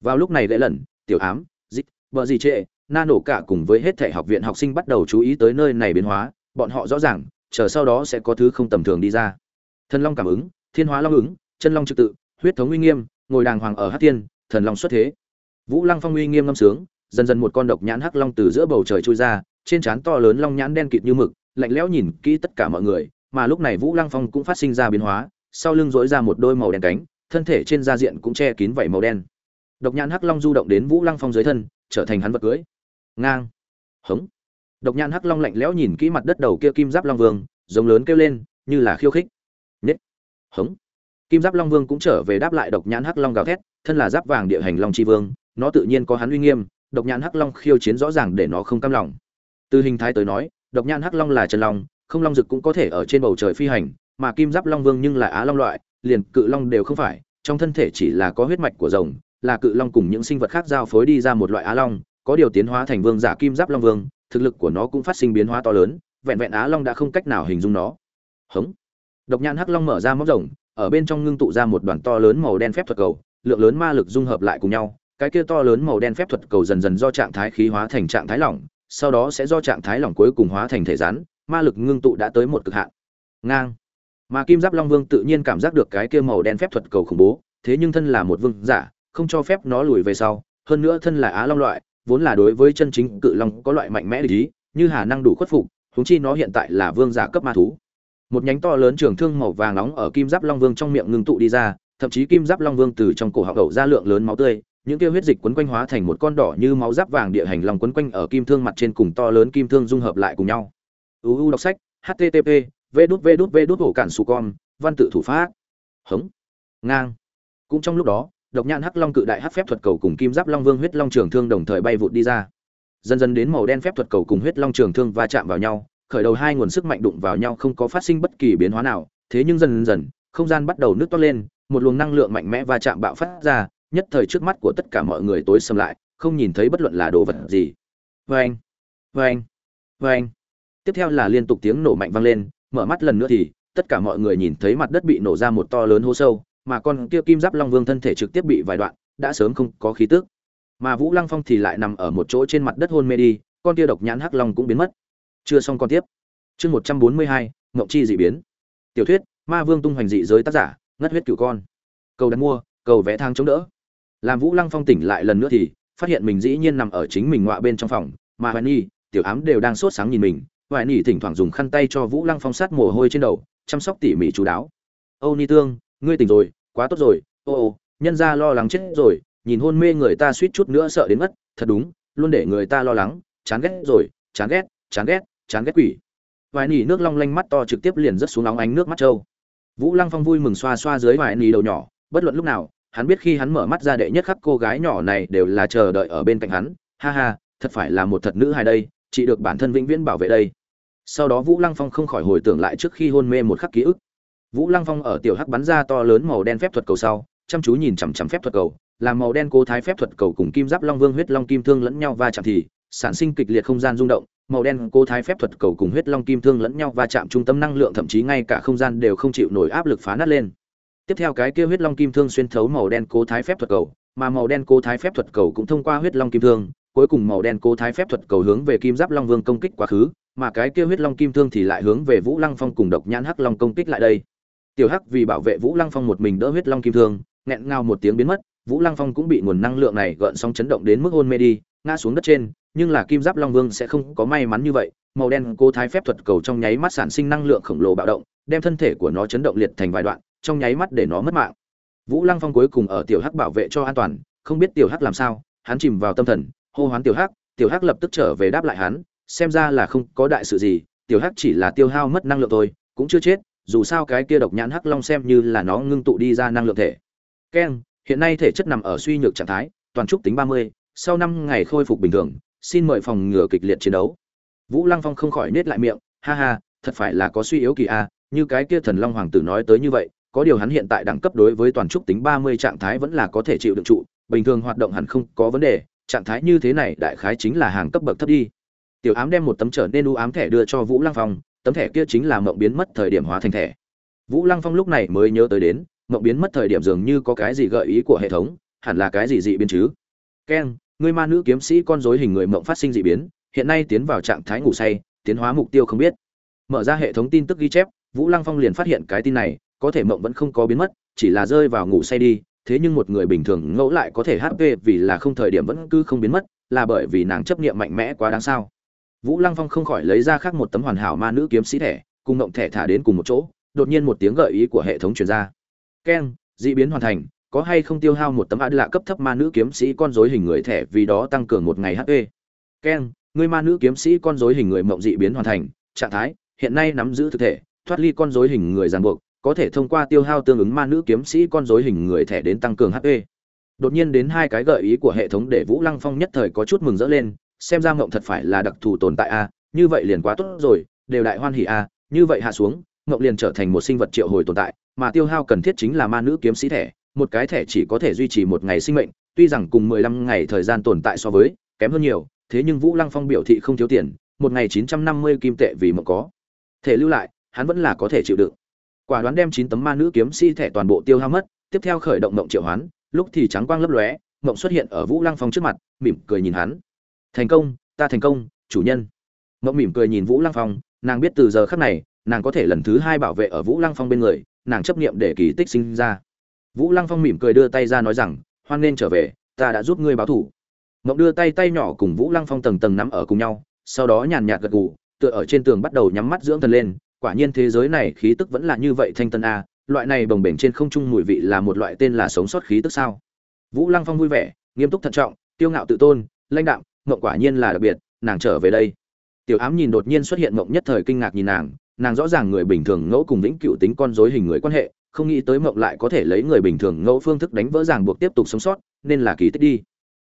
vào lúc này lễ lần tiểu ám dít vợ gì trệ, na nổ cả cùng với hết thể học viện học sinh bắt đầu chú ý tới nơi này biến hóa. Bọn họ rõ ràng, chờ sau đó sẽ có thứ không tầm thường đi ra. Thần long cảm ứng, thiên hóa long ứng, chân long trực tự, huyết thống uy nghiêm, ngồi đàng hoàng ở hát tiên thần long xuất thế. Vũ lăng phong uy nghiêm ngâm sướng, dần dần một con độc nhãn hắc long từ giữa bầu trời trôi ra, trên trán to lớn long nhãn đen kịt như mực, lạnh lẽo nhìn kỹ tất cả mọi người, mà lúc này vũ lăng phong cũng phát sinh ra biến hóa, sau lưng dỗi ra một đôi màu đen cánh, thân thể trên da diện cũng che kín vảy màu đen độc nhãn hắc long du động đến vũ lăng phong dưới thân, trở thành hắn vật cưới. Ngang. Hống. Độc nhãn hắc long lạnh lẽo nhìn kỹ mặt đất đầu kia kim giáp long vương, giống lớn kêu lên, như là khiêu khích. Nhất hống. Kim giáp long vương cũng trở về đáp lại độc nhãn hắc long gào thét, thân là giáp vàng địa hành long tri vương, nó tự nhiên có hắn uy nghiêm, độc nhãn hắc long khiêu chiến rõ ràng để nó không cam lòng. Từ hình thái tới nói, độc nhãn hắc long là chân long, không long dực cũng có thể ở trên bầu trời phi hành, mà kim giáp long vương nhưng là á long loại, liền cự long đều không phải, trong thân thể chỉ là có huyết mạch của rồng là cự long cùng những sinh vật khác giao phối đi ra một loại á long, có điều tiến hóa thành vương giả kim giáp long vương, thực lực của nó cũng phát sinh biến hóa to lớn, vẹn vẹn á long đã không cách nào hình dung nó. Hống. Độc nhãn hắc long mở ra móc rồng, ở bên trong ngưng tụ ra một đoàn to lớn màu đen phép thuật cầu, lượng lớn ma lực dung hợp lại cùng nhau, cái kia to lớn màu đen phép thuật cầu dần dần do trạng thái khí hóa thành trạng thái lỏng, sau đó sẽ do trạng thái lỏng cuối cùng hóa thành thể rắn, ma lực ngưng tụ đã tới một cực hạn. Ngang. Mà kim giáp long vương tự nhiên cảm giác được cái kia màu đen phép thuật cầu khủng bố, thế nhưng thân là một vương giả không cho phép nó lùi về sau, hơn nữa thân là á long loại, vốn là đối với chân chính cự long có loại mạnh mẽ lý như hà năng đủ khuất phục húng chi nó hiện tại là vương giả cấp ma thú. Một nhánh to lớn trường thương màu vàng nóng ở kim giáp long vương trong miệng ngưng tụ đi ra, thậm chí kim giáp long vương từ trong cổ họng đậu ra lượng lớn máu tươi, những tiêu huyết dịch quấn quanh hóa thành một con đỏ như máu giáp vàng địa hành long quấn quanh ở kim thương mặt trên cùng to lớn kim thương dung hợp lại cùng nhau. Uu đọc sách http v đút v đút v đút hổ cản su con, văn tự thủ pháp. Hống. Ngang. Cũng trong lúc đó độc nhãn hắc long cự đại hắc phép thuật cầu cùng kim giáp long vương huyết long trường thương đồng thời bay vụt đi ra. Dần dần đến màu đen phép thuật cầu cùng huyết long trường thương va chạm vào nhau, khởi đầu hai nguồn sức mạnh đụng vào nhau không có phát sinh bất kỳ biến hóa nào, thế nhưng dần dần, không gian bắt đầu nứt toát lên, một luồng năng lượng mạnh mẽ va chạm bạo phát ra, nhất thời trước mắt của tất cả mọi người tối sầm lại, không nhìn thấy bất luận là đồ vật gì. Vâng vâng vâng. Tiếp theo là liên tục tiếng nổ mạnh vang lên, mở mắt lần nữa thì, tất cả mọi người nhìn thấy mặt đất bị nổ ra một to lớn hố sâu mà con kia kim giáp long vương thân thể trực tiếp bị vài đoạn, đã sớm không có khí tức. Mà vũ lăng phong thì lại nằm ở một chỗ trên mặt đất hôn mê đi, con kia độc nhãn hắc long cũng biến mất. Chưa xong con tiếp. Chương một trăm bốn mươi hai, ngộng chi dị biến. Tiểu thuyết, ma vương tung hoành dị giới tác giả, ngất huyết cửu con. Cầu đặt mua, cầu vẽ thang chống đỡ. Làm vũ lăng phong tỉnh lại lần nữa thì, phát hiện mình dĩ nhiên nằm ở chính mình ngoại bên trong phòng, mà hoài nhi, tiểu ám đều đang sốt sáng nhìn mình. Hoài nhi thỉnh thoảng dùng khăn tay cho vũ lăng phong sát mồ hôi trên đầu, chăm sóc tỉ mỉ chú đáo. Âu ni tương, ngươi tỉnh rồi quá tốt rồi, ô ô, nhân ra lo lắng chết rồi, nhìn hôn mê người ta suýt chút nữa sợ đến mất, thật đúng, luôn để người ta lo lắng, chán ghét rồi, chán ghét chán ghét chán ghét quỷ. Vài nỉ nước long lanh mắt to trực tiếp liền rớt xuống nóng ánh nước mắt trâu. Vũ lăng phong vui mừng xoa xoa dưới vài nỉ đầu nhỏ, bất luận lúc nào, hắn biết khi hắn mở mắt ra đệ nhất khắc cô gái nhỏ này đều là chờ đợi ở bên cạnh hắn, ha ha, thật phải là một thật nữ hài đây, chị được bản thân vĩnh viễn bảo vệ đây. Sau đó vũ lăng phong không khỏi hồi tưởng lại trước khi hôn mê một khắc ký ức vũ lăng phong ở tiểu hắc bắn ra to lớn màu đen phép thuật cầu sau, chăm chú nhìn chằm chằm phép thuật cầu làm màu đen cố thái phép thuật cầu cùng kim giáp long vương huyết long kim thương lẫn nhau va chạm thì, sản sinh kịch liệt không gian rung động, màu đen cố thái phép thuật cầu cùng huyết long kim thương lẫn nhau va chạm trung tâm năng lượng thậm chí ngay cả không gian đều không chịu nổi áp lực phá nát lên. Tiếp theo cái kia huyết long kim thương xuyên thấu màu đen cố thái phép thuật cầu, mà màu đen cố thái phép thuật cầu cũng thông qua huyết long kim thương, cuối cùng màu đen cố thái phép thuật cầu hướng về kim giáp long vương công kích quá khứ, mà cái kia huyết long kim thương thì lại hướng về vũ lăng phong cùng độc nhãn hắc long công kích lại đây tiểu hắc vì bảo vệ vũ lăng phong một mình đỡ huyết long kim thương, nghẹn ngào một tiếng biến mất, vũ lăng phong cũng bị nguồn năng lượng này gợn sóng chấn động đến mức hôn mê đi, ngã xuống đất trên, nhưng là kim giáp long vương sẽ không có may mắn như vậy, màu đen cố thái phép thuật cầu trong nháy mắt sản sinh năng lượng khổng lồ bạo động, đem thân thể của nó chấn động liệt thành vài đoạn, trong nháy mắt để nó mất mạng. Vũ lăng phong cuối cùng ở tiểu hắc bảo vệ cho an toàn, không biết tiểu hắc làm sao, hắn chìm vào tâm thần, hô hoán tiểu hắc tiểu hắc lập tức trở về đáp lại hắn, xem ra là không có đại sự gì, tiểu hắc chỉ là tiêu hao mất năng lượng thôi, cũng chưa chết dù sao cái kia độc nhãn hắc long xem như là nó ngưng tụ đi ra năng lượng thể. Keng hiện nay thể chất nằm ở suy nhược trạng thái, toàn trúc tính ba mươi, sau năm ngày khôi phục bình thường, xin mời phòng ngừa kịch liệt chiến đấu. Vũ lăng phong không khỏi nết lại miệng, ha ha, thật phải là có suy yếu kỳ a, như cái kia thần long hoàng tử nói tới như vậy, có điều hắn hiện tại đẳng cấp đối với toàn trúc tính ba mươi trạng thái vẫn là có thể chịu đựng trụ, bình thường hoạt động hẳn không có vấn đề, trạng thái như thế này đại khái chính là hàng cấp bậc thấp đi. Tiểu ám đem một tấm trở nên u ám thẻ đưa cho vũ lăng phong tấm thẻ kia chính là mộng biến mất thời điểm hóa thành thẻ. Vũ lăng phong lúc này mới nhớ tới đến, mộng biến mất thời điểm dường như có cái gì gợi ý của hệ thống, hẳn là cái gì dị biến chứ? Keng người ma nữ kiếm sĩ con rối hình người mộng phát sinh dị biến, hiện nay tiến vào trạng thái ngủ say, tiến hóa mục tiêu không biết. Mở ra hệ thống tin tức ghi chép, vũ lăng phong liền phát hiện cái tin này, có thể mộng vẫn không có biến mất, chỉ là rơi vào ngủ say đi, thế nhưng một người bình thường ngẫu lại có thể hp vì là không thời điểm vẫn cứ không biến mất, là bởi vì nàng chấp niệm mạnh mẽ quá đáng sao vũ lăng phong không khỏi lấy ra khác một tấm hoàn hảo ma nữ kiếm sĩ thẻ, cùng ngộng thẻ thả đến cùng một chỗ, đột nhiên một tiếng gợi ý của hệ thống truyền ra. Keng d ị biến hoàn thành, có hay không tiêu hao một tấm ad lạ cấp thấp ma nữ kiếm sĩ con dối hình người thẻ vì đó tăng cường một ngày hp keng, người ma nữ kiếm sĩ con dối hình người mộng dị biến hoàn thành, trạng thái, hiện nay nắm giữ thực thể, thoát ly con dối hình người ràng buộc, có thể thông qua tiêu hao tương ứng ma nữ kiếm sĩ con dối hình người thẻ đến tăng cường hp đột nhiên đến hai cái gợi ý của hệ thống để vũ lăng phong nhất thời có chút mừng rỡ lên xem ra ngộng thật phải là đặc thù tồn tại a, như vậy liền quá tốt rồi, đều đại hoan hỉ a, như vậy hạ xuống, ngộng liền trở thành một sinh vật triệu hồi tồn tại, mà tiêu hao cần thiết chính là ma nữ kiếm sĩ thẻ, một cái thẻ chỉ có thể duy trì một ngày sinh mệnh, tuy rằng cùng mười lăm ngày thời gian tồn tại so với, kém hơn nhiều, thế nhưng vũ lăng phong biểu thị không thiếu tiền, một ngày chín trăm năm mươi kim tệ vì mộng có. Thể lưu lại, hắn vẫn là có thể chịu đựng. Quả đoán đem chín tấm ma nữ kiếm sĩ thẻ toàn bộ tiêu hao mất, tiếp theo khởi động mộng triệu hoán, lúc thì trắng quang lấp lóe mộng xuất hiện ở vũ lăng phong trước mặt, mỉm cười nhìn hắn thành công, ta thành công, chủ nhân. Mộng mỉm cười nhìn vũ lăng phong, nàng biết từ giờ khắc này, nàng có thể lần thứ hai bảo vệ ở vũ lăng phong bên người, nàng chấp niệm để kỳ tích sinh ra. Vũ lăng phong mỉm cười đưa tay ra nói rằng, hoan nên trở về, ta đã giúp ngươi báo thủ. Mộng đưa tay tay nhỏ cùng vũ lăng phong tầng tầng nắm ở cùng nhau, sau đó nhàn nhạt gật gù, tựa ở trên tường bắt đầu nhắm mắt dưỡng thần lên. Quả nhiên thế giới này khí tức vẫn là như vậy thanh tân a, loại này bồng bềnh trên không trung mùi vị là một loại tên là sống sót khí tức sao? Vũ lăng phong vui vẻ, nghiêm túc thận trọng tiêu ngạo tự tôn, lãnh đạm mộng quả nhiên là đặc biệt, nàng trở về đây. Tiểu ám nhìn đột nhiên xuất hiện mộng nhất thời kinh ngạc nhìn nàng nàng rõ ràng người bình thường ngẫu cùng vĩnh cựu tính con dối hình người quan hệ, không nghĩ tới mộng lại có thể lấy người bình thường ngẫu phương thức đánh vỡ ràng buộc tiếp tục sống sót, nên là kỳ tích đi.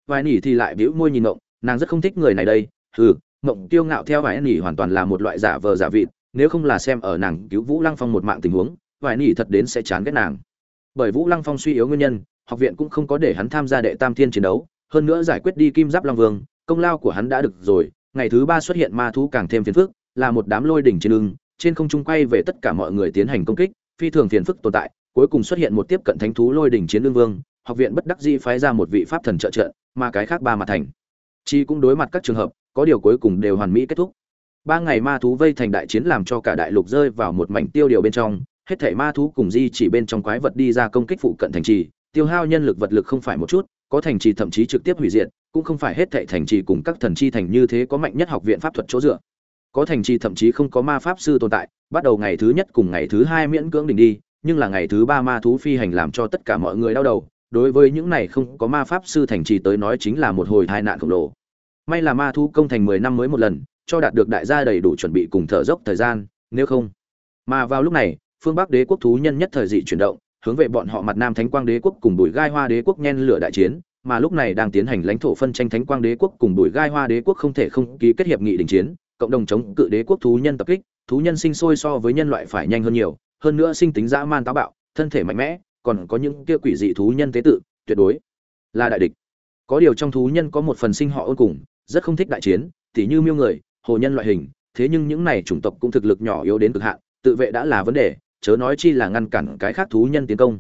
Vài nỉ thì lại bĩu môi nhìn mộng, nàng rất không thích người này đây. Ừ mộng tiêu ngạo theo vài nỉ hoàn toàn là một loại giả vờ giả vịt, nếu không là xem ở nàng cứu vũ lăng phong một mạng tình huống vài nỉ thật đến sẽ chán ghét nàng. Bởi vũ lăng phong suy yếu nguyên nhân, học viện cũng không có để hắn tham gia đệ tam thiên chiến đấu, hơn nữa giải quyết đi kim giáp long vương công lao của hắn đã được rồi, ngày thứ ba xuất hiện ma thú càng thêm phiền phức, là một đám lôi đỉnh trên lưng trên không trung quay về tất cả mọi người tiến hành công kích, phi thường phiền phức tồn tại, cuối cùng xuất hiện một tiếp cận thánh thú lôi đỉnh chiến lương vương, học viện bất đắc dĩ phái ra một vị pháp thần trợ trợ, mà cái khác ba mặt thành. Chi cũng đối mặt các trường hợp, có điều cuối cùng đều hoàn mỹ kết thúc. Ba ngày ma thú vây thành đại chiến làm cho cả đại lục rơi vào một mảnh tiêu điều bên trong, hết thảy ma thú cùng di chỉ bên trong quái vật đi ra công kích phụ cận thành trì, tiêu hao nhân lực vật lực không phải một chút có thành trì thậm chí trực tiếp hủy diệt, cũng không phải hết thảy thành trì cùng các thần chi thành như thế có mạnh nhất học viện pháp thuật chỗ dựa. Có thành trì thậm chí không có ma pháp sư tồn tại, bắt đầu ngày thứ nhất cùng ngày thứ hai miễn cưỡng đỉnh đi, nhưng là ngày thứ ba ma thú phi hành làm cho tất cả mọi người đau đầu. Đối với những này không có ma pháp sư thành trì tới nói chính là một hồi tai nạn khổng lồ. May là ma thú công thành mười năm mới một lần, cho đạt được đại gia đầy đủ chuẩn bị cùng thở dốc thời gian, nếu không. Mà vào lúc này, phương bắc đế quốc thú nhân nhất thời dị chuyển động hướng về bọn họ mặt nam thánh quang đế quốc cùng bùi gai hoa đế quốc nhen lửa đại chiến, mà lúc này đang tiến hành lãnh thổ phân tranh thánh quang đế quốc cùng bùi gai hoa đế quốc không thể không ký kết hiệp nghị đình chiến, cộng đồng chống cự đế quốc thú nhân tập kích, thú nhân sinh sôi so với nhân loại phải nhanh hơn nhiều, hơn nữa sinh tính dã man táo bạo, thân thể mạnh mẽ, còn có những kia quỷ dị thú nhân tế tự, tuyệt đối là đại địch. Có điều trong thú nhân có một phần sinh họ ôn cùng, rất không thích đại chiến, tỉ như miêu người, hồ nhân loại hình, thế nhưng những này chủng tộc cũng thực lực nhỏ yếu đến cực hạn, tự vệ đã là vấn đề chớ nói chi là ngăn cản cái khác thú nhân tiến công.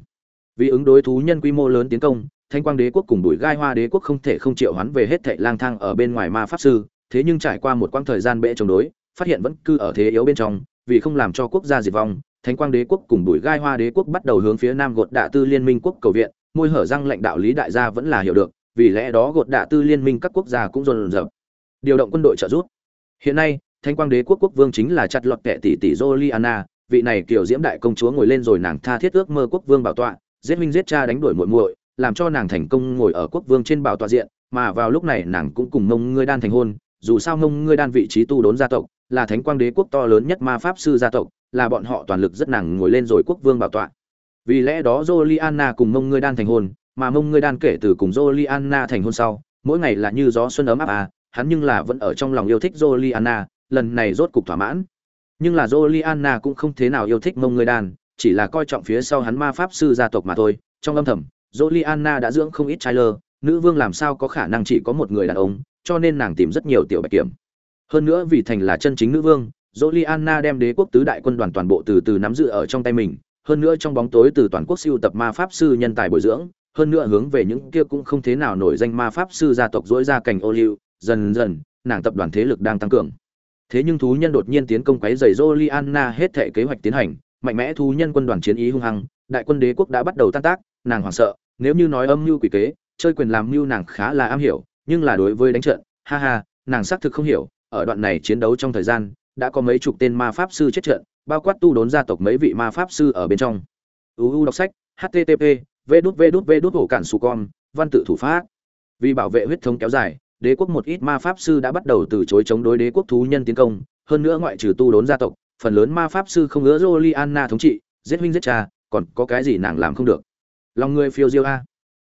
Vì ứng đối thú nhân quy mô lớn tiến công thanh quang đế quốc cùng đuổi gai hoa đế quốc không thể không triệu hoán về hết thệ lang thang ở bên ngoài ma pháp sư thế nhưng trải qua một quãng thời gian bệ chống đối phát hiện vẫn cư ở thế yếu bên trong vì không làm cho quốc gia diệt vong thánh quang đế quốc cùng đuổi gai hoa đế quốc bắt đầu hướng phía nam gột đạ tư liên minh quốc cầu viện môi hở răng lãnh đạo lý đại gia vẫn là hiểu được vì lẽ đó gột đạ tư liên minh các quốc gia cũng dồn dập điều động quân đội trợ giúp. Hiện nay thanh quang đế quốc quốc vương chính là chặt lọt kẻ tỷ tỷ Joliana, vị này kiểu diễm đại công chúa ngồi lên rồi nàng tha thiết ước mơ quốc vương bảo tọa, giết minh giết cha đánh đuổi muội muội, làm cho nàng thành công ngồi ở quốc vương trên bảo tọa diện, mà vào lúc này nàng cũng cùng mông ngươi đan thành hôn, dù sao mông ngươi đan vị trí tu đốn gia tộc, là thánh quang đế quốc to lớn nhất ma pháp sư gia tộc, là bọn họ toàn lực rất nàng ngồi lên rồi quốc vương bảo tọa. Vì lẽ đó Jolianna cùng mông ngươi đan thành hôn, mà mông ngươi đan kể từ cùng Jolianna thành hôn sau, mỗi ngày là như gió xuân ấm áp à hắn nhưng là vẫn ở trong lòng yêu thích Jolianna, lần này rốt cục thỏa mãn nhưng là Joliana cũng không thế nào yêu thích mông người đàn, chỉ là coi trọng phía sau hắn ma pháp sư gia tộc mà thôi. Trong âm thầm Joliana đã dưỡng không ít trai lơ nữ vương làm sao có khả năng chỉ có một người đàn ông cho nên nàng tìm rất nhiều tiểu bạch kiểm. Hơn nữa vì thành là chân chính nữ vương Joliana đem đế quốc tứ đại quân đoàn toàn bộ từ từ nắm giữ ở trong tay mình. Hơn nữa trong bóng tối từ toàn quốc siêu tập ma pháp sư nhân tài bồi dưỡng hơn nữa hướng về những kia cũng không thế nào nổi danh ma pháp sư gia tộc rỗi ra cảnh ô liu. Dần dần nàng tập đoàn thế lực đang tăng cường thế nhưng thú nhân đột nhiên tiến công quấy rầy Jolianna hết thể kế hoạch tiến hành, mạnh mẽ thú nhân quân đoàn chiến ý hung hăng, đại quân đế quốc đã bắt đầu tan tác, nàng hoảng sợ, nếu như nói âm mưu quỷ kế, chơi quyền làm mưu nàng khá là am hiểu, nhưng là đối với đánh trận, ha ha, nàng xác thực không hiểu, ở đoạn này chiến đấu trong thời gian, đã có mấy chục tên ma pháp sư chết trận, bao quát tu đốn gia tộc mấy vị ma pháp sư ở bên trong. Uu đọc sách http v đút v đút đút cản su con, văn tự thủ pháp. Vì bảo vệ huyết thống kéo dài đế quốc một ít ma pháp sư đã bắt đầu từ chối chống đối đế quốc thú nhân tiến công, hơn nữa ngoại trừ tu đốn gia tộc, phần lớn ma pháp sư không ngỡ Jolianna thống trị, giết huynh giết cha, còn có cái gì nàng làm không được. Lòng người phiêu diêu a.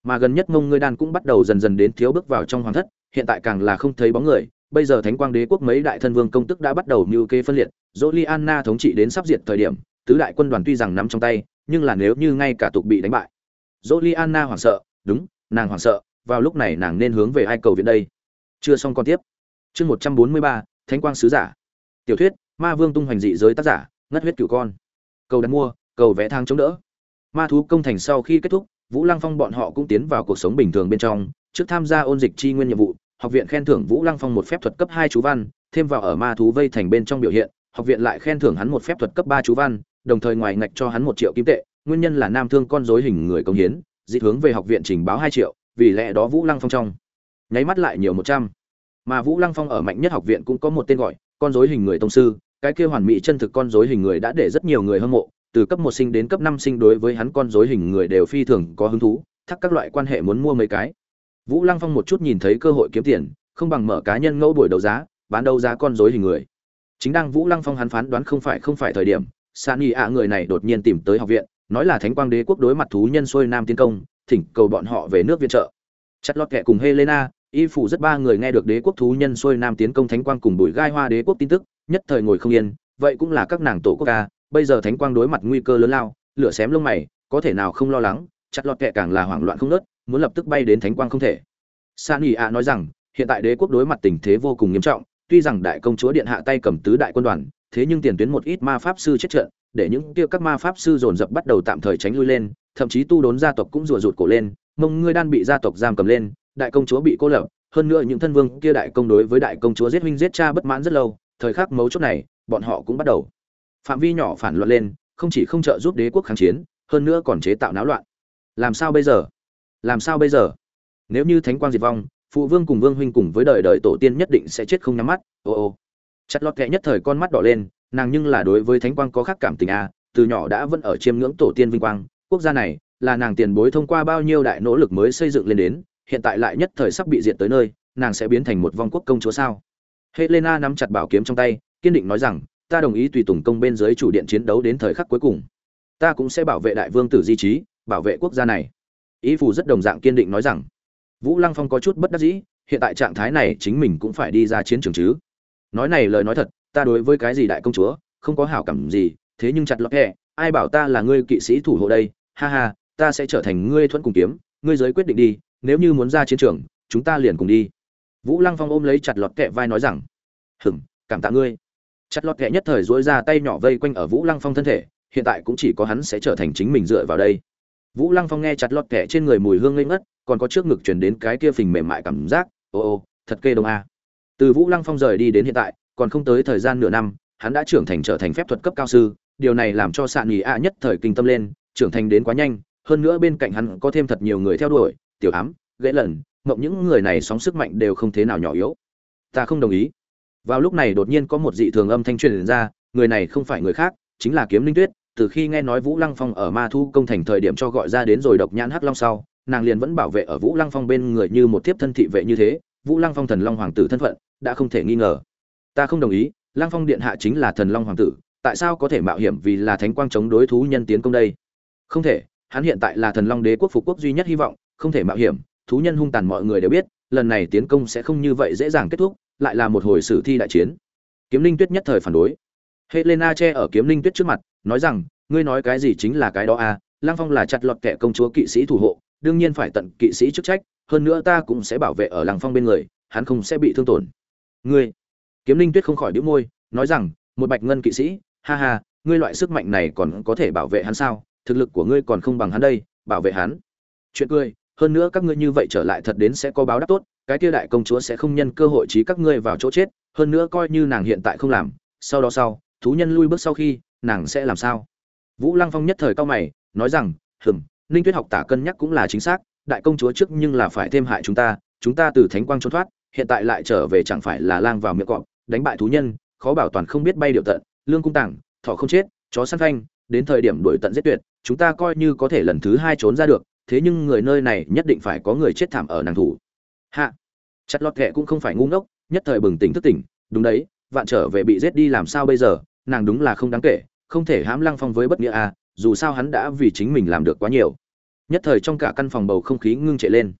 Mà gần nhất mông ngươi đàn cũng bắt đầu dần dần đến thiếu bước vào trong hoàng thất, hiện tại càng là không thấy bóng người, bây giờ thánh quang đế quốc mấy đại thân vương công tức đã bắt đầu mưu kê phân liệt, Jolianna thống trị đến sắp diệt thời điểm, tứ đại quân đoàn tuy rằng nắm trong tay, nhưng là nếu như ngay cả tục bị đánh bại. Jolianna hoảng sợ, đúng, nàng hoảng sợ, vào lúc này nàng nên hướng về ai cầu viện đây? Chưa xong con tiếp. Chương một trăm bốn mươi ba, thánh quang sứ giả. Tiểu thuyết, ma vương tung hoành dị giới tác giả, ngất huyết cửu con. Cầu đặt mua, cầu vẽ thang chống đỡ. Ma thú công thành sau khi kết thúc, vũ lăng phong bọn họ cũng tiến vào cuộc sống bình thường bên trong, trước tham gia ôn dịch chi nguyên nhiệm vụ, học viện khen thưởng vũ lăng phong một phép thuật cấp hai chú văn, thêm vào ở ma thú vây thành bên trong biểu hiện, học viện lại khen thưởng hắn một phép thuật cấp ba chú văn, đồng thời ngoài ngạch cho hắn một triệu kim tệ, nguyên nhân là nam thương con dối hình người công hiến, dị hướng về học viện trình báo hai triệu, vì lẽ đó vũ lăng phong trong nháy mắt lại nhiều một trăm. Mà vũ lăng phong ở mạnh nhất học viện cũng có một tên gọi, con dối hình người tông sư, cái kia hoàn mỹ chân thực con dối hình người đã để rất nhiều người hâm mộ, từ cấp một sinh đến cấp năm sinh đối với hắn con dối hình người đều phi thường có hứng thú, thắc các loại quan hệ muốn mua mấy cái. Vũ lăng phong một chút nhìn thấy cơ hội kiếm tiền, không bằng mở cá nhân ngẫu buổi đấu giá, bán đấu giá con dối hình người. Chính đang vũ lăng phong hắn phán đoán không phải không phải thời điểm san y ạ người này đột nhiên tìm tới học viện, nói là thánh quang đế quốc đối mặt thú nhân xuôi nam tiến công, thỉnh cầu bọn họ về nước viện trợ. Chặt lót kệ cùng helena y phủ rất ba người nghe được đế quốc thú nhân xuôi nam tiến công thánh quang cùng bùi gai hoa đế quốc tin tức, nhất thời ngồi không yên, vậy cũng là các nàng tổ quốc ca, bây giờ thánh quang đối mặt nguy cơ lớn lao, lửa xém lông mày, có thể nào không lo lắng, chặt lọt kệ càng là hoảng loạn không nớt muốn lập tức bay đến thánh quang không thể. San ỉ ạ nói rằng, hiện tại đế quốc đối mặt tình thế vô cùng nghiêm trọng, tuy rằng đại công chúa điện hạ tay cầm tứ đại quân đoàn, thế nhưng tiền tuyến một ít ma pháp sư chết trận, để những kia các ma pháp sư dồn dập bắt đầu tạm thời tránh lui lên, thậm chí tu đốn gia tộc cũng rùa rụt cổ lên, mông ngươi đan bị gia tộc giam cầm lên đại công chúa bị cô lập, hơn nữa những thân vương kia đại công đối với đại công chúa giết huynh giết cha bất mãn rất lâu, thời khắc mấu chốt này, bọn họ cũng bắt đầu. Phạm vi nhỏ phản loạn lên, không chỉ không trợ giúp đế quốc kháng chiến, hơn nữa còn chế tạo náo loạn. Làm sao bây giờ? Làm sao bây giờ? Nếu như thánh quang diệt vong, phụ vương cùng vương huynh cùng với đời đời tổ tiên nhất định sẽ chết không nhắm mắt, ô ô. Chặt lọt kệ nhất thời con mắt đỏ lên, nàng nhưng là đối với thánh quang có khác cảm tình à từ nhỏ đã vẫn ở chiêm ngưỡng tổ tiên vinh quang, quốc gia này là nàng tiền bối thông qua bao nhiêu đại nỗ lực mới xây dựng lên đến hiện tại lại nhất thời sắp bị diệt tới nơi, nàng sẽ biến thành một vong quốc công chúa sao? Helena nắm chặt bảo kiếm trong tay, kiên định nói rằng, ta đồng ý tùy tùng công bên dưới chủ điện chiến đấu đến thời khắc cuối cùng. Ta cũng sẽ bảo vệ đại vương tử di trí, bảo vệ quốc gia này. Ý phù rất đồng dạng kiên định nói rằng, vũ lăng phong có chút bất đắc dĩ, hiện tại trạng thái này chính mình cũng phải đi ra chiến trường chứ. Nói này lời nói thật, ta đối với cái gì đại công chúa, không có hảo cảm gì, thế nhưng chặt lọt hẹ ai bảo ta là ngươi kỵ sĩ thủ hộ đây? Ha ha, ta sẽ trở thành ngươi thuận cùng kiếm, ngươi giới quyết định đi nếu như muốn ra chiến trường, chúng ta liền cùng đi. Vũ lăng phong ôm lấy chặt lọt kẹ vai nói rằng hừng cảm tạ ngươi. Chặt lọt kẹ nhất thời dối ra tay nhỏ vây quanh ở vũ lăng phong thân thể, hiện tại cũng chỉ có hắn sẽ trở thành chính mình dựa vào đây. Vũ lăng phong nghe chặt lọt kẹ trên người mùi hương ngây ngất, còn có trước ngực chuyển đến cái kia phình mềm mại cảm giác, ô ô, thật kê đông a. Từ vũ lăng phong rời đi đến hiện tại, còn không tới thời gian nửa năm, hắn đã trưởng thành trở thành phép thuật cấp cao sư, điều này làm cho sạn nghỉ a nhất thời kinh tâm lên, trưởng thành đến quá nhanh, hơn nữa bên cạnh hắn có thêm thật nhiều người theo đuổi tiểu ám gãy lần, mộng những người này sóng sức mạnh đều không thế nào nhỏ yếu. Ta không đồng ý. Vào lúc này đột nhiên có một dị thường âm thanh truyền ra, người này không phải người khác, chính là kiếm linh tuyết. Từ khi nghe nói vũ lăng phong ở ma thu công thành thời điểm cho gọi ra đến rồi độc nhãn hắc long sau, nàng liền vẫn bảo vệ ở vũ lăng phong bên người như một tiếp thân thị vệ như thế. Vũ lăng phong thần long hoàng tử thân phận, đã không thể nghi ngờ. Ta không đồng ý, lăng phong điện hạ chính là thần long hoàng tử, tại sao có thể mạo hiểm vì là thánh quang chống đối thú nhân tiến công đây? Không thể, hắn hiện tại là thần long đế quốc phục quốc duy nhất hy vọng không thể mạo hiểm, thú nhân hung tàn mọi người đều biết, lần này tiến công sẽ không như vậy dễ dàng kết thúc, lại là một hồi sử thi đại chiến. Kiếm linh tuyết nhất thời phản đối. Helena che ở kiếm linh tuyết trước mặt, nói rằng, ngươi nói cái gì chính là cái đó à lang phong là chặt lọt kẻ công chúa kỵ sĩ thủ hộ, đương nhiên phải tận kỵ sĩ chức trách, hơn nữa ta cũng sẽ bảo vệ ở Lang phong bên người, hắn không sẽ bị thương tổn. Ngươi? Kiếm linh tuyết không khỏi đĩu môi, nói rằng, một bạch ngân kỵ sĩ, ha ha, ngươi loại sức mạnh này còn có thể bảo vệ hắn sao? Thực lực của ngươi còn không bằng hắn đây, bảo vệ hắn. Chuyện cười hơn nữa các ngươi như vậy trở lại thật đến sẽ có báo đáp tốt, cái kia đại công chúa sẽ không nhân cơ hội trí các ngươi vào chỗ chết, hơn nữa coi như nàng hiện tại không làm, sau đó sau, thú nhân lui bước sau khi, nàng sẽ làm sao? Vũ lăng phong nhất thời cao mày, nói rằng, hừm, ninh tuyết học tả cân nhắc cũng là chính xác, đại công chúa trước nhưng là phải thêm hại chúng ta chúng ta từ thánh quang trốn thoát, hiện tại lại trở về chẳng phải là lang vào miệng cọp, đánh bại thú nhân, khó bảo toàn không biết bay điệu tận, lương cung tảng, thọ không chết, chó săn phanh, đến thời điểm đuổi tận giết tuyệt, chúng ta coi như có thể lần thứ hai trốn ra được thế nhưng người nơi này nhất định phải có người chết thảm ở nàng thủ. Hạ. Chặt lọt kệ cũng không phải ngu ngốc, nhất thời bừng tỉnh thức tỉnh, đúng đấy, vạn trở về bị giết đi làm sao bây giờ, nàng đúng là không đáng kể, không thể hãm lăng phong với bất nghĩa à dù sao hắn đã vì chính mình làm được quá nhiều. Nhất thời trong cả căn phòng bầu không khí ngưng trệ lên.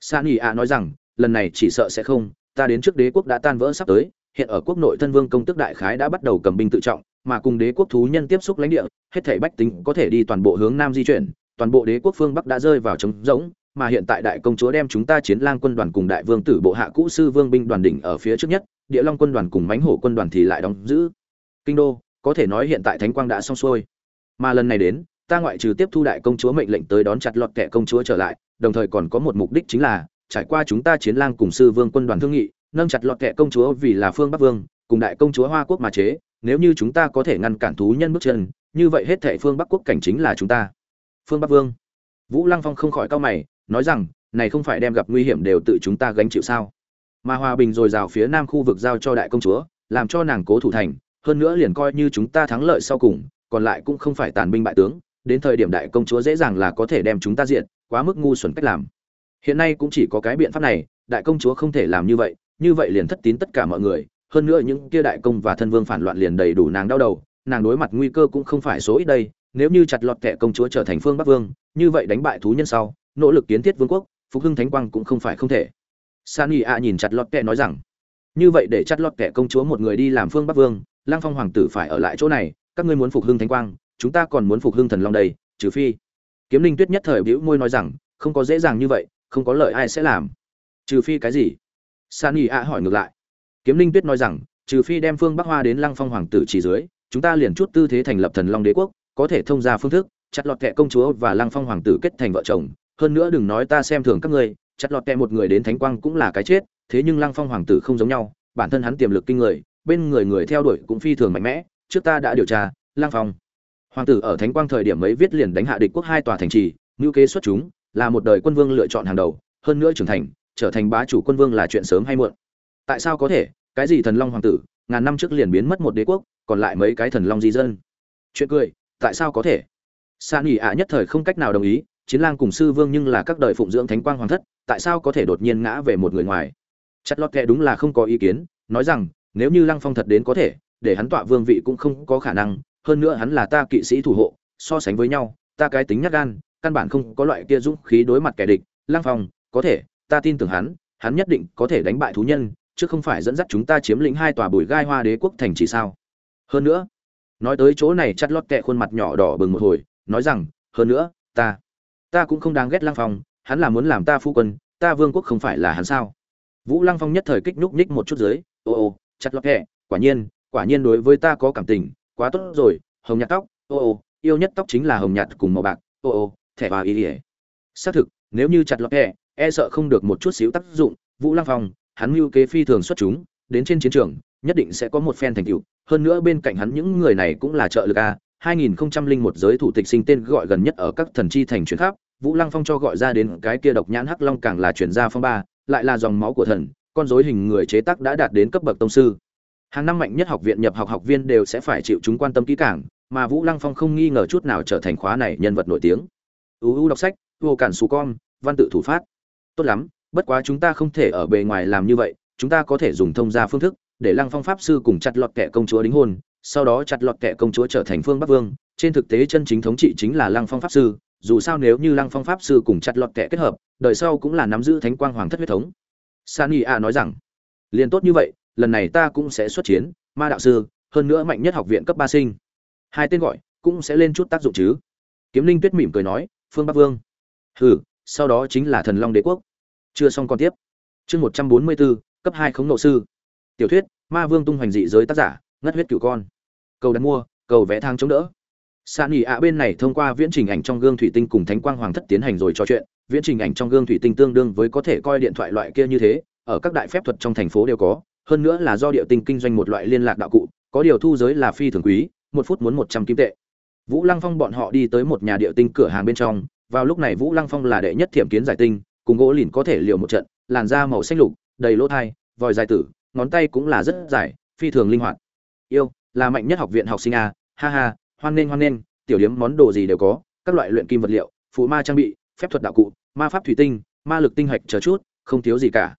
San ỉ ạ nói rằng, lần này chỉ sợ sẽ không, ta đến trước đế quốc đã tan vỡ sắp tới, hiện ở quốc nội thân vương công tức đại khái đã bắt đầu cầm binh tự trọng, mà cùng đế quốc thú nhân tiếp xúc lãnh địa, hết thể bách tính có thể đi toàn bộ hướng nam di chuyển toàn bộ đế quốc phương bắc đã rơi vào trống rỗng, mà hiện tại đại công chúa đem chúng ta chiến lang quân đoàn cùng đại vương tử bộ hạ cũ sư vương binh đoàn đỉnh ở phía trước nhất, địa long quân đoàn cùng mánh hổ quân đoàn thì lại đóng giữ. Kinh đô, có thể nói hiện tại thánh quang đã xong xuôi. Mà lần này đến, ta ngoại trừ tiếp thu đại công chúa mệnh lệnh tới đón chặt lọt kẻ công chúa trở lại, đồng thời còn có một mục đích chính là, trải qua chúng ta chiến lang cùng sư vương quân đoàn thương nghị, nâng chặt lọt kẻ công chúa vì là phương bắc vương, cùng đại công chúa hoa quốc mà chế, nếu như chúng ta có thể ngăn cản thú nhân bước chân, như vậy hết thệ phương bắc quốc cảnh chính là chúng ta phương bắc vương. Vũ lăng phong không khỏi cau mày, nói rằng, này không phải đem gặp nguy hiểm đều tự chúng ta gánh chịu sao? Mà hòa bình rồi rào phía nam khu vực giao cho đại công chúa, làm cho nàng cố thủ thành, hơn nữa liền coi như chúng ta thắng lợi sau cùng, còn lại cũng không phải tàn binh bại tướng, đến thời điểm đại công chúa dễ dàng là có thể đem chúng ta diện quá mức ngu xuẩn cách làm. Hiện nay cũng chỉ có cái biện pháp này, đại công chúa không thể làm như vậy như vậy liền thất tín tất cả mọi người, hơn nữa những kia đại công và thân vương phản loạn liền đầy đủ nàng đau đầu, nàng đối mặt nguy cơ cũng không phải số ít đây nếu như chặt lọt kẻ công chúa trở thành phương bắc vương, như vậy đánh bại thú nhân sau, nỗ lực kiến thiết vương quốc, phục hưng thánh quang cũng không phải không thể. San y a nhìn chặt lọt kẻ nói rằng, như vậy để chặt lọt kẻ công chúa một người đi làm phương bắc vương lang phong hoàng tử phải ở lại chỗ này, các ngươi muốn phục hưng thánh quang, chúng ta còn muốn phục hưng thần long đầy trừ phi. Kiếm linh tuyết nhất thời bĩu môi nói rằng, không có dễ dàng như vậy, không có lợi ai sẽ làm. Trừ phi cái gì? San y a hỏi ngược lại. Kiếm linh tuyết nói rằng, trừ phi đem phương bắc hoa đến lăng phong hoàng tử chỉ dưới, chúng ta liền chút tư thế thành lập thần long đế quốc có thể thông ra phương thức, chặt lọt kệ công chúa và lăng phong hoàng tử kết thành vợ chồng. Hơn nữa đừng nói ta xem thường các ngươi, chặt lọt kệ một người đến thánh quang cũng là cái chết, thế nhưng lăng phong hoàng tử không giống nhau, bản thân hắn tiềm lực kinh người, bên người người theo đuổi cũng phi thường mạnh mẽ, trước ta đã điều tra, lăng phong hoàng tử ở thánh quang thời điểm ấy viết liền đánh hạ địch quốc hai tòa thành trì, ngữ kế xuất chúng, là một đời quân vương lựa chọn hàng đầu, hơn nữa trưởng thành, trở thành bá chủ quân vương là chuyện sớm hay muộn. Tại sao có thể? Cái gì thần long hoàng tử, ngàn năm trước liền biến mất một đế quốc, còn lại mấy cái thần long di dân. Chuyện cười tại sao có thể? San ỉ ạ nhất thời không cách nào đồng ý, chiến lang cùng sư vương nhưng là các đời phụng dưỡng thánh quang hoàng thất, tại sao có thể đột nhiên ngã về một người ngoài? Chất lót kệ đúng là không có ý kiến, nói rằng, nếu như lăng phong thật đến có thể, để hắn tọa vương vị cũng không có khả năng, hơn nữa hắn là ta kỵ sĩ thủ hộ, so sánh với nhau, ta cái tính nhắc gan, căn bản không có loại kia dũng khí đối mặt kẻ địch. Lăng phong, có thể, ta tin tưởng hắn hắn nhất định có thể đánh bại thú nhân, chứ không phải dẫn dắt chúng ta chiếm lĩnh hai tòa bùi gai hoa đế quốc thành chỉ sao? Hơn nữa nói tới chỗ này chắt lót kẹ khuôn mặt nhỏ đỏ bừng một hồi, nói rằng, hơn nữa, ta ta cũng không đáng ghét lăng phong, hắn là muốn làm ta phu quân, ta vương quốc không phải là hắn sao? Vũ lăng phong nhất thời kích nhúc nhích một chút dưới, ô ô, chặt lót kẹ, quả nhiên quả nhiên đối với ta có cảm tình, quá tốt rồi, hồng nhạt tóc, ô ô, yêu nhất tóc chính là hồng nhạt cùng màu bạc, ô ô, thẻ vào ý ỉa xác thực, nếu như chặt lọt kẹ e sợ không được một chút xíu tác dụng, vũ lăng phong, hắn mưu kế phi thường xuất chúng, đến trên chiến trường nhất định sẽ có một phen thành tựu. Hơn nữa bên cạnh hắn những người này cũng là trợ lực a 2001 giới thủ tịch sinh tên gọi gần nhất ở các thần chi thành chuyển khắp. Vũ lăng phong cho gọi ra đến cái kia độc nhãn hắc long càng là chuyển ra phong ba, lại là dòng máu của thần, con rối hình người chế tác đã đạt đến cấp bậc tông sư. Hàng năm mạnh nhất học viện nhập học học viên đều sẽ phải chịu chúng quan tâm kỹ càng, mà vũ lăng phong không nghi ngờ chút nào trở thành khóa này nhân vật nổi tiếng. Uu đọc sách, vô cản xù con, văn tự thủ phát. Tốt lắm, bất quá chúng ta không thể ở bề ngoài làm như vậy, chúng ta có thể dùng thông gia phương thức để lăng phong pháp sư cùng chặt lọt kẻ công chúa đính hôn, sau đó chặt lọt kẻ công chúa trở thành phương bắc vương. Trên thực tế chân chính thống trị chính là lăng phong pháp sư, dù sao nếu như lăng phong pháp sư cùng chặt lọt kẻ kết hợp, đời sau cũng là nắm giữ thánh quang hoàng thất huyết thống. Sani a nói rằng, liền tốt như vậy, lần này ta cũng sẽ xuất chiến, ma đạo sư, hơn nữa mạnh nhất học viện cấp ba sinh. Hai tên gọi cũng sẽ lên chút tác dụng chứ. Kiếm linh tuyết mỉm cười nói, phương bắc vương. Hừ, sau đó chính là thần long đế quốc. Chưa xong còn tiếp. Chương một trăm bốn mươi bốn, cấp hai khống nộ sư tiểu thuyết, ma vương tung hoành dị giới tác giả, ngất huyết Cựu con. Cầu đặt mua, cầu vẽ thang chống đỡ. Sàn ỉ ạ bên này thông qua viễn trình ảnh trong gương thủy tinh cùng thánh quang hoàng thất tiến hành rồi trò chuyện. Viễn trình ảnh trong gương thủy tinh tương đương với có thể coi điện thoại loại kia như thế, ở các đại phép thuật trong thành phố đều có. Hơn nữa là do địa tinh kinh doanh một loại liên lạc đạo cụ, có điều thu giới là phi thường quý, một phút muốn một trăm kim tệ. Vũ lăng phong bọn họ đi tới một nhà địa tinh cửa hàng bên trong, vào lúc này vũ lăng phong là đệ nhất thiểm kiến giải tinh, cùng gỗ lìn có thể liều một trận, làn da màu xanh lục, đầy lỗ thai, vòi dài tử ngón tay cũng là rất dài, phi thường linh hoạt. Yêu, là mạnh nhất học viện học sinh a, ha ha, hoan nghênh hoan nghênh, tiểu điếm món đồ gì đều có, các loại luyện kim vật liệu, phụ ma trang bị, phép thuật đạo cụ, ma pháp thủy tinh, ma lực tinh hạch chờ chút, không thiếu gì cả.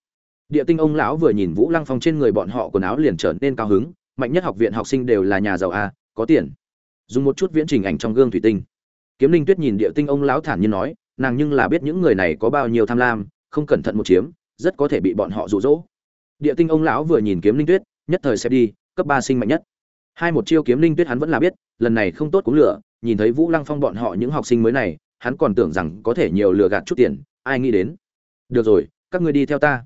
Địa tinh ông lão vừa nhìn vũ lăng phong trên người bọn họ quần áo liền trở nên cao hứng, mạnh nhất học viện học sinh đều là nhà giàu a, có tiền. Dùng một chút viễn trình ảnh trong gương thủy tinh. Kiếm linh tuyết nhìn địa tinh ông lão thản nhiên nói, nàng nhưng là biết những người này có bao nhiêu tham lam, không cẩn thận một chiếm, rất có thể bị bọn họ rụ rỗ địa tinh ông lão vừa nhìn kiếm linh tuyết, nhất thời sẽ đi, cấp ba sinh mạnh nhất. Hai một chiêu kiếm linh tuyết hắn vẫn là biết, lần này không tốt cũng lựa nhìn thấy vũ lăng phong bọn họ những học sinh mới này, hắn còn tưởng rằng có thể nhiều lừa gạt chút tiền, ai nghĩ đến. Được rồi, các ngươi đi theo ta.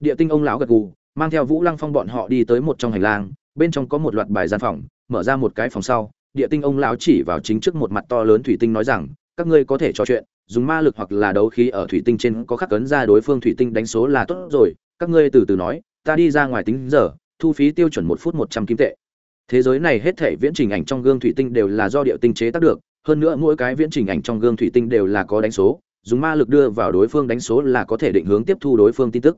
Địa tinh ông lão gật gù, mang theo vũ lăng phong bọn họ đi tới một trong hành lang, bên trong có một loạt bài gian phòng, mở ra một cái phòng sau, địa tinh ông lão chỉ vào chính trước một mặt to lớn thủy tinh nói rằng, các ngươi có thể trò chuyện, dùng ma lực hoặc là đấu khí ở thủy tinh trên có khắc cấn ra đối phương thủy tinh đánh số là tốt rồi, các ngươi từ từ nói ta đi ra ngoài tính giờ, thu phí tiêu chuẩn một phút một trăm kim tệ. Thế giới này hết thể viễn trình ảnh trong gương thủy tinh đều là do địa tinh chế tác được, hơn nữa mỗi cái viễn trình ảnh trong gương thủy tinh đều là có đánh số, dùng ma lực đưa vào đối phương đánh số là có thể định hướng tiếp thu đối phương tin tức.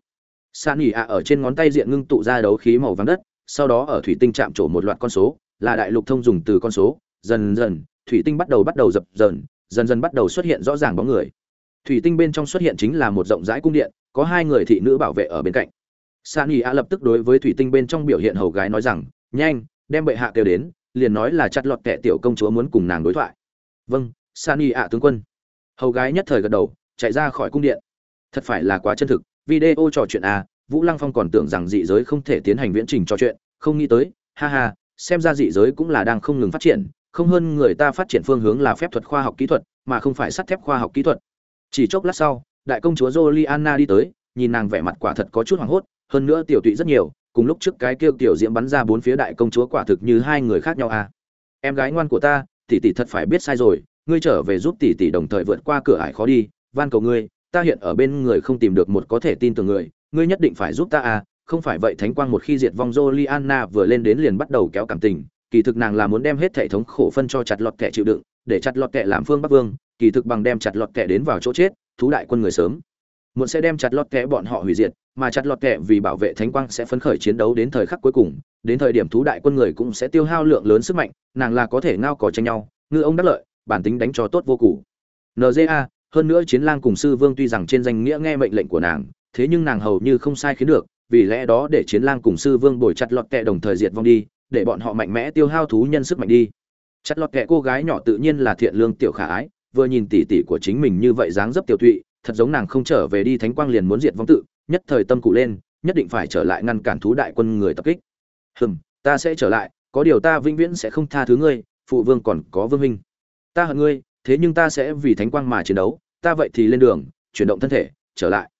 San ỉ ạ ở trên ngón tay diện ngưng tụ ra đấu khí màu vàng đất, sau đó ở thủy tinh chạm trổ một loạt con số, là đại lục thông dùng từ con số, dần dần, thủy tinh bắt đầu bắt đầu dập dần dần dần bắt đầu xuất hiện rõ ràng bóng người. Thủy tinh bên trong xuất hiện chính là một rộng rãi cung điện, có hai người thị nữ bảo vệ ở bên cạnh san y a lập tức đối với thủy tinh bên trong biểu hiện hầu gái nói rằng, nhanh, đem bệ hạ kêu đến, liền nói là chặt lọt kẻ tiểu công chúa muốn cùng nàng đối thoại. Vâng san y a tướng quân. Hầu gái nhất thời gật đầu, chạy ra khỏi cung điện. Thật phải là quá chân thực, video trò chuyện a vũ lăng phong còn tưởng rằng dị giới không thể tiến hành viễn trình trò chuyện, không nghĩ tới, ha ha, xem ra dị giới cũng là đang không ngừng phát triển, không hơn người ta phát triển phương hướng là phép thuật khoa học kỹ thuật, mà không phải sắt thép khoa học kỹ thuật. Chỉ chốc lát sau, đại công chúa Joliana đi tới, nhìn nàng vẻ mặt quả thật có chút hoảng hốt hơn nữa tiểu tụy rất nhiều, cùng lúc trước cái kia tiểu diễm bắn ra bốn phía đại công chúa quả thực như hai người khác nhau à. Em gái ngoan của ta, tỷ tỷ thật phải biết sai rồi, ngươi trở về giúp tỷ tỷ đồng thời vượt qua cửa ải khó đi, van cầu ngươi, ta hiện ở bên người không tìm được một có thể tin tưởng người, ngươi nhất định phải giúp ta à không phải vậy thánh quang một khi diệt vong Joliana vừa lên đến liền bắt đầu kéo cảm tình, kỳ thực nàng là muốn đem hết hệ thống khổ phân cho chặt lọt kẻ chịu đựng, để chặt lọt kẻ làm phương bắc vương, kỳ thực bằng đem chặt lọt kẻ đến vào chỗ chết, thú đại quân người sớm. Muộn sẽ đem chặt lọt kẻ bọn họ hủy diệt mà chặt lọt kẹ vì bảo vệ thánh quang sẽ phấn khởi chiến đấu đến thời khắc cuối cùng, đến thời điểm thú đại quân người cũng sẽ tiêu hao lượng lớn sức mạnh, nàng là có thể ngao cò tranh nhau, ngư ông đắc lợi, bản tính đánh cho tốt vô cùng. Nja hơn nữa chiến lang cùng sư vương tuy rằng trên danh nghĩa nghe mệnh lệnh của nàng, thế nhưng nàng hầu như không sai khiến được, vì lẽ đó để chiến lang cùng sư vương bồi chặt lọt kẹ đồng thời diệt vong đi, để bọn họ mạnh mẽ tiêu hao thú nhân sức mạnh đi. Chặt lọt kẹ cô gái nhỏ tự nhiên là thiện lương tiểu khả ái, vừa nhìn tỉ tỉ của chính mình như vậy dáng dấp tiểu thụy thật giống nàng không trở về đi thánh quang liền muốn diệt vong tự, nhất thời tâm cụ lên, nhất định phải trở lại ngăn cản thú đại quân người tập kích. Hừm, ta sẽ trở lại, có điều ta vĩnh viễn sẽ không tha thứ ngươi, phụ vương còn có vương minh ta hận ngươi, thế nhưng ta sẽ vì thánh quang mà chiến đấu, ta vậy thì lên đường, chuyển động thân thể, trở lại.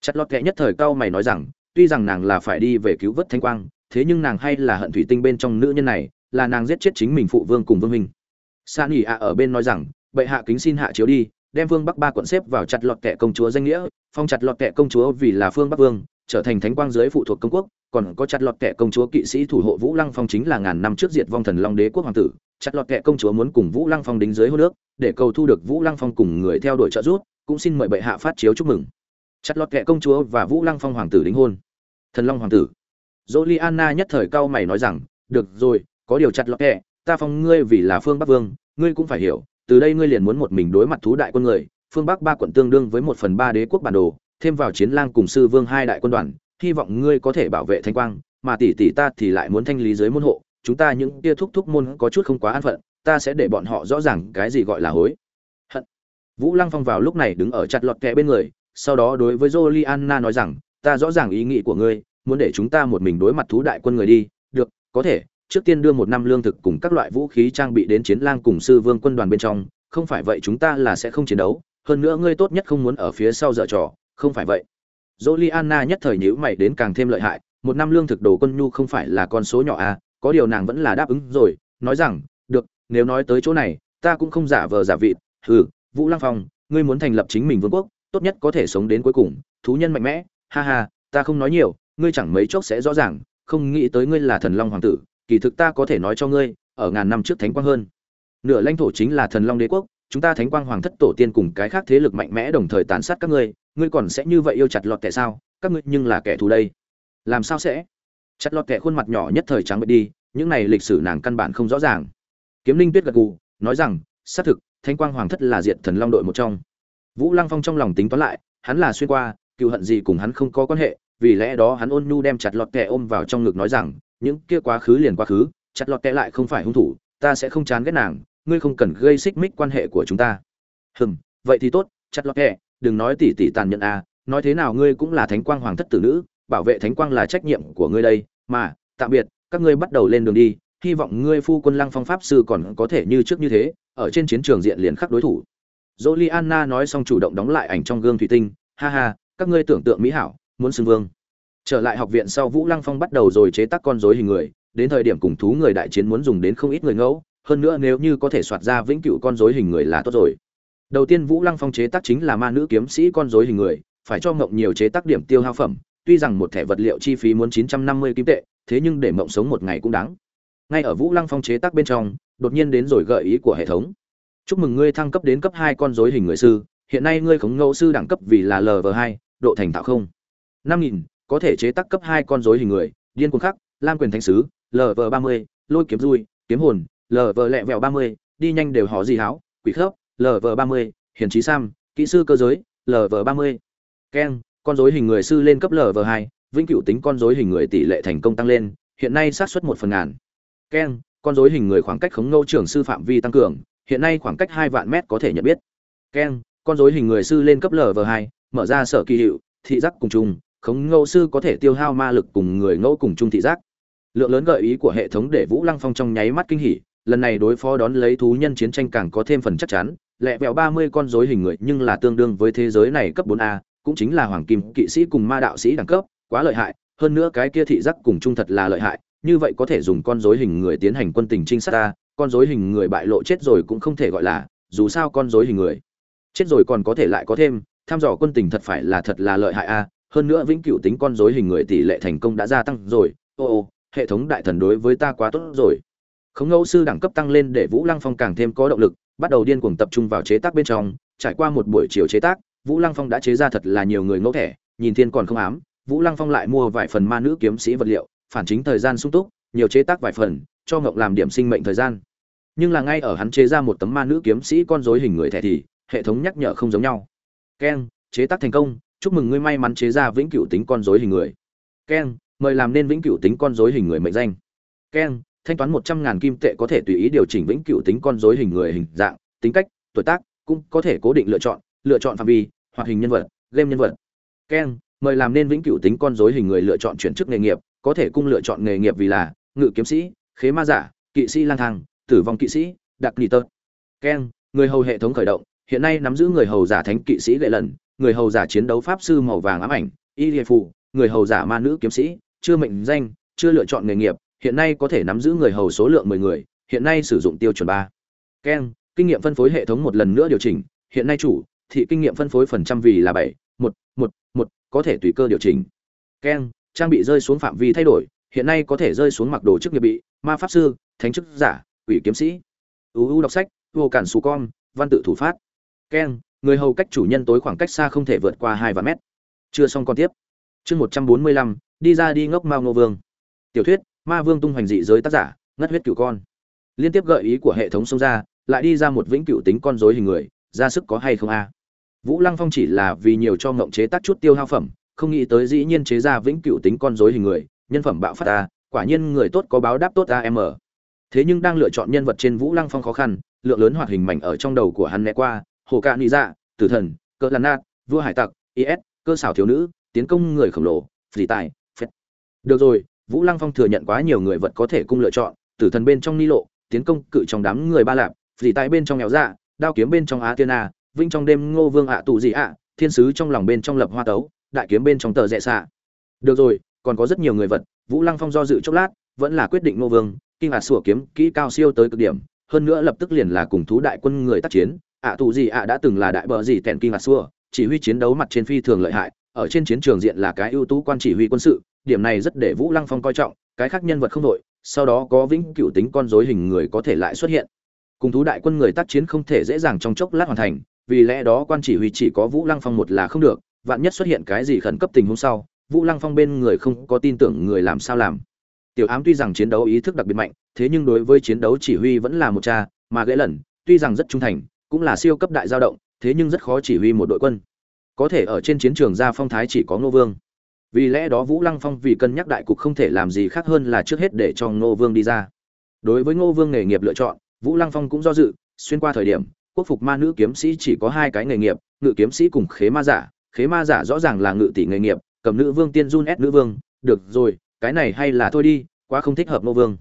Chặt lọt kẹ nhất thời cao mày nói rằng, tuy rằng nàng là phải đi về cứu vớt thánh quang, thế nhưng nàng hay là hận thủy tinh bên trong nữ nhân này, là nàng giết chết chính mình phụ vương cùng vương minh san ỉ ạ ở bên nói rằng, bệ hạ kính xin hạ chiếu đi đem vương bắc ba quận xếp vào chặt lọt kẻ công chúa danh nghĩa phong chặt lọt kẻ công chúa vì là phương bắc vương trở thành thánh quang dưới phụ thuộc công quốc còn có chặt lọt kẻ công chúa kỵ sĩ thủ hộ vũ lăng phong chính là ngàn năm trước diệt vong thần long đế quốc hoàng tử chặt lọt kẻ công chúa muốn cùng vũ lăng phong đính dưới hô nước để cầu thu được vũ lăng phong cùng người theo đuổi trợ giúp cũng xin mời bệ hạ phát chiếu chúc mừng. Chặt lọt kẻ công chúa và vũ lăng phong hoàng tử đính hôn. Thần long hoàng tử. Anna nhất thời cao mày nói rằng, "Được rồi, có điều chặt lọt kẻ, ta phong ngươi vì là phương Bắc Vương, ngươi cũng phải hiểu, từ đây ngươi liền muốn một mình đối mặt thú đại quân người, phương Bắc ba quận tương đương với một phần ba đế quốc bản đồ, thêm vào chiến lang cùng sư vương hai đại quân đoàn, hy vọng ngươi có thể bảo vệ thanh quang, mà tỷ tỷ ta thì lại muốn thanh lý dưới môn hộ, chúng ta những kia thúc thúc môn có chút không quá an phận, ta sẽ để bọn họ rõ ràng cái gì gọi là hối." Hận. Vũ Lăng Phong vào lúc này đứng ở chặt lọt kẻ bên người, sau đó đối với Joliana nói rằng, "Ta rõ ràng ý nghĩ của ngươi, muốn để chúng ta một mình đối mặt thú đại quân người đi được có thể trước tiên đưa một năm lương thực cùng các loại vũ khí trang bị đến chiến lang cùng sư vương quân đoàn bên trong không phải vậy chúng ta là sẽ không chiến đấu hơn nữa ngươi tốt nhất không muốn ở phía sau dở trò không phải vậy. Joliana nhất thời nhíu mày đến càng thêm lợi hại, một năm lương thực đồ quân nhu không phải là con số nhỏ à, có điều nàng vẫn là đáp ứng rồi, nói rằng, được, nếu nói tới chỗ này, ta cũng không giả vờ giả vịt, hừ, Vũ Lăng Phong, ngươi muốn thành lập chính mình vương quốc, tốt nhất có thể sống đến cuối cùng thú nhân mạnh mẽ ha ha ta không nói nhiều ngươi chẳng mấy chốc sẽ rõ ràng không nghĩ tới ngươi là thần long hoàng tử kỳ thực ta có thể nói cho ngươi, ở ngàn năm trước thánh quang hơn. Nửa lãnh thổ chính là thần long đế quốc, chúng ta thánh quang hoàng thất tổ tiên cùng cái khác thế lực mạnh mẽ đồng thời tàn sát các ngươi ngươi còn sẽ như vậy yêu chặt lọt kẻ sao? Các ngươi nhưng là kẻ thù đây. Làm sao sẽ? Chặt lọt kẻ khuôn mặt nhỏ nhất thời trắng bệch đi, những này lịch sử nàng căn bản không rõ ràng. Kiếm linh tuyết gật gù, nói rằng, xác thực, thánh quang hoàng thất là diệt thần long đội một trong. Vũ lăng phong trong lòng tính toán lại, hắn là xuyên qua cựu hận gì cùng hắn không có quan hệ, vì lẽ đó hắn ôn nhu đem chặt lọt kẻ ôm vào trong ngực nói rằng những kia quá khứ liền quá khứ chặt lọt kẽ lại không phải hung thủ ta sẽ không chán ghét nàng ngươi không cần gây xích mích quan hệ của chúng ta hừm vậy thì tốt chặt lọt kẽ, đừng nói tỉ tỉ tàn nhẫn à nói thế nào ngươi cũng là thánh quang hoàng thất tử nữ bảo vệ thánh quang là trách nhiệm của ngươi đây mà tạm biệt các ngươi bắt đầu lên đường đi hy vọng ngươi phu quân lăng phong pháp sư còn có thể như trước như thế ở trên chiến trường diện liền khắc đối thủ Jolianna nói xong chủ động đóng lại ảnh trong gương thủy tinh, ha ha, các ngươi tưởng tượng mỹ hảo, muốn xưng vương. Trở lại học viện sau Vũ Lăng Phong bắt đầu rồi chế tác con rối hình người, đến thời điểm cùng thú người đại chiến muốn dùng đến không ít người ngẫu, hơn nữa nếu như có thể soạt ra vĩnh cửu con rối hình người là tốt rồi. Đầu tiên Vũ Lăng Phong chế tác chính là ma nữ kiếm sĩ con rối hình người, phải cho mộng nhiều chế tác điểm tiêu hao phẩm, tuy rằng một thẻ vật liệu chi phí muốn 950 kim tệ, thế nhưng để mộng sống một ngày cũng đáng. Ngay ở Vũ Lăng Phong chế tác bên trong, đột nhiên đến rồi gợi ý của hệ thống chúc mừng ngươi thăng cấp đến cấp hai con dối hình người sư hiện nay ngươi khống ngẫu sư đẳng cấp vì là lv hai độ thành thạo không năm nghìn có thể chế tác cấp hai con rối hình người điên cuồng khắc lam quyền thánh sứ lv ba mươi lôi kiếm rui, kiếm hồn lv lẹ vẹo ba mươi đi nhanh đều họ gì háo quỷ khớp LV30, hiển trí sam kỹ sư cơ giới lv ba mươi keng con rối hình người sư lên cấp lv hai vĩnh cửu tính con rối hình người tỷ lệ thành công tăng lên hiện nay xác suất một phần ngàn keng con rối hình người khoảng cách khống ngẫu trưởng sư phạm vi tăng cường hiện nay khoảng cách hai vạn mét có thể nhận biết keng con rối hình người sư lên cấp lv hai mở ra sở kỳ hiệu thị giác cùng trùng khống ngẫu sư có thể tiêu hao ma lực cùng người ngẫu cùng chung thị giác. Lượng lớn gợi ý của hệ thống để vũ lăng phong trong nháy mắt kinh hỉ, lần này đối phó đón lấy thú nhân chiến tranh càng có thêm phần chắc chắn, lẹ vẹo ba mươi con rối hình người nhưng là tương đương với thế giới này cấp bốn a, cũng chính là hoàng kim kỵ sĩ cùng ma đạo sĩ đẳng cấp, quá lợi hại, hơn nữa cái kia thị giác cùng chung thật là lợi hại, như vậy có thể dùng con rối hình người tiến hành quân tình trinh sát ta con rối hình người bại lộ chết rồi cũng không thể gọi là, dù sao con rối hình người chết rồi còn có thể lại có thêm, tham dò quân tình thật phải là thật là lợi hại a hơn nữa vĩnh cửu tính con rối hình người tỷ lệ thành công đã gia tăng rồi. Ô ô, hệ thống đại thần đối với ta quá tốt rồi. Khống ngẫu sư đẳng cấp tăng lên để vũ lăng phong càng thêm có động lực, bắt đầu điên cuồng tập trung vào chế tác bên trong. Trải qua một buổi chiều chế tác, vũ lăng phong đã chế ra thật là nhiều người ngẫu thẻ. Nhìn thiên còn không ám, vũ lăng phong lại mua vài phần ma nữ kiếm sĩ vật liệu, phản chính thời gian sung túc, nhiều chế tác vài phần, cho ngộng làm điểm sinh mệnh thời gian. Nhưng là ngay ở hắn chế ra một tấm ma nữ kiếm sĩ con rối hình người thẻ thì, hệ thống nhắc nhở không giống nhau. Keng, chế tác thành công chúc mừng ngươi may mắn chế ra vĩnh cửu tính con rối hình người. Keng mời làm nên vĩnh cửu tính con rối hình người mệnh danh. Keng thanh toán một trăm ngàn kim tệ có thể tùy ý điều chỉnh vĩnh cửu tính con rối hình người hình dạng, tính cách, tuổi tác, cũng có thể cố định lựa chọn lựa chọn phạm vi, hoạt hình nhân vật, game nhân vật. Keng mời làm nên vĩnh cửu tính con rối hình người lựa chọn chuyển chức nghề nghiệp, có thể cung lựa chọn nghề nghiệp vì là ngự kiếm sĩ, khế ma giả, kỵ sĩ lang thang, tử vong kỵ sĩ, đặc nị tơ keng người hầu hệ thống khởi động, hiện nay nắm giữ người hầu giả thánh kỵ sĩ gậy lần người hầu giả chiến đấu pháp sư màu vàng ám ảnh y liệt phụ người hầu giả ma nữ kiếm sĩ chưa mệnh danh chưa lựa chọn nghề nghiệp hiện nay có thể nắm giữ người hầu số lượng mười người hiện nay sử dụng tiêu chuẩn ba. Ken, kinh nghiệm phân phối hệ thống một lần nữa điều chỉnh hiện nay chủ thị kinh nghiệm phân phối phần trăm vì là bảy một một một có thể tùy cơ điều chỉnh. Ken, trang bị rơi xuống phạm vi thay đổi hiện nay có thể rơi xuống mặc đồ chức nghiệp bị ma pháp sư thánh chức giả quỷ kiếm sĩ. Uu đọc sách vô cản sù con văn tự thủ phát. Ken người hầu cách chủ nhân tối khoảng cách xa không thể vượt qua hai vạn mét. Chưa xong còn tiếp. Chương một trăm bốn mươi lăm, đi ra đi ngốc mao ngô vương. Tiểu thuyết, ma vương tung hoành dị giới tác giả, ngất huyết cửu con. Liên tiếp gợi ý của hệ thống xông ra, lại đi ra một vĩnh cửu tính con rối hình người, ra sức có hay không a? Vũ lăng phong chỉ là vì nhiều cho ngộng chế tác chút tiêu hao phẩm, không nghĩ tới dĩ nhiên chế ra vĩnh cửu tính con rối hình người, nhân phẩm bạo phát ta quả nhiên người tốt có báo đáp tốt ta em ở. Thế nhưng đang lựa chọn nhân vật trên vũ lăng phong khó khăn, lượng lớn hoạt hình mảnh ở trong đầu của hắn né qua hồ cạ nị dạ tử thần, cỡ lan nát vua hải tặc is cơ xảo thiếu nữ, tiến công người khổng lồ phì tài, phết. Được rồi, vũ lăng phong thừa nhận quá nhiều người vật có thể cung lựa chọn, tử thần bên trong ni lộ, tiến công cự trong đám người ba lạp phì tài bên trong nghèo dạ đao kiếm bên trong á tiên a, vinh trong đêm ngô vương ạ tụ gì ạ, thiên sứ trong lòng bên trong lập hoa tấu, đại kiếm bên trong tờ rẽ xạ. Được rồi, còn có rất nhiều người vật, vũ lăng phong do dự chốc lát, vẫn là quyết định ngô vương, kinh ngạc sủa kiếm kỹ cao siêu tới cực điểm, hơn nữa lập tức liền là cùng thú đại quân người tác chiến ạ à, tù gì ạ đã từng là đại bờ gì tèn kinh ngạc xua chỉ huy chiến đấu mặt trên phi thường lợi hại ở trên chiến trường diện là cái ưu tú quan chỉ huy quân sự điểm này rất để vũ lăng phong coi trọng cái khác nhân vật không đội sau đó có vĩnh cửu tính con rối hình người có thể lại xuất hiện. Cùng thú đại quân người tác chiến không thể dễ dàng trong chốc lát hoàn thành vì lẽ đó quan chỉ huy chỉ có vũ lăng phong một là không được vạn nhất xuất hiện cái gì khẩn cấp tình huống sau vũ lăng phong bên người không có tin tưởng người làm sao làm. Tiểu ám tuy rằng chiến đấu ý thức đặc biệt mạnh thế nhưng đối với chiến đấu chỉ huy vẫn là một cha mà gãy lần tuy rằng rất trung thành cũng là siêu cấp đại giao động, thế nhưng rất khó chỉ huy một đội quân. Có thể ở trên chiến trường ra phong thái chỉ có ngô vương. Vì lẽ đó vũ lăng phong vì cân nhắc đại cục không thể làm gì khác hơn là trước hết để cho ngô vương đi ra. Đối với ngô vương nghề nghiệp lựa chọn, vũ lăng phong cũng do dự, xuyên qua thời điểm, quốc phục ma nữ kiếm sĩ chỉ có hai cái nghề nghiệp, ngự kiếm sĩ cùng khế ma giả. Khế ma giả rõ ràng là ngự tỷ nghề nghiệp, cầm nữ vương tiên run ép nữ vương, được rồi, cái này hay là thôi đi, quá không thích hợp ngô vương.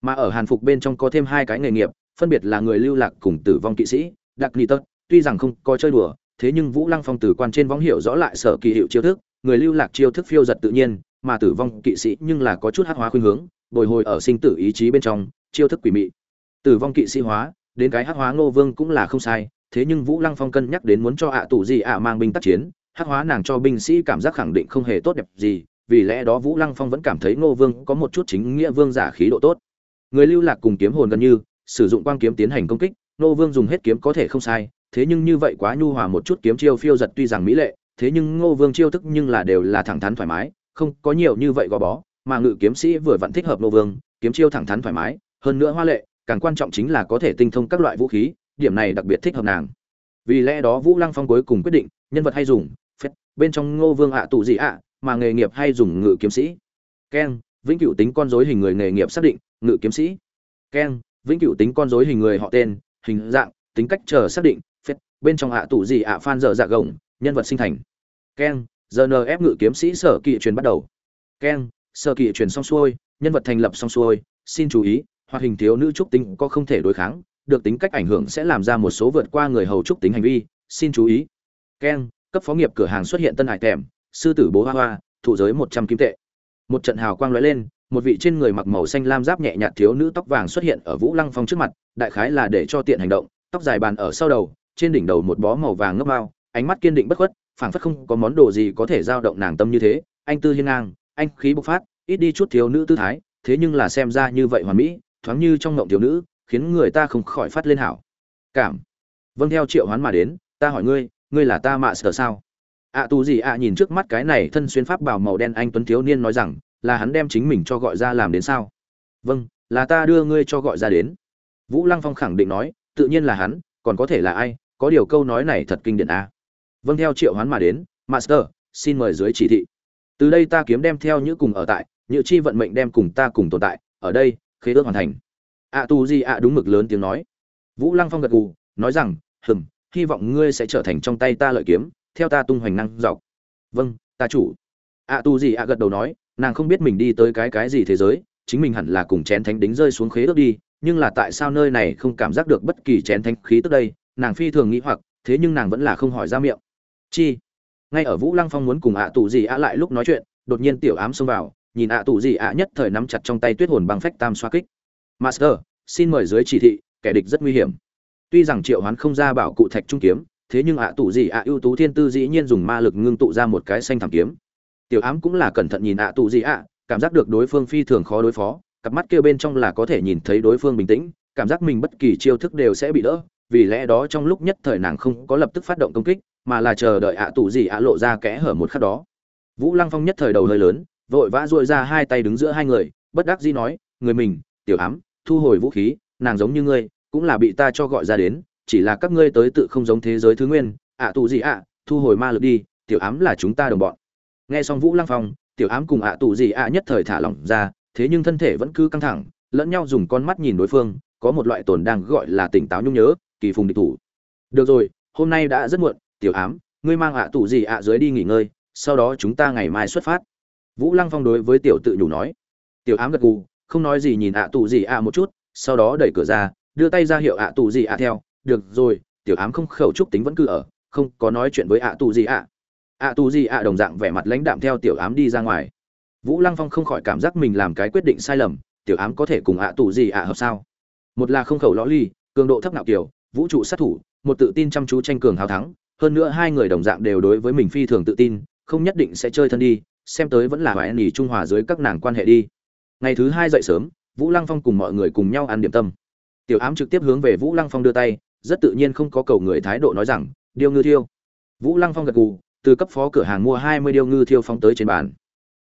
Mà ở hàn phục bên trong có thêm hai cái nghề nghiệp, phân biệt là người lưu lạc cùng tử vong kỵ sĩ đặc ni tật tuy rằng không có chơi đùa, thế nhưng vũ lăng phong từ quan trên võng hiểu rõ lại sở kỳ hiệu chiêu thức, người lưu lạc chiêu thức phiêu giật tự nhiên, mà tử vong kỵ sĩ nhưng là có chút hắc hóa khuynh hướng, bồi hồi ở sinh tử ý chí bên trong, chiêu thức quỷ mị. Tử vong kỵ sĩ hóa, đến cái hắc hóa ngô vương cũng là không sai, thế nhưng vũ lăng phong cân nhắc đến muốn cho ạ tù gì ạ mang binh tác chiến hắc hóa nàng cho binh sĩ cảm giác khẳng định không hề tốt đẹp gì, vì lẽ đó vũ lăng phong vẫn cảm thấy ngô vương có một chút chính nghĩa vương giả khí độ tốt. Người lưu lạc cùng kiếm hồn gần như, sử dụng quang kiếm tiến hành công kích ngô vương dùng hết kiếm có thể không sai, thế nhưng như vậy quá nhu hòa một chút kiếm chiêu phiêu giật tuy rằng mỹ lệ, thế nhưng ngô vương chiêu thức nhưng là đều là thẳng thắn thoải mái, không có nhiều như vậy gò bó, mà ngự kiếm sĩ vừa vặn thích hợp ngô vương, kiếm chiêu thẳng thắn thoải mái, hơn nữa hoa lệ, càng quan trọng chính là có thể tinh thông các loại vũ khí, điểm này đặc biệt thích hợp nàng. Vì lẽ đó vũ lăng phong cuối cùng quyết định, nhân vật hay dùng phép bên trong ngô vương ạ tù gì ạ, mà nghề nghiệp hay dùng ngự kiếm sĩ. Keng vĩnh cửu tính con dối hình người nghề nghiệp xác định, ngự kiếm sĩ. Keng vĩnh cửu tính con dối hình người họ tên hình dạng, tính cách chờ xác định, phết, bên trong ạ tù gì ạ phan dở dạ gồng, nhân vật sinh thành. Keng ép ngự kiếm sĩ sở kỵ truyền bắt đầu. Keng, sở kỵ truyền xong xuôi, nhân vật thành lập xong xuôi, xin chú ý, hoạt hình thiếu nữ trúc tính có không thể đối kháng, được tính cách ảnh hưởng sẽ làm ra một số vượt qua người hầu trúc tính hành vi, xin chú ý. Keng, cấp phó nghiệp cửa hàng xuất hiện tân hải tèm, sư tử bố hoa hoa thụ giới một trăm kim tệ. Một trận hào quang lóe lên một vị trên người mặc màu xanh lam giáp nhẹ nhạt thiếu nữ tóc vàng xuất hiện ở vũ lăng phong trước mặt đại khái là để cho tiện hành động tóc dài bàn ở sau đầu trên đỉnh đầu một bó màu vàng ngấp bao ánh mắt kiên định bất khuất phảng phất không có món đồ gì có thể giao động nàng tâm như thế anh tư hiên ngang anh khí bộc phát ít đi chút thiếu nữ tư thái thế nhưng là xem ra như vậy hoàn mỹ thoáng như trong ngộng thiếu nữ khiến người ta không khỏi phát lên hảo. Cảm. Vâng theo triệu hoán mà đến ta hỏi ngươi ngươi là ta mạ sở sao? Ạ à, tù gì ạ nhìn trước mắt cái này thân xuyên pháp bảo màu đen anh tuấn thiếu niên nói rằng là hắn đem chính mình cho gọi ra làm đến sao? Vâng là ta đưa ngươi cho gọi ra đến. Vũ lăng phong khẳng định nói tự nhiên là hắn còn có thể là ai có điều câu nói này thật kinh điển à. vâng theo triệu hoán mà đến master xin mời dưới chỉ thị. Từ đây ta kiếm đem theo như cùng ở tại như chi vận mệnh đem cùng ta cùng tồn tại ở đây khế ước hoàn thành. Ạ à, tu Di ạ đúng mực lớn tiếng nói. Vũ lăng phong gật gù nói rằng hừm hy vọng ngươi sẽ trở thành trong tay ta lợi kiếm theo ta tung hoành năng dọc. Vâng ta chủ. Ạ tu Di ạ gật đầu nói nàng không biết mình đi tới cái cái gì thế giới, chính mình hẳn là cùng chén thánh đính rơi xuống khế ước đi, nhưng là tại sao nơi này không cảm giác được bất kỳ chén thánh khí tức đây? Nàng phi thường nghĩ hoặc, thế nhưng nàng vẫn là không hỏi ra miệng. Chi? Ngay ở vũ lăng phong muốn cùng ạ tù gì ạ lại lúc nói chuyện, đột nhiên tiểu ám xông vào, nhìn ạ tù gì ạ nhất thời nắm chặt trong tay tuyết hồn bằng phách tam xoa kích. Master, xin mời dưới chỉ thị, kẻ địch rất nguy hiểm. Tuy rằng triệu hoán không ra bảo cụ thạch trung kiếm, thế nhưng ạ tù gì ạ ưu tú thiên tư dĩ nhiên dùng ma lực ngưng tụ ra một cái xanh thảm kiếm tiểu ám cũng là cẩn thận nhìn ạ tù gì ạ, cảm giác được đối phương phi thường khó đối phó, cặp mắt kia bên trong là có thể nhìn thấy đối phương bình tĩnh, cảm giác mình bất kỳ chiêu thức đều sẽ bị đỡ, vì lẽ đó trong lúc nhất thời nàng không có lập tức phát động công kích, mà là chờ đợi ạ tù gì ạ lộ ra kẽ hở một khắc đó. Vũ lăng phong nhất thời đầu hơi lớn, vội vã dội ra hai tay đứng giữa hai người, bất đắc dĩ nói, người mình, tiểu ám, thu hồi vũ khí, nàng giống như ngươi, cũng là bị ta cho gọi ra đến, chỉ là các ngươi tới tự không giống thế giới thứ nguyên, ạ tù gì ạ, thu hồi ma lực đi, tiểu ám là chúng ta đồng bọn nghe xong vũ lăng phong, tiểu ám cùng ạ tù gì ạ nhất thời thả lỏng ra, thế nhưng thân thể vẫn cứ căng thẳng, lẫn nhau dùng con mắt nhìn đối phương, có một loại tồn đang gọi là tỉnh táo nhung nhớ, kỳ phùng địch thủ. Được rồi, hôm nay đã rất muộn, tiểu ám, ngươi mang ạ tù gì ạ dưới đi nghỉ ngơi, sau đó chúng ta ngày mai xuất phát. Vũ lăng phong đối với tiểu tự nhủ nói. Tiểu ám gật gù, không nói gì nhìn ạ tù gì ạ một chút, sau đó đẩy cửa ra, đưa tay ra hiệu ạ tù gì ạ theo. Được rồi, tiểu ám không khẩu trúc tính vẫn cứ ở, không có nói chuyện với ạ tù gì ạ ạ tù gì ạ đồng dạng vẻ mặt lãnh đạm theo tiểu ám đi ra ngoài. Vũ lăng phong không khỏi cảm giác mình làm cái quyết định sai lầm, tiểu ám có thể cùng ạ tù gì ạ hợp sao? Một là không khẩu lõ ly, cường độ thấp nạo kiểu, vũ trụ sát thủ, một tự tin chăm chú tranh cường hào thắng, hơn nữa hai người đồng dạng đều đối với mình phi thường tự tin, không nhất định sẽ chơi thân đi, xem tới vẫn là hoài nỉ trung hòa dưới các nàng quan hệ đi. Ngày thứ hai dậy sớm, vũ lăng phong cùng mọi người cùng nhau ăn điểm tâm. Tiểu ám trực tiếp hướng về vũ lăng phong đưa tay, rất tự nhiên không có cầu người thái độ nói rằng, điêu ngư thiêu. Vũ lăng phong gật gù từ cấp phó cửa hàng mua hai mươi điêu ngư thiêu phong tới trên bàn.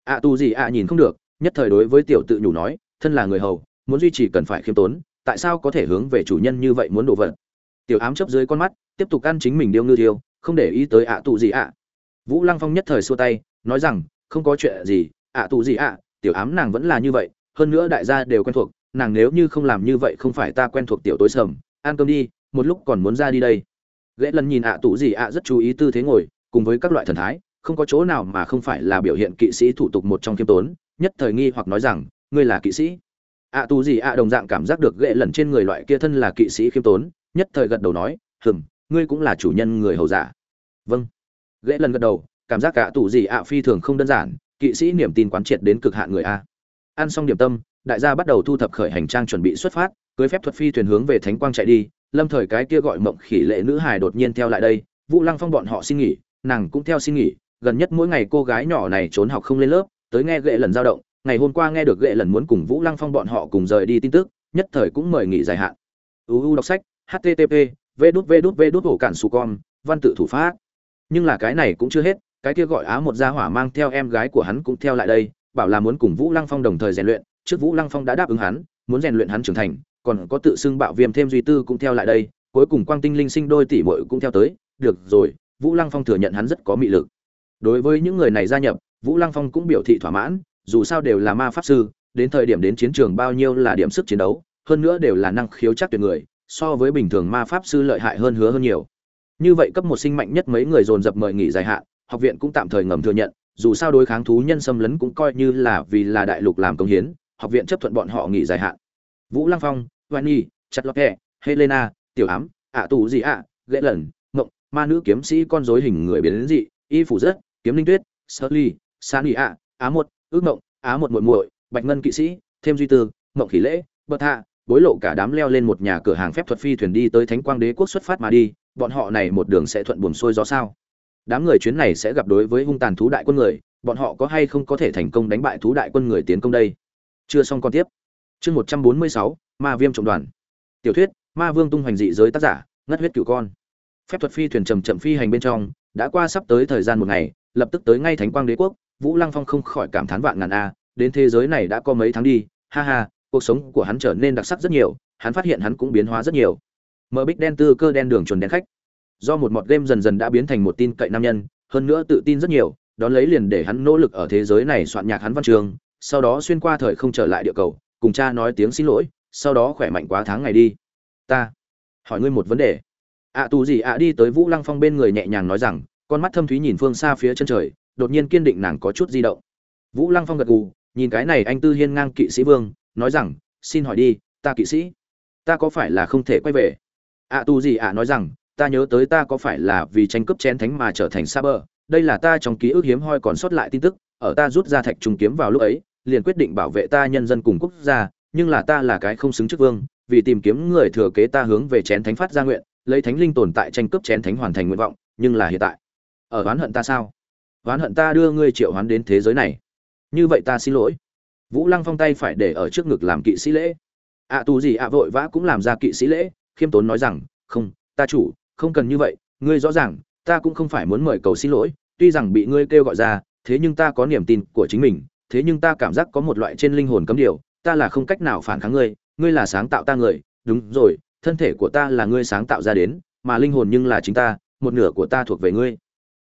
Ạ à, tu gì ạ nhìn không được nhất thời đối với tiểu tự nhủ nói thân là người hầu muốn duy trì cần phải khiêm tốn tại sao có thể hướng về chủ nhân như vậy muốn đổ vật? Tiểu ám chấp dưới con mắt tiếp tục ăn chính mình điêu ngư thiêu không để ý tới ạ à tụ gì ạ vũ lăng phong nhất thời xua tay nói rằng không có chuyện gì ạ à tụ gì ạ tiểu ám nàng vẫn là như vậy hơn nữa đại gia đều quen thuộc nàng nếu như không làm như vậy không phải ta quen thuộc tiểu tối sầm ăn cơm đi một lúc còn muốn ra đi đây. Ghệ lần nhìn ạ tụ gì ạ rất chú ý tư thế ngồi cùng với các loại thần thái, không có chỗ nào mà không phải là biểu hiện kỵ sĩ thủ tục một trong kiêm tốn, nhất thời nghi hoặc nói rằng, ngươi là kỵ sĩ? Ạ tù gì ạ đồng dạng cảm giác được ghệ lần trên người loại kia thân là kỵ sĩ khiêm tốn, nhất thời gật đầu nói, hừm, ngươi cũng là chủ nhân người hầu giả. Vâng. Ghệ lần gật đầu, cảm giác cả tù gì ạ phi thường không đơn giản, kỵ sĩ niềm tin quán triệt đến cực hạn người a. Ăn xong điểm tâm, đại gia bắt đầu thu thập khởi hành trang chuẩn bị xuất phát, cưới phép thuật phi thuyền hướng về thánh quang chạy đi, lâm thời cái kia gọi mộng khỉ lệ nữ hài đột nhiên theo lại đây, vũ lăng phong bọn họ xin nghỉ nàng cũng theo xin nghỉ gần nhất mỗi ngày cô gái nhỏ này trốn học không lên lớp tới nghe gệ lần dao động ngày hôm qua nghe được gệ lần muốn cùng vũ lăng phong bọn họ cùng rời đi tin tức nhất thời cũng mời nghỉ dài hạn uu đọc sách http v đút v đút v đút hổ cản su con văn tự thủ pháp nhưng là cái này cũng chưa hết cái kia gọi á một gia hỏa mang theo em gái của hắn cũng theo lại đây bảo là muốn cùng vũ lăng phong đồng thời rèn luyện trước vũ lăng phong đã đáp ứng hắn muốn rèn luyện hắn trưởng thành còn có tự xưng bạo viêm thêm duy tư cũng theo lại đây cuối cùng quang tinh linh sinh đôi tỷ muội cũng theo tới được rồi vũ lăng phong thừa nhận hắn rất có mị lực. Đối với những người này gia nhập vũ lăng phong cũng biểu thị thỏa mãn dù sao đều là ma pháp sư đến thời điểm đến chiến trường bao nhiêu là điểm sức chiến đấu hơn nữa đều là năng khiếu chắc tuyệt người so với bình thường ma pháp sư lợi hại hơn hứa hơn nhiều. Như vậy cấp một sinh mạnh nhất mấy người dồn dập mời nghỉ dài hạn học viện cũng tạm thời ngầm thừa nhận dù sao đối kháng thú nhân xâm lấn cũng coi như là vì là đại lục làm công hiến học viện chấp thuận bọn họ nghỉ dài hạn. Vũ lăng phong Vani, chặt lọt hẹ, Helena, tiểu ám, ạ tù gì ạ, lệ lần, ma nữ kiếm sĩ con rối hình người biến đến dị, y phủ rất, kiếm linh tuyết, Sully, Sani ạ, á một, ước mộng, á một muội muội, bạch ngân kỵ sĩ, thêm duy tư, mộng khí lễ, bật hạ, bối lộ cả đám leo lên một nhà cửa hàng phép thuật phi thuyền đi tới thánh quang đế quốc xuất phát mà đi, bọn họ này một đường sẽ thuận buồm xuôi gió sao? Đám người chuyến này sẽ gặp đối với hung tàn thú đại quân người, bọn họ có hay không có thể thành công đánh bại thú đại quân người tiến công đây? Chưa xong con tiếp. Chương một trăm bốn mươi sáu ma viêm trọng đoàn tiểu thuyết ma vương tung hoành dị giới tác giả ngất huyết cửu con phép thuật phi thuyền trầm chậm phi hành bên trong, đã qua sắp tới thời gian một ngày, lập tức tới ngay thánh quang đế quốc. Vũ lăng phong không khỏi cảm thán vạn ngàn a, đến thế giới này đã có mấy tháng đi, ha ha, cuộc sống của hắn trở nên đặc sắc rất nhiều, hắn phát hiện hắn cũng biến hóa rất nhiều. Mở bích đen tư cơ đen đường chuẩn đen khách. Do một mọt game dần dần đã biến thành một tin cậy nam nhân, hơn nữa tự tin rất nhiều, đón lấy liền để hắn nỗ lực ở thế giới này soạn nhạc hắn văn trường, sau đó xuyên qua thời không trở lại địa cầu, cùng cha nói tiếng xin lỗi, sau đó khỏe mạnh quá tháng ngày đi. Ta, hỏi ngươi một vấn đề ạ tù gì ạ đi tới vũ lăng phong bên người nhẹ nhàng nói rằng, con mắt thâm thúy nhìn phương xa phía chân trời, đột nhiên kiên định nàng có chút di động. Vũ lăng phong gật gù, nhìn cái này anh tư hiên ngang kỵ sĩ vương, nói rằng, xin hỏi đi, ta kỵ sĩ, ta có phải là không thể quay về? ạ tù gì ạ nói rằng, ta nhớ tới ta có phải là vì tranh cướp chén thánh mà trở thành sa bờ, đây là ta trong ký ức hiếm hoi còn sót lại tin tức, ở ta rút ra thạch trùng kiếm vào lúc ấy, liền quyết định bảo vệ ta nhân dân cùng quốc gia, nhưng là ta là cái không xứng chức vương, vì tìm kiếm người thừa kế ta hướng về chén thánh phát gia nguyện lấy thánh linh tồn tại tranh cướp chén thánh hoàn thành nguyện vọng nhưng là hiện tại. Ở oán hận ta sao? Oán hận ta đưa ngươi triệu hoán đến thế giới này. Như vậy ta xin lỗi. Vũ lăng phong tay phải để ở trước ngực làm kỵ sĩ lễ. Ạ à, tù gì ạ vội vã cũng làm ra kỵ sĩ lễ khiêm tốn nói rằng không ta chủ không cần như vậy ngươi rõ ràng ta cũng không phải muốn mời cầu xin lỗi tuy rằng bị ngươi kêu gọi ra thế nhưng ta có niềm tin của chính mình thế nhưng ta cảm giác có một loại trên linh hồn cấm điều ta là không cách nào phản kháng ngươi ngươi là sáng tạo ta người đúng rồi thân thể của ta là ngươi sáng tạo ra đến, mà linh hồn nhưng là chính ta, một nửa của ta thuộc về ngươi.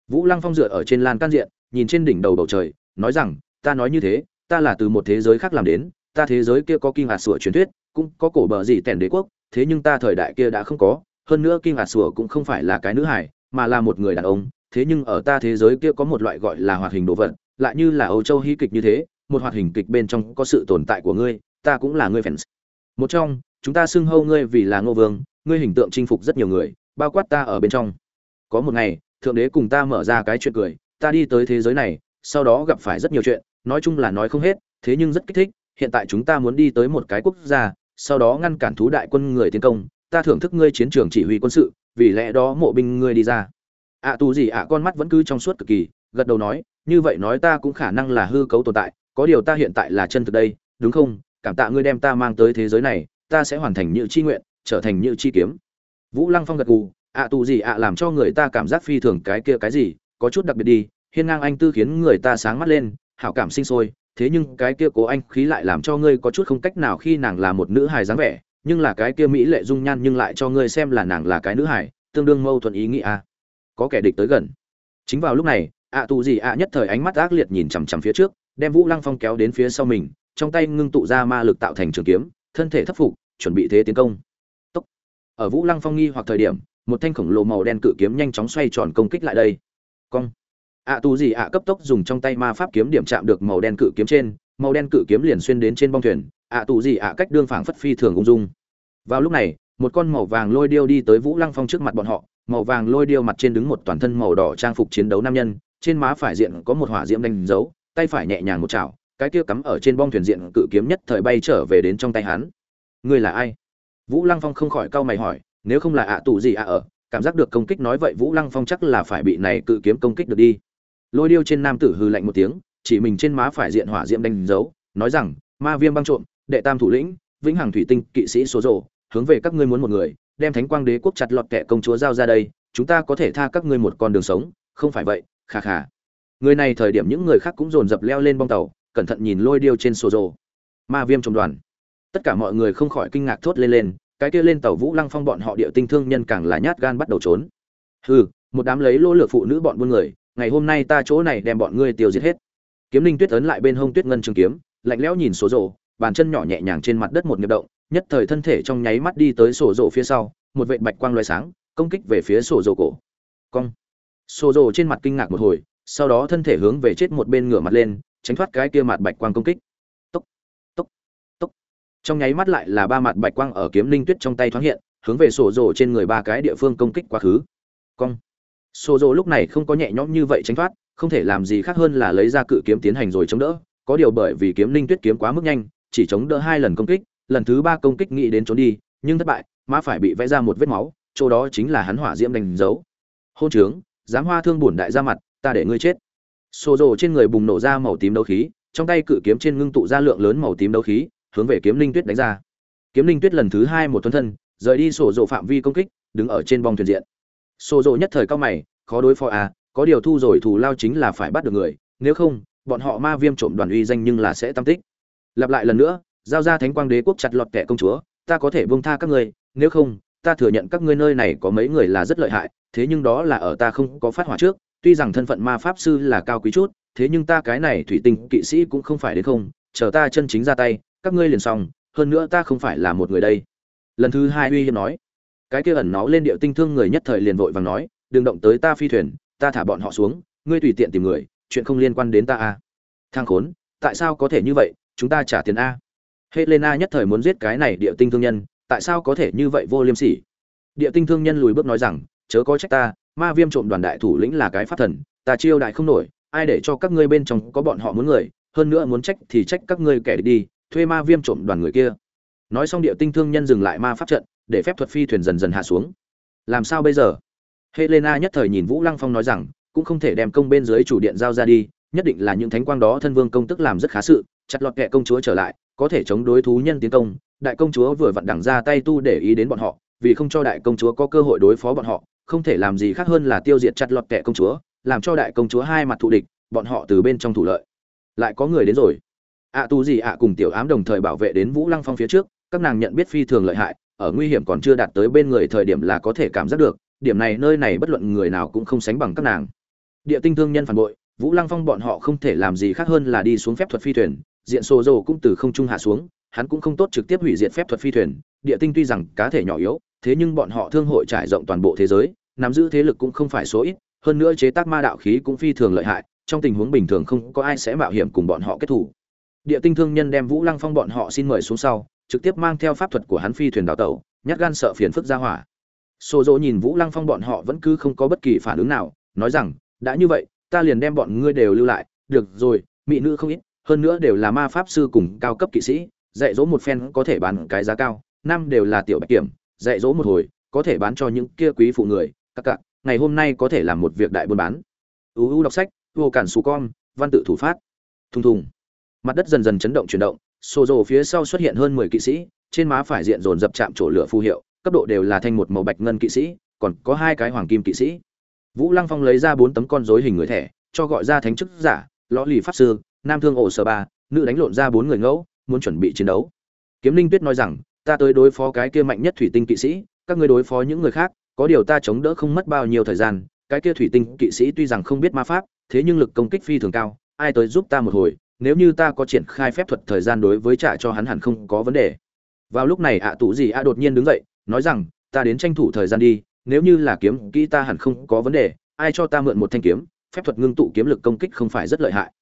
Vũ lăng phong dựa ở trên lan can diện, nhìn trên đỉnh đầu bầu trời, nói rằng, ta nói như thế, ta là từ một thế giới khác làm đến, ta thế giới kia có kinh hạt sủa truyền thuyết, cũng có cổ bờ gì tèn đế quốc, thế nhưng ta thời đại kia đã không có, hơn nữa kinh hạt sủa cũng không phải là cái nữ hải mà là một người đàn ông, thế nhưng ở ta thế giới kia có một loại gọi là hoạt hình đồ vật, lại như là âu châu hy kịch như thế, một hoạt hình kịch bên trong có sự tồn tại của ngươi, ta cũng là ngươi fans. Một trong chúng ta xưng hâu ngươi vì là ngô vương, ngươi hình tượng chinh phục rất nhiều người, bao quát ta ở bên trong. Có một ngày, thượng đế cùng ta mở ra cái chuyện cười, ta đi tới thế giới này, sau đó gặp phải rất nhiều chuyện, nói chung là nói không hết, thế nhưng rất kích thích, hiện tại chúng ta muốn đi tới một cái quốc gia, sau đó ngăn cản thú đại quân người tiến công, ta thưởng thức ngươi chiến trường chỉ huy quân sự, vì lẽ đó mộ binh ngươi đi ra. Ạ tù gì ạ con mắt vẫn cứ trong suốt cực kỳ, gật đầu nói, như vậy nói ta cũng khả năng là hư cấu tồn tại, có điều ta hiện tại là chân thực đây, đúng không? Cảm tạ ngươi đem ta mang tới thế giới này ta sẽ hoàn thành như chi nguyện, trở thành như chi kiếm. Vũ lăng phong gật gù ạ tù gì ạ, làm cho người ta cảm giác phi thường cái kia cái gì, có chút đặc biệt đi, hiên ngang anh tư khiến người ta sáng mắt lên, hảo cảm sinh sôi, thế nhưng cái kia cố anh khí lại làm cho ngươi có chút không cách nào khi nàng là một nữ hài dáng vẻ, nhưng là cái kia mỹ lệ dung nhan nhưng lại cho ngươi xem là nàng là cái nữ hài, tương đương mâu thuẫn ý nghĩa có kẻ địch tới gần. Chính vào lúc này ạ tù gì ạ nhất thời ánh mắt ác liệt nhìn chằm chằm phía trước, đem vũ lăng phong kéo đến phía sau mình, trong tay ngưng tụ ra ma lực tạo thành trường kiếm thân thể thất phục, chuẩn bị thế tiến công. Tốc. ở vũ lăng phong nghi hoặc thời điểm, một thanh khổng lồ màu đen cự kiếm nhanh chóng xoay tròn công kích lại đây. Cong. Ạ tù gì ạ cấp tốc dùng trong tay ma pháp kiếm điểm chạm được màu đen cự kiếm trên, màu đen cự kiếm liền xuyên đến trên bong thuyền ạ tù gì ạ cách đương phảng phất phi thường ung dung. Vào lúc này, một con màu vàng lôi điêu đi tới vũ lăng phong trước mặt bọn họ, màu vàng lôi điêu mặt trên đứng một toàn thân màu đỏ trang phục chiến đấu nam nhân, trên má phải diện có một hỏa diễm đánh dấu, tay phải nhẹ nhàng một chảo cái kia cắm ở trên bong thuyền diện cự kiếm nhất thời bay trở về đến trong tay hắn. Ngươi là ai? Vũ lăng phong không khỏi cau mày hỏi, nếu không là ạ tù gì ạ ở, cảm giác được công kích nói vậy vũ lăng phong chắc là phải bị này cự kiếm công kích được đi. Lôi điêu trên nam tử hư lạnh một tiếng, chỉ mình trên má phải diện hỏa diễm đánh dấu, nói rằng, ma viêm băng trộm, đệ tam thủ lĩnh, vĩnh hằng thủy tinh kỵ sĩ số rộ hướng về các ngươi muốn một người, đem thánh quang đế quốc chặt lọt kẻ công chúa giao ra đây, chúng ta có thể tha các ngươi một con đường sống, không phải vậy khà khà người này thời điểm những người khác cũng dồn dập leo lên bong tàu cẩn thận nhìn lôi điêu trên sổ rồ. Ma viêm trong đoàn. Tất cả mọi người không khỏi kinh ngạc thốt lên lên, cái kia lên tàu vũ lăng phong bọn họ địa tinh thương nhân càng là nhát gan bắt đầu trốn. Hừ, một đám lấy lỗ lược phụ nữ bọn buôn người, ngày hôm nay ta chỗ này đem bọn ngươi tiêu diệt hết. Kiếm linh tuyết ấn lại bên hông tuyết ngân trường kiếm, lạnh lẽo nhìn sổ rồ, bàn chân nhỏ nhẹ nhàng trên mặt đất một nghiệp động, nhất thời thân thể trong nháy mắt đi tới sổ rồ phía sau, một vệt bạch quang loé sáng, công kích về phía sổ rồ cổ. Cong. Sổ rồ trên mặt kinh ngạc một hồi, sau đó thân thể hướng về chết một bên ngửa mặt lên tránh thoát cái kia mặt bạch quang công kích. Tốc tốc tốc. Trong nháy mắt lại là ba mặt bạch quang ở kiếm linh tuyết trong tay thoáng hiện, hướng về sổ rồ trên người ba cái địa phương công kích quá khứ. Cong. Sổ rồ lúc này không có nhẹ nhõm như vậy tránh thoát, không thể làm gì khác hơn là lấy ra cự kiếm tiến hành rồi chống đỡ. Có điều bởi vì kiếm linh tuyết kiếm quá mức nhanh, chỉ chống đỡ hai lần công kích, lần thứ ba công kích nghĩ đến trốn đi, nhưng thất bại, má phải bị vẽ ra một vết máu, chỗ đó chính là hắn hỏa diễm đánh dấu. Hôn trướng dám hoa thương bổn đại ra mặt, ta để ngươi chết xô rồ trên người bùng nổ ra màu tím đấu khí, trong tay cự kiếm trên ngưng tụ ra lượng lớn màu tím đấu khí, hướng về kiếm linh tuyết đánh ra. Kiếm linh tuyết lần thứ hai một thuần thân, rời đi sổ rộ phạm vi công kích, đứng ở trên bong thuyền diện. Sổ rộ nhất thời cao mày, khó đối phó à có điều thu rồi thù lao chính là phải bắt được người, nếu không, bọn họ ma viêm trộm đoàn uy danh nhưng là sẽ tam tích. Lặp lại lần nữa, giao ra thánh quang đế quốc chặt lọt kẻ công chúa, ta có thể buông tha các ngươi, nếu không, ta thừa nhận các ngươi nơi này có mấy người là rất lợi hại, thế nhưng đó là ở ta không có phát hỏa trước tuy rằng thân phận ma pháp sư là cao quý chút, thế nhưng ta cái này thủy tinh kỵ sĩ cũng không phải đến không, chờ ta chân chính ra tay, các ngươi liền xong, hơn nữa ta không phải là một người đây. Lần thứ hai uy hiếp nói. Cái kia ẩn nó lên điệu tinh thương người nhất thời liền vội vàng nói, đừng động tới ta phi thuyền, ta thả bọn họ xuống, ngươi tùy tiện tìm người, chuyện không liên quan đến ta a à. thang khốn, tại sao có thể như vậy, chúng ta trả tiền a. Helena nhất thời muốn giết cái này địa tinh thương nhân, tại sao có thể như vậy vô liêm sỉ? Địa tinh thương nhân lùi bước nói rằng, chớ có trách ta ma viêm trộm đoàn đại thủ lĩnh là cái pháp thần, ta chiêu đại không nổi, ai để cho các ngươi bên trong có bọn họ muốn người, hơn nữa muốn trách thì trách các ngươi kẻ đi, thuê ma viêm trộm đoàn người kia. Nói xong địa tinh thương nhân dừng lại ma pháp trận, để phép thuật phi thuyền dần dần hạ xuống. Làm sao bây giờ? Helena nhất thời nhìn vũ lăng phong nói rằng, cũng không thể đem công bên dưới chủ điện giao ra đi, nhất định là những thánh quang đó thân vương công tức làm rất khá sự, chặt lọt kệ công chúa trở lại, có thể chống đối thú nhân tiến công, đại công chúa vừa vặn đẳng ra tay tu để ý đến bọn họ, vì không cho đại công chúa có cơ hội đối phó bọn họ không thể làm gì khác hơn là tiêu diệt chặt lọt kẻ công chúa làm cho đại công chúa hai mặt thù địch bọn họ từ bên trong thủ lợi. Lại có người đến rồi. Ạ à, tu gì ạ cùng tiểu ám đồng thời bảo vệ đến vũ lăng phong phía trước các nàng nhận biết phi thường lợi hại ở nguy hiểm còn chưa đạt tới bên người thời điểm là có thể cảm giác được điểm này nơi này bất luận người nào cũng không sánh bằng các nàng. Địa tinh thương nhân phản bội vũ lăng phong bọn họ không thể làm gì khác hơn là đi xuống phép thuật phi thuyền diện sô dầu cũng từ không trung hạ xuống hắn cũng không tốt trực tiếp hủy diệt phép thuật phi thuyền địa tinh tuy rằng cá thể nhỏ yếu thế nhưng bọn họ thương hội trải rộng toàn bộ thế giới, nắm giữ thế lực cũng không phải số ít, hơn nữa chế tác ma đạo khí cũng phi thường lợi hại, trong tình huống bình thường không có ai sẽ mạo hiểm cùng bọn họ kết thủ. Địa tinh thương nhân đem vũ lăng phong bọn họ xin mời xuống sau, trực tiếp mang theo pháp thuật của hắn phi thuyền đào tẩu, nhát gan sợ phiền phức ra hỏa. Xô dỗ nhìn vũ lăng phong bọn họ vẫn cứ không có bất kỳ phản ứng nào, nói rằng, đã như vậy, ta liền đem bọn ngươi đều lưu lại, được rồi, mỹ nữ không ít, hơn nữa đều là ma pháp sư cùng cao cấp kỵ sĩ, dạy dỗ một phen có thể bán cái giá cao, năm đều là tiểu bạch kiểm dạy dỗ một hồi, có thể bán cho những kia quý phụ người, các cạn ngày hôm nay có thể làm một việc đại buôn bán. Uu đọc sách, vô cản xù con văn tự thủ phát. Thùng thùng. Mặt đất dần dần chấn động chuyển động, xô rồ phía sau xuất hiện hơn mười kỵ sĩ, trên má phải diện dồn dập chạm trổ lửa phù hiệu, cấp độ đều là thanh một màu bạch ngân kỵ sĩ, còn có hai cái hoàng kim kỵ sĩ. Vũ lăng phong lấy ra bốn tấm con rối hình người thẻ, cho gọi ra thánh chức giả, lõ lì pháp sư, nam thương ổ sở ba, nữ đánh lộn ra bốn người ngẫu, muốn chuẩn bị chiến đấu. Kiếm linh tuyết nói rằng ta tới đối phó cái kia mạnh nhất thủy tinh kỵ sĩ, các ngươi đối phó những người khác, có điều ta chống đỡ không mất bao nhiêu thời gian, cái kia thủy tinh kỵ sĩ tuy rằng không biết ma pháp, thế nhưng lực công kích phi thường cao, ai tới giúp ta một hồi, nếu như ta có triển khai phép thuật thời gian đối với trả cho hắn hẳn không có vấn đề. Vào lúc này ạ tụ gì ạ đột nhiên đứng dậy, nói rằng, ta đến tranh thủ thời gian đi, nếu như là kiếm kỹ ta hẳn không có vấn đề, ai cho ta mượn một thanh kiếm, phép thuật ngưng tụ kiếm lực công kích không phải rất lợi hại.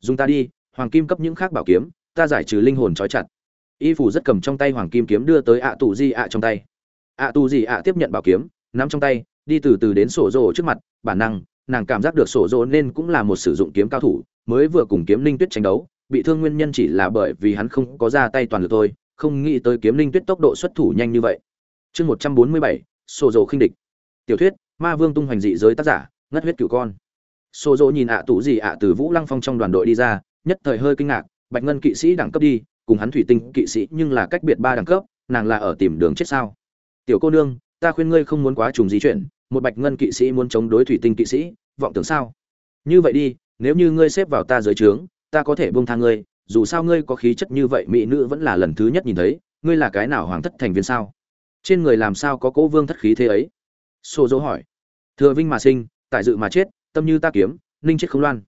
Dùng ta đi, hoàng kim cấp những khác bảo kiếm, ta giải trừ linh hồn trói chặt y phủ rất cầm trong tay hoàng kim kiếm đưa tới ạ tù di ạ trong tay. ạ tù di ạ tiếp nhận bảo kiếm, nắm trong tay, đi từ từ đến sổ rồ trước mặt, bản năng, nàng cảm giác được sổ rồ nên cũng là một sử dụng kiếm cao thủ, mới vừa cùng kiếm linh tuyết tranh đấu, bị thương nguyên nhân chỉ là bởi vì hắn không có ra tay toàn lực thôi, không nghĩ tới kiếm linh tuyết tốc độ xuất thủ nhanh như vậy. Chương một trăm bốn mươi bảy, sổ rồ khinh địch. Tiểu thuyết, ma vương tung hoành dị giới tác giả, ngất huyết cửu con. Sổ rồ nhìn ạ tù di ạ từ vũ lăng phong trong đoàn đội đi ra, nhất thời hơi kinh ngạc, bạch ngân kỵ sĩ đẳng cấp đi cùng hắn thủy tinh kỵ sĩ nhưng là cách biệt ba đẳng cấp, nàng là ở tìm đường chết sao? Tiểu cô nương, ta khuyên ngươi không muốn quá trùng di chuyển, một bạch ngân kỵ sĩ muốn chống đối thủy tinh kỵ sĩ, vọng tưởng sao? Như vậy đi, nếu như ngươi xếp vào ta dưới trướng, ta có thể buông tha ngươi, dù sao ngươi có khí chất như vậy mỹ nữ vẫn là lần thứ nhất nhìn thấy, ngươi là cái nào hoàng thất thành viên sao? Trên người làm sao có cố vương thất khí thế ấy? Xô dỗ hỏi. Thừa vinh mà sinh, tại dự mà chết, tâm như ta kiếm, ninh chết không loan.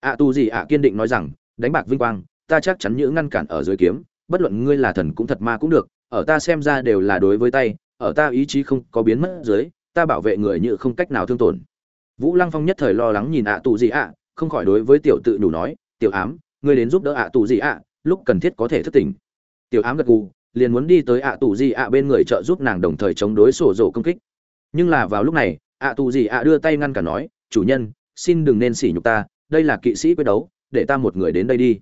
Ạ tu gì ạ kiên định nói rằng, đánh bạc vinh quang ta chắc chắn những ngăn cản ở dưới kiếm, bất luận ngươi là thần cũng thật ma cũng được, ở ta xem ra đều là đối với tay, ở ta ý chí không có biến mất dưới, ta bảo vệ người như không cách nào thương tổn. Vũ lăng phong nhất thời lo lắng nhìn ạ tù gì ạ, không khỏi đối với tiểu tự đủ nói, tiểu ám, ngươi đến giúp đỡ ạ tù gì ạ, lúc cần thiết có thể thức tỉnh. Tiểu ám gật gù, liền muốn đi tới ạ tù gì ạ bên người trợ giúp nàng đồng thời chống đối sổ rổ công kích. Nhưng là vào lúc này, ạ tù gì ạ đưa tay ngăn cả nói, chủ nhân, xin đừng nên sỉ nhục ta, đây là kỵ sĩ quyết đấu, để ta một người đến đây đi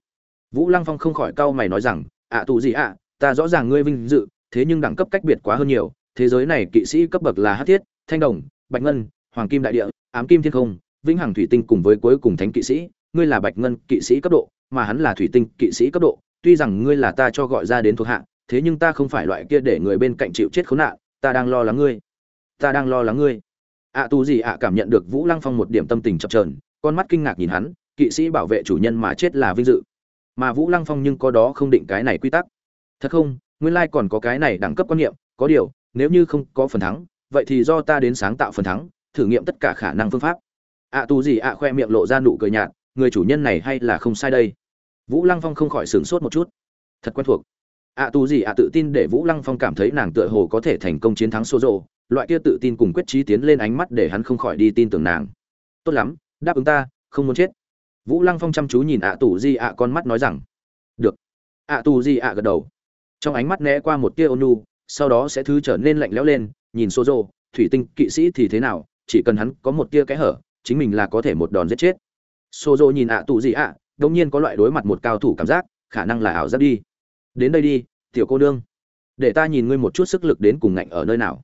vũ lăng phong không khỏi cau mày nói rằng ạ tù gì ạ? Ta rõ ràng ngươi vinh dự thế nhưng đẳng cấp cách biệt quá hơn nhiều. Thế giới này kỵ sĩ cấp bậc là hát thiết thanh đồng bạch ngân hoàng kim đại địa ám kim thiên không vĩnh hằng thủy tinh cùng với cuối cùng thánh kỵ sĩ. Ngươi là bạch ngân kỵ sĩ cấp độ mà hắn là thủy tinh kỵ sĩ cấp độ. Tuy rằng ngươi là ta cho gọi ra đến thuộc hạ thế nhưng ta không phải loại kia để người bên cạnh chịu chết khốn nạn. Ta đang lo lắng ngươi. Ta đang lo lắng ngươi. Ạ à, tu gì ạ? Cảm nhận được vũ lăng phong một điểm tâm tình chập trờn con mắt kinh ngạc nhìn hắn. Kỵ sĩ bảo vệ chủ nhân mà chết là vinh dự mà vũ lăng phong nhưng có đó không định cái này quy tắc. Thật không nguyên lai còn có cái này đẳng cấp quan niệm có điều nếu như không có phần thắng vậy thì do ta đến sáng tạo phần thắng thử nghiệm tất cả khả năng phương pháp. Ạ à, tu gì ạ khoe miệng lộ ra nụ cười nhạt người chủ nhân này hay là không sai đây. Vũ lăng phong không khỏi sửng sốt một chút. Thật quen thuộc. Ạ à, tu gì ạ tự tin để vũ lăng phong cảm thấy nàng tựa hồ có thể thành công chiến thắng xô rộ loại kia tự tin cùng quyết trí tiến lên ánh mắt để hắn không khỏi đi tin tưởng nàng. Tốt lắm đáp ứng ta không muốn chết vũ lăng phong chăm chú nhìn ạ tù di ạ con mắt nói rằng, được. Ạ tù di ạ gật đầu. Trong ánh mắt né qua một tia ônu, sau đó sẽ thứ trở nên lạnh lẽo lên, nhìn xô rô thủy tinh kỵ sĩ thì thế nào? Chỉ cần hắn có một tia kẽ hở, chính mình là có thể một đòn giết chết. Xô rô nhìn ạ tù di ạ đông nhiên có loại đối mặt một cao thủ cảm giác, khả năng là ảo giác đi. Đến đây đi, tiểu cô nương. Để ta nhìn ngươi một chút sức lực đến cùng ngạnh ở nơi nào.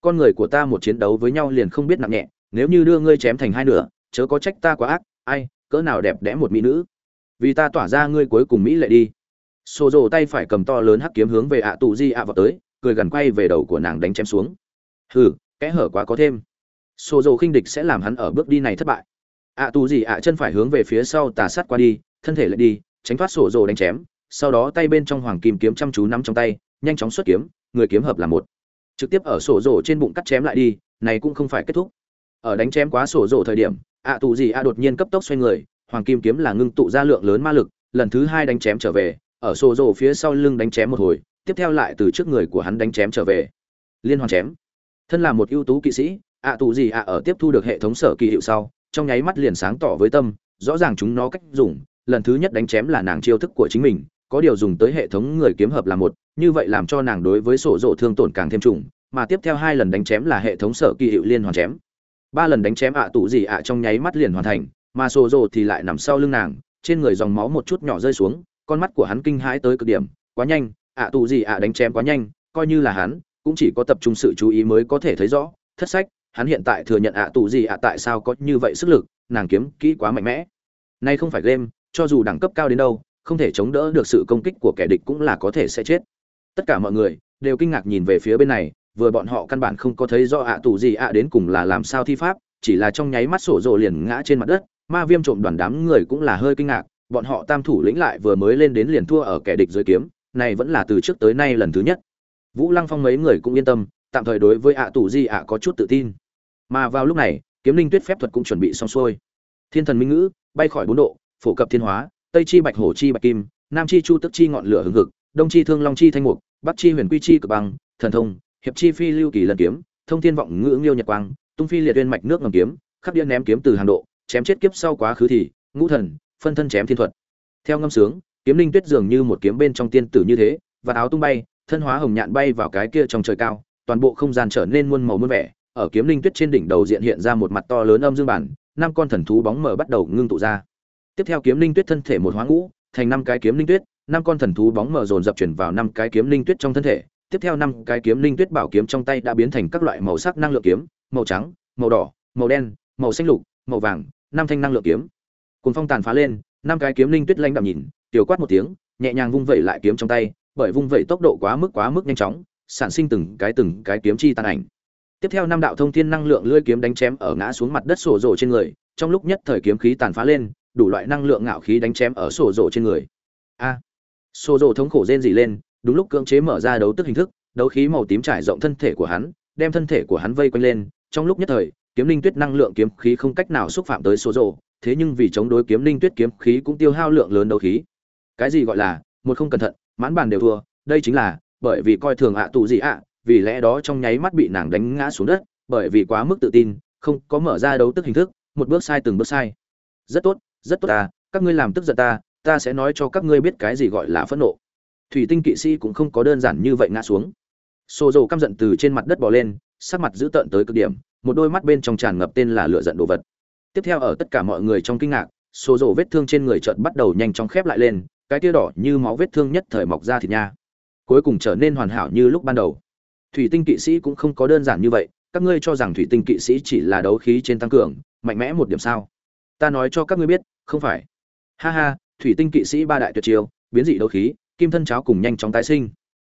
Con người của ta một chiến đấu với nhau liền không biết nặng nhẹ, nếu như đưa ngươi chém thành hai nửa, chớ có trách ta quá ác, ai cỡ nào đẹp đẽ một mỹ nữ. Vì ta tỏa ra ngươi cuối cùng mỹ lệ đi. Xô rồ tay phải cầm to lớn hắc kiếm hướng về ạ tù di ạ vào tới, cười gần quay về đầu của nàng đánh chém xuống. Hừ, kẽ hở quá có thêm. Xô rồ khinh địch sẽ làm hắn ở bước đi này thất bại. Ạ tù di ạ chân phải hướng về phía sau tà sát qua đi, thân thể lại đi, tránh thoát sổ rồ đánh chém. Sau đó tay bên trong hoàng kim kiếm chăm chú nắm trong tay, nhanh chóng xuất kiếm, người kiếm hợp là một. Trực tiếp ở sổ rồ trên bụng cắt chém lại đi, này cũng không phải kết thúc. Ở đánh chém quá sổ rồ thời điểm ạ tù gì ạ đột nhiên cấp tốc xoay người, hoàng kim kiếm là ngưng tụ ra lượng lớn ma lực, lần thứ hai đánh chém trở về, ở xô rộ phía sau lưng đánh chém một hồi, tiếp theo lại từ trước người của hắn đánh chém trở về. Liên hoàn chém. Thân là một ưu tú kỵ sĩ, ạ tù gì ạ ở tiếp thu được hệ thống sở kỳ hiệu sau, trong nháy mắt liền sáng tỏ với tâm, rõ ràng chúng nó cách dùng, lần thứ nhất đánh chém là nàng chiêu thức của chính mình, có điều dùng tới hệ thống người kiếm hợp là một, như vậy làm cho nàng đối với sổ rộ thương tổn càng thêm trùng, mà tiếp theo hai lần đánh chém là hệ thống sở kỳ hiệu liên hoàn chém ba lần đánh chém ạ tụ gì ạ trong nháy mắt liền hoàn thành, mà sổ rồ thì lại nằm sau lưng nàng, trên người dòng máu một chút nhỏ rơi xuống, con mắt của hắn kinh hãi tới cực điểm, quá nhanh, ạ tụ gì ạ đánh chém quá nhanh, coi như là hắn, cũng chỉ có tập trung sự chú ý mới có thể thấy rõ, thất sách, hắn hiện tại thừa nhận ạ tù gì ạ tại sao có như vậy sức lực, nàng kiếm kỹ quá mạnh mẽ. Nay không phải game, cho dù đẳng cấp cao đến đâu, không thể chống đỡ được sự công kích của kẻ địch cũng là có thể sẽ chết. Tất cả mọi người đều kinh ngạc nhìn về phía bên này vừa bọn họ căn bản không có thấy do ạ tù gì ạ đến cùng là làm sao thi pháp, chỉ là trong nháy mắt sổ rồ liền ngã trên mặt đất, ma viêm trộm đoàn đám người cũng là hơi kinh ngạc, bọn họ tam thủ lĩnh lại vừa mới lên đến liền thua ở kẻ địch dưới kiếm, này vẫn là từ trước tới nay lần thứ nhất. Vũ lăng phong mấy người cũng yên tâm, tạm thời đối với ạ tù di ạ có chút tự tin. Mà vào lúc này, kiếm linh tuyết phép thuật cũng chuẩn bị xong xuôi. Thiên thần minh ngữ, bay khỏi bốn độ, phổ cập thiên hóa, tây chi bạch hổ chi bạch kim, nam chi chu tức chi ngọn lửa hừng hực, đông chi thương long chi thanh mục, bắc chi huyền quy chi cực băng, thần thông hiệp chi phi lưu kỳ lần kiếm, thông thiên vọng ngữ nghiêu nhật quang, tung phi liệt uyên mạch nước ngầm kiếm, khắp điện ném kiếm từ hàng độ, chém chết kiếp sau quá khứ thì, ngũ thần, phân thân chém thiên thuật. Theo ngâm sướng, kiếm linh tuyết dường như một kiếm bên trong tiên tử như thế và áo tung bay, thân hóa hồng nhạn bay vào cái kia trong trời cao, toàn bộ không gian trở nên muôn màu muôn vẻ, ở kiếm linh tuyết trên đỉnh đầu diện hiện ra một mặt to lớn âm dương bản, năm con thần thú bóng mờ bắt đầu ngưng tụ ra. Tiếp theo kiếm linh tuyết thân thể một hóa ngũ, thành năm cái kiếm linh tuyết, năm con thần thú bóng mờ dồn dập chuyển vào năm cái kiếm linh tuyết trong thân thể tiếp theo năm cái kiếm linh tuyết bảo kiếm trong tay đã biến thành các loại màu sắc năng lượng kiếm màu trắng màu đỏ màu đen màu xanh lục màu vàng năm thanh năng lượng kiếm. Cùng phong tàn phá lên năm cái kiếm linh tuyết lanh đạm nhìn tiểu quát một tiếng nhẹ nhàng vung vẩy lại kiếm trong tay bởi vung vẩy tốc độ quá mức quá mức nhanh chóng sản sinh từng cái từng cái kiếm chi tàn ảnh. Tiếp theo năm đạo thông thiên năng lượng lưỡi kiếm đánh chém ở ngã xuống mặt đất sổ rổ trên người trong lúc nhất thời kiếm khí tàn phá lên đủ loại năng lượng ngạo khí đánh chém ở sổ rổ trên người. A. À, sổ rổ thống khổ rên rỉ lên đúng lúc cưỡng chế mở ra đấu tức hình thức, đấu khí màu tím trải rộng thân thể của hắn, đem thân thể của hắn vây quanh lên. Trong lúc nhất thời, kiếm linh tuyết năng lượng kiếm khí không cách nào xúc phạm tới số rồ. thế nhưng vì chống đối kiếm linh tuyết kiếm khí cũng tiêu hao lượng lớn đấu khí. Cái gì gọi là, một không cẩn thận, mãn bàn đều thua. Đây chính là, bởi vì coi thường ạ tụ gì ạ, vì lẽ đó trong nháy mắt bị nàng đánh ngã xuống đất, bởi vì quá mức tự tin, không có mở ra đấu tức hình thức, một bước sai từng bước sai. Rất tốt rất tốt ta, các ngươi làm tức giận ta ta sẽ nói cho các ngươi biết cái gì gọi là phẫn nộ thủy tinh kỵ sĩ cũng không có đơn giản như vậy ngã xuống. Xô dầu căm giận từ trên mặt đất bò lên, sắc mặt dữ tợn tới cực điểm, một đôi mắt bên trong tràn ngập tên là lửa giận đồ vật. Tiếp theo ở tất cả mọi người trong kinh ngạc xô dầu vết thương trên người chợt bắt đầu nhanh chóng khép lại lên, cái tia đỏ như máu vết thương nhất thời mọc ra thịt nha. Cuối cùng trở nên hoàn hảo như lúc ban đầu. Thủy tinh kỵ sĩ cũng không có đơn giản như vậy, các ngươi cho rằng thủy tinh kỵ sĩ chỉ là đấu khí trên tăng cường, mạnh mẽ một điểm sao? Ta nói cho các ngươi biết, không phải. Ha ha, thủy tinh kỵ sĩ ba đại tuyệt chiêu, biến dị đấu khí kim thân cháo cùng nhanh chóng tái sinh.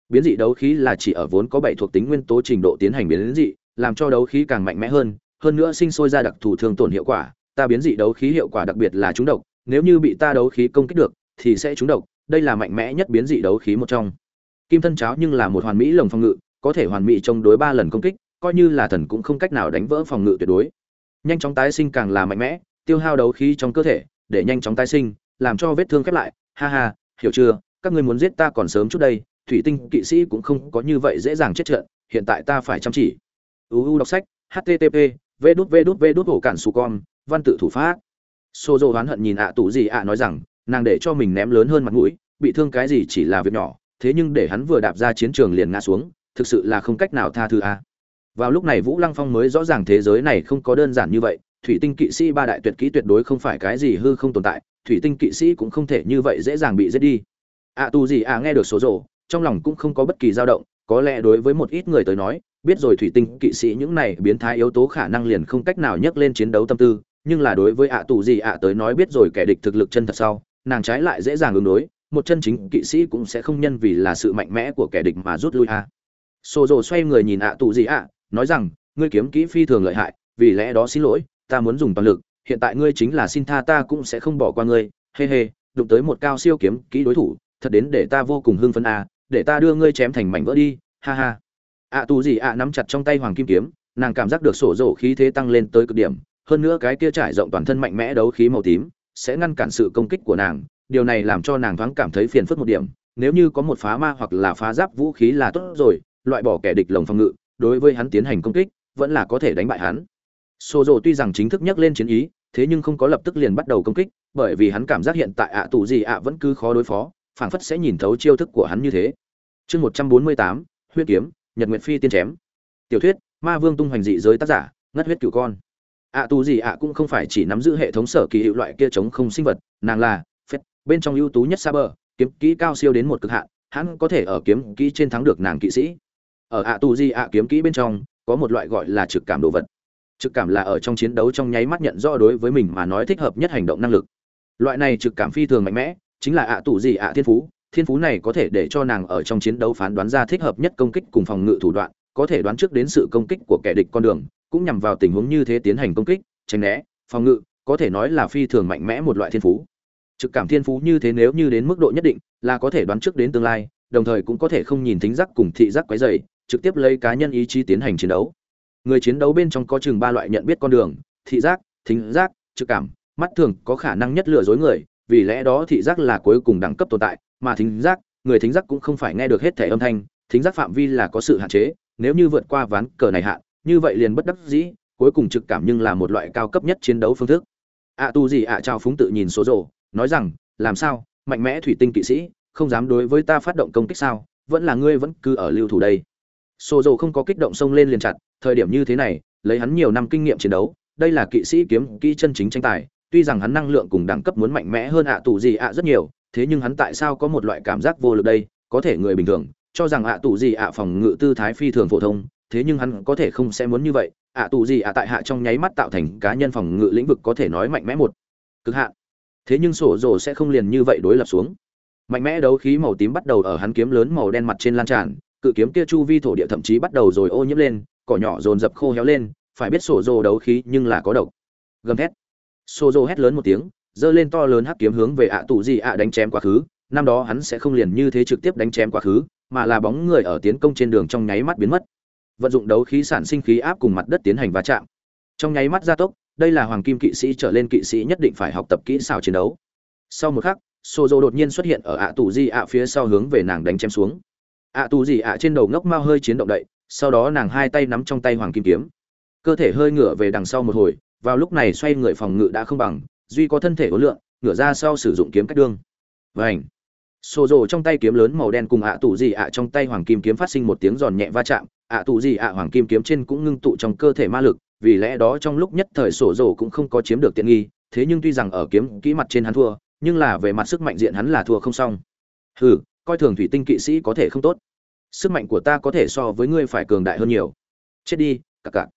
Biến dị đấu khí là chỉ ở vốn có bảy thuộc tính nguyên tố trình độ tiến hành biến dị, làm cho đấu khí càng mạnh mẽ hơn hơn nữa sinh sôi ra đặc thù thương tổn hiệu quả. Ta biến dị đấu khí hiệu quả đặc biệt là trúng độc, nếu như bị ta đấu khí công kích được, thì sẽ trúng độc. Đây là mạnh mẽ nhất biến dị đấu khí một trong. Kim thân cháo nhưng là một hoàn mỹ lồng phòng ngự, có thể hoàn mỹ chống đối ba lần công kích, coi như là thần cũng không cách nào đánh vỡ phòng ngự tuyệt đối. Nhanh chóng tái sinh càng là mạnh mẽ, tiêu hao đấu khí trong cơ thể, để nhanh chóng tái sinh, làm cho vết thương khép lại. Ha ha, hiểu chưa? Các ngươi muốn giết ta còn sớm chút đây, thủy tinh kỵ sĩ cũng không có như vậy dễ dàng chết trận, hiện tại ta phải chăm chỉ. Uu đọc sách http v đút v đút v đút hổ cản su con, văn tự thủ pháp. Xô dô oán hận nhìn ạ tủ gì ạ nói rằng, nàng để cho mình ném lớn hơn mặt mũi, bị thương cái gì chỉ là việc nhỏ, thế nhưng để hắn vừa đạp ra chiến trường liền ngã xuống, thực sự là không cách nào tha thứ a. Vào lúc này vũ lăng phong mới rõ ràng thế giới này không có đơn giản như vậy, thủy tinh kỵ sĩ ba đại tuyệt kỹ tuyệt đối không phải cái gì hư không tồn tại, thủy tinh kỵ sĩ cũng không thể như vậy dễ dàng bị giết đi. À, ạ tu gì à nghe được số rồ, trong lòng cũng không có bất kỳ dao động, có lẽ đối với một ít người tới nói, biết rồi thủy tinh kỵ sĩ những này biến thái yếu tố khả năng liền không cách nào nhấc lên chiến đấu tâm tư, nhưng là đối với ạ tù gì ạ tới nói biết rồi kẻ địch thực lực chân thật sau, nàng trái lại dễ dàng ứng đối, một chân chính kỵ sĩ cũng sẽ không nhân vì là sự mạnh mẽ của kẻ địch mà rút lui a xô rồ xoay người nhìn ạ tù gì ạ, nói rằng, ngươi kiếm kỹ phi thường lợi hại, vì lẽ đó xin lỗi, ta muốn dùng toàn lực, hiện tại ngươi chính là xin tha ta cũng sẽ không bỏ qua ngươi, hê hê, đụng tới một cao siêu kiếm kỹ đối thủ thật đến để ta vô cùng hưng phấn a để ta đưa ngươi chém thành mảnh vỡ đi ha ha. Ạ tù gì ạ nắm chặt trong tay hoàng kim kiếm nàng cảm giác được sổ rổ khí thế tăng lên tới cực điểm hơn nữa cái kia trải rộng toàn thân mạnh mẽ đấu khí màu tím sẽ ngăn cản sự công kích của nàng điều này làm cho nàng thoáng cảm thấy phiền phức một điểm. Nếu như có một phá ma hoặc là phá giáp vũ khí là tốt rồi loại bỏ kẻ địch lồng phòng ngự đối với hắn tiến hành công kích vẫn là có thể đánh bại hắn. Sô Dồ tuy rằng chính thức nhắc lên chiến ý, thế nhưng không có lập tức liền bắt đầu công kích, bởi vì hắn cảm giác hiện tại ạ tù gì ạ vẫn cứ khó đối phó, phảng phất sẽ nhìn thấu chiêu thức của hắn như thế. Chương 148, Huyết kiếm, Nhật Nguyệt Phi tiên chém. Tiểu thuyết, Ma Vương tung hoành dị giới tác giả, ngất huyết cửu con. ạ tu gì ạ cũng không phải chỉ nắm giữ hệ thống sở kỳ hiệu loại kia chống không sinh vật, nàng là phết, bên trong ưu tú nhất Saber, kiếm kỹ cao siêu đến một cực hạn, hắn có thể ở kiếm kỹ trên thắng được nàng kỵ sĩ. Ở ạ tu gì ạ kiếm kỹ bên trong, có một loại gọi là trực cảm đồ vật trực cảm là ở trong chiến đấu trong nháy mắt nhận rõ đối với mình mà nói thích hợp nhất hành động năng lực loại này trực cảm phi thường mạnh mẽ chính là ạ tù gì ạ thiên phú. Thiên phú này có thể để cho nàng ở trong chiến đấu phán đoán ra thích hợp nhất công kích cùng phòng ngự thủ đoạn, có thể đoán trước đến sự công kích của kẻ địch con đường, cũng nhằm vào tình huống như thế tiến hành công kích, tránh né, phòng ngự, có thể nói là phi thường mạnh mẽ một loại thiên phú. Trực cảm thiên phú như thế nếu như đến mức độ nhất định, là có thể đoán trước đến tương lai, đồng thời cũng có thể không nhìn thính giác cùng thị giác quấy dày trực tiếp lấy cá nhân ý chí tiến hành chiến đấu. Người chiến đấu bên trong có chừng ba loại nhận biết con đường, thị giác, thính giác, trực cảm, mắt thường có khả năng nhất lừa dối người vì lẽ đó thị giác là cuối cùng đẳng cấp tồn tại mà thính giác người thính giác cũng không phải nghe được hết thể âm thanh thính giác phạm vi là có sự hạn chế nếu như vượt qua ván cờ này hạn như vậy liền bất đắc dĩ cuối cùng trực cảm nhưng là một loại cao cấp nhất chiến đấu phương thức. Ạ tu gì ạ trao phúng tự nhìn số rồ nói rằng làm sao? Mạnh mẽ thủy tinh kỵ sĩ không dám đối với ta phát động công kích sao? Vẫn là ngươi vẫn cứ ở lưu thủ đây. Sô Dầu không có kích động xông lên liền chặt, thời điểm như thế này, lấy hắn nhiều năm kinh nghiệm chiến đấu, đây là kỵ sĩ kiếm kỹ chân chính tranh tài, tuy rằng hắn năng lượng cùng đẳng cấp muốn mạnh mẽ hơn ạ tù gì ạ rất nhiều, thế nhưng hắn tại sao có một loại cảm giác vô lực đây, có thể người bình thường cho rằng ạ tù gì ạ phòng ngự tư thái phi thường phổ thông, thế nhưng hắn có thể không sẽ muốn như vậy, ạ tù gì ạ tại hạ trong nháy mắt tạo thành cá nhân phòng ngự lĩnh vực có thể nói mạnh mẽ một cực hạn. Thế nhưng sổ rồ sẽ không liền như vậy đối lập xuống. Mạnh mẽ đấu khí màu tím bắt đầu ở hắn kiếm lớn màu đen mặt trên lan tràn, cự kiếm kia chu vi thổ địa thậm chí bắt đầu rồi ô nhiễm lên cỏ nhỏ dồn dập khô héo lên phải biết sổ rồ đấu khí nhưng là có độc gầm thét Sô Dô hét lớn một tiếng, giơ lên to lớn hắc kiếm hướng về ạ tù gì ạ đánh chém quá khứ. Năm đó hắn sẽ không liền như thế trực tiếp đánh chém quá khứ, mà là bóng người ở tiến công trên đường trong nháy mắt biến mất. Vận dụng đấu khí sản sinh khí áp cùng mặt đất tiến hành va chạm. Trong nháy mắt gia tốc, đây là hoàng kim kỵ sĩ trở lên kỵ sĩ nhất định phải học tập kỹ xảo chiến đấu. Sau một khắc sô dô đột nhiên xuất hiện ở ạ tù di ạ phía sau hướng về nàng đánh chém xuống. Ạ tù gì ạ trên đầu ngốc mau hơi chiến động đậy, sau đó nàng hai tay nắm trong tay hoàng kim kiếm. Cơ thể hơi ngửa về đằng sau một hồi vào lúc này xoay người phòng ngự đã không bằng, duy có thân thể ối lượng, ngửa ra sau sử dụng kiếm cách đương. Vảnh xô rồ trong tay kiếm lớn màu đen cùng ạ tù gì ạ trong tay hoàng kim kiếm phát sinh một tiếng giòn nhẹ va chạm, ạ tù gì ạ hoàng kim kiếm trên cũng ngưng tụ trong cơ thể ma lực, vì lẽ đó trong lúc nhất thời sổ rồ cũng không có chiếm được tiện nghi, thế nhưng tuy rằng ở kiếm kỹ mặt trên hắn thua, nhưng là về mặt sức mạnh diện hắn là thua không xong. Hừ, coi thường thủy tinh kỵ sĩ có thể không tốt. Sức mạnh của ta có thể so với ngươi phải cường đại hơn nhiều. Chết đi, cặc cặc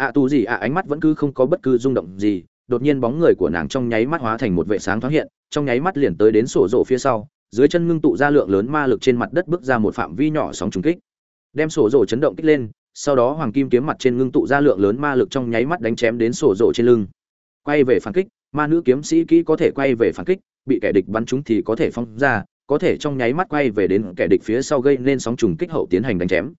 ạ à, tù gì ạ ánh mắt vẫn cứ không có bất cứ rung động gì. Đột nhiên bóng người của nàng trong nháy mắt hóa thành một vệ sáng thoáng hiện trong nháy mắt liền tới đến sổ rộ phía sau dưới chân ngưng tụ ra lượng lớn ma lực trên mặt đất bước ra một phạm vi nhỏ sóng trùng kích. Đem sổ rộ chấn động kích lên sau đó hoàng kim kiếm mặt trên ngưng tụ ra lượng lớn ma lực trong nháy mắt đánh chém đến sổ rộ trên lưng. Quay về phản kích ma nữ kiếm sĩ kỹ có thể quay về phản kích bị kẻ địch bắn trúng thì có thể phong ra có thể trong nháy mắt quay về đến kẻ địch phía sau gây nên sóng trùng kích hậu tiến hành đánh chém.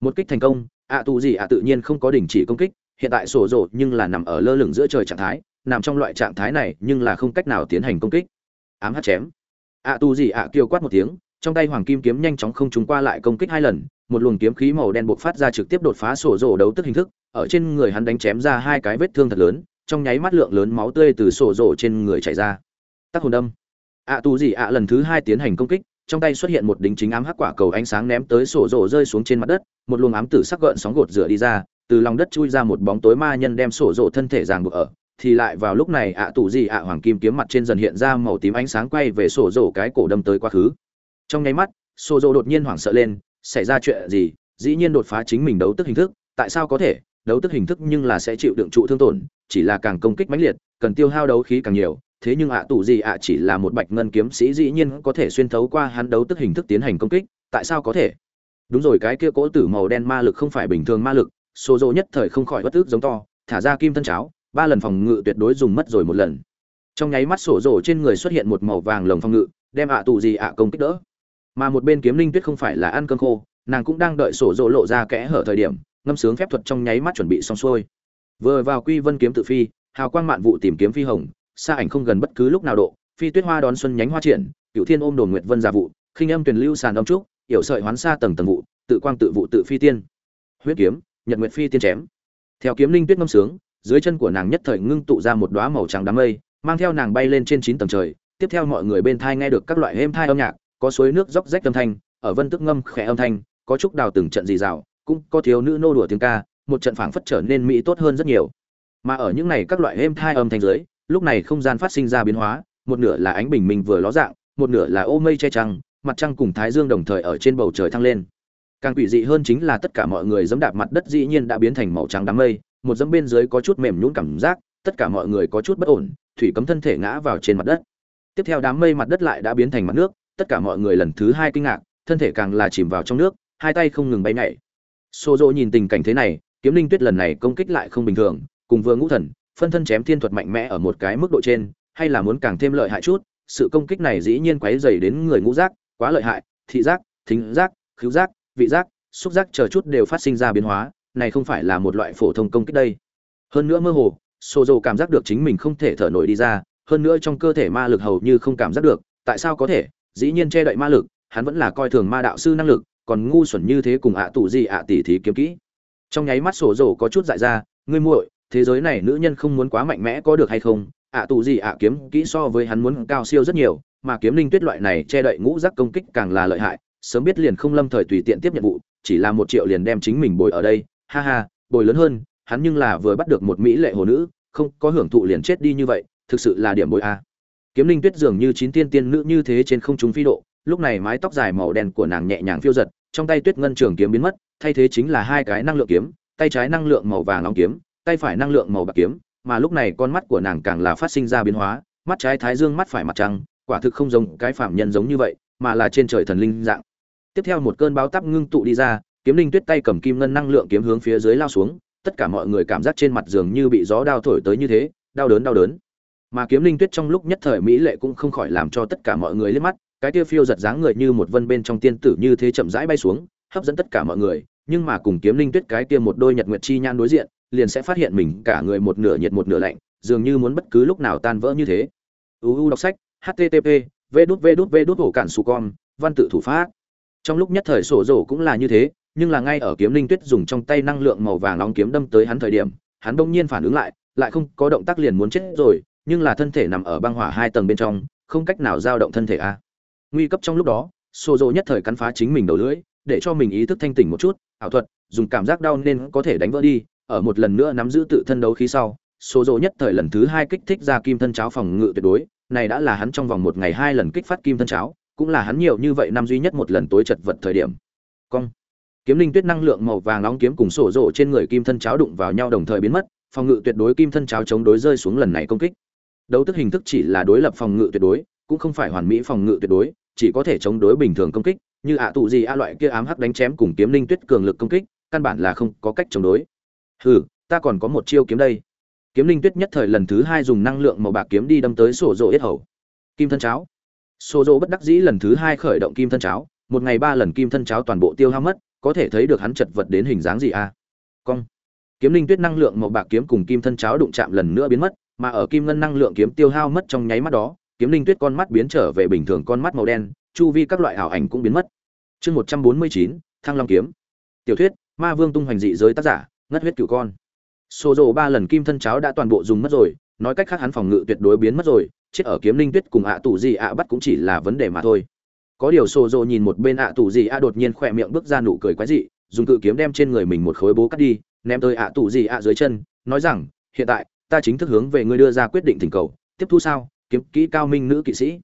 Một kích thành công ạ tù gì ạ tự nhiên không có đình chỉ công kích hiện tại sổ rộ nhưng là nằm ở lơ lửng giữa trời trạng thái, nằm trong loại trạng thái này nhưng là không cách nào tiến hành công kích. Ám hát chém. Ạ tu gì ạ kêu quát một tiếng, trong tay hoàng kim kiếm nhanh chóng không trúng qua lại công kích hai lần, một luồng kiếm khí màu đen bộc phát ra trực tiếp đột phá sổ rộ đấu tức hình thức, ở trên người hắn đánh chém ra hai cái vết thương thật lớn, trong nháy mắt lượng lớn máu tươi từ sổ rộ trên người chảy ra. Tắc hồn đâm. Ạ tu gì ạ lần thứ hai tiến hành công kích, trong tay xuất hiện một đính chính ám hắc quả cầu ánh sáng ném tới sổ rổ rơi xuống trên mặt đất, một luồng ám tử sắc gợn sóng gột rửa đi ra từ lòng đất chui ra một bóng tối ma nhân đem sổ rộ thân thể ràng buộc ở, thì lại vào lúc này ạ tù gì ạ hoàng kim kiếm mặt trên dần hiện ra màu tím ánh sáng quay về sổ rộ cái cổ đâm tới quá khứ. Trong nháy mắt, sổ rộ đột nhiên hoảng sợ lên, xảy ra chuyện gì? Dĩ nhiên đột phá chính mình đấu tức hình thức, tại sao có thể? Đấu tức hình thức nhưng là sẽ chịu đựng trụ thương tổn, chỉ là càng công kích mãnh liệt, cần tiêu hao đấu khí càng nhiều, thế nhưng ạ tù gì ạ chỉ là một bạch ngân kiếm sĩ dĩ nhiên có thể xuyên thấu qua hắn đấu tức hình thức tiến hành công kích, tại sao có thể? Đúng rồi, cái kia cỗ tử màu đen ma lực không phải bình thường ma lực xô dỗ nhất thời không khỏi bất tức giống to, thả ra kim thân cháo, ba lần phòng ngự tuyệt đối dùng mất rồi một lần. Trong nháy mắt sổ rổ trên người xuất hiện một màu vàng lồng phòng ngự, đem ạ tù gì ạ công kích đỡ. Mà một bên kiếm linh tuyết không phải là ăn cơm khô, nàng cũng đang đợi sổ rổ lộ ra kẽ hở thời điểm, ngâm sướng phép thuật trong nháy mắt chuẩn bị xong xuôi. Vừa vào quy vân kiếm tự phi, hào quang mạn vụ tìm kiếm phi hồng, xa ảnh không gần bất cứ lúc nào độ, phi tuyết hoa đón xuân nhánh hoa triển cựu thiên ôm đồn nguyệt vân giả vụ, khinh âm tuyển lưu sàn âm trúc, yểu sợi hoán xa tầng tầng vụ, tự quang tự vụ tự phi tiên. Huyết kiếm nhật nguyệt phi tiên chém. Theo kiếm linh tuyết ngâm sướng dưới chân của nàng nhất thời ngưng tụ ra một đóa màu trắng đám mây mang theo nàng bay lên trên chín tầng trời. Tiếp theo mọi người bên thai nghe được các loại êm thai âm nhạc có suối nước róc rách âm thanh ở vân tức ngâm khẽ âm thanh có trúc đào từng trận dì dào, cũng có thiếu nữ nô đùa tiếng ca một trận phảng phất trở nên mỹ tốt hơn rất nhiều. Mà ở những này các loại êm thai âm thanh dưới lúc này không gian phát sinh ra biến hóa một nửa là ánh bình minh vừa ló dạng một nửa là ô mây che trăng mặt trăng cùng thái dương đồng thời ở trên bầu trời thăng lên càng quỷ dị hơn chính là tất cả mọi người dẫm đạp mặt đất dĩ nhiên đã biến thành màu trắng đám mây, một dẫm bên dưới có chút mềm nhũn cảm giác, tất cả mọi người có chút bất ổn, thủy cấm thân thể ngã vào trên mặt đất. Tiếp theo đám mây mặt đất lại đã biến thành mặt nước, tất cả mọi người lần thứ hai kinh ngạc, thân thể càng là chìm vào trong nước, hai tay không ngừng bay nhảy. Xô dỗ nhìn tình cảnh thế này, kiếm linh tuyết lần này công kích lại không bình thường, cùng vừa ngũ thần, phân thân chém thiên thuật mạnh mẽ ở một cái mức độ trên, hay là muốn càng thêm lợi hại chút, sự công kích này dĩ nhiên quấy dày đến người ngũ giác, quá lợi hại, thị giác, thính giác, khứu giác vị giác, xúc giác chờ chút đều phát sinh ra biến hóa, này không phải là một loại phổ thông công kích đây. Hơn nữa mơ hồ xô dầu cảm giác được chính mình không thể thở nổi đi ra, hơn nữa trong cơ thể ma lực hầu như không cảm giác được, tại sao có thể? Dĩ nhiên che đậy ma lực, hắn vẫn là coi thường ma đạo sư năng lực, còn ngu xuẩn như thế cùng ạ tù gì ạ tỷ thí kiếm kỹ. Trong nháy mắt sổ dầu có chút dại ra, ngươi muội, thế giới này nữ nhân không muốn quá mạnh mẽ có được hay không? Ạ tù gì ạ kiếm kỹ so với hắn muốn cao siêu rất nhiều, mà kiếm linh tuyết loại này che đậy ngũ giác công kích càng là lợi hại sớm biết liền không lâm thời tùy tiện tiếp nhận vụ, chỉ là một triệu liền đem chính mình bồi ở đây. Ha ha, bồi lớn hơn, hắn nhưng là vừa bắt được một mỹ lệ hồ nữ, không có hưởng thụ liền chết đi như vậy, thực sự là điểm bồi a. Kiếm linh tuyết dường như chín tiên tiên nữ như thế trên không trung phi độ, lúc này mái tóc dài màu đen của nàng nhẹ nhàng phiêu giật, trong tay tuyết ngân trường kiếm biến mất, thay thế chính là hai cái năng lượng kiếm, tay trái năng lượng màu vàng long kiếm, tay phải năng lượng màu bạc kiếm, mà lúc này con mắt của nàng càng là phát sinh ra biến hóa, mắt trái thái dương, mắt phải mặt trăng, quả thực không giống cái phạm nhân giống như vậy, mà là trên trời thần linh dạng tiếp theo một cơn báo táp ngưng tụ đi ra, kiếm linh tuyết tay cầm kim ngân năng lượng kiếm hướng phía dưới lao xuống, tất cả mọi người cảm giác trên mặt giường như bị gió đao thổi tới như thế, đau đớn đau đớn. Mà kiếm linh tuyết trong lúc nhất thời mỹ lệ cũng không khỏi làm cho tất cả mọi người liếc mắt, cái tia phiêu giật dáng người như một vân bên trong tiên tử như thế chậm rãi bay xuống, hấp dẫn tất cả mọi người, nhưng mà cùng kiếm linh tuyết cái kia một đôi nhật nguyệt chi nhan đối diện, liền sẽ phát hiện mình cả người một nửa nhiệt một nửa lạnh, dường như muốn bất cứ lúc nào tan vỡ như thế. Uu đọc sách http v đút v đút v đút ổ cản su con văn tự thủ pháp trong lúc nhất thời sổ rổ cũng là như thế, nhưng là ngay ở kiếm linh tuyết dùng trong tay năng lượng màu vàng nóng kiếm đâm tới hắn thời điểm, hắn bỗng nhiên phản ứng lại lại không có động tác liền muốn chết rồi, nhưng là thân thể nằm ở băng hỏa hai tầng bên trong, không cách nào dao động thân thể a. Nguy cấp trong lúc đó, sổ rổ nhất thời cắn phá chính mình đầu lưỡi, để cho mình ý thức thanh tỉnh một chút, ảo thuật, dùng cảm giác đau nên có thể đánh vỡ đi, ở một lần nữa nắm giữ tự thân đấu khí sau số rộ nhất thời lần thứ hai kích thích ra kim thân cháo phòng ngự tuyệt đối, này đã là hắn trong vòng một ngày hai lần kích phát kim thân cháo cũng là hắn nhiều như vậy năm duy nhất một lần tối chật vật thời điểm. Cong. Kiếm linh tuyết năng lượng màu vàng nóng kiếm cùng sổ rộ trên người kim thân cháo đụng vào nhau đồng thời biến mất, phòng ngự tuyệt đối kim thân cháo chống đối rơi xuống lần này công kích. Đấu tức hình thức chỉ là đối lập phòng ngự tuyệt đối, cũng không phải hoàn mỹ phòng ngự tuyệt đối, chỉ có thể chống đối bình thường công kích, như ạ tụ gì a loại kia ám hắc đánh chém cùng kiếm linh tuyết cường lực công kích, căn bản là không có cách chống đối. Hừ, ta còn có một chiêu kiếm đây. Kiếm linh tuyết nhất thời lần thứ hai dùng năng lượng màu bạc kiếm đi đâm tới sổ rộ yết hầu. Kim thân cháo. Sô Dô bất đắc dĩ lần thứ hai khởi động kim thân cháo, một ngày ba lần kim thân cháo toàn bộ tiêu hao mất, có thể thấy được hắn chật vật đến hình dáng gì à cong. Kiếm linh tuyết năng lượng màu bạc kiếm cùng kim thân cháo đụng chạm lần nữa biến mất, mà ở kim ngân năng lượng kiếm tiêu hao mất trong nháy mắt đó, kiếm linh tuyết con mắt biến trở về bình thường con mắt màu đen, chu vi các loại ảo ảnh cũng biến mất. Chương một trăm bốn mươi chín, thăng long kiếm. Tiểu thuyết, ma vương tung hoành dị giới tác giả, ngất huyết cửu con. Sô Dô ba lần kim thân cháo đã toàn bộ dùng mất rồi nói cách khác hắn phòng ngự tuyệt đối biến mất rồi, chết ở kiếm linh tuyết cùng ạ tù gì ạ bắt cũng chỉ là vấn đề mà thôi. Có điều xô rộ nhìn một bên ạ tù gì ạ đột nhiên khỏe miệng bước ra nụ cười quái dị, dùng cự kiếm đem trên người mình một khối bố cắt đi, ném tới ạ tù gì ạ dưới chân, nói rằng, hiện tại, ta chính thức hướng về ngươi đưa ra quyết định thỉnh cầu, tiếp thu sao, kiếm kỹ cao minh nữ kỵ sĩ.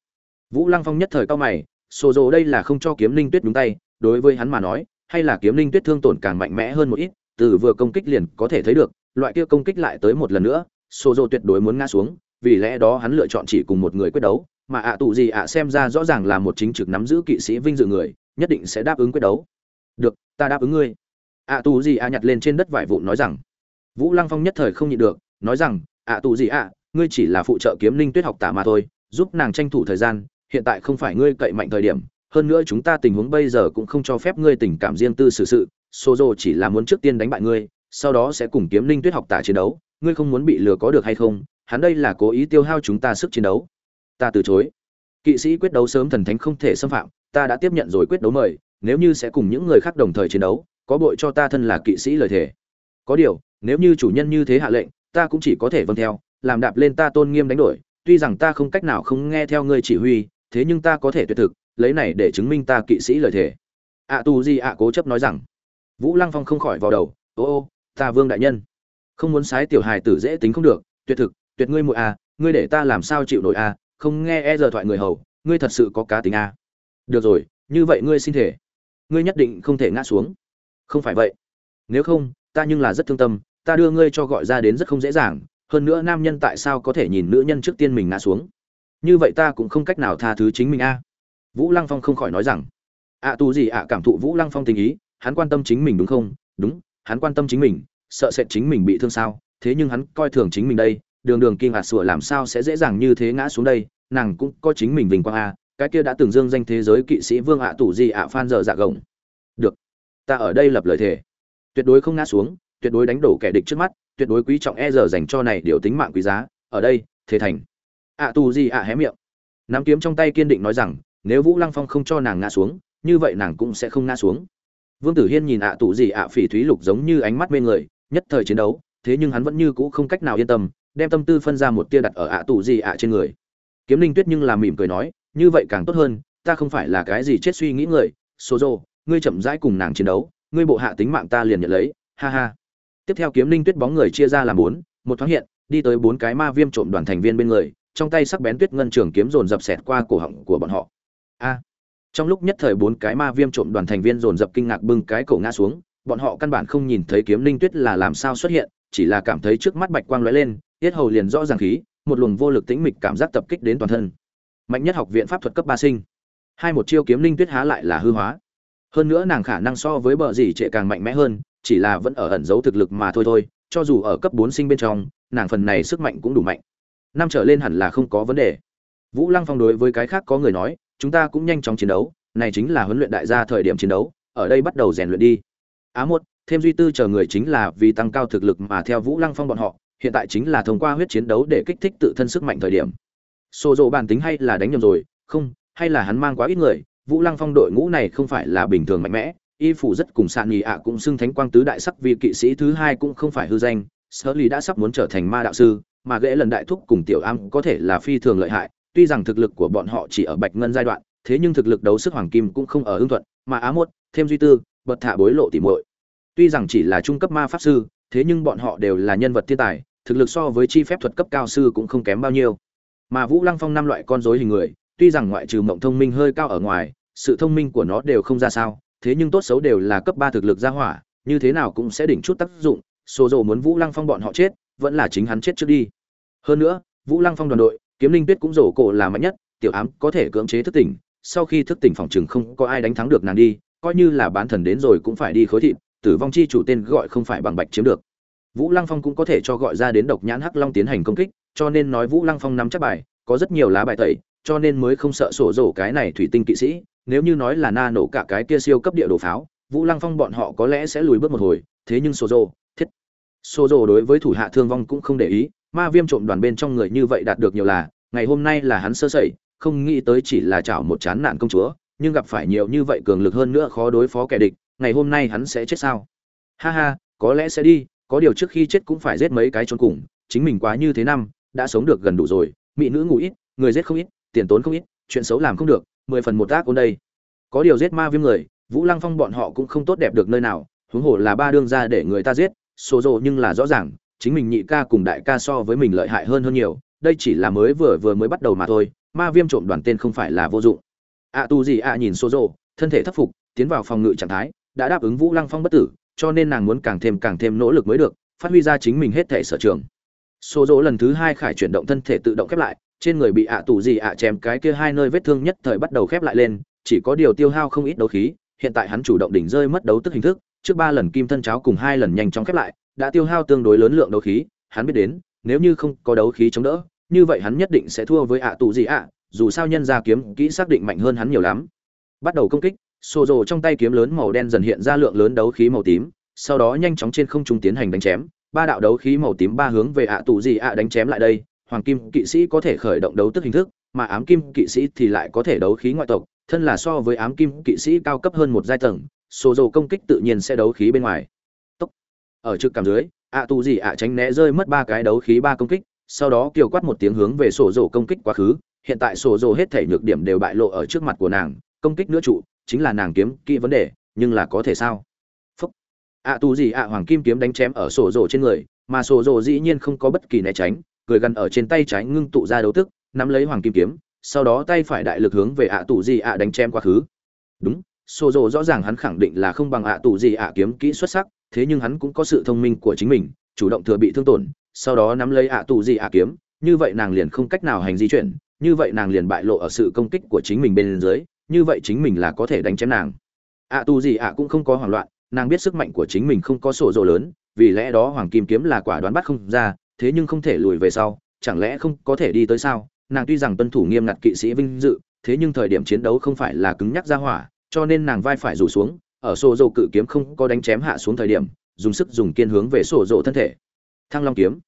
Vũ lăng phong nhất thời cao mày xô rộ đây là không cho kiếm linh tuyết đúng tay, đối với hắn mà nói, hay là kiếm linh tuyết thương tổn càng mạnh mẽ hơn một ít, từ vừa công kích liền có thể thấy được, loại kia công kích lại tới một lần nữa sổ dồ tuyệt đối muốn ngã xuống vì lẽ đó hắn lựa chọn chỉ cùng một người quyết đấu mà ạ tụ gì ạ xem ra rõ ràng là một chính trực nắm giữ kỵ sĩ vinh dự người nhất định sẽ đáp ứng quyết đấu. Được ta đáp ứng ngươi. ạ tụ gì ạ nhặt lên trên đất vải vụn nói rằng. Vũ lăng phong nhất thời không nhịn được nói rằng ạ tụ gì ạ ngươi chỉ là phụ trợ kiếm linh tuyết học tả mà thôi giúp nàng tranh thủ thời gian hiện tại không phải ngươi cậy mạnh thời điểm hơn nữa chúng ta tình huống bây giờ cũng không cho phép ngươi tình cảm riêng tư xử sự Sô Dô chỉ là muốn trước tiên đánh bại ngươi, sau đó sẽ cùng Kiếm Linh Tuyết học tả chiến đấu, ngươi không muốn bị lừa có được hay không? Hắn đây là cố ý tiêu hao chúng ta sức chiến đấu. Ta từ chối. Kỵ sĩ quyết đấu sớm thần thánh không thể xâm phạm, ta đã tiếp nhận rồi quyết đấu mời, nếu như sẽ cùng những người khác đồng thời chiến đấu, có bội cho ta thân là kỵ sĩ lời thề. Có điều, nếu như chủ nhân như thế hạ lệnh, ta cũng chỉ có thể vâng theo, làm đạp lên ta tôn nghiêm đánh đổi, tuy rằng ta không cách nào không nghe theo ngươi chỉ huy, thế nhưng ta có thể tuyệt thực, lấy này để chứng minh ta kỵ sĩ lời thề. ạ tu di ạ cố chấp nói rằng vũ lăng phong không khỏi vào đầu ô ô ta vương đại nhân không muốn sái tiểu hài tử dễ tính không được tuyệt thực tuyệt ngươi muội à ngươi để ta làm sao chịu nổi à không nghe e giờ thoại người hầu ngươi thật sự có cá tính à. Được rồi như vậy ngươi xin thể. Ngươi nhất định không thể ngã xuống. Không phải vậy. Nếu không ta nhưng là rất thương tâm ta đưa ngươi cho gọi ra đến rất không dễ dàng hơn nữa nam nhân tại sao có thể nhìn nữ nhân trước tiên mình ngã xuống? Như vậy ta cũng không cách nào tha thứ chính mình a vũ lăng phong không khỏi nói rằng ạ à, gì ạ cảm thụ vũ lăng phong tình ý hắn quan tâm chính mình đúng không? Đúng hắn quan tâm chính mình sợ sẽ chính mình bị thương sao, thế nhưng hắn coi thường chính mình đây, đường đường kinh hạt sủa làm sao sẽ dễ dàng như thế ngã xuống đây, nàng cũng có chính mình vinh quang a cái kia đã từng dương danh thế giới kỵ sĩ vương ạ tủ gì ạ phan dở dạ gồng. Được, ta ở đây lập lời thề. Tuyệt đối không ngã xuống, tuyệt đối đánh đổ kẻ địch trước mắt, tuyệt đối quý trọng e giờ dành cho này điều tính mạng quý giá, ở đây thế thành. ạ tù gì ạ hé miệng. Nắm kiếm trong tay kiên định nói rằng, nếu vũ lăng phong không cho nàng ngã xuống, như vậy nàng cũng sẽ không ngã xuống. Vương tử hiên nhìn ạ tù gì ạ phỉ thúy lục giống như ánh mắt mê người nhất thời chiến đấu, thế nhưng hắn vẫn như cũ không cách nào yên tâm, đem tâm tư phân ra một tia đặt ở ạ tù gì ạ trên người. Kiếm linh tuyết nhưng làm mỉm cười nói, như vậy càng tốt hơn, ta không phải là cái gì chết suy nghĩ người số rô ngươi chậm rãi cùng nàng chiến đấu, ngươi bộ hạ tính mạng ta liền nhận lấy, ha ha. Tiếp theo kiếm linh tuyết bóng người chia ra làm bốn, một thoáng hiện, đi tới bốn cái ma viêm trộm đoàn thành viên bên người, trong tay sắc bén tuyết ngân trường kiếm dồn dập xẹt qua cổ họng của bọn họ. A! Trong lúc nhất thời bốn cái ma viêm trộm đoàn thành viên dồn dập kinh ngạc bưng cái cổ ngã xuống bọn họ căn bản không nhìn thấy kiếm linh tuyết là làm sao xuất hiện, chỉ là cảm thấy trước mắt bạch quang lóe lên, tiết hầu liền rõ ràng khí, một luồng vô lực tĩnh mịch cảm giác tập kích đến toàn thân. Mạnh nhất học viện pháp thuật cấp ba sinh. Hai một chiêu kiếm linh tuyết há lại là hư hóa. Hơn nữa nàng khả năng so với bờ gì trệ càng mạnh mẽ hơn, chỉ là vẫn ở ẩn giấu thực lực mà thôi thôi, cho dù ở cấp bốn sinh bên trong, nàng phần này sức mạnh cũng đủ mạnh. Năm trở lên hẳn là không có vấn đề. Vũ lăng phong đối với cái khác có người nói, chúng ta cũng nhanh chóng chiến đấu, này chính là huấn luyện đại gia thời điểm chiến đấu, ở đây bắt đầu rèn luyện đi á một thêm duy tư chờ người chính là vì tăng cao thực lực mà theo vũ lăng phong bọn họ, hiện tại chính là thông qua huyết chiến đấu để kích thích tự thân sức mạnh thời điểm. Xô dỗ bản tính hay là đánh nhầm rồi, không, hay là hắn mang quá ít người, vũ lăng phong đội ngũ này không phải là bình thường mạnh mẽ, y phủ rất cùng sạn nhì ạ cũng xưng thánh quang tứ đại sắc vì kỵ sĩ thứ hai cũng không phải hư danh, sở lý đã sắp muốn trở thành ma đạo sư, mà gã lần đại thúc cùng tiểu am có thể là phi thường lợi hại, tuy rằng thực lực của bọn họ chỉ ở bạch ngân giai đoạn, thế nhưng thực lực đấu sức hoàng kim cũng không ở hương thuận, mà á một thêm duy tư bật thạ bối lộ tỉ muội. Tuy rằng chỉ là trung cấp ma pháp sư, thế nhưng bọn họ đều là nhân vật thiên tài, thực lực so với chi phép thuật cấp cao sư cũng không kém bao nhiêu. Mà vũ lăng phong năm loại con rối hình người, tuy rằng ngoại trừ mộng thông minh hơi cao ở ngoài, sự thông minh của nó đều không ra sao, thế nhưng tốt xấu đều là cấp ba thực lực ra hỏa, như thế nào cũng sẽ đỉnh chút tác dụng Xô dầu muốn vũ lăng phong bọn họ chết, vẫn là chính hắn chết trước đi. Hơn nữa, vũ lăng phong đoàn đội, kiếm linh tuyết cũng rổ cổ là mạnh nhất, tiểu ám có thể cưỡng chế thức tỉnh, sau khi thức tỉnh phòng chừng không có ai đánh thắng được nàng đi coi như là bán thần đến rồi cũng phải đi khối thịt, tử vong chi chủ tên gọi không phải bằng bạch chiếm được. Vũ lăng phong cũng có thể cho gọi ra đến độc nhãn hắc long tiến hành công kích, cho nên nói vũ lăng phong nắm chắc bài, có rất nhiều lá bài tẩy, cho nên mới không sợ sổ rổ cái này thủy tinh kỵ sĩ, nếu như nói là na nổ cả cái kia siêu cấp địa đồ pháo, vũ lăng phong bọn họ có lẽ sẽ lùi bước một hồi, thế nhưng sổ rổ, thiết. Sổ rổ đối với thủ hạ thương vong cũng không để ý, ma viêm trộm đoàn bên trong người như vậy đạt được nhiều là, ngày hôm nay là hắn sơ sẩy, không nghĩ tới chỉ là chảo một chán nạn công chúa nhưng gặp phải nhiều như vậy cường lực hơn nữa khó đối phó kẻ địch, ngày hôm nay hắn sẽ chết sao? Ha ha, có lẽ sẽ đi, có điều trước khi chết cũng phải giết mấy cái trốn cùng, chính mình quá như thế năm, đã sống được gần đủ rồi, mỹ nữ ngủ ít, người giết không ít, tiền tốn không ít, chuyện xấu làm không được, mười phần một tác ôn đây. Có điều giết ma viêm người, vũ lăng phong bọn họ cũng không tốt đẹp được nơi nào, huống hồ là ba đương ra để người ta giết xô rộ nhưng là rõ ràng, chính mình nhị ca cùng đại ca so với mình lợi hại hơn hơn nhiều, đây chỉ là mới vừa vừa mới bắt đầu mà thôi, ma viêm trộm đoàn tên không phải là vô dụng ạ tu gì ạ nhìn xô rộ thân thể thất phục, tiến vào phòng ngự trạng thái, đã đáp ứng vũ lăng phong bất tử, cho nên nàng muốn càng thêm càng thêm nỗ lực mới được, phát huy ra chính mình hết thể sở trường. Xô rộ lần thứ hai khải chuyển động thân thể tự động khép lại, trên người bị ạ tù gì ạ chém cái kia hai nơi vết thương nhất thời bắt đầu khép lại lên, chỉ có điều tiêu hao không ít đấu khí, hiện tại hắn chủ động đỉnh rơi mất đấu tức hình thức, trước ba lần kim thân cháo cùng hai lần nhanh chóng khép lại, đã tiêu hao tương đối lớn lượng đấu khí, hắn biết đến, nếu như không có đấu khí chống đỡ, như vậy hắn nhất định sẽ thua với ạ tù gì ạ dù sao nhân ra kiếm kỹ xác định mạnh hơn hắn nhiều lắm. Bắt đầu công kích xô rồ trong tay kiếm lớn màu đen dần hiện ra lượng lớn đấu khí màu tím, sau đó nhanh chóng trên không trung tiến hành đánh chém. Ba đạo đấu khí màu tím ba hướng về ạ tù gì ạ đánh chém lại đây, hoàng kim kỵ sĩ có thể khởi động đấu tức hình thức, mà ám kim kỵ sĩ thì lại có thể đấu khí ngoại tộc, thân là so với ám kim kỵ sĩ cao cấp hơn một giai tầng, Sô Rồ công kích tự nhiên sẽ đấu khí bên ngoài. Tốc. ở trực cảm dưới, ạ tù gì ạ tránh né rơi mất ba cái đấu khí ba công kích, sau đó kiều quát một tiếng hướng về sổ rổ công kích quá khứ hiện tại sổ dầu hết thể nhược điểm đều bại lộ ở trước mặt của nàng, công kích nữa trụ, chính là nàng kiếm kỹ vấn đề, nhưng là có thể sao? Phúc. À, ạ Tu gì? Ạ hoàng kim kiếm đánh chém ở sổ dầu trên người, mà sổ dầu dĩ nhiên không có bất kỳ né tránh, cười gần ở trên tay trái ngưng tụ ra đấu tức, nắm lấy hoàng kim kiếm, sau đó tay phải đại lực hướng về ạ tù gì? Ạ đánh chém quá khứ. Đúng, sổ rộ rõ ràng hắn khẳng định là không bằng ạ tù gì? Ạ kiếm kỹ xuất sắc, thế nhưng hắn cũng có sự thông minh của chính mình, chủ động thừa bị thương tổn, sau đó nắm lấy ạ tù gì? Ạ kiếm, như vậy nàng liền không cách nào hành di chuyển như vậy nàng liền bại lộ ở sự công kích của chính mình bên dưới, như vậy chính mình là có thể đánh chém nàng. Ạ tù gì ạ cũng không có hoảng loạn, nàng biết sức mạnh của chính mình không có sổ rồ lớn, vì lẽ đó hoàng kim kiếm là quả đoán bắt không ra, thế nhưng không thể lùi về sau, chẳng lẽ không có thể đi tới sao? Nàng tuy rằng tuân thủ nghiêm ngặt kỵ sĩ vinh dự, thế nhưng thời điểm chiến đấu không phải là cứng nhắc ra hỏa, cho nên nàng vai phải rủ xuống, ở sổ rồ cự kiếm không có đánh chém hạ xuống thời điểm, dùng sức dùng kiên hướng về sổ rồ thân thể. Thăng long kiếm.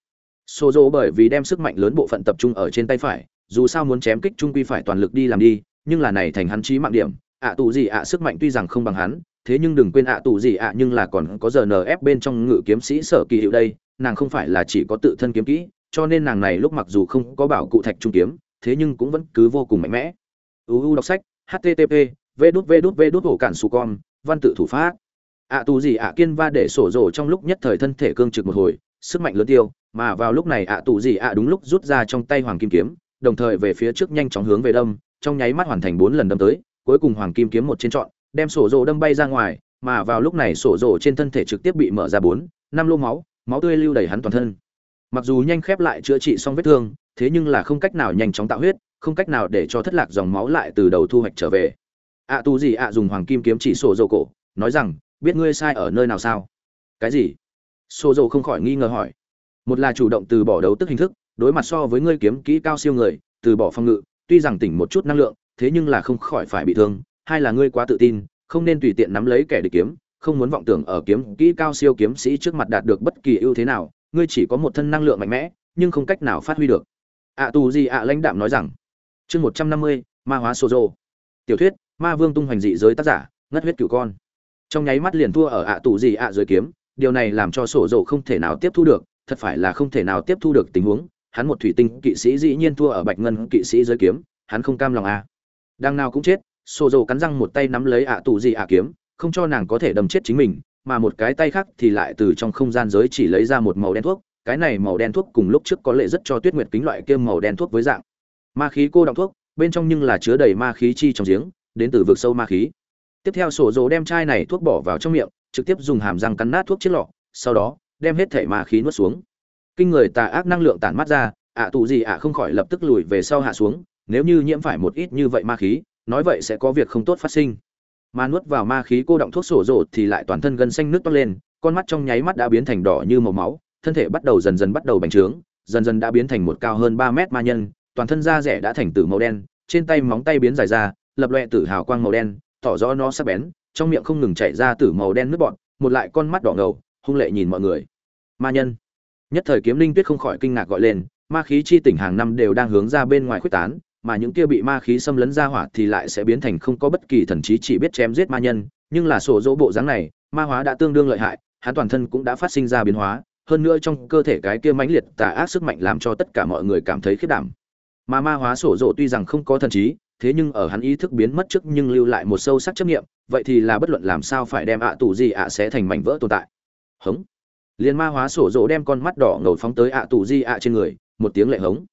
Sổ rồ bởi vì đem sức mạnh lớn bộ phận tập trung ở trên tay phải dù sao muốn chém kích trung quy phải toàn lực đi làm đi, nhưng là này thành hắn chí mạng điểm, ạ tù gì ạ sức mạnh tuy rằng không bằng hắn, thế nhưng đừng quên ạ tù gì ạ nhưng là còn có giờ nf bên trong ngự kiếm sĩ sở kỳ hiệu đây, nàng không phải là chỉ có tự thân kiếm kỹ, cho nên nàng này lúc mặc dù không có bảo cụ thạch trung kiếm, thế nhưng cũng vẫn cứ vô cùng mạnh mẽ. Uu đọc sách http v đút v đút v đút hổ cản su con, văn tự thủ pháp. Ạ tù gì ạ kiên va để sổ rổ trong lúc nhất thời thân thể cương trực một hồi, sức mạnh lớn tiêu, mà vào lúc này ạ tù gì ạ đúng lúc rút ra trong tay hoàng kim kiếm đồng thời về phía trước nhanh chóng hướng về đâm trong nháy mắt hoàn thành bốn lần đâm tới cuối cùng hoàng kim kiếm một trên trọn đem sổ rổ đâm bay ra ngoài mà vào lúc này sổ rổ trên thân thể trực tiếp bị mở ra bốn năm lô máu máu tươi lưu đầy hắn toàn thân. Mặc dù nhanh khép lại chữa trị xong vết thương thế nhưng là không cách nào nhanh chóng tạo huyết không cách nào để cho thất lạc dòng máu lại từ đầu thu hoạch trở về. Ạ à, tu gì ạ dùng hoàng kim kiếm chỉ sổ rồ cổ nói rằng biết ngươi sai ở nơi nào sao? Cái gì? Sổ rồ không khỏi nghi ngờ hỏi. Một là chủ động từ bỏ đấu tức hình thức đối mặt so với ngươi kiếm kỹ cao siêu người, từ bỏ phòng ngự, tuy rằng tỉnh một chút năng lượng, thế nhưng là không khỏi phải bị thương, hai là ngươi quá tự tin, không nên tùy tiện nắm lấy kẻ địch kiếm, không muốn vọng tưởng ở kiếm kỹ cao siêu kiếm sĩ trước mặt đạt được bất kỳ ưu thế nào, ngươi chỉ có một thân năng lượng mạnh mẽ, nhưng không cách nào phát huy được. Ạ tù gì ạ lãnh đạm nói rằng, chương một trăm năm mươi, ma hóa sô dô. Tiểu thuyết, ma vương tung hoành dị giới tác giả, ngất huyết cửu con. Trong nháy mắt liền thua ở ạ tù gì ạ dưới kiếm, điều này làm cho sổ dầu không thể nào tiếp thu được, thật phải là không thể nào tiếp thu được tình huống hắn một thủy tinh kỵ sĩ dĩ nhiên thua ở bạch ngân kỵ sĩ giới kiếm, hắn không cam lòng à. đang nào cũng chết sổ dầu cắn răng một tay nắm lấy ạ tù gì ạ kiếm, không cho nàng có thể đâm chết chính mình, mà một cái tay khác thì lại từ trong không gian giới chỉ lấy ra một màu đen thuốc, cái này màu đen thuốc cùng lúc trước có lệ rất cho tuyết nguyệt kính loại kia màu đen thuốc với dạng. Ma khí cô đọng thuốc, bên trong nhưng là chứa đầy ma khí chi trong giếng, đến từ vực sâu ma khí. Tiếp theo sổ dỗ đem chai này thuốc bỏ vào trong miệng, trực tiếp dùng hàm răng cắn nát thuốc chiếc lọ, sau đó, đem hết thể ma khí nuốt xuống kinh người tà ác năng lượng tản mắt ra, ạ tù gì ạ không khỏi lập tức lùi về sau hạ xuống, nếu như nhiễm phải một ít như vậy ma khí, nói vậy sẽ có việc không tốt phát sinh. Mà nuốt vào ma khí cô động thuốc sổ rộ thì lại toàn thân gân xanh nước toát lên, con mắt trong nháy mắt đã biến thành đỏ như màu máu, thân thể bắt đầu dần dần bắt đầu bành trướng, dần dần đã biến thành một cao hơn ba mét ma nhân, toàn thân da rẻ đã thành từ màu đen, trên tay móng tay biến dài ra, lập loẹ tử hào quang màu đen, tỏ rõ nó sắc bén, trong miệng không ngừng chảy ra tử màu đen nước bọn một lại con mắt đỏ ngầu, hung lệ nhìn mọi người. Ma nhân nhất thời kiếm linh tuyết không khỏi kinh ngạc gọi lên, ma khí chi tỉnh hàng năm đều đang hướng ra bên ngoài khuếch tán, mà những kia bị ma khí xâm lấn ra hỏa thì lại sẽ biến thành không có bất kỳ thần trí chỉ biết chém giết ma nhân. Nhưng là sổ dỗ bộ dáng này, ma hóa đã tương đương lợi hại, hắn toàn thân cũng đã phát sinh ra biến hóa, hơn nữa trong cơ thể cái kia mãnh liệt tà ác sức mạnh làm cho tất cả mọi người cảm thấy khiếp đảm. Mà ma hóa sổ dỗ tuy rằng không có thần trí, thế nhưng ở hắn ý thức biến mất trước nhưng lưu lại một sâu sắc chấp nghiệm, vậy thì là bất luận làm sao phải đem ạ tù gì ạ sẽ thành mảnh vỡ tồn tại. Hống liền ma hóa sổ dỗ đem con mắt đỏ ngầu phóng tới ạ tù di ạ trên người, một tiếng lệ hống.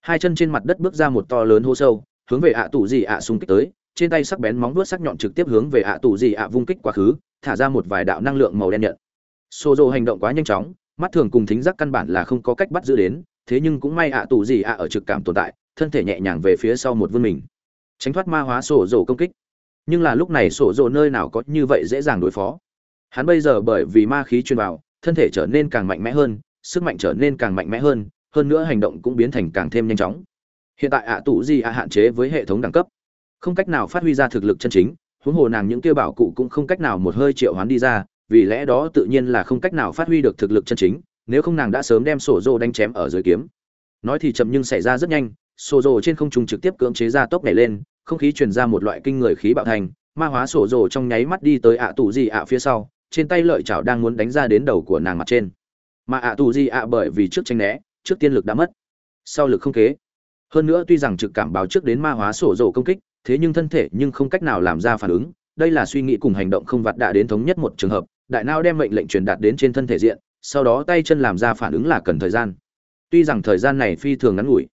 Hai chân trên mặt đất bước ra một to lớn hô sâu, hướng về ạ tù di ạ xung kích tới, trên tay sắc bén móng vuốt sắc nhọn trực tiếp hướng về ạ tù di ạ vung kích quá khứ, thả ra một vài đạo năng lượng màu đen nhận. Sổ dỗ hành động quá nhanh chóng, mắt thường cùng thính giác căn bản là không có cách bắt giữ đến, thế nhưng cũng may ạ tù di ạ ở trực cảm tồn tại, thân thể nhẹ nhàng về phía sau một vươn mình, tránh thoát ma hóa sổ dỗ công kích. Nhưng là lúc này sổ dỗ nơi nào có như vậy dễ dàng đối phó. Hắn bây giờ bởi vì ma khí truyền vào thân thể trở nên càng mạnh mẽ hơn, sức mạnh trở nên càng mạnh mẽ hơn hơn nữa hành động cũng biến thành càng thêm nhanh chóng. Hiện tại ạ tụ di ạ hạn chế với hệ thống đẳng cấp. Không cách nào phát huy ra thực lực chân chính, huống hồ nàng những kia bảo cụ cũng không cách nào một hơi triệu hoán đi ra, vì lẽ đó tự nhiên là không cách nào phát huy được thực lực chân chính, nếu không nàng đã sớm đem sổ rô đánh chém ở dưới kiếm. Nói thì chậm nhưng xảy ra rất nhanh, sổ rồ trên không trung trực tiếp cưỡng chế ra tốc này lên, không khí truyền ra một loại kinh người khí bạo thành, ma hóa sổ rồ trong nháy mắt đi tới ạ tụ di ạ phía sau trên tay lợi chảo đang muốn đánh ra đến đầu của nàng mặt trên. Mà ạ tù di ạ bởi vì trước tranh né, trước tiên lực đã mất. Sau lực không kế. Hơn nữa tuy rằng trực cảm báo trước đến ma hóa sổ rộ công kích, thế nhưng thân thể nhưng không cách nào làm ra phản ứng. Đây là suy nghĩ cùng hành động không vặt đã đến thống nhất một trường hợp. Đại não đem mệnh lệnh truyền đạt đến trên thân thể diện, sau đó tay chân làm ra phản ứng là cần thời gian. Tuy rằng thời gian này phi thường ngắn ngủi,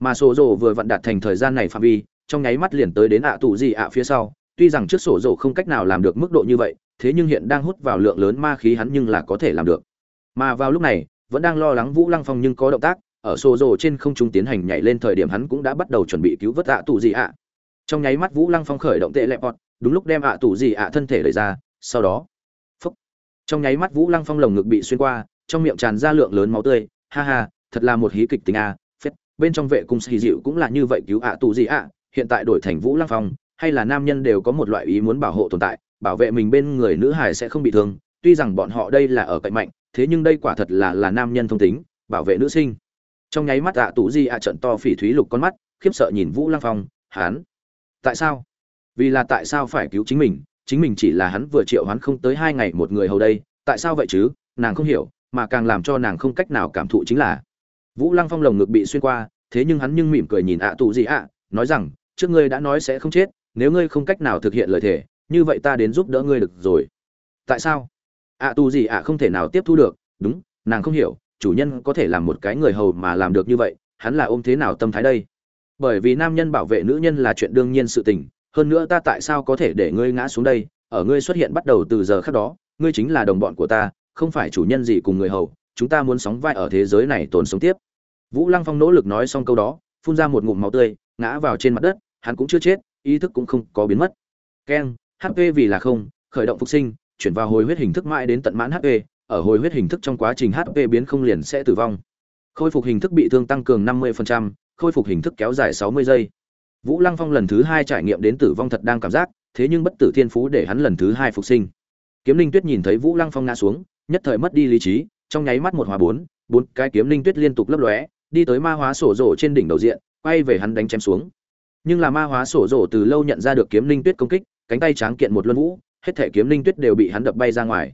mà sổ rộ vừa vặn đạt thành thời gian này phạm vi, trong nháy mắt liền tới đến ạ tù gì ạ phía sau. Tuy rằng trước sổ rộ không cách nào làm được mức độ như vậy thế nhưng hiện đang hút vào lượng lớn ma khí hắn nhưng là có thể làm được. Mà vào lúc này, vẫn đang lo lắng vũ lăng phong nhưng có động tác, ở xô rồ trên không trung tiến hành nhảy lên thời điểm hắn cũng đã bắt đầu chuẩn bị cứu vớt ạ tù gì ạ. Trong nháy mắt vũ lăng phong khởi động tệ lẹp bọt, đúng lúc đem ạ tù gì ạ thân thể lấy ra, sau đó, phúc. Trong nháy mắt vũ lăng phong lồng ngực bị xuyên qua, trong miệng tràn ra lượng lớn máu tươi, ha ha, thật là một hí kịch tình a, phết. Bên trong vệ cung xì dịu cũng là như vậy cứu ạ tù gì ạ, hiện tại đổi thành vũ lăng phong, hay là nam nhân đều có một loại ý muốn bảo hộ tồn tại bảo vệ mình bên người nữ hải sẽ không bị thương, tuy rằng bọn họ đây là ở cạnh mạnh, thế nhưng đây quả thật là là nam nhân thông tính, bảo vệ nữ sinh. Trong nháy mắt ạ tù di ạ trận to phỉ thúy lục con mắt, khiếp sợ nhìn vũ lăng phong hán tại sao? Vì là tại sao phải cứu chính mình chính mình chỉ là hắn vừa triệu hắn không tới hai ngày một người hầu đây, tại sao vậy chứ? Nàng không hiểu, mà càng làm cho nàng không cách nào cảm thụ chính là vũ lăng phong lồng ngực bị xuyên qua, thế nhưng hắn nhưng mỉm cười nhìn ạ tù gì ạ, nói rằng, trước ngươi đã nói sẽ không chết, nếu ngươi không cách nào thực hiện lời thề như vậy ta đến giúp đỡ ngươi được rồi. Tại sao? À, ạ tu gì ạ không thể nào tiếp thu được. Đúng, nàng không hiểu, chủ nhân có thể làm một cái người hầu mà làm được như vậy, hắn là ôm thế nào tâm thái đây? Bởi vì nam nhân bảo vệ nữ nhân là chuyện đương nhiên sự tình, hơn nữa ta tại sao có thể để ngươi ngã xuống đây? Ở ngươi xuất hiện bắt đầu từ giờ khác đó, ngươi chính là đồng bọn của ta, không phải chủ nhân gì cùng người hầu, chúng ta muốn sóng vai ở thế giới này tồn sống tiếp. Vũ lăng phong nỗ lực nói xong câu đó, phun ra một ngụm máu tươi, ngã vào trên mặt đất, hắn cũng chưa chết, ý thức cũng không có biến mất. Keng hp vì là không khởi động phục sinh chuyển vào hồi huyết hình thức mãi đến tận mãn hp ở hồi huyết hình thức trong quá trình hp biến không liền sẽ tử vong. Khôi phục hình thức bị thương tăng cường 50%, khôi phục hình thức kéo dài 60 giây. Vũ lăng phong lần thứ hai trải nghiệm đến tử vong thật đang cảm giác thế nhưng bất tử thiên phú để hắn lần thứ hai phục sinh. Kiếm linh tuyết nhìn thấy vũ lăng phong ngã xuống nhất thời mất đi lý trí trong nháy mắt một hòa bốn bốn cái kiếm linh tuyết liên tục lấp lóe đi tới ma hóa sổ rổ trên đỉnh đầu diện quay về hắn đánh chém xuống. Nhưng là ma hóa sổ rổ từ lâu nhận ra được kiếm linh tuyết công kích cánh tay tráng kiện một luân vũ, hết thể kiếm linh tuyết đều bị hắn đập bay ra ngoài.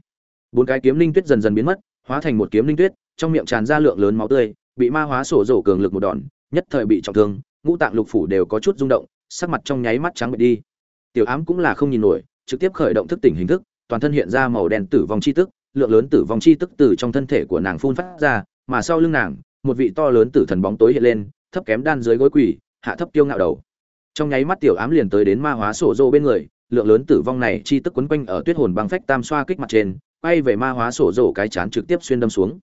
Bốn cái kiếm linh tuyết dần dần biến mất, hóa thành một kiếm linh tuyết, trong miệng tràn ra lượng lớn máu tươi, bị ma hóa sổ rổ cường lực một đòn, nhất thời bị trọng thương, ngũ tạng lục phủ đều có chút rung động, sắc mặt trong nháy mắt trắng bệch đi. Tiểu ám cũng là không nhìn nổi, trực tiếp khởi động thức tỉnh hình thức, toàn thân hiện ra màu đen tử vong chi tức, lượng lớn tử vong chi tức từ trong thân thể của nàng phun phát ra, mà sau lưng nàng, một vị to lớn tử thần bóng tối hiện lên, thấp kém đan dưới gối quỷ hạ thấp tiêu ngạo đầu. Trong nháy mắt tiểu ám liền tới đến ma hóa sổ rô bên người lượng lớn tử vong này chi tức quấn quanh ở tuyết hồn băng phách tam xoa kích mặt trên bay về ma hóa sổ rổ cái chán trực tiếp xuyên đâm xuống.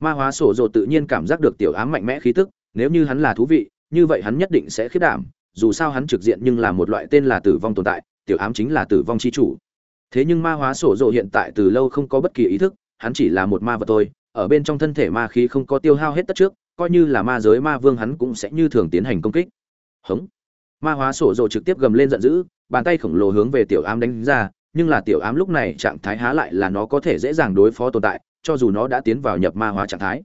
Ma hóa sổ rổ tự nhiên cảm giác được tiểu ám mạnh mẽ khí tức, nếu như hắn là thú vị, như vậy hắn nhất định sẽ khiết đảm, dù sao hắn trực diện nhưng là một loại tên là tử vong tồn tại, tiểu ám chính là tử vong chi chủ. Thế nhưng ma hóa sổ rộ hiện tại từ lâu không có bất kỳ ý thức, hắn chỉ là một ma vật thôi, ở bên trong thân thể ma khí không có tiêu hao hết tất trước, coi như là ma giới ma vương hắn cũng sẽ như thường tiến hành công kích. Hống. Ma hóa sổ rộ trực tiếp gầm lên giận dữ bàn tay khổng lồ hướng về tiểu ám đánh ra, nhưng là tiểu ám lúc này trạng thái há lại là nó có thể dễ dàng đối phó tồn tại, cho dù nó đã tiến vào nhập ma hóa trạng thái.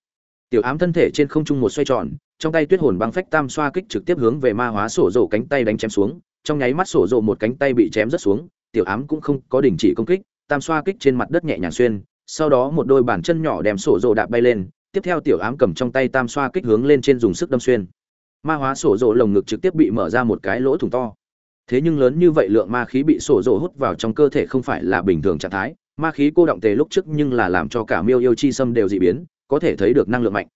Tiểu ám thân thể trên không trung một xoay tròn, trong tay tuyết hồn băng phách tam xoa kích trực tiếp hướng về ma hóa sổ rộ cánh tay đánh chém xuống, trong nháy mắt sổ rộ một cánh tay bị chém rất xuống, tiểu ám cũng không có đình chỉ công kích, tam xoa kích trên mặt đất nhẹ nhàng xuyên, sau đó một đôi bàn chân nhỏ đem sổ rộ đạp bay lên, tiếp theo tiểu ám cầm trong tay tam xoa kích hướng lên trên dùng sức đâm xuyên. Ma hóa sổ rộ lồng ngực trực tiếp bị mở ra một cái lỗ thủng to thế nhưng lớn như vậy lượng ma khí bị sổ rộ hút vào trong cơ thể không phải là bình thường trạng thái. Ma khí cô động tề lúc trước nhưng là làm cho cả miêu yêu chi sâm đều dị biến, có thể thấy được năng lượng mạnh.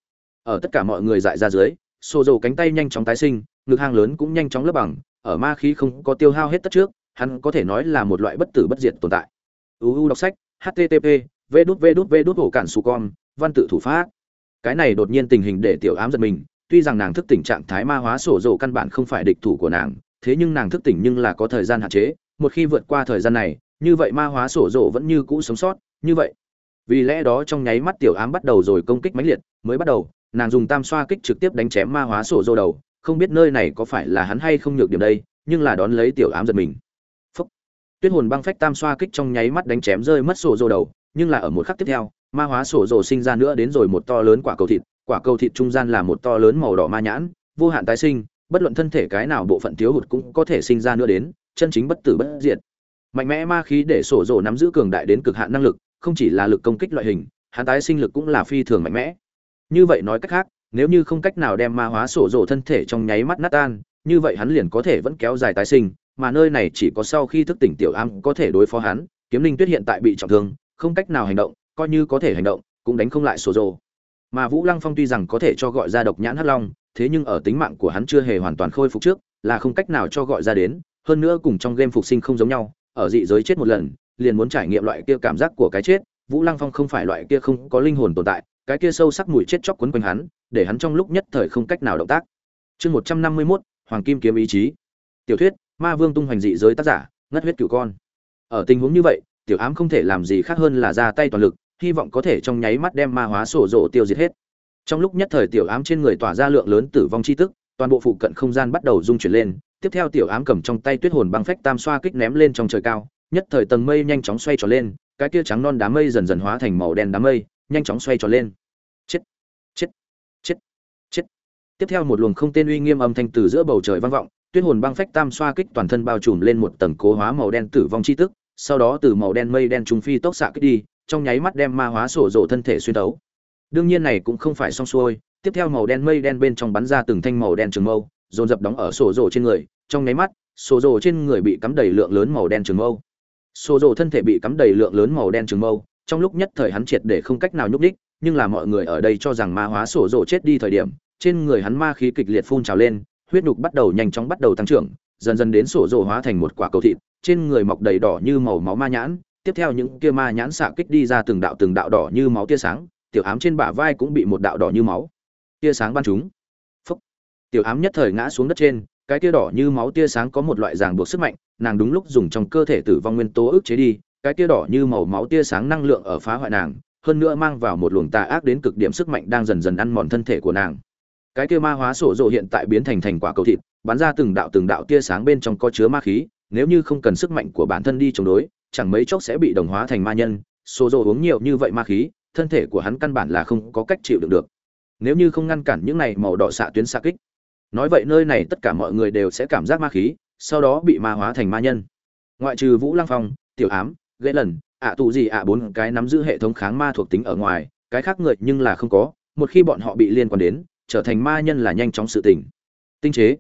Ở tất cả mọi người dại ra dưới, sổ rộ cánh tay nhanh chóng tái sinh, ngực hang lớn cũng nhanh chóng lấp bằng, ở ma khí không có tiêu hao hết tất trước, hắn có thể nói là một loại bất tử bất diệt tồn tại. Uu đọc sách http v đút v đút v đút hổ cản su con, văn tự thủ pháp. Cái này đột nhiên tình hình để tiểu ám giật mình, tuy rằng nàng thức tỉnh trạng thái ma hóa sổ rộ căn bản không phải địch thủ của nàng thế nhưng nàng thức tỉnh nhưng là có thời gian hạn chế, một khi vượt qua thời gian này, như vậy ma hóa sổ rộ vẫn như cũ sống sót, như vậy. Vì lẽ đó trong nháy mắt tiểu ám bắt đầu rồi công kích mãnh liệt, mới bắt đầu, nàng dùng tam xoa kích trực tiếp đánh chém ma hóa sổ rộ đầu, không biết nơi này có phải là hắn hay không nhược điểm đây, nhưng là đón lấy tiểu ám giật mình. Tuyết hồn băng phách tam xoa kích trong nháy mắt đánh chém rơi mất sổ rộ đầu, nhưng là ở một khắc tiếp theo, ma hóa sổ rộ sinh ra nữa đến rồi một to lớn quả cầu thịt, quả cầu thịt trung gian là một to lớn màu đỏ ma nhãn, vô hạn tái sinh bất luận thân thể cái nào bộ phận thiếu hụt cũng có thể sinh ra nữa đến, chân chính bất tử bất diệt. Mạnh mẽ ma khí để sổ rồ nắm giữ cường đại đến cực hạn năng lực, không chỉ là lực công kích loại hình, hắn tái sinh lực cũng là phi thường mạnh mẽ. Như vậy nói cách khác, nếu như không cách nào đem ma hóa sổ rồ thân thể trong nháy mắt nát tan, như vậy hắn liền có thể vẫn kéo dài tái sinh, mà nơi này chỉ có sau khi thức tỉnh tiểu am có thể đối phó hắn, kiếm linh tuyết hiện tại bị trọng thương, không cách nào hành động, coi như có thể hành động, cũng đánh không lại sổ rồ mà vũ lăng phong tuy rằng có thể cho gọi ra độc nhãn hắc long thế nhưng ở tính mạng của hắn chưa hề hoàn toàn khôi phục trước, là không cách nào cho gọi ra đến, hơn nữa cùng trong game phục sinh không giống nhau, ở dị giới chết một lần, liền muốn trải nghiệm loại kia cảm giác của cái chết, vũ lăng phong không phải loại kia không có linh hồn tồn tại, cái kia sâu sắc mùi chết chóc quấn quanh hắn, để hắn trong lúc nhất thời không cách nào động tác. Chương một trăm năm mươi mốt, hoàng kim kiếm ý chí. Tiểu thuyết, ma vương tung hoành dị giới tác giả, ngất huyết cửu con. Ở tình huống như vậy, tiểu ám không thể làm gì khác hơn là ra tay toàn lực, hy vọng có thể trong nháy mắt đem ma hóa sổ rộ tiêu diệt hết trong lúc nhất thời tiểu ám trên người tỏa ra lượng lớn tử vong chi tức, toàn bộ phụ cận không gian bắt đầu rung chuyển lên, tiếp theo tiểu ám cầm trong tay tuyết hồn băng phách tam xoa kích ném lên trong trời cao, nhất thời tầng mây nhanh chóng xoay tròn lên, cái kia trắng non đám mây dần dần hóa thành màu đen đám mây, nhanh chóng xoay tròn lên. Chết chết chết chết. Tiếp theo một luồng không tên uy nghiêm âm thanh từ giữa bầu trời vang vọng, tuyết hồn băng phách tam xoa kích toàn thân bao trùm lên một tầng cố hóa màu đen tử vong chi tức, sau đó từ màu đen mây đen trung phi tốc xạ kích đi, trong nháy mắt đem ma hóa sổ rộ thân thể xuyên đấu đương nhiên này cũng không phải xong xuôi, tiếp theo màu đen mây đen bên trong bắn ra từng thanh màu đen trường mâu, dồn dập đóng ở sổ rồ trên người, trong nháy mắt, sổ rồ trên người bị cắm đầy lượng lớn màu đen trường mâu. Sổ rồ thân thể bị cắm đầy lượng lớn màu đen trường mâu, trong lúc nhất thời hắn triệt để không cách nào nhúc đích nhưng là mọi người ở đây cho rằng ma hóa sổ rồ chết đi thời điểm, trên người hắn ma khí kịch liệt phun trào lên, huyết nhục bắt đầu nhanh chóng bắt đầu tăng trưởng, dần dần đến sổ rồ hóa thành một quả cầu thịt, trên người mọc đầy đỏ như màu máu ma nhãn, tiếp theo những kia ma nhãn xạ kích đi ra từng đạo từng đạo đỏ như máu tia sáng tiểu ám trên bả vai cũng bị một đạo đỏ như máu. Tia sáng ban chúng. Phúc. Tiểu ám nhất thời ngã xuống đất trên, cái tia đỏ như máu tia sáng có một loại ràng buộc sức mạnh, nàng đúng lúc dùng trong cơ thể tử vong nguyên tố ức chế đi, cái tia đỏ như màu máu tia sáng năng lượng ở phá hoại nàng, hơn nữa mang vào một luồng tà ác đến cực điểm sức mạnh đang dần dần ăn mòn thân thể của nàng. Cái tia ma hóa sổ rộ hiện tại biến thành thành quả cầu thịt, bắn ra từng đạo từng đạo tia sáng bên trong có chứa ma khí, nếu như không cần sức mạnh của bản thân đi chống đối, chẳng mấy chốc sẽ bị đồng hóa thành ma nhân, sổ rộ uống nhiều như vậy ma khí thân thể của hắn căn bản là không có cách chịu đựng được. Nếu như không ngăn cản những này màu đỏ xạ tuyến xạ kích, nói vậy nơi này tất cả mọi người đều sẽ cảm giác ma khí, sau đó bị ma hóa thành ma nhân. Ngoại trừ vũ lăng phong, tiểu ám, ghế lần, ạ tù gì ạ bốn cái nắm giữ hệ thống kháng ma thuộc tính ở ngoài, cái khác người nhưng là không có, một khi bọn họ bị liên quan đến, trở thành ma nhân là nhanh chóng sự tỉnh tinh chế.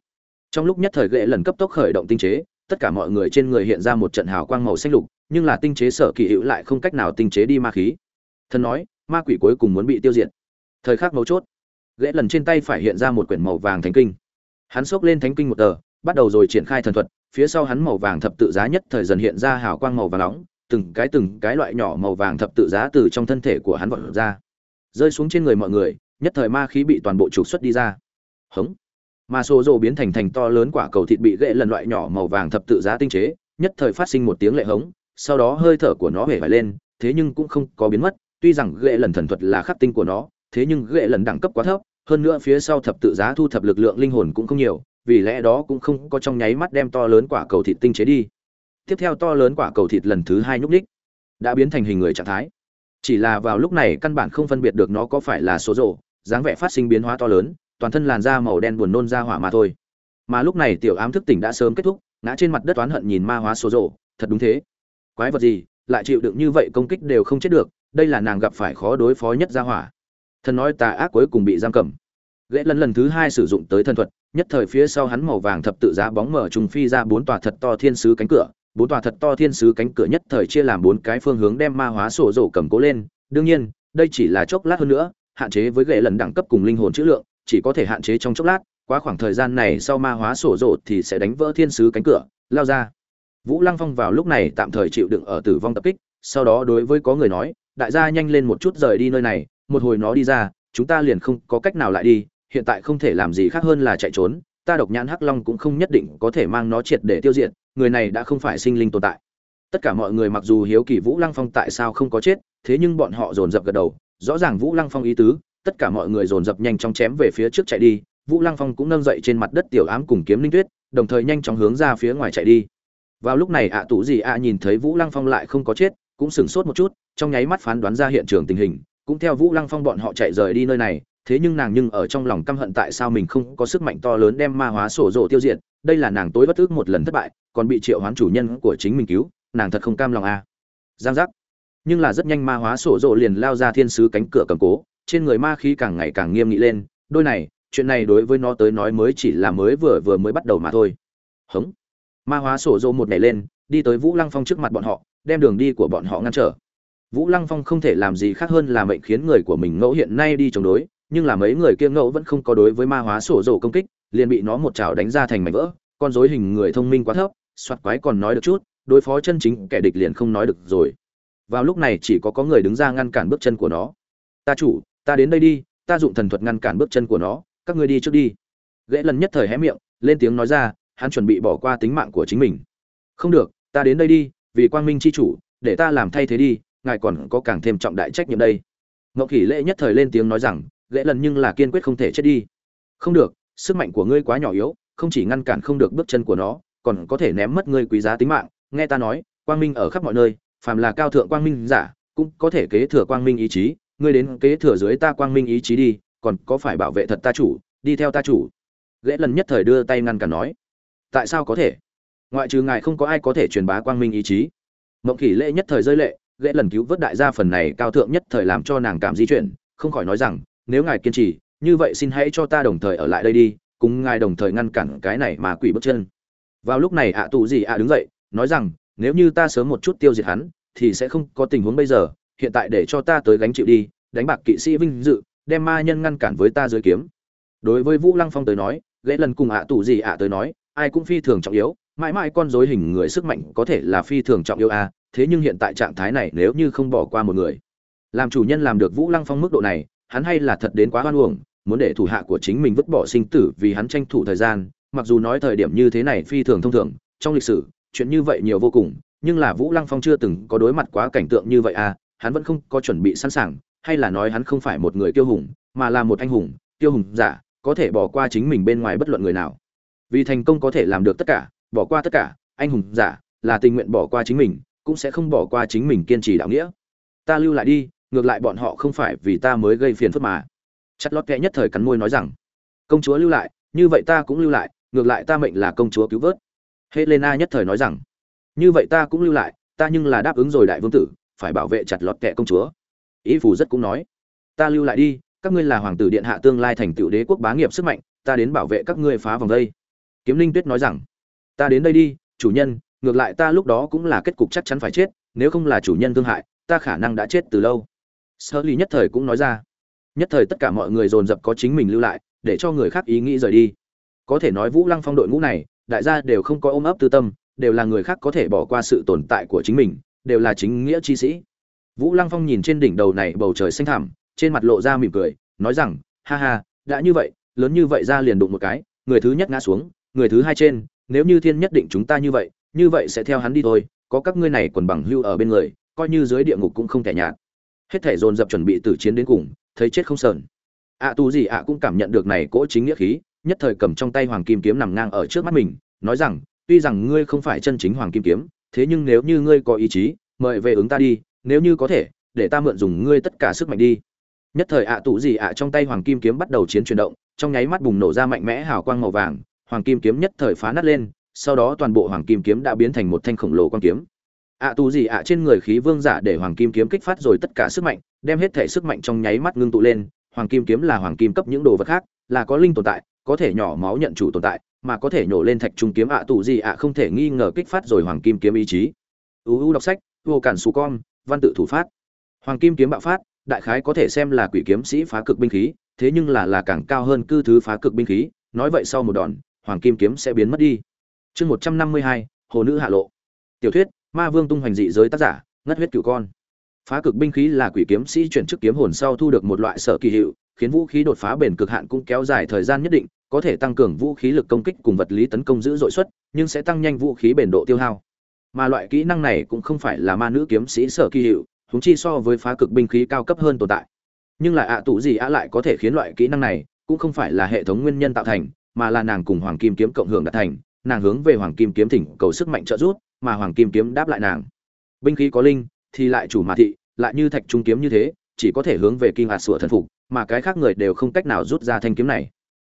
Trong lúc nhất thời ghệ lần cấp tốc khởi động tinh chế, tất cả mọi người trên người hiện ra một trận hào quang màu xanh lục, nhưng là tinh chế sở kỳ hữu lại không cách nào tinh chế đi ma khí thần nói, ma quỷ cuối cùng muốn bị tiêu diệt. Thời khắc mấu chốt ghệ lần trên tay phải hiện ra một quyển màu vàng thánh kinh. Hắn xốc lên thánh kinh một tờ, bắt đầu rồi triển khai thần thuật, phía sau hắn màu vàng thập tự giá nhất thời dần hiện ra hào quang màu vàng nóng, từng cái từng cái loại nhỏ màu vàng thập tự giá từ trong thân thể của hắn vọt ra. Rơi xuống trên người mọi người, nhất thời ma khí bị toàn bộ trục xuất đi ra. Hống. Mà xô rồ biến thành thành to lớn quả cầu thịt bị gãy lần loại nhỏ màu vàng thập tự giá tinh chế, nhất thời phát sinh một tiếng lệ hống, sau đó hơi thở của nó hể vải lên, thế nhưng cũng không có biến mất tuy rằng ghệ lần thần thuật là khắc tinh của nó, thế nhưng ghệ lần đẳng cấp quá thấp, hơn nữa phía sau thập tự giá thu thập lực lượng linh hồn cũng không nhiều, vì lẽ đó cũng không có trong nháy mắt đem to lớn quả cầu thịt tinh chế đi. Tiếp theo to lớn quả cầu thịt lần thứ hai nhúc ních đã biến thành hình người trạng thái. Chỉ là vào lúc này căn bản không phân biệt được nó có phải là số rộ dáng vẻ phát sinh biến hóa to lớn, toàn thân làn da màu đen buồn nôn ra hỏa mà thôi. Mà lúc này tiểu ám thức tỉnh đã sớm kết thúc, ngã trên mặt đất oán hận nhìn ma hóa số rộ thật đúng thế. Quái vật gì lại chịu đựng như vậy công kích đều không chết được đây là nàng gặp phải khó đối phó nhất gia hỏa. Thần nói tà ác cuối cùng bị giam cầm. Ghệ lần lần thứ hai sử dụng tới thần thuật, nhất thời phía sau hắn màu vàng thập tự giá bóng mở trùng phi ra bốn tòa thật to thiên sứ cánh cửa, bốn tòa thật to thiên sứ cánh cửa nhất thời chia làm bốn cái phương hướng đem ma hóa sổ rổ cầm cố lên. Đương nhiên, đây chỉ là chốc lát hơn nữa, hạn chế với ghệ lần đẳng cấp cùng linh hồn chữ lượng, chỉ có thể hạn chế trong chốc lát, quá khoảng thời gian này sau ma hóa sổ rổ thì sẽ đánh vỡ thiên sứ cánh cửa, lao ra. Vũ lăng phong vào lúc này tạm thời chịu đựng ở tử vong tập kích, sau đó đối với có người nói đại gia nhanh lên một chút rời đi nơi này một hồi nó đi ra chúng ta liền không có cách nào lại đi hiện tại không thể làm gì khác hơn là chạy trốn ta độc nhãn hắc long cũng không nhất định có thể mang nó triệt để tiêu diệt người này đã không phải sinh linh tồn tại. Tất cả mọi người mặc dù hiếu kỳ vũ lăng phong tại sao không có chết thế nhưng bọn họ dồn dập gật đầu rõ ràng vũ lăng phong ý tứ tất cả mọi người dồn dập nhanh chóng chém về phía trước chạy đi vũ lăng phong cũng nâng dậy trên mặt đất tiểu ám cùng kiếm linh tuyết đồng thời nhanh chóng hướng ra phía ngoài chạy đi. Vào lúc này ạ à, tủ gì ạ nhìn thấy vũ lăng phong lại không có chết cũng sửng sốt một chút, trong nháy mắt phán đoán ra hiện trường tình hình, cũng theo vũ lăng phong bọn họ chạy rời đi nơi này, thế nhưng nàng nhưng ở trong lòng căm hận tại sao mình không có sức mạnh to lớn đem ma hóa sổ rộ tiêu diệt, đây là nàng tối bất ước một lần thất bại, còn bị triệu hoán chủ nhân của chính mình cứu, nàng thật không cam lòng a. À. giang giác. Nhưng là rất nhanh ma hóa sổ rộ liền lao ra thiên sứ cánh cửa cầm cố, trên người ma khí càng ngày càng nghiêm nghị lên, đôi này, chuyện này đối với nó tới nói mới chỉ là mới vừa vừa mới bắt đầu mà thôi. Hống. Ma hóa sổ rộ một nhảy lên, đi tới vũ lăng phong trước mặt bọn họ đem đường đi của bọn họ ngăn trở. Vũ lăng phong không thể làm gì khác hơn là mệnh khiến người của mình ngẫu hiện nay đi chống đối, nhưng là mấy người kia ngẫu vẫn không có đối với ma hóa sổ rộ công kích, liền bị nó một chảo đánh ra thành mảnh vỡ, con dối hình người thông minh quá thấp, soạt quái còn nói được chút, đối phó chân chính kẻ địch liền không nói được rồi. Vào lúc này chỉ có có người đứng ra ngăn cản bước chân của nó. Ta chủ, ta đến đây đi, ta dụng thần thuật ngăn cản bước chân của nó, các ngươi đi trước đi. Gã lần nhất thời hé miệng, lên tiếng nói ra, hắn chuẩn bị bỏ qua tính mạng của chính mình. Không được, ta đến đây đi vì quang minh c h i chủ, để ta làm thay thế đi, ngài còn có càng thêm trọng đại trách nhiệm đây. Ngọc kỷ lễ nhất thời lên tiếng nói rằng lễ lần nhưng là kiên quyết không thể chết đi. Không được, sức mạnh của ngươi quá nhỏ yếu, không chỉ ngăn cản không được bước chân của nó, còn có thể ném mất ngươi quý giá tính mạng. Nghe ta nói, quang minh ở khắp mọi nơi, phàm là cao thượng quang minh giả, cũng có thể kế thừa quang minh ý chí. Ngươi đến kế thừa dưới ta quang minh ý chí đi, còn có phải bảo vệ thật ta chủ, đi theo ta chủ? Lễ lần nhất thời đưa tay ngăn cản nói. Tại sao có thể? Ngoại trừ ngài không có ai có thể truyền bá quang minh ý chí. Mộng kỷ lễ nhất thời rơi lệ ghệ lần cứu vớt đại gia phần này cao thượng nhất thời làm cho nàng cảm di chuyển, không khỏi nói rằng, nếu ngài kiên trì, như vậy xin hãy cho ta đồng thời ở lại đây đi, cùng ngài đồng thời ngăn cản cái này mà quỷ bước chân. Vào lúc này ạ tù gì ạ đứng dậy, nói rằng, nếu như ta sớm một chút tiêu diệt hắn, thì sẽ không có tình huống bây giờ, hiện tại để cho ta tới gánh chịu đi, đánh bạc kỵ sĩ vinh dự, đem ma nhân ngăn cản với ta dưới kiếm. Đối với vũ lăng phong tới nói lễ lần cùng ạ tù gì ạ tới nói, ai cũng phi thường trọng yếu mãi mãi con dối hình người sức mạnh có thể là phi thường trọng yếu a thế nhưng hiện tại trạng thái này nếu như không bỏ qua một người. Làm chủ nhân làm được vũ lăng phong mức độ này, hắn hay là thật đến quá hoan uổng, muốn để thủ hạ của chính mình vứt bỏ sinh tử vì hắn tranh thủ thời gian, mặc dù nói thời điểm như thế này phi thường thông thường, trong lịch sử, chuyện như vậy nhiều vô cùng, nhưng là vũ lăng phong chưa từng có đối mặt quá cảnh tượng như vậy à hắn vẫn không có chuẩn bị sẵn sàng, hay là nói hắn không phải một người tiêu hùng, mà là một anh hùng tiêu hùng giả, có thể bỏ qua chính mình bên ngoài bất luận người nào. Vì thành công có thể làm được tất cả bỏ qua tất cả, anh hùng giả, là tình nguyện bỏ qua chính mình, cũng sẽ không bỏ qua chính mình kiên trì đạo nghĩa. Ta lưu lại đi, ngược lại bọn họ không phải vì ta mới gây phiền phức mà. Chặt lót kẽ nhất thời cắn môi nói rằng. Công chúa lưu lại, như vậy ta cũng lưu lại, ngược lại ta mệnh là công chúa cứu vớt. Helena nhất thời nói rằng. Như vậy ta cũng lưu lại, ta nhưng là đáp ứng rồi đại vương tử, phải bảo vệ chặt lọt kẻ công chúa. Ý phù rất cũng nói. Ta lưu lại đi, các ngươi là hoàng tử điện hạ tương lai thành tựu đế quốc bá nghiệp sức mạnh, ta đến bảo vệ các ngươi phá vòng đây. Kiếm linh tuyết nói rằng ta đến đây đi, chủ nhân, ngược lại ta lúc đó cũng là kết cục chắc chắn phải chết, nếu không là chủ nhân thương hại, ta khả năng đã chết từ lâu. Sơ ly nhất thời cũng nói ra. Nhất thời tất cả mọi người dồn dập có chính mình lưu lại, để cho người khác ý nghĩ rời đi. Có thể nói vũ lăng phong đội ngũ này, đại gia đều không có ôm ấp tư tâm, đều là người khác có thể bỏ qua sự tồn tại của chính mình, đều là chính nghĩa chi sĩ. Vũ lăng phong nhìn trên đỉnh đầu này bầu trời xanh thẳm, trên mặt lộ ra mỉm cười, nói rằng, ha ha, đã như vậy, lớn như vậy ra liền đụng một cái, người thứ nhất ngã xuống, người thứ hai trên nếu như thiên nhất định chúng ta như vậy như vậy sẽ theo hắn đi thôi có các ngươi này quần bằng hưu ở bên người coi như dưới địa ngục cũng không thể nhạt. Hết thể dồn dập chuẩn bị tử chiến đến cùng thấy chết không sờn. Ạ à, tu gì ạ cũng cảm nhận được này cỗ chính nghĩa khí nhất thời cầm trong tay hoàng kim kiếm nằm ngang ở trước mắt mình nói rằng tuy rằng ngươi không phải chân chính hoàng kim kiếm thế nhưng nếu như ngươi có ý chí mời về ứng ta đi nếu như có thể để ta mượn dùng ngươi tất cả sức mạnh đi. Nhất thời ạ à tụ gì ạ trong tay hoàng kim kiếm bắt đầu chiến chuyển động trong nháy mắt bùng nổ ra mạnh mẽ hào quang màu vàng hoàng kim kiếm nhất thời phá nát lên, sau đó toàn bộ hoàng kim kiếm đã biến thành một thanh khổng lồ quang kiếm. Ạ à tù gì ạ trên người khí vương giả để hoàng kim kiếm kích phát rồi tất cả sức mạnh, đem hết thể sức mạnh trong nháy mắt ngưng tụ lên. Hoàng kim kiếm là hoàng kim cấp những đồ vật khác, là có linh tồn tại, có thể nhỏ máu nhận chủ tồn tại, mà có thể nhổ lên thạch trung kiếm. Ạ à tù gì ạ không thể nghi ngờ kích phát rồi hoàng kim kiếm ý chí. Uu đọc sách, vô cản xù con, văn tự thủ phát. Hoàng kim kiếm bạo phát, đại khái có thể xem là quỷ kiếm sĩ phá cực binh khí, thế nhưng là là càng cao hơn cư thứ phá cực binh khí, nói vậy sau một đòn hoàng kim kiếm sẽ biến mất đi. Chương một trăm năm mươi hai, hồ nữ hạ lộ. Tiểu thuyết, ma vương tung hoành dị giới tác giả, ngất huyết cửu con. Phá cực binh khí là quỷ kiếm sĩ chuyển chức kiếm hồn sau thu được một loại sở kỳ hiệu, khiến vũ khí đột phá bền cực hạn cũng kéo dài thời gian nhất định, có thể tăng cường vũ khí lực công kích cùng vật lý tấn công giữ dội suất, nhưng sẽ tăng nhanh vũ khí bền độ tiêu hao. Mà loại kỹ năng này cũng không phải là ma nữ kiếm sĩ sở kỳ hiệu húng chi so với phá cực binh khí cao cấp hơn tồn tại. Nhưng lại ạ tụ gì ạ lại có thể khiến loại kỹ năng này, cũng không phải là hệ thống nguyên nhân tạo thành mà là nàng cùng hoàng kim kiếm cộng hưởng đạt thành, nàng hướng về hoàng kim kiếm thỉnh cầu sức mạnh trợ giúp, mà hoàng kim kiếm đáp lại nàng. Binh khí có linh, thì lại chủ mà thị, lại như thạch trung kiếm như thế, chỉ có thể hướng về kinh hạt sửa thần phục, mà cái khác người đều không cách nào rút ra thanh kiếm này.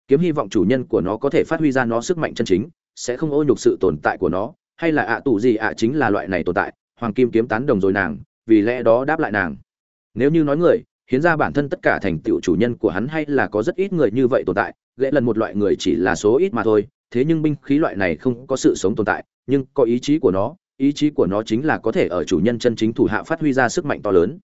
Kiếm hy vọng chủ nhân của nó có thể phát huy ra nó sức mạnh chân chính, sẽ không ô nhục sự tồn tại của nó, hay là ạ à tù gì ạ chính là loại này tồn tại, hoàng kim kiếm tán đồng rồi nàng, vì lẽ đó đáp lại nàng. Nếu như nói người, hiến ra bản thân tất cả thành tựu chủ nhân của hắn hay là có rất ít người như vậy tồn tại ghệ lần một loại người chỉ là số ít mà thôi, thế nhưng binh khí loại này không có sự sống tồn tại, nhưng có ý chí của nó, ý chí của nó chính là có thể ở chủ nhân chân chính thủ hạ phát huy ra sức mạnh to lớn.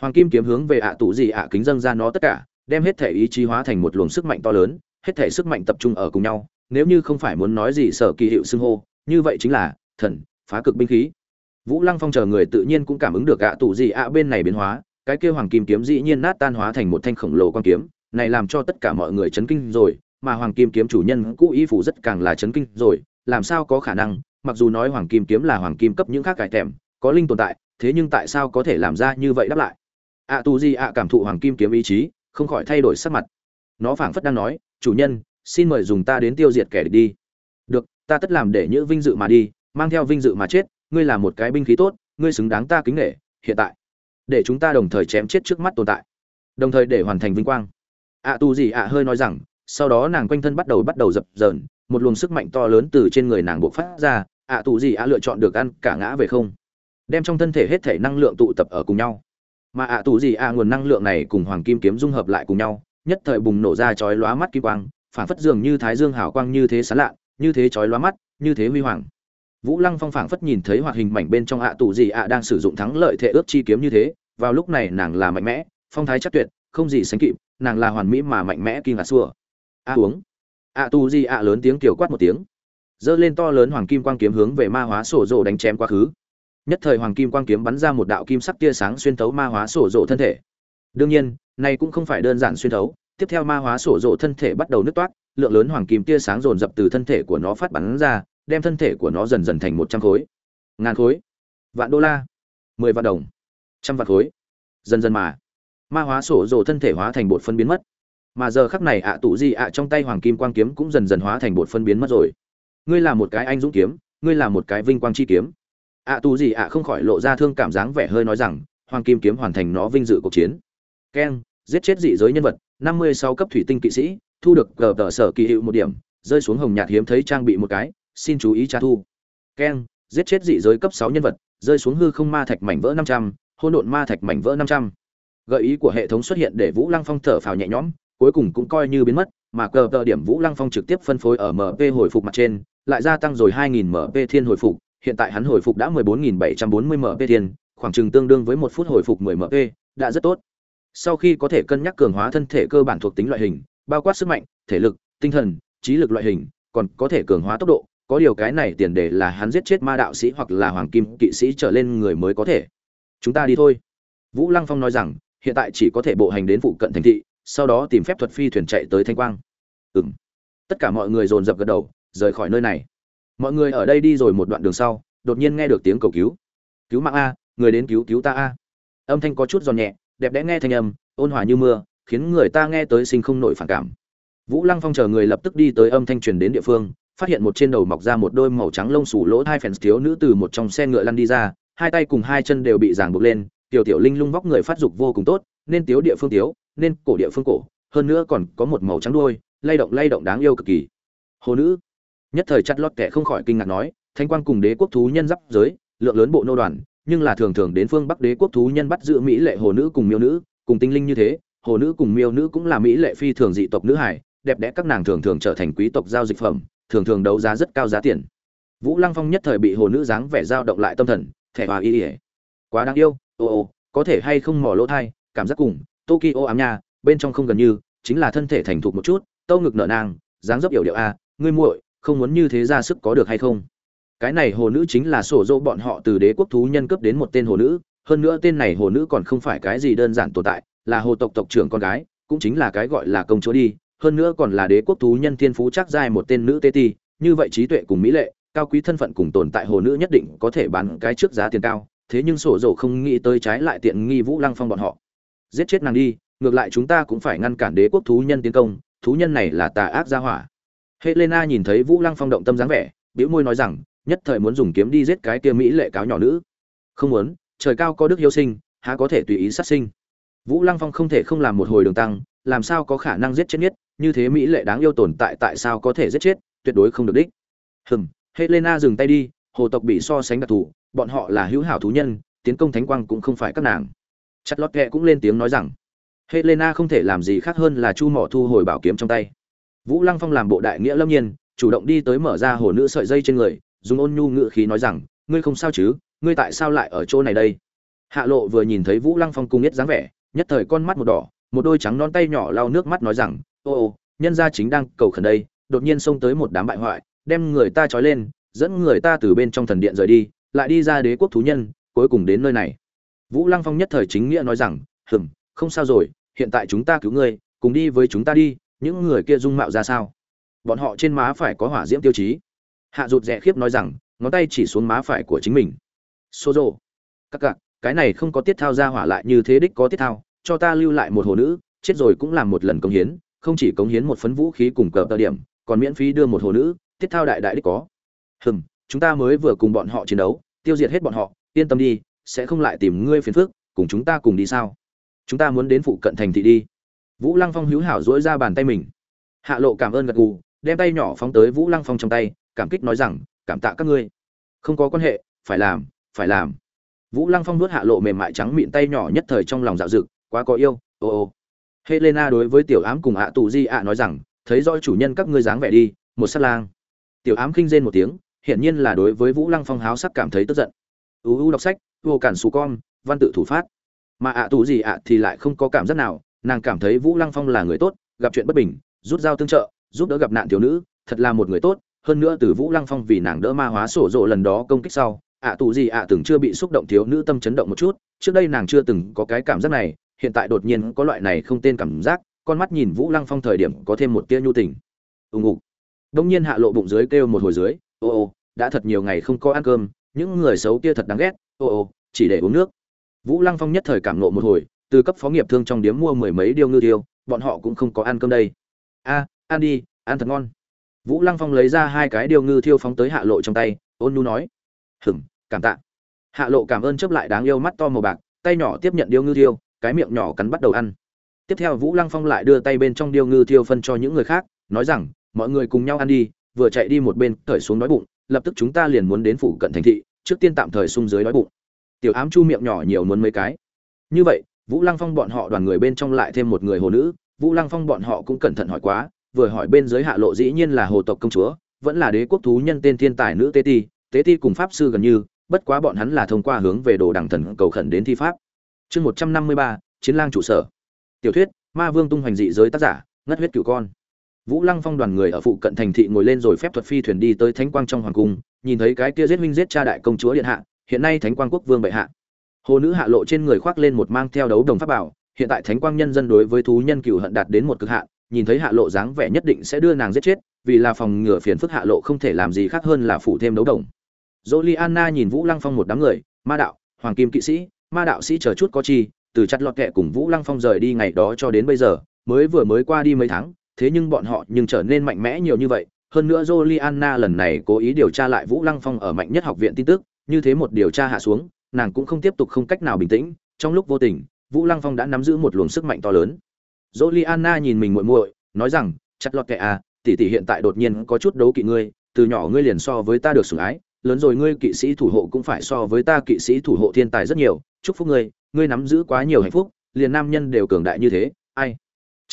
Hoàng kim kiếm hướng về ạ à gì ạ kính dâng ra nó tất cả, đem hết thể ý chí hóa thành một luồng sức mạnh to lớn, hết thể sức mạnh tập trung ở cùng nhau, nếu như không phải muốn nói gì sở kỳ hiệu xưng hô, như vậy chính là thần, phá cực binh khí. Vũ lăng phong chờ người tự nhiên cũng cảm ứng được ạ tù gì ạ bên này biến hóa, cái kia hoàng kim kiếm dĩ nhiên nát tan hóa thành một thanh khổng lồ quan kiếm này làm cho tất cả mọi người chấn kinh rồi mà hoàng kim kiếm chủ nhân cũ y phủ rất càng là chấn kinh rồi làm sao có khả năng mặc dù nói hoàng kim kiếm là hoàng kim cấp những khác cải tèm, có linh tồn tại thế nhưng tại sao có thể làm ra như vậy đáp lại? Ạ tu di ạ cảm thụ hoàng kim kiếm ý chí không khỏi thay đổi sắc mặt. Nó phảng phất đang nói chủ nhân xin mời dùng ta đến tiêu diệt kẻ địch đi. Được ta tất làm để nhữ vinh dự mà đi mang theo vinh dự mà chết ngươi là một cái binh khí tốt ngươi xứng đáng ta kính nghệ hiện tại để chúng ta đồng thời chém chết trước mắt tồn tại đồng thời để hoàn thành vinh quang ạ tu gì ạ hơi nói rằng, sau đó nàng quanh thân bắt đầu bắt đầu dập dờn, một luồng sức mạnh to lớn từ trên người nàng buộc phát ra, ạ tu gì ạ lựa chọn được ăn cả ngã về không, đem trong thân thể hết thể năng lượng tụ tập ở cùng nhau. Mà ạ tu gì ạ nguồn năng lượng này cùng hoàng kim kiếm dung hợp lại cùng nhau, nhất thời bùng nổ ra chói lóa mắt kim quang phản phất dường như thái dương hào quang như thế sán lạ, như thế chói lóa mắt, như thế huy hoàng. Vũ lăng phong phảng phất nhìn thấy hoạt hình mảnh bên trong ạ tù gì ạ đang sử dụng thắng lợi thể ước chi kiếm như thế, vào lúc này nàng là mạnh mẽ, phong thái chắc tuyệt, không gì sánh kịp nàng là hoàn mỹ mà mạnh mẽ kinh ngạc xua. A uống. A tu di a lớn tiếng kiểu quát một tiếng. Giơ lên to lớn hoàng kim quang kiếm hướng về ma hóa sổ rộ đánh chém quá khứ. Nhất thời hoàng kim quang kiếm bắn ra một đạo kim sắc tia sáng xuyên thấu ma hóa sổ rộ thân thể. Đương nhiên, này cũng không phải đơn giản xuyên thấu. Tiếp theo ma hóa sổ rộ thân thể bắt đầu nứt toát lượng lớn hoàng kim tia sáng dồn dập từ thân thể của nó phát bắn ra, đem thân thể của nó dần dần thành một trăm khối. Ngàn khối. Vạn đô la. Mười vạn đồng. Trăm vạn khối. Dần dần mà ma hóa sổ rồ thân thể hóa thành bột phân biến mất. Mà giờ khắc này ạ à tụ di ạ trong tay hoàng kim quang kiếm cũng dần dần hóa thành bột phân biến mất rồi. Ngươi là một cái anh dũng kiếm, ngươi là một cái vinh quang chi kiếm. Ạ à gì di ạ không khỏi lộ ra thương cảm dáng vẻ hơi nói rằng, hoàng kim kiếm hoàn thành nó vinh dự cuộc chiến. Keng giết chết dị giới nhân vật, năm mươi sáu cấp thủy tinh kỵ sĩ, thu được cờ tờ sở kỳ hiệu một điểm, rơi xuống hồng nhạt hiếm thấy trang bị một cái, xin chú ý trả thu. Keng giết chết dị giới cấp sáu nhân vật, rơi xuống hư không ma thạch mảnh vỡ năm trăm hôn độn ma thạch mảnh vỡ năm trăm gợi ý của hệ thống xuất hiện để vũ lăng phong thở phào nhẹ nhõm, cuối cùng cũng coi như biến mất, mà cờ tờ điểm vũ lăng phong trực tiếp phân phối ở mp hồi phục mặt trên, lại gia tăng rồi 2.000 mp thiên hồi phục, hiện tại hắn hồi phục đã 14.740 mp thiên, khoảng chừng tương đương với một phút hồi phục 10 mp đã rất tốt. Sau khi có thể cân nhắc cường hóa thân thể cơ bản thuộc tính loại hình, bao quát sức mạnh, thể lực, tinh thần, trí lực loại hình, còn có thể cường hóa tốc độ, có điều cái này tiền đề là hắn giết chết ma đạo sĩ hoặc là hoàng kim kỵ sĩ trở lên người mới có thể. Chúng ta đi thôi. Vũ lăng phong nói rằng hiện tại chỉ có thể bộ hành đến phụ cận thành thị, sau đó tìm phép thuật phi thuyền chạy tới thanh quang. Ừ m tất cả mọi người dồn dập gật đầu, rời khỏi nơi này. Mọi người ở đây đi rồi một đoạn đường sau, đột nhiên nghe được tiếng cầu cứu. Cứu mạng a, người đến cứu cứu ta a. Âm thanh có chút giòn nhẹ, đẹp đẽ nghe thanh âm, ôn hòa như mưa, khiến người ta nghe tới sinh không nổi phản cảm. Vũ lăng phong chờ người lập tức đi tới âm thanh truyền đến địa phương, phát hiện một trên đầu mọc ra một đôi màu trắng lông xù lỗ hai phèn thiếu nữ từ một trong xe ngựa lăn đi ra, hai tay cùng hai chân đều bị giảng buộc lên tiểu tiểu linh lung vóc người phát dục vô cùng tốt, nên tiếu địa phương tiếu, nên cổ địa phương cổ, hơn nữa còn có một màu trắng đuôi, lay động lay động đáng yêu cực kỳ. Hồ nữ. Nhất thời chặt lót kẻ không khỏi kinh ngạc nói thanh quan cùng đế quốc thú nhân giáp giới, lượng lớn bộ nô đoàn, nhưng là thường thường đến phương bắc đế quốc thú nhân bắt giữ mỹ lệ hồ nữ cùng miêu nữ, cùng tinh linh như thế, hồ nữ cùng miêu nữ cũng là mỹ lệ phi thường dị tộc nữ hải đẹp đẽ các nàng thường thường trở thành quý tộc giao dịch phẩm, thường thường đấu giá rất cao giá tiền. Vũ lăng phong nhất thời bị hồ nữ dáng vẻ dao động lại tâm thần, thẻ hòa y ỉa quá đáng yêu ô ô, có thể hay không mỏ lỗ thai, cảm giác cùng, tokyo ám nha, bên trong không gần như, chính là thân thể thành thục một chút, tâu ngực nở nang, dáng dấp yểu điệu a, ngươi muội, không muốn như thế ra sức có được hay không? Cái này hồ nữ chính là sổ dỗ bọn họ từ đế quốc thú nhân cấp đến một tên hồ nữ, hơn nữa tên này hồ nữ còn không phải cái gì đơn giản tồn tại, là hồ tộc tộc trưởng con gái, cũng chính là cái gọi là công chúa đi, hơn nữa còn là đế quốc thú nhân thiên phú chắc giai một tên nữ tê ti, như vậy trí tuệ cùng mỹ lệ, cao quý thân phận cùng tồn tại hồ nữ nhất định có thể bán cái trước giá tiền cao thế nhưng sổ dầu không nghĩ tới trái lại tiện nghi vũ lăng phong bọn họ. Giết chết nàng đi, ngược lại chúng ta cũng phải ngăn cản đế quốc thú nhân tiến công, thú nhân này là tà ác gia hỏa. Helena nhìn thấy vũ lăng phong động tâm dáng vẻ, bĩu môi nói rằng, nhất thời muốn dùng kiếm đi giết cái kia mỹ lệ cáo nhỏ nữ. Không muốn, trời cao có đức hiếu sinh, há có thể tùy ý sát sinh. Vũ lăng phong không thể không làm một hồi đường tăng, làm sao có khả năng giết chết nhất, như thế mỹ lệ đáng yêu tồn tại tại sao có thể giết chết, tuyệt đối không được đích. Hừm, helena dừng tay đi, hồ tộc bị so sánh đặc thù bọn họ là hữu hảo thú nhân, tiến công thánh quang cũng không phải các nàng. Chặt lót kẹ cũng lên tiếng nói rằng, helena không thể làm gì khác hơn là chu mỏ thu hồi bảo kiếm trong tay. Vũ lăng phong làm bộ đại nghĩa lâm nhiên, chủ động đi tới mở ra hồ nữ sợi dây trên người, dùng ôn nhu ngự khí nói rằng, ngươi không sao chứ? Ngươi tại sao lại ở chỗ này đây? Hạ lộ vừa nhìn thấy vũ lăng phong cung nhất dáng vẻ, nhất thời con mắt một đỏ, một đôi trắng non tay nhỏ lau nước mắt nói rằng, ô ô, nhân gia chính đang cầu khẩn đây, đột nhiên xông tới một đám bại hoại, đem người ta trói lên, dẫn người ta từ bên trong thần điện rời đi lại đi ra đế quốc thú nhân, cuối cùng đến nơi này. Vũ lăng phong nhất thời chính nghĩa nói rằng, hừm, không sao rồi, hiện tại chúng ta cứu ngươi, cùng đi với chúng ta đi, những người kia dung mạo ra sao? Bọn họ trên má phải có hỏa diễm tiêu chí. Hạ rụt rẽ khiếp nói rằng, ngón tay chỉ xuống má phải của chính mình. Xô rộ các cặc cái này không có tiết thao ra hỏa lại như thế đích có tiết thao, cho ta lưu lại một hồ nữ, chết rồi cũng làm một lần cống hiến, không chỉ cống hiến một phấn vũ khí cùng cờ tờ điểm, còn miễn phí đưa một hồ nữ, tiết thao đại đại đích có. Hừm, chúng ta mới vừa cùng bọn họ chiến đấu tiêu diệt hết bọn họ, yên tâm đi, sẽ không lại tìm ngươi phiền phức, cùng chúng ta cùng đi sao? Chúng ta muốn đến phụ cận thành thị đi. Vũ lăng phong hữu hảo dỗi ra bàn tay mình. Hạ lộ cảm ơn gật gù, đem tay nhỏ phóng tới vũ lăng phong trong tay, cảm kích nói rằng, cảm tạ các ngươi. Không có quan hệ, phải làm phải làm. Vũ lăng phong nuốt hạ lộ mềm mại trắng mịn tay nhỏ nhất thời trong lòng dạo dực, quá có yêu, ô ô. Helena đối với tiểu ám cùng ạ tù di ạ nói rằng, thấy rõ chủ nhân các ngươi dáng vẻ đi, một sát lang. Tiểu ám khinh rên một tiếng hiển nhiên là đối với vũ lăng phong háo sắc cảm thấy tức giận. Uu đọc sách, vô cản sù con, văn tự thủ phát. Mà ạ tù gì ạ thì lại không có cảm giác nào, nàng cảm thấy vũ lăng phong là người tốt, gặp chuyện bất bình, rút dao tương trợ, giúp đỡ gặp nạn thiếu nữ, thật là một người tốt. Hơn nữa từ vũ lăng phong vì nàng đỡ ma hóa sổ rộ lần đó công kích sau, ạ tù gì ạ từng chưa bị xúc động thiếu nữ tâm chấn động một chút. Trước đây nàng chưa từng có cái cảm giác này, hiện tại đột nhiên có loại này không tên cảm giác, con mắt nhìn vũ lăng phong thời điểm có thêm một tia nhu tình. Ùng ngục đông nhiên hạ lộ bụng dưới kêu một hồi dưới ô ô, đã thật nhiều ngày không có ăn cơm, những người xấu kia thật đáng ghét, ô ô, chỉ để uống nước. Vũ lăng phong nhất thời cảm nộ một hồi, từ cấp phó nghiệp thương trong điếm mua mười mấy điêu ngư tiêu, bọn họ cũng không có ăn cơm đây. A, ăn đi, ăn thật ngon. Vũ lăng phong lấy ra hai cái điêu ngư thiêu phóng tới hạ lộ trong tay, ôn nu nói. Hừng cảm tạ. Hạ lộ cảm ơn chấp lại đáng yêu mắt to màu bạc, tay nhỏ tiếp nhận điêu ngư thiêu, cái miệng nhỏ cắn bắt đầu ăn. Tiếp theo vũ lăng phong lại đưa tay bên trong điêu ngư thiêu phân cho những người khác, nói rằng, mọi người cùng nhau ăn đi vừa chạy đi một bên, cởi xuống đói bụng, lập tức chúng ta liền muốn đến phủ cận thành thị, trước tiên tạm thời sung dưới đói bụng. Tiểu ám chu miệng nhỏ nhiều muốn mấy cái. Như vậy, vũ lăng phong bọn họ đoàn người bên trong lại thêm một người hồ nữ. Vũ lăng phong bọn họ cũng cẩn thận hỏi quá, vừa hỏi bên dưới hạ lộ dĩ nhiên là hồ tộc công chúa, vẫn là đế quốc thú nhân tên thiên tài nữ tế ti. Tế ti cùng pháp sư gần như, bất quá bọn hắn là thông qua hướng về đồ đằng thần cầu khẩn đến thi pháp. Chương một trăm năm mươi ba, chiến lang trụ sở. Tiểu thuyết, ma vương tung hoành dị giới tác giả, ngất huyết cửu con vũ lăng phong đoàn người ở phụ cận thành thị ngồi lên rồi phép thuật phi thuyền đi tới thánh quang trong hoàng cung nhìn thấy cái kia giết huynh giết cha đại công chúa điện hạ hiện nay thánh quang quốc vương bệ hạ. Hồ nữ hạ lộ trên người khoác lên một mang theo đấu đồng pháp bảo hiện tại thánh quang nhân dân đối với thú nhân cừu hận đạt đến một cực hạn nhìn thấy hạ lộ dáng vẻ nhất định sẽ đưa nàng giết chết vì là phòng ngừa phiền phức hạ lộ không thể làm gì khác hơn là phủ thêm đấu đồng. Jolianna nhìn Vũ Lăng Phong một đám người, ma đạo, hoàng kim kỵ sĩ, ma đạo sĩ chờ chút có chi, từ chặt lọt kẹ cùng Vũ Lăng Phong rời đi ngày đó cho đến bây giờ, mới vừa mới qua đi mấy tháng, thế nhưng bọn họ nhưng trở nên mạnh mẽ nhiều như vậy, hơn nữa Jolianna lần này cố ý điều tra lại Vũ Lăng Phong ở mạnh nhất học viện tin tức, như thế một điều tra hạ xuống, nàng cũng không tiếp tục không cách nào bình tĩnh, trong lúc vô tình, Vũ Lăng Phong đã nắm giữ một luồng sức mạnh to lớn. Jolianna nhìn mình muội muội, nói rằng, chặt lọt kệ à, tỷ tỷ hiện tại đột nhiên có chút đấu kỵ ngươi, từ nhỏ ngươi liền so với ta được sủng ái, lớn rồi ngươi kỵ sĩ thủ hộ cũng phải so với ta kỵ sĩ thủ hộ thiên tài rất nhiều, chúc phúc ngươi, ngươi nắm giữ quá nhiều hạnh phúc, liền nam nhân đều cường đại như thế, ai?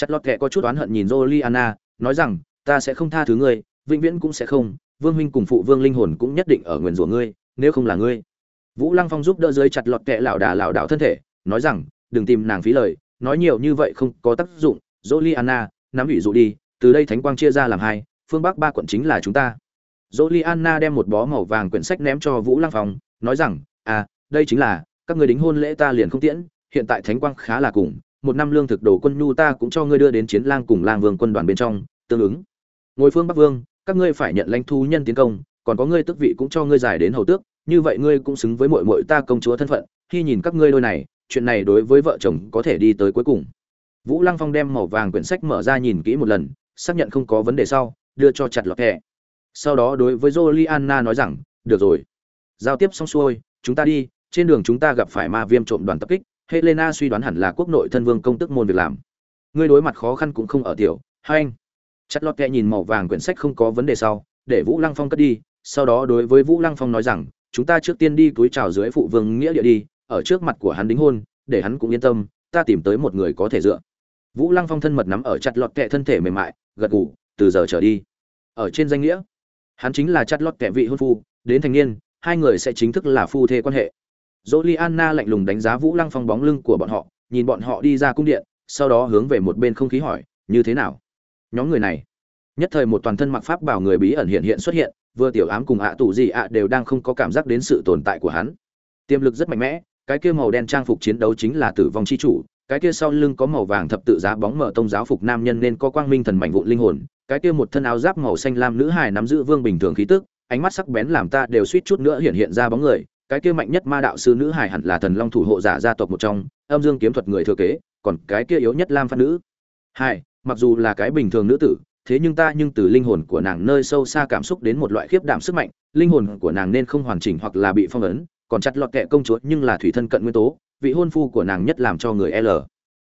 Chặt lọt kẹ có chút oán hận nhìn Joliana nói rằng, ta sẽ không tha thứ ngươi, vĩnh viễn cũng sẽ không, Vương huynh cùng phụ Vương linh hồn cũng nhất định ở nguyên rủa ngươi, nếu không là ngươi. Vũ Lăng Phong giúp đỡ dưới chặt lọt kẹ lão đà lão đạo thân thể, nói rằng, đừng tìm nàng phí lời, nói nhiều như vậy không có tác dụng, Joliana nắm ủy dụ đi, từ đây thánh quang chia ra làm hai, phương bắc ba quận chính là chúng ta. Joliana đem một bó màu vàng quyển sách ném cho Vũ Lăng Phong, nói rằng, "À, đây chính là, các người đính hôn lễ ta liền không tiễn, hiện tại thánh quang khá là cùng, một năm lương thực đồ quân nhu ta cũng cho ngươi đưa đến chiến lang cùng lang vương quân đoàn bên trong, tương ứng. Ngôi phương Bắc Vương, các ngươi phải nhận lãnh thu nhân tiến công, còn có ngươi tước vị cũng cho ngươi giải đến hầu tước, như vậy ngươi cũng xứng với mội mội ta công chúa thân phận, khi nhìn các ngươi đôi này, chuyện này đối với vợ chồng có thể đi tới cuối cùng." Vũ Lăng Phong đem màu vàng quyển sách mở ra nhìn kỹ một lần, xác nhận không có vấn đề sau, đưa cho chặt lọt thẻ Sau đó đối với Jolianna nói rằng, "Được rồi, giao tiếp xong xuôi, chúng ta đi, trên đường chúng ta gặp phải ma viêm trộm đoàn tập kích, Helena suy đoán hẳn là quốc nội thân vương công tức môn việc làm. Ngươi đối mặt khó khăn cũng không ở tiểu, hai anh." Chặt lọt kẹ nhìn màu vàng quyển sách không có vấn đề sau, để Vũ Lăng Phong cất đi, sau đó đối với Vũ Lăng Phong nói rằng, "Chúng ta trước tiên đi túi chào dưới phụ vương nghĩa địa đi, ở trước mặt của hắn đính hôn, để hắn cũng yên tâm, ta tìm tới một người có thể dựa." Vũ Lăng Phong thân mật nắm ở chặt lọt kẹ thân thể mềm mại, gật gù, từ giờ trở đi. Ở trên danh nghĩa, hắn chính là chặt lọt kẹ vị hôn phu, đến thành niên, hai người sẽ chính thức là phu thê quan hệ. Jolianna lạnh lùng đánh giá Vũ Lăng Phong bóng lưng của bọn họ, nhìn bọn họ đi ra cung điện, sau đó hướng về một bên không khí hỏi, như thế nào? Nhóm người này, nhất thời một toàn thân mặc pháp bảo người bí ẩn hiện hiện xuất hiện, vừa tiểu ám cùng ạ tù gì ạ đều đang không có cảm giác đến sự tồn tại của hắn. Tiềm lực rất mạnh mẽ, cái kia màu đen trang phục chiến đấu chính là tử vong chi chủ, cái kia sau lưng có màu vàng thập tự giá bóng mở tông giáo phục nam nhân nên có quang minh thần mạnh vụn linh hồn cái kia một thân áo giáp màu xanh lam nữ hài nắm giữ vương bình thường khí tức ánh mắt sắc bén làm ta đều suýt chút nữa hiện hiện ra bóng người cái kia mạnh nhất ma đạo sư nữ hài hẳn là thần long thủ hộ giả gia tộc một trong, âm dương kiếm thuật người thừa kế, còn cái kia yếu nhất lam phát nữ. Hai, mặc dù là cái bình thường nữ tử, thế nhưng ta nhưng từ linh hồn của nàng nơi sâu xa cảm xúc đến một loại khiếp đảm sức mạnh, linh hồn của nàng nên không hoàn chỉnh hoặc là bị phong ấn, còn chặt lọt kẹ công chúa nhưng là thủy thân cận nguyên tố, vị hôn phu của nàng nhất làm cho người l.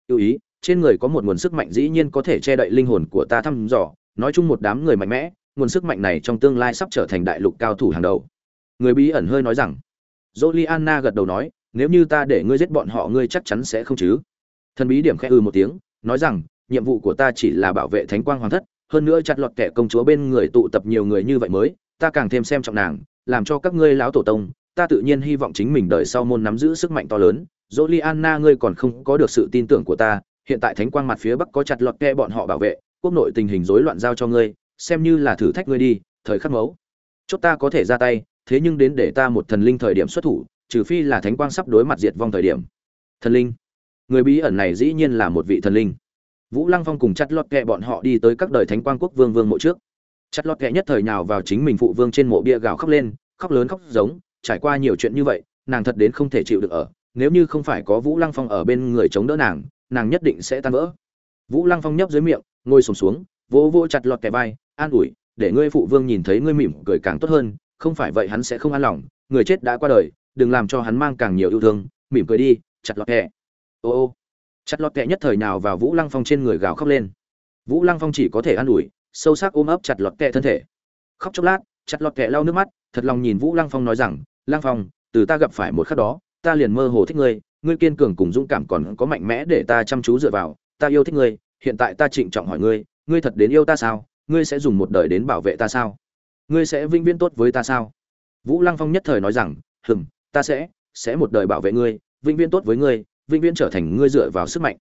Ưu ý, trên người có một nguồn sức mạnh dĩ nhiên có thể che đậy linh hồn của ta thăm dò, nói chung một đám người mạnh mẽ, nguồn sức mạnh này trong tương lai sắp trở thành đại lục cao thủ hàng đầu. Người bí ẩn hơi nói rằng Jolianna gật đầu nói, nếu như ta để ngươi giết bọn họ, ngươi chắc chắn sẽ không chứ? Thần bí điểm khẽ ư một tiếng, nói rằng, nhiệm vụ của ta chỉ là bảo vệ thánh quang hoàng thất, hơn nữa chặt lọt kẻ công chúa bên người tụ tập nhiều người như vậy mới, ta càng thêm xem trọng nàng, làm cho các ngươi lão tổ tông, ta tự nhiên hy vọng chính mình đời sau môn nắm giữ sức mạnh to lớn. Jolianna, ngươi còn không có được sự tin tưởng của ta, hiện tại thánh quang mặt phía bắc có chặt lọt kẻ bọn họ bảo vệ, quốc nội tình hình rối loạn giao cho ngươi, xem như là thử thách ngươi đi, thời khắc mấu. Chốt ta có thể ra tay thế nhưng đến để ta một thần linh thời điểm xuất thủ trừ phi là thánh quang sắp đối mặt diệt vong thời điểm. Thần linh. Người bí ẩn này dĩ nhiên là một vị thần linh. Vũ lăng phong cùng chặt lọt kẹ bọn họ đi tới các đời thánh quang quốc vương vương mộ trước. Chặt lọt kẹ nhất thời nào vào chính mình phụ vương trên mộ bia gào khóc lên khóc lớn khóc giống trải qua nhiều chuyện như vậy nàng thật đến không thể chịu được ở. Nếu như không phải có vũ lăng phong ở bên người chống đỡ nàng nàng nhất định sẽ tan vỡ. Vũ lăng phong nhấp dưới miệng ngồi sùng xuống, xuống vỗ vỗ chặt lọt kẹ vai an ủi để ngươi phụ vương nhìn thấy ngươi mỉm cười càng tốt hơn không phải vậy hắn sẽ không an lòng, người chết đã qua đời, đừng làm cho hắn mang càng nhiều yêu thương, mỉm cười đi, chặt lọt kẹ. Ô ô, chặt lọt kẹ nhất thời nào vào vũ lăng phong trên người gào khóc lên. Vũ lăng phong chỉ có thể an ủi, sâu sắc ôm ấp chặt lọt kẹ thân thể. Khóc chốc lát, chặt lọt kẹ lau nước mắt, thật lòng nhìn vũ lăng phong nói rằng, lăng phong, từ ta gặp phải một khắc đó, ta liền mơ hồ thích ngươi ngươi kiên cường cùng dũng cảm còn có mạnh mẽ để ta chăm chú dựa vào, ta yêu thích ngươi, hiện tại ta trịnh trọng hỏi ngươi ngươi thật đến yêu ta sao? Ngươi sẽ dùng một đời đến bảo vệ ta sao? Ngươi sẽ vĩnh viễn tốt với ta sao? Vũ lăng phong nhất thời nói rằng, hừm, ta sẽ sẽ một đời bảo vệ ngươi, vĩnh viễn tốt với ngươi, vĩnh viễn trở thành ngươi dựa vào sức mạnh.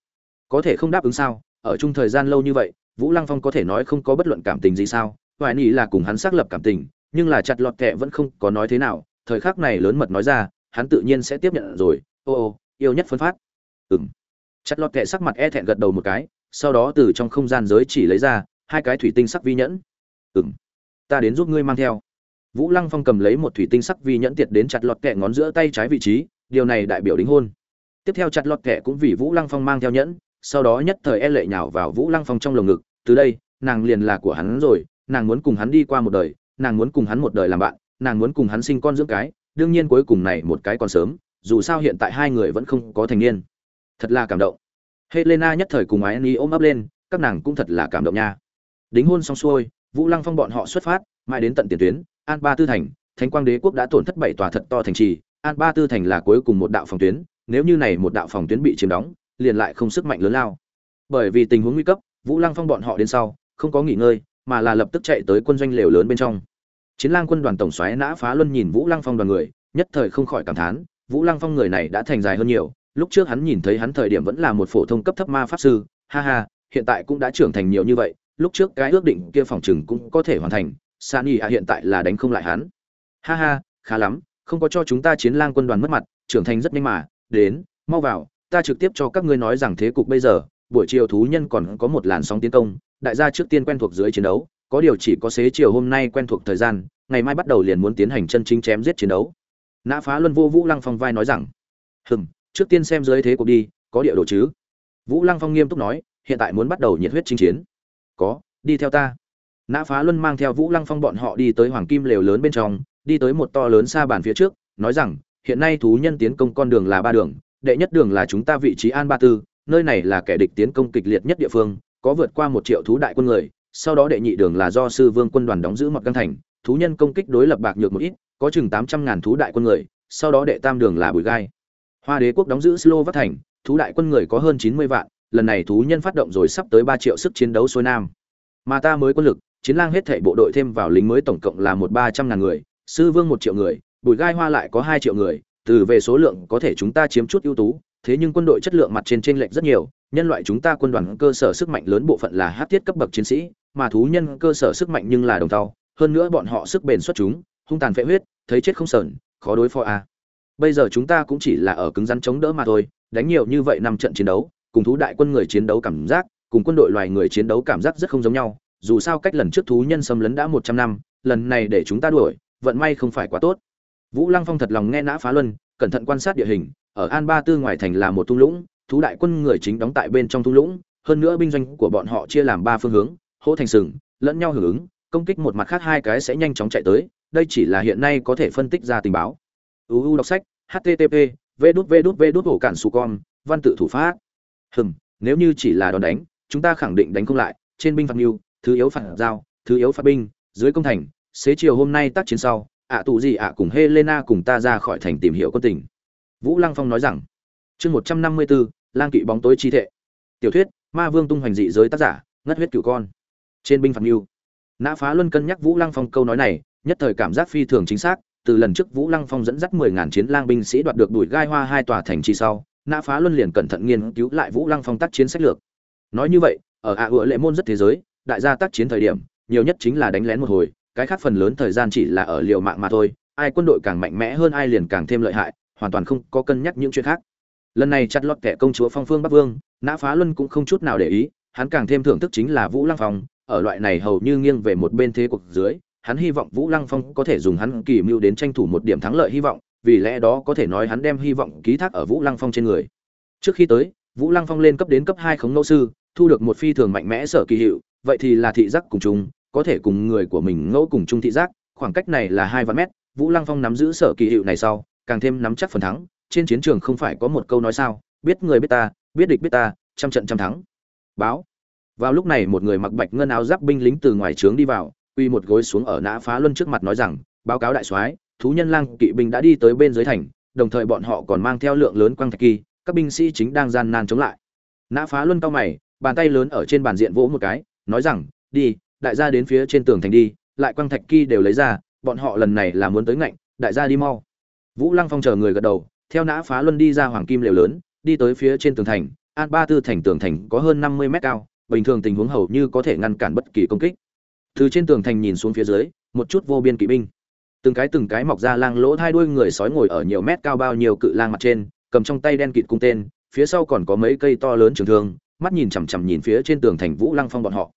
Có thể không đáp ứng sao? Ở chung thời gian lâu như vậy, vũ lăng phong có thể nói không có bất luận cảm tình gì sao? Hoài nghi là cùng hắn xác lập cảm tình, nhưng là chặt lọt kệ vẫn không có nói thế nào. Thời khắc này lớn mật nói ra, hắn tự nhiên sẽ tiếp nhận rồi. Ô ô, yêu nhất phân phát. Ừng chặt lọt kệ sắc mặt e thẹn gật đầu một cái, sau đó từ trong không gian giới chỉ lấy ra, hai cái thủy tinh sắc vi nhẫn. Ừng ta đến giúp ngươi mang theo. Vũ lăng phong cầm lấy một thủy tinh sắc vi nhẫn tiệt đến chặt lọt kẹ ngón giữa tay trái vị trí, điều này đại biểu đính hôn. Tiếp theo chặt lọt kẹ cũng vì vũ lăng phong mang theo nhẫn, sau đó nhất thời e lệ nhào vào vũ lăng phong trong lồng ngực, từ đây, nàng liền là của hắn rồi, nàng muốn cùng hắn đi qua một đời, nàng muốn cùng hắn một đời làm bạn, nàng muốn cùng hắn sinh con dưỡng cái, đương nhiên cuối cùng này một cái còn sớm, dù sao hiện tại hai người vẫn không có thành niên. Thật là cảm động. Helena nhất thời cùng ái ni ôm ấp lên, các nàng cũng thật là cảm động nha. Đính hôn xong xuôi vũ lăng phong bọn họ xuất phát, mãi đến tận tiền tuyến, an ba tư thành, thánh quang đế quốc đã tổn thất bảy tòa thật to thành trì, an ba tư thành là cuối cùng một đạo phòng tuyến, nếu như này một đạo phòng tuyến bị chiếm đóng, liền lại không sức mạnh lớn lao. Bởi vì tình huống nguy cấp, vũ lăng phong bọn họ đến sau, không có nghỉ ngơi, mà là lập tức chạy tới quân doanh lều lớn bên trong. Chiến lang quân đoàn tổng xoáy nã phá luân nhìn vũ lăng phong đoàn người, nhất thời không khỏi cảm thán, vũ lăng phong người này đã thành dài hơn nhiều, lúc trước hắn nhìn thấy hắn thời điểm vẫn là một phổ thông cấp thấp ma pháp sư, ha ha, hiện tại cũng đã trưởng thành nhiều như vậy lúc trước cái ước định kia phòng chừng cũng có thể hoàn thành Sani a hiện tại là đánh không lại hắn. Ha ha, khá lắm, không có cho chúng ta chiến lang quân đoàn mất mặt, trưởng thành rất nhanh mà, đến, mau vào, ta trực tiếp cho các ngươi nói rằng thế cục bây giờ, buổi chiều thú nhân còn có một làn sóng tiến công, đại gia trước tiên quen thuộc dưới chiến đấu, có điều chỉ có xế chiều hôm nay quen thuộc thời gian, ngày mai bắt đầu liền muốn tiến hành chân chính chém giết chiến đấu. Nã Phá Luân Vô Vũ Lăng Phong vai nói rằng, "Hừm, trước tiên xem dưới thế cục đi, có địa đồ chứ?" Vũ Lăng Phong nghiêm túc nói, "Hiện tại muốn bắt đầu nhiệt huyết chinh chiến." "Có, đi theo ta." nã phá luân mang theo vũ lăng phong bọn họ đi tới hoàng kim lều lớn bên trong đi tới một to lớn xa bàn phía trước nói rằng hiện nay thú nhân tiến công con đường là ba đường đệ nhất đường là chúng ta vị trí an ba tư nơi này là kẻ địch tiến công kịch liệt nhất địa phương có vượt qua một triệu thú đại quân người sau đó đệ nhị đường là do sư vương quân đoàn đóng giữ mật căng thành thú nhân công kích đối lập bạc nhược một ít có chừng tám trăm ngàn thú đại quân người sau đó đệ tam đường là bùi gai hoa đế quốc đóng giữ slovak thành thú đại quân người có hơn chín mươi vạn lần này thú nhân phát động rồi sắp tới ba triệu sức chiến đấu xuôi nam mà ta mới quân lực, chiến lang hết thảy bộ đội thêm vào lính mới tổng cộng là một ba trăm ngàn người, sư vương một triệu người, bùi gai hoa lại có hai triệu người, từ về số lượng có thể chúng ta chiếm chút ưu tú, thế nhưng quân đội chất lượng mặt trên trên lệch rất nhiều, nhân loại chúng ta quân đoàn cơ sở sức mạnh lớn bộ phận là hát thiết cấp bậc chiến sĩ, mà thú nhân cơ sở sức mạnh nhưng là đồng tàu, hơn nữa bọn họ sức bền xuất chúng, hung tàn phệ huyết, thấy chết không sờn, khó đối phó a à. bây giờ chúng ta cũng chỉ là ở cứng rắn chống đỡ mà thôi, đánh nhiều như vậy năm trận chiến đấu cùng thú đại quân người chiến đấu cảm giác, cùng quân đội loài người chiến đấu cảm giác rất không giống nhau, dù sao cách lần trước thú nhân xâm lấn đã một trăm năm, lần này để chúng ta đuổi, vận may không phải quá tốt. Vũ lăng phong thật lòng nghe nã phá luân, cẩn thận quan sát địa hình, ở an ba tư ngoài thành là một thung lũng, thú đại quân người chính đóng tại bên trong thung lũng, hơn nữa binh doanh của bọn họ chia làm ba phương hướng, hỗ thành sừng, lẫn nhau hưởng ứng, công kích một mặt khác hai cái sẽ nhanh chóng chạy tới, đây chỉ là hiện nay có thể phân tích ra tình báo. Uu đọc sách http v đút v đút v đút cản su con văn tự thủ pháp hừm, nếu như chỉ là đòn đánh, chúng ta khẳng định đánh không lại. Trên binh phạt mưu, thứ yếu phạt giao, thứ yếu phạt binh, dưới công thành, xế chiều hôm nay tác chiến sau, ạ tụ gì ạ cùng helena cùng ta ra khỏi thành tìm hiểu quân tình. Vũ lăng phong nói rằng, chương một trăm năm mươi bốn, lang kỵ bóng tối chi thệ. Tiểu thuyết, ma vương tung hoành dị giới tác giả, ngất huyết cửu con. Trên binh phạt mưu, nã phá luân cân nhắc vũ lăng phong câu nói này, nhất thời cảm giác phi thường chính xác. Từ lần trước vũ lăng phong dẫn dắt mười ngàn chiến lang binh sĩ đoạt được đuổi gai hoa hai tòa thành trì sau nã phá luân liền cẩn thận nghiên cứu lại vũ lăng phong tác chiến sách lược. Nói như vậy, ở ạ à lệ môn rất thế giới, đại gia tác chiến thời điểm, nhiều nhất chính là đánh lén một hồi, cái khác phần lớn thời gian chỉ là ở liều mạng mà thôi, ai quân đội càng mạnh mẽ hơn ai liền càng thêm lợi hại, hoàn toàn không có cân nhắc những chuyện khác. Lần này chặt lọt kẻ công chúa phong phương bắc vương, nã phá luân cũng không chút nào để ý, hắn càng thêm thưởng thức chính là vũ lăng phong, ở loại này hầu như nghiêng về một bên thế cuộc dưới, hắn hy vọng vũ lăng phong có thể dùng hắn kỳ mưu đến tranh thủ một điểm thắng lợi hy vọng vì lẽ đó có thể nói hắn đem hy vọng ký thác ở vũ lăng phong trên người. Trước khi tới, vũ lăng phong lên cấp đến cấp hai khống ngẫu sư, thu được một phi thường mạnh mẽ sở kỳ hiệu, vậy thì là thị giác cùng chung, có thể cùng người của mình ngẫu cùng chung thị giác, khoảng cách này là hai vạn mét, vũ lăng phong nắm giữ sở kỳ hiệu này sau, càng thêm nắm chắc phần thắng, trên chiến trường không phải có một câu nói sao, biết người biết ta, biết địch biết ta, trăm trận trăm thắng. Báo. Vào lúc này một người mặc bạch ngân áo giáp binh lính từ ngoài trướng đi vào, quy một gối xuống ở nã phá luân trước mặt nói rằng, báo cáo đại soái thú nhân lang kỵ binh đã đi tới bên dưới thành, đồng thời bọn họ còn mang theo lượng lớn quang thạch kỳ, các binh sĩ chính đang gian nan chống lại. Nã phá luân cao mày, bàn tay lớn ở trên bàn diện vỗ một cái, nói rằng, đi, đại gia đến phía trên tường thành đi, lại quang thạch kỳ đều lấy ra, bọn họ lần này là muốn tới ngạnh, đại gia đi mau. Vũ lăng phong chờ người gật đầu, theo nã phá luân đi ra hoàng kim lều lớn, đi tới phía trên tường thành, an ba tư thành tường thành có hơn năm mươi mét cao, bình thường tình huống hầu như có thể ngăn cản bất kỳ công kích. Từ trên tường thành nhìn xuống phía dưới, một chút vô biên kỵ binh từng cái từng cái mọc ra lang lỗ hai đuôi người sói ngồi ở nhiều mét cao bao nhiêu cự lang mặt trên, cầm trong tay đen kịt cung tên, phía sau còn có mấy cây to lớn trường thương, mắt nhìn chằm chằm nhìn phía trên tường thành vũ lăng phong bọn họ.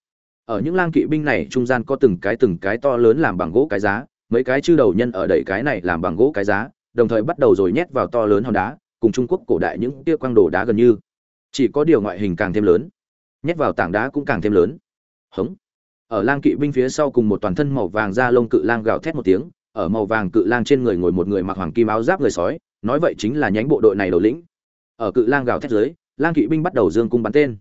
Ở những lang kỵ binh này, trung gian có từng cái từng cái to lớn làm bằng gỗ cái giá, mấy cái chư đầu nhân ở đẩy cái này làm bằng gỗ cái giá, đồng thời bắt đầu rồi nhét vào to lớn hòn đá, cùng trung quốc cổ đại những tia quang đồ đá gần như. Chỉ có điều ngoại hình càng thêm lớn, nhét vào tảng đá cũng càng thêm lớn. Hống. Ở lang kỵ binh phía sau cùng một toàn thân màu vàng da lông cự lang gào thét một tiếng ở màu vàng cự lang trên người ngồi một người mặc hoàng kim áo giáp người sói, nói vậy chính là nhánh bộ đội này đầu lĩnh. Ở cự lang gào thét dưới, lang kỵ binh bắt đầu dương cung bắn tên.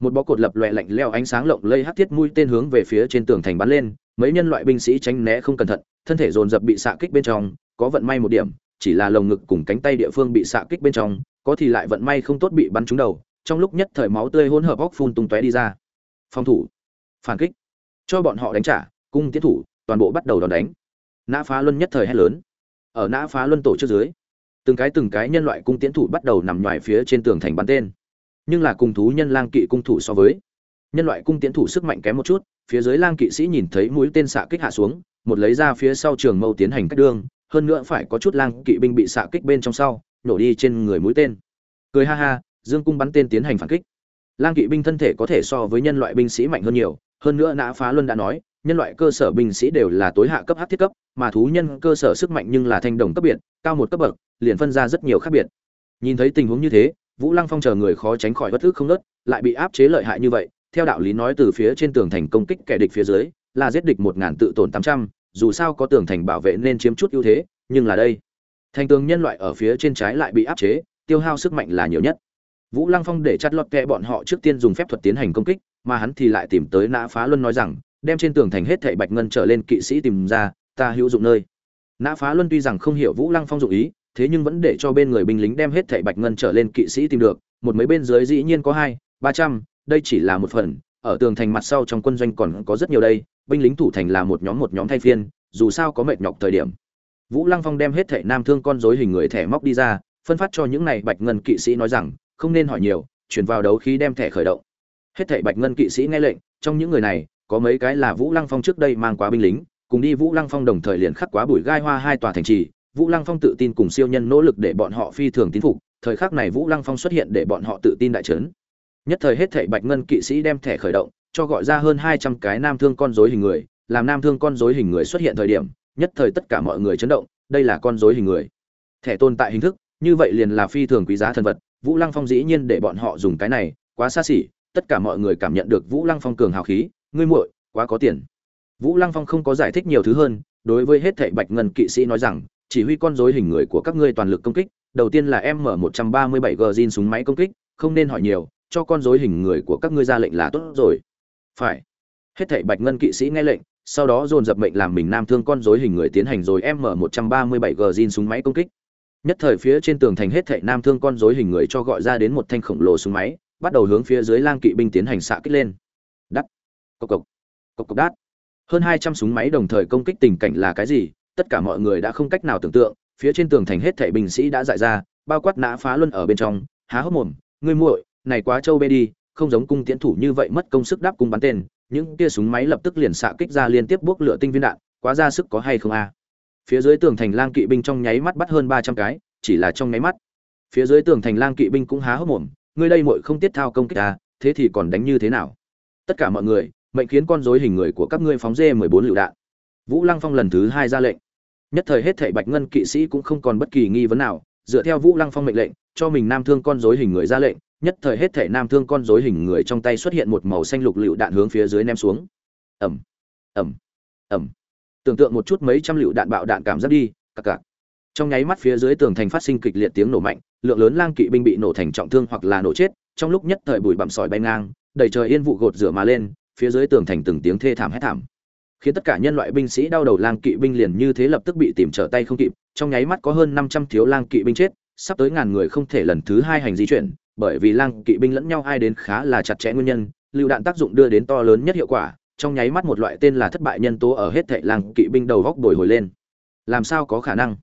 Một bó cột lập loè lạnh leo ánh sáng lộng lây hắc thiết mũi tên hướng về phía trên tường thành bắn lên, mấy nhân loại binh sĩ tránh né không cẩn thận, thân thể dồn dập bị xạ kích bên trong, có vận may một điểm, chỉ là lồng ngực cùng cánh tay địa phương bị xạ kích bên trong, có thì lại vận may không tốt bị bắn trúng đầu, trong lúc nhất thời máu tươi hỗn hợp óc phun tung tóe đi ra. Phòng thủ, phản kích, cho bọn họ đánh trả, cung tiến thủ, toàn bộ bắt đầu đòn đánh nã phá luân nhất thời hét lớn. Ở nã phá luân tổ trước dưới, từng cái từng cái nhân loại cung tiến thủ bắt đầu nằm ngoài phía trên tường thành bắn tên. Nhưng là cùng thú nhân lang kỵ cung thủ so với, nhân loại cung tiến thủ sức mạnh kém một chút, phía dưới lang kỵ sĩ nhìn thấy mũi tên xạ kích hạ xuống, một lấy ra phía sau trường mâu tiến hành cách đương, hơn nữa phải có chút lang kỵ binh bị xạ kích bên trong sau, nổ đi trên người mũi tên. Cười ha ha, dương cung bắn tên tiến hành phản kích. Lang kỵ binh thân thể có thể so với nhân loại binh sĩ mạnh hơn nhiều, hơn nữa nã phá luân đã nói nhân loại cơ sở binh sĩ đều là tối hạ cấp hắc thiết cấp mà thú nhân cơ sở sức mạnh nhưng là thanh đồng cấp biệt cao một cấp bậc liền phân ra rất nhiều khác biệt. Nhìn thấy tình huống như thế vũ lăng phong chờ người khó tránh khỏi bất ức không ngớt, lại bị áp chế lợi hại như vậy theo đạo lý nói từ phía trên tường thành công kích kẻ địch phía dưới là giết địch một ngàn tự tổn tám trăm dù sao có tường thành bảo vệ nên chiếm chút ưu thế nhưng là đây thành tường nhân loại ở phía trên trái lại bị áp chế tiêu hao sức mạnh là nhiều nhất. Vũ lăng phong để chặt lọt kẹ bọn họ trước tiên dùng phép thuật tiến hành công kích mà hắn thì lại tìm tới nã phá luân nói rằng đem trên tường thành hết thảy bạch ngân trở lên kỵ sĩ tìm ra, ta hữu dụng nơi. Nã phá luân tuy rằng không hiểu vũ lăng phong dụng ý, thế nhưng vẫn để cho bên người binh lính đem hết thảy bạch ngân trở lên kỵ sĩ tìm được, một mấy bên dưới dĩ nhiên có hai, ba trăm, đây chỉ là một phần, ở tường thành mặt sau trong quân doanh còn có rất nhiều đây, binh lính thủ thành là một nhóm một nhóm thay phiên, dù sao có mệt nhọc thời điểm. Vũ lăng phong đem hết thảy nam thương con rối hình người thẻ móc đi ra, phân phát cho những này bạch ngân kỵ sĩ nói rằng, không nên hỏi nhiều, chuyển vào đấu khí đem thẻ khởi động. Hết thảy bạch ngân kỵ sĩ nghe lệnh, trong những người này có mấy cái là vũ lăng phong trước đây mang quá binh lính, cùng đi vũ lăng phong đồng thời liền khắc quá bụi gai hoa hai tòa thành trì. Vũ lăng phong tự tin cùng siêu nhân nỗ lực để bọn họ phi thường tín phục, thời khắc này vũ lăng phong xuất hiện để bọn họ tự tin đại trấn. Nhất thời hết thảy bạch ngân kỵ sĩ đem thẻ khởi động, cho gọi ra hơn hai trăm cái nam thương con rối hình người, làm nam thương con rối hình người xuất hiện thời điểm, nhất thời tất cả mọi người chấn động, đây là con rối hình người. Thẻ tồn tại hình thức, như vậy liền là phi thường quý giá thần vật, vũ lăng phong dĩ nhiên để bọn họ dùng cái này, quá xa xỉ, tất cả mọi người cảm nhận được vũ lăng phong cường hào khí ngươi muội, quá có tiền. Vũ lăng phong không có giải thích nhiều thứ hơn, đối với hết thảy bạch ngân kỵ sĩ nói rằng, chỉ huy con rối hình người của các ngươi toàn lực công kích, đầu tiên là m 137 g zin súng máy công kích, không nên hỏi nhiều, cho con rối hình người của các ngươi ra lệnh là tốt rồi. Phải. Hết thảy bạch ngân kỵ sĩ nghe lệnh, sau đó dồn dập mệnh làm mình nam thương con rối hình người tiến hành rồi m 137 g zin súng máy công kích. Nhất thời phía trên tường thành hết thảy nam thương con rối hình người cho gọi ra đến một thanh khổng lồ súng máy, bắt đầu hướng phía dưới lang kỵ binh tiến hành xạ kích lên. Đắt cộc cộc. Cộc cộc đát. Hơn hai trăm súng máy đồng thời công kích tình cảnh là cái gì, tất cả mọi người đã không cách nào tưởng tượng, phía trên tường thành hết thảy binh sĩ đã dại ra, bao quát nã phá luân ở bên trong, há hốc mồm, ngươi muội, này quá trâu bê đi, không giống cung tiến thủ như vậy mất công sức đáp cung bắn tên, những kia súng máy lập tức liền xạ kích ra liên tiếp bốc lửa tinh viên đạn, quá ra sức có hay không a? Phía dưới tường thành lang kỵ binh trong nháy mắt bắt hơn ba trăm cái, chỉ là trong nháy mắt. Phía dưới tường thành lang kỵ binh cũng há hốc mồm, ngươi đây muội không tiết thao công kích ta, thế thì còn đánh như thế nào? Tất cả mọi người mệnh khiến con rối hình người của các ngươi phóng dê mười bốn lựu đạn. Vũ lăng phong lần thứ hai ra lệnh. Nhất thời hết thảy bạch ngân kỵ sĩ cũng không còn bất kỳ nghi vấn nào, dựa theo vũ lăng phong mệnh lệnh, cho mình nam thương con rối hình người ra lệnh, nhất thời hết thảy nam thương con rối hình người trong tay xuất hiện một màu xanh lục lựu đạn hướng phía dưới ném xuống. Ẩm ẩm ẩm tưởng tượng một chút mấy trăm lựu đạn bạo đạn cảm giác đi, cặc cặc. Trong nháy mắt phía dưới tường thành phát sinh kịch liệt tiếng nổ mạnh, lượng lớn lang kỵ binh bị nổ thành trọng thương hoặc là nổ chết, trong lúc nhất thời bụi bặm sỏi bay ngang, đầy trời yên vụ gột rửa mà lên phía dưới tường thành từng tiếng thê thảm hét thảm. Khiến tất cả nhân loại binh sĩ đau đầu lang kỵ binh liền như thế lập tức bị tìm trở tay không kịp, trong nháy mắt có hơn năm trăm thiếu lang kỵ binh chết, sắp tới ngàn người không thể lần thứ hai hành di chuyển, bởi vì lang kỵ binh lẫn nhau ai đến khá là chặt chẽ nguyên nhân, lựu đạn tác dụng đưa đến to lớn nhất hiệu quả, trong nháy mắt một loại tên là thất bại nhân tố ở hết thệ lang kỵ binh đầu góc bồi hồi lên. Làm sao có khả năng?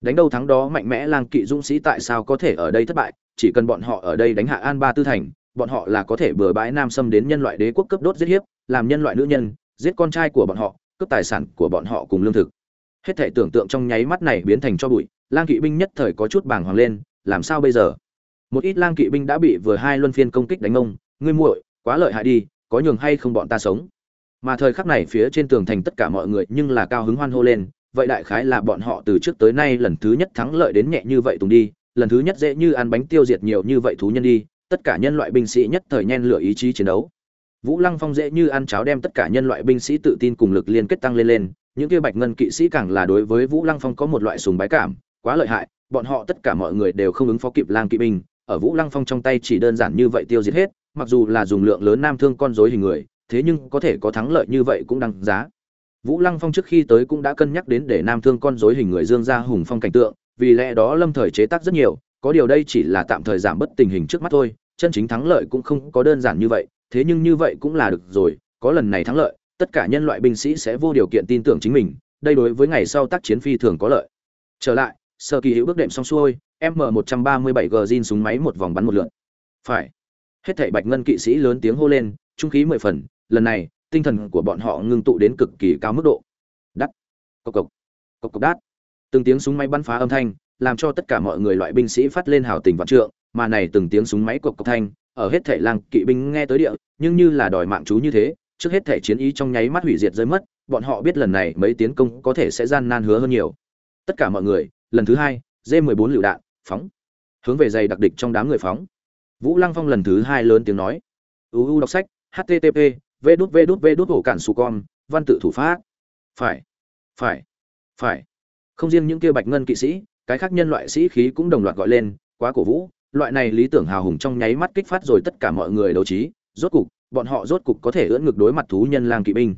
Đánh đâu thắng đó mạnh mẽ lang kỵ dũng sĩ tại sao có thể ở đây thất bại? Chỉ cần bọn họ ở đây đánh hạ an ba tư thành bọn họ là có thể bừa bãi nam xâm đến nhân loại đế quốc cấp đốt giết hiếp, làm nhân loại nữ nhân, giết con trai của bọn họ, cướp tài sản của bọn họ cùng lương thực. Hết thể tưởng tượng trong nháy mắt này biến thành cho bụi, lang kỵ binh nhất thời có chút bàng hoàng lên, làm sao bây giờ? Một ít lang kỵ binh đã bị vừa hai luân phiên công kích đánh ông, ngươi muội, quá lợi hại đi, có nhường hay không bọn ta sống? Mà thời khắc này phía trên tường thành tất cả mọi người nhưng là cao hứng hoan hô lên, vậy đại khái là bọn họ từ trước tới nay lần thứ nhất thắng lợi đến nhẹ như vậy tùng đi, lần thứ nhất dễ như ăn bánh tiêu diệt nhiều như vậy thú nhân đi tất cả nhân loại binh sĩ nhất thời nhen lửa ý chí chiến đấu. Vũ lăng phong dễ như ăn cháo đem tất cả nhân loại binh sĩ tự tin cùng lực liên kết tăng lên lên, những kia bạch ngân kỵ sĩ càng là đối với vũ lăng phong có một loại sùng bái cảm, quá lợi hại, bọn họ tất cả mọi người đều không ứng phó kịp lang kỵ binh, ở vũ lăng phong trong tay chỉ đơn giản như vậy tiêu diệt hết, mặc dù là dùng lượng lớn nam thương con dối hình người, thế nhưng có thể có thắng lợi như vậy cũng đáng giá. Vũ lăng phong trước khi tới cũng đã cân nhắc đến để nam thương con dối hình người dương ra hùng phong cảnh tượng, vì lẽ đó lâm thời chế tác rất nhiều có điều đây chỉ là tạm thời giảm bớt tình hình trước mắt thôi, chân chính thắng lợi cũng không có đơn giản như vậy, thế nhưng như vậy cũng là được rồi, có lần này thắng lợi, tất cả nhân loại binh sĩ sẽ vô điều kiện tin tưởng chính mình, đây đối với ngày sau tác chiến phi thường có lợi. Trở lại, sơ kỳ hữu bước đệm xong xuôi, m 137 g zin súng máy một vòng bắn một lượn phải. Hết thảy bạch ngân kỵ sĩ lớn tiếng hô lên, trung khí mười phần, lần này, tinh thần của bọn họ ngưng tụ đến cực kỳ cao mức độ. Đắt. Cộc cộc. Cộc cộc đát. Từng tiếng súng máy bắn phá âm thanh làm cho tất cả mọi người loại binh sĩ phát lên hào tình vạn trượng, mà này từng tiếng súng máy cộc cộc thanh, ở hết thảy lang kỵ binh nghe tới địa, nhưng như là đòi mạng chú như thế, trước hết thể chiến ý trong nháy mắt hủy diệt rơi mất, bọn họ biết lần này mấy tiến công có thể sẽ gian nan hứa hơn nhiều. Tất cả mọi người, lần thứ hai d 14 lựu đạn, phóng. Hướng về dày đặc địch trong đám người phóng. Vũ lăng phong lần thứ hai lớn tiếng nói. Uu đọc sách http v cản văn tự thủ pháp. Phải phải phải. Không riêng những kia bạch ngân kỵ sĩ cái khác nhân loại sĩ khí cũng đồng loạt gọi lên, quá cổ vũ, loại này lý tưởng hào hùng trong nháy mắt kích phát rồi tất cả mọi người đấu trí, rốt cục, bọn họ rốt cục có thể ưỡn ngực đối mặt thú nhân lang kỵ binh.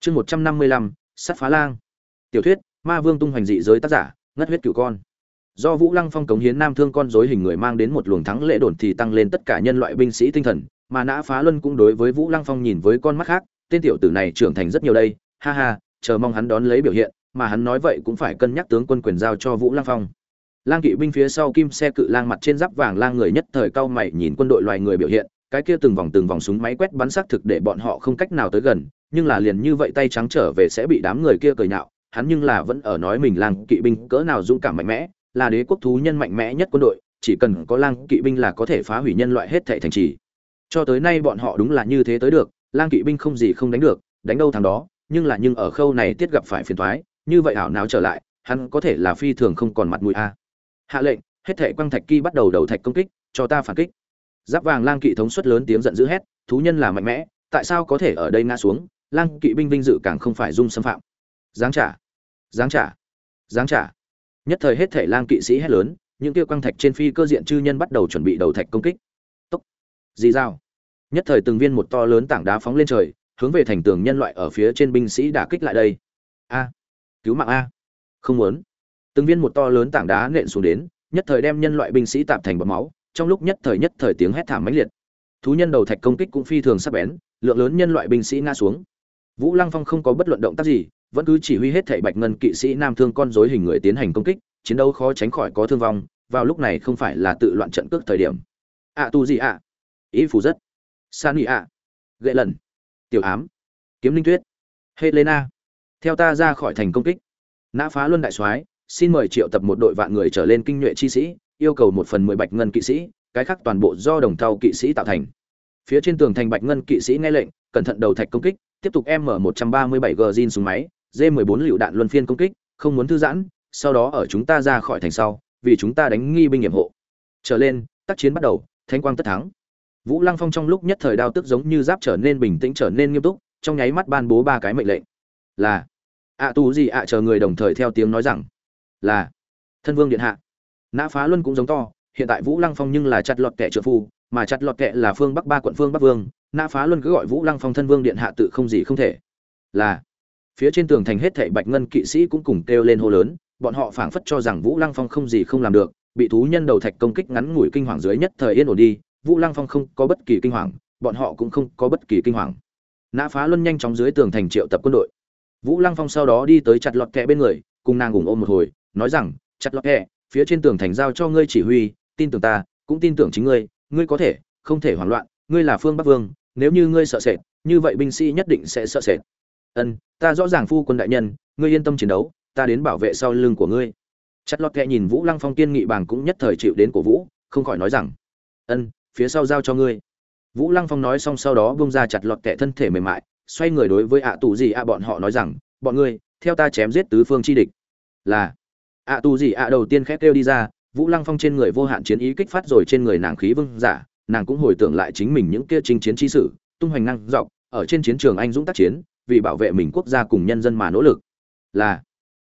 Chương một trăm năm mươi lăm, sắt phá lang. Tiểu thuyết, ma vương tung hoành dị giới tác giả, ngất huyết cửu con. Do vũ lăng phong cống hiến nam thương con dối hình người mang đến một luồng thắng lệ đồn thì tăng lên tất cả nhân loại binh sĩ tinh thần, mà nã phá luân cũng đối với vũ lăng phong nhìn với con mắt khác, tên tiểu tử này trưởng thành rất nhiều đây, ha ha, chờ mong hắn đón lấy biểu hiện mà hắn nói vậy cũng phải cân nhắc tướng quân quyền giao cho vũ lăng phong. Lang kỵ binh phía sau kim xe cự lang mặt trên giáp vàng lang người nhất thời cao mày nhìn quân đội loài người biểu hiện, cái kia từng vòng từng vòng súng máy quét bắn xác thực để bọn họ không cách nào tới gần, nhưng là liền như vậy tay trắng trở về sẽ bị đám người kia cười nhạo, hắn nhưng là vẫn ở nói mình lang kỵ binh cỡ nào dũng cảm mạnh mẽ, là đế quốc thú nhân mạnh mẽ nhất quân đội, chỉ cần có lang kỵ binh là có thể phá hủy nhân loại hết thảy thành trì. Cho tới nay bọn họ đúng là như thế tới được, lang kỵ binh không gì không đánh được, đánh đâu thằng đó, nhưng là nhưng ở khâu này tiết gặp phải phiền toái như vậy ảo nào trở lại, hắn có thể là phi thường không còn mặt mũi a. Hạ lệnh, hết thệ quang thạch kỳ bắt đầu đầu thạch công kích, cho ta phản kích. Giáp vàng lang kỵ thống suất lớn tiếng giận dữ hét, thú nhân là mạnh mẽ, tại sao có thể ở đây ngã xuống? Lang kỵ binh vinh dự càng không phải dung xâm phạm. Giáng trả giáng trả giáng trả. Nhất thời hết thể lang kỵ sĩ hét lớn, những kia quang thạch trên phi cơ diện chư nhân bắt đầu chuẩn bị đầu thạch công kích. Tốc, dì dao nhất thời từng viên một to lớn tảng đá phóng lên trời, hướng về thành tường nhân loại ở phía trên binh sĩ đả kích lại đây. A cứu mạng a. Không muốn. Từng viên một to lớn tảng đá nện xuống đến, nhất thời đem nhân loại binh sĩ tạp thành bọt máu, trong lúc nhất thời nhất thời tiếng hét thảm mãnh liệt. Thú nhân đầu thạch công kích cũng phi thường sắc bén, lượng lớn nhân loại binh sĩ ngã xuống. Vũ lăng phong không có bất luận động tác gì, vẫn cứ chỉ huy hết thảy bạch ngân kỵ sĩ nam thương con rối hình người tiến hành công kích, chiến đấu khó tránh khỏi có thương vong, vào lúc này không phải là tự loạn trận cước thời điểm. Ạ tu gì ạ ý phù rất. San ý ạ gậy lần. Tiểu ám. Kiếm linh tuyết. Helena theo ta ra khỏi thành công kích. Nã phá luân đại soái, xin mời triệu tập một đội vạn người trở lên kinh nhuệ chi sĩ, yêu cầu một phần mười bạch ngân kỵ sĩ, cái khác toàn bộ do đồng thau kỵ sĩ tạo thành. Phía trên tường thành bạch ngân kỵ sĩ nghe lệnh, cẩn thận đầu thạch công kích, tiếp tục m một trăm ba mươi bảy g zin súng máy d mười bốn lựu đạn luân phiên công kích, không muốn thư giãn, sau đó ở chúng ta ra khỏi thành sau, vì chúng ta đánh nghi binh nghiệm hộ. Trở lên, tác chiến bắt đầu thanh quang tất thắng. Vũ lăng phong trong lúc nhất thời đao tức giống như giáp trở nên bình tĩnh trở nên nghiêm túc, trong nháy mắt ban bố ba cái mệnh lệnh. Là ạ à, gì ạ chờ người đồng thời theo tiếng nói rằng là thân vương điện hạ. Nã phá luân cũng giống to hiện tại vũ lăng phong nhưng là chặt lọt kẻ trợ phu mà chặt lọt kẻ là phương bắc ba quận phương bắc vương nã phá luân cứ gọi vũ lăng phong thân vương điện hạ tự không gì không thể. Là phía trên tường thành hết thảy bạch ngân kỵ sĩ cũng cùng kêu lên hô lớn bọn họ phảng phất cho rằng vũ lăng phong không gì không làm được bị thú nhân đầu thạch công kích ngắn ngủi kinh hoàng dưới nhất thời yên ổn đi vũ lăng phong không có bất kỳ kinh hoàng bọn họ cũng không có bất kỳ kinh hoàng. Nã phá luân nhanh chóng dưới tường thành triệu tập quân đội vũ lăng phong sau đó đi tới chặt lọt kẹ bên người, cùng nàng ủng ôm một hồi, nói rằng, chặt lọt kẹ, phía trên tường thành giao cho ngươi chỉ huy, tin tưởng ta, cũng tin tưởng chính ngươi ngươi có thể, không thể hoảng loạn, ngươi là phương bắc vương, nếu như ngươi sợ sệt, như vậy binh sĩ nhất định sẽ sợ sệt. Ân, ta rõ ràng phu quân đại nhân, ngươi yên tâm chiến đấu, ta đến bảo vệ sau lưng của ngươi. Chặt lọt kẹ nhìn vũ lăng phong kiên nghị bàng cũng nhất thời chịu đến cổ vũ, không khỏi nói rằng, ân, phía sau giao cho ngươi. Vũ lăng phong nói xong sau đó bông ra chặt lọt kẹ thân thể mềm mại xoay người đối với ạ tù gì ạ bọn họ nói rằng, bọn ngươi, theo ta chém giết tứ phương chi địch. Là, ạ tù gì ạ đầu tiên khét kêu đi ra, vũ lăng phong trên người vô hạn chiến ý kích phát rồi trên người nàng khí vương giả, nàng cũng hồi tưởng lại chính mình những kia chinh chiến chi sử tung hoành năng dọc, ở trên chiến trường anh dũng tác chiến, vì bảo vệ mình quốc gia cùng nhân dân mà nỗ lực. Là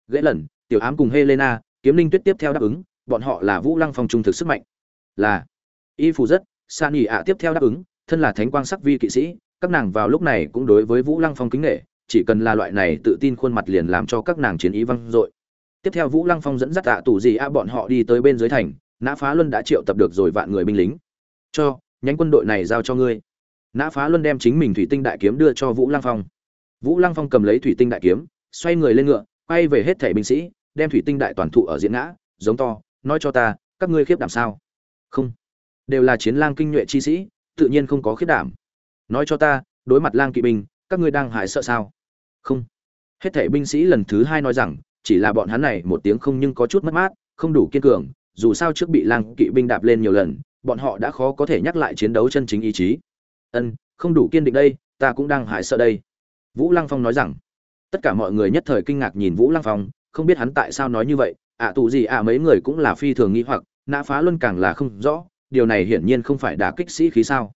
gãy lần tiểu ám cùng helena, kiếm linh tuyết tiếp theo đáp ứng, bọn họ là vũ lăng phong trung thực sức mạnh. Là, y phù rất san ỉ ạ tiếp theo đáp ứng, thân là thánh quang sắc vi kỵ sĩ các nàng vào lúc này cũng đối với vũ lăng phong kính nể, chỉ cần là loại này tự tin khuôn mặt liền làm cho các nàng chiến ý văng dội. Tiếp theo vũ lăng phong dẫn dắt tạ tù gì a bọn họ đi tới bên dưới thành, nã phá luân đã triệu tập được rồi vạn người binh lính. Cho, nhánh quân đội này giao cho ngươi. Nã phá luân đem chính mình thủy tinh đại kiếm đưa cho vũ lăng phong. Vũ lăng phong cầm lấy thủy tinh đại kiếm, xoay người lên ngựa, quay về hết thảy binh sĩ, đem thủy tinh đại toàn thụ ở diễn ngã, giống to, nói cho ta, các ngươi khiếp đảm sao? Không, đều là chiến lang kinh nhuệ chi sĩ, tự nhiên không có khiếp đảm nói cho ta đối mặt lang kỵ binh các ngươi đang hại sợ sao? Không. Hết thảy binh sĩ lần thứ hai nói rằng chỉ là bọn hắn này một tiếng không nhưng có chút mất mát không đủ kiên cường dù sao trước bị lang kỵ binh đạp lên nhiều lần bọn họ đã khó có thể nhắc lại chiến đấu chân chính ý chí. Ân không đủ kiên định đây ta cũng đang hại sợ đây. Vũ lăng phong nói rằng. Tất cả mọi người nhất thời kinh ngạc nhìn vũ lăng phong không biết hắn tại sao nói như vậy ạ à, tù gì ạ mấy người cũng là phi thường nghĩ hoặc nã phá luân càng là không rõ điều này hiển nhiên không phải đả kích sĩ khí sao?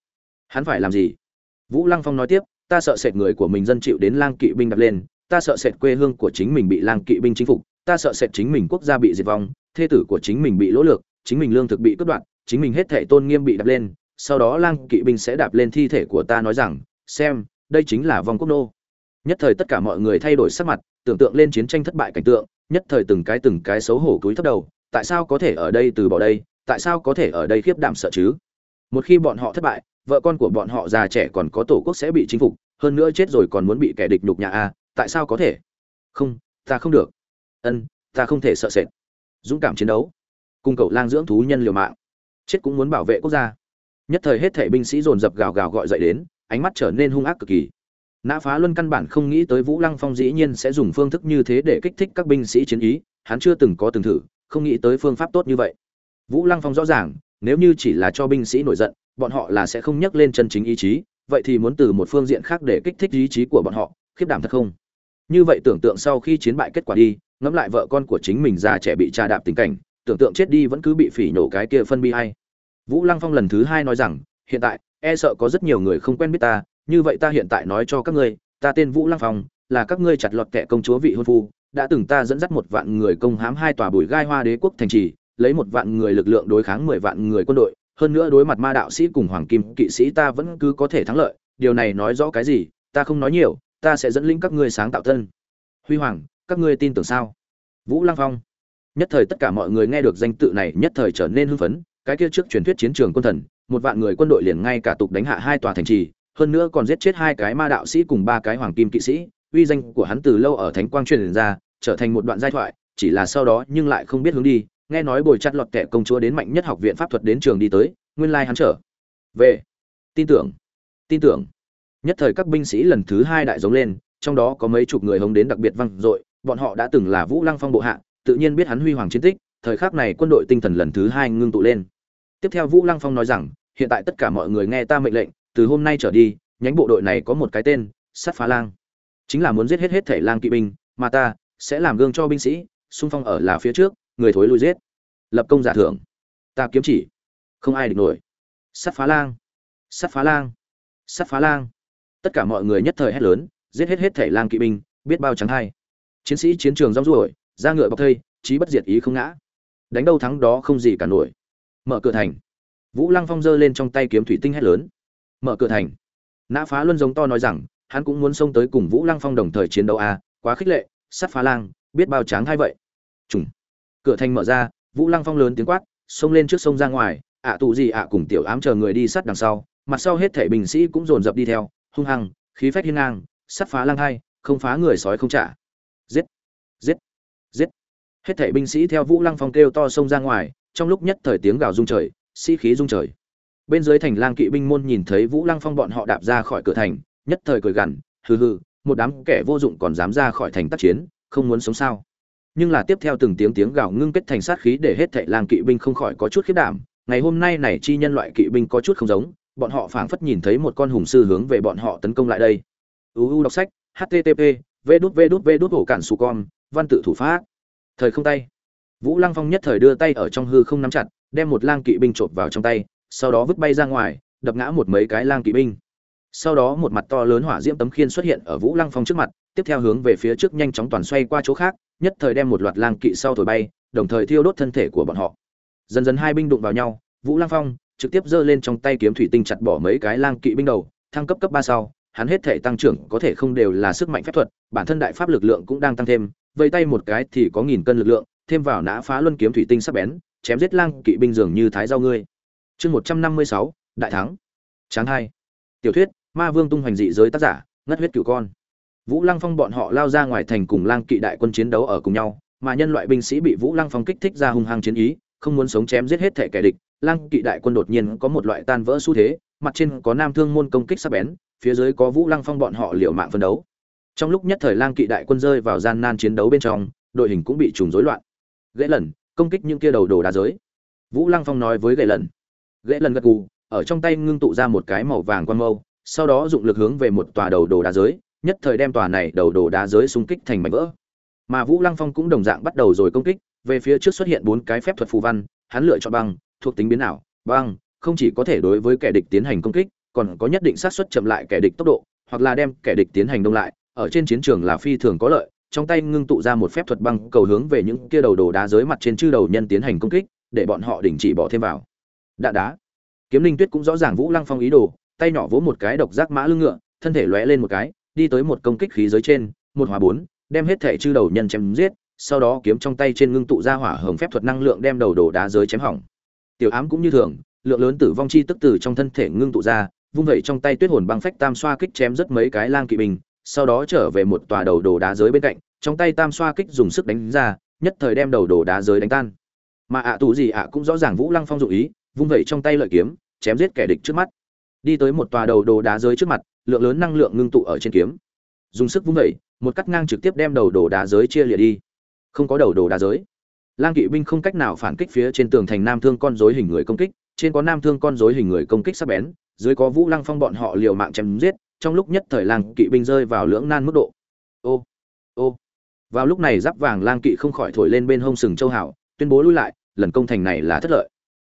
Hắn phải làm gì? Vũ lăng phong nói tiếp, ta sợ sệt người của mình dân chịu đến lang kỵ binh đập lên, ta sợ sệt quê hương của chính mình bị lang kỵ binh chinh phục, ta sợ sệt chính mình quốc gia bị diệt vong, thê tử của chính mình bị lỗ lược, chính mình lương thực bị cướp đoạt, chính mình hết thể tôn nghiêm bị đập lên, sau đó lang kỵ binh sẽ đạp lên thi thể của ta nói rằng, xem, đây chính là vong quốc nô. Nhất thời tất cả mọi người thay đổi sắc mặt, tưởng tượng lên chiến tranh thất bại cảnh tượng, nhất thời từng cái từng cái xấu hổ cúi thấp đầu, tại sao có thể ở đây từ bỏ đây? Tại sao có thể ở đây khiếp đảm sợ chứ? Một khi bọn họ thất bại vợ con của bọn họ già trẻ còn có tổ quốc sẽ bị chinh phục, hơn nữa chết rồi còn muốn bị kẻ địch nhục nhà a tại sao có thể? Không, ta không được. Ân, ta không thể sợ sệt. Dũng cảm chiến đấu. Cùng cậu lang dưỡng thú nhân liều mạng. Chết cũng muốn bảo vệ quốc gia. Nhất thời hết thể binh sĩ dồn dập gào gào gọi dậy đến, ánh mắt trở nên hung ác cực kỳ. Nã phá luân căn bản không nghĩ tới vũ lăng phong dĩ nhiên sẽ dùng phương thức như thế để kích thích các binh sĩ chiến ý, hắn chưa từng có từng thử, không nghĩ tới phương pháp tốt như vậy. Vũ lăng phong rõ ràng, nếu như chỉ là cho binh sĩ nổi giận bọn họ là sẽ không nhắc lên chân chính ý chí, vậy thì muốn từ một phương diện khác để kích thích ý chí của bọn họ, khiếp đảm thật không? Như vậy tưởng tượng sau khi chiến bại kết quả đi, ngẫm lại vợ con của chính mình già trẻ bị tra đạp tình cảnh, tưởng tượng chết đi vẫn cứ bị phỉ nhổ cái kia phân bi hay vũ lăng phong lần thứ hai nói rằng, hiện tại e sợ có rất nhiều người không quen biết ta, như vậy ta hiện tại nói cho các ngươi, ta tên vũ lăng phong, là các ngươi chặt lọt kẻ công chúa vị hôn phu, đã từng ta dẫn dắt một vạn người công hãm hai tòa bùi gai hoa đế quốc thành trì, lấy một vạn người lực lượng đối kháng mười vạn người quân đội hơn nữa đối mặt ma đạo sĩ cùng hoàng kim kỵ sĩ ta vẫn cứ có thể thắng lợi, điều này nói rõ cái gì? Ta không nói nhiều, ta sẽ dẫn lĩnh các ngươi sáng tạo thân. Huy hoàng, các ngươi tin tưởng sao? Vũ lăng phong. Nhất thời tất cả mọi người nghe được danh tự này nhất thời trở nên hưng phấn, cái kia trước truyền thuyết chiến trường quân thần, một vạn người quân đội liền ngay cả tục đánh hạ hai tòa thành trì, hơn nữa còn giết chết hai cái ma đạo sĩ cùng ba cái hoàng kim kỵ sĩ, uy danh của hắn từ lâu ở thánh quang truyền ra, trở thành một đoạn giai thoại, chỉ là sau đó nhưng lại không biết hướng đi nghe nói bồi chặt lọt kẻ công chúa đến mạnh nhất học viện pháp thuật đến trường đi tới, nguyên lai hắn trở về. Tin tưởng tin tưởng. Nhất thời các binh sĩ lần thứ hai đại giống lên, trong đó có mấy chục người hống đến đặc biệt vang dội, bọn họ đã từng là vũ lăng phong bộ hạ, tự nhiên biết hắn huy hoàng chiến tích, thời khắc này quân đội tinh thần lần thứ hai ngưng tụ lên. Tiếp theo vũ lăng phong nói rằng, hiện tại tất cả mọi người nghe ta mệnh lệnh, từ hôm nay trở đi, nhánh bộ đội này có một cái tên sắt phá lang. Chính là muốn giết hết hết thể lang kỵ binh, mà ta sẽ làm gương cho binh sĩ, xung phong ở là phía trước người thối lui giết. Lập công giả thưởng. Ta kiếm chỉ. Không ai địch nổi. Sắt phá lang. Sắt phá lang. Sắt phá lang. Tất cả mọi người nhất thời hét lớn giết hết hết thể lang kỵ binh biết bao trắng thai chiến sĩ chiến trường rong ruổi ra ngựa bọc thây chí bất diệt ý không ngã. Đánh đâu thắng đó không gì cả nổi. Mở cửa thành. Vũ lăng phong giơ lên trong tay kiếm thủy tinh hét lớn. Mở cửa thành. Nã phá luân giống to nói rằng hắn cũng muốn xông tới cùng vũ lăng phong đồng thời chiến đấu à, quá khích lệ sắt phá lang biết bao tráng hay vậy. Trùng cửa thành mở ra, vũ lăng phong lớn tiếng quát, xông lên trước sông ra ngoài, ạ tụ gì ạ, cùng tiểu ám chờ người đi sát đằng sau. Mặt sau hết thể binh sĩ cũng dồn dập đi theo, hung hăng, khí phách hiên ngang, sắt phá lang hai, không phá người sói không trả. Giết giết giết. Hết thể binh sĩ theo vũ lăng phong kêu to xông ra ngoài, trong lúc nhất thời tiếng gào rung trời, sĩ khí rung trời. Bên dưới thành lang kỵ binh môn nhìn thấy vũ lăng phong bọn họ đạp ra khỏi cửa thành, nhất thời cười gằn, hừ hừ, một đám kẻ vô dụng còn dám ra khỏi thành tác chiến, không muốn sống sao? Nhưng là tiếp theo từng tiếng tiếng gào ngưng kết thành sát khí để hết thảy lang kỵ binh không khỏi có chút khiếp đảm. Ngày hôm nay này chi nhân loại kỵ binh có chút không giống, bọn họ phảng phất nhìn thấy một con hùng sư hướng về bọn họ tấn công lại đây. Uu đọc sách http v đút v đút v đút hổ cản su con, văn tự thủ pháp. Thời không tay. Vũ lăng phong nhất thời đưa tay ở trong hư không nắm chặt, đem một lang kỵ binh chộp vào trong tay, sau đó vứt bay ra ngoài, đập ngã một mấy cái lang kỵ binh. Sau đó một mặt to lớn hỏa diễm tấm khiên xuất hiện ở vũ lăng phong trước mặt, tiếp theo hướng về phía trước nhanh chóng toàn xoay qua chỗ khác nhất thời đem một loạt lang kỵ sau thổi bay, đồng thời thiêu đốt thân thể của bọn họ. Dần dần hai binh đụng vào nhau, vũ lăng phong trực tiếp giơ lên trong tay kiếm thủy tinh chặt bỏ mấy cái lang kỵ binh đầu, thăng cấp cấp ba sau, hắn hết thể tăng trưởng có thể không đều là sức mạnh phép thuật, bản thân đại pháp lực lượng cũng đang tăng thêm, vây tay một cái thì có nghìn cân lực lượng, thêm vào nã phá luân kiếm thủy tinh sắc bén, chém giết lang kỵ binh dường như thái rau ngươi. Chương một trăm năm mươi sáu, đại thắng. Tráng hai. Tiểu thuyết, ma vương tung hoành dị giới tác giả, ngất huyết cửu con vũ lăng phong bọn họ lao ra ngoài thành cùng lang kỵ đại quân chiến đấu ở cùng nhau, mà nhân loại binh sĩ bị vũ lăng phong kích thích ra hung hăng chiến ý, không muốn sống chém giết hết thể kẻ địch, lang kỵ đại quân đột nhiên có một loại tan vỡ xu thế, mặt trên có nam thương môn công kích sắc bén, phía dưới có vũ lăng phong bọn họ liều mạng phân đấu. Trong lúc nhất thời lang kỵ đại quân rơi vào gian nan chiến đấu bên trong, đội hình cũng bị trùng rối loạn. Gãy lần công kích những kia đầu đồ đá giới. Vũ lăng phong nói với gãy lần gãy lần gật gù, ở trong tay ngưng tụ ra một cái màu vàng quan mâu, sau đó dụng lực hướng về một tòa đầu đồ đá giới nhất thời đem tòa này đầu đồ đá giới xung kích thành mảnh vỡ. Mà vũ lăng phong cũng đồng dạng bắt đầu rồi công kích, về phía trước xuất hiện bốn cái phép thuật phù văn, hắn lựa chọn băng, thuộc tính biến ảo, băng, không chỉ có thể đối với kẻ địch tiến hành công kích, còn có nhất định xác suất chậm lại kẻ địch tốc độ, hoặc là đem kẻ địch tiến hành đông lại, ở trên chiến trường là phi thường có lợi, trong tay ngưng tụ ra một phép thuật băng cầu hướng về những kia đầu đồ đá giới mặt trên chư đầu nhân tiến hành công kích, để bọn họ đình chỉ bỏ thêm vào. Đạn đá. Kiếm linh tuyết cũng rõ ràng vũ lăng phong ý đồ, tay nhỏ vỗ một cái độc giác mã lưng ngựa, thân thể lóe lên một cái đi tới một công kích khí giới trên một hỏa bốn đem hết thể chư đầu nhân chém giết sau đó kiếm trong tay trên ngưng tụ ra hỏa hồng phép thuật năng lượng đem đầu đổ đá giới chém hỏng. Tiểu ám cũng như thường lượng lớn tử vong chi tức từ trong thân thể ngưng tụ ra vung vẩy trong tay tuyết hồn băng phách tam xoa kích chém rất mấy cái lang kỵ bình, sau đó trở về một tòa đầu đổ đá giới bên cạnh trong tay tam xoa kích dùng sức đánh ra nhất thời đem đầu đổ đá giới đánh tan. Mà ạ tù gì ạ cũng rõ ràng vũ lăng phong dụng ý vung vẩy trong tay lợi kiếm chém giết kẻ địch trước mắt đi tới một tòa đầu đồ đá giới trước mặt, lượng lớn năng lượng ngưng tụ ở trên kiếm. Dùng sức vung vẩy một cắt ngang trực tiếp đem đầu đồ đá giới chia lìa đi. Không có đầu đồ đá giới. Lang kỵ binh không cách nào phản kích phía trên tường thành nam thương con rối hình người công kích, trên có nam thương con rối hình người công kích sắc bén, dưới có vũ lăng phong bọn họ liều mạng chém giết, trong lúc nhất thời lang kỵ binh rơi vào lưỡng nan mức độ. Ô ô. Vào lúc này giáp vàng lang kỵ không khỏi thổi lên bên hông sừng châu hảo, tuyên bố lui lại, lần công thành này là thất lợi.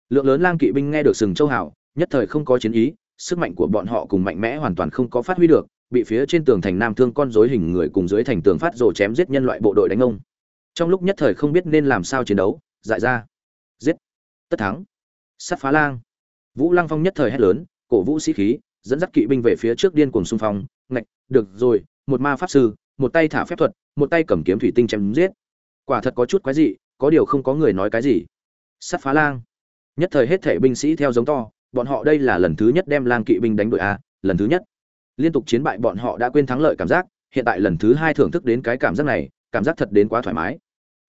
Lượng lớn lang kỵ binh nghe được sừng châu hảo, nhất thời không có chiến ý sức mạnh của bọn họ cùng mạnh mẽ hoàn toàn không có phát huy được, bị phía trên tường thành nam thương con rối hình người cùng dưới thành tường phát rồ chém giết nhân loại bộ đội đánh ông. Trong lúc nhất thời không biết nên làm sao chiến đấu, dại ra. Giết. Tất thắng. Sát phá lang. Vũ lăng phong nhất thời hét lớn, cổ vũ sĩ khí, dẫn dắt kỵ binh về phía trước điên cuồng xung phong, ngạch, được rồi, một ma pháp sư, một tay thả phép thuật, một tay cầm kiếm thủy tinh chém giết. Quả thật có chút quái dị, có điều không có người nói cái gì. Sát phá lang. Nhất thời hết thể binh sĩ theo giống to bọn họ đây là lần thứ nhất đem lang kỵ binh đánh đội a, lần thứ nhất. Liên tục chiến bại bọn họ đã quên thắng lợi cảm giác, hiện tại lần thứ hai thưởng thức đến cái cảm giác này, cảm giác thật đến quá thoải mái,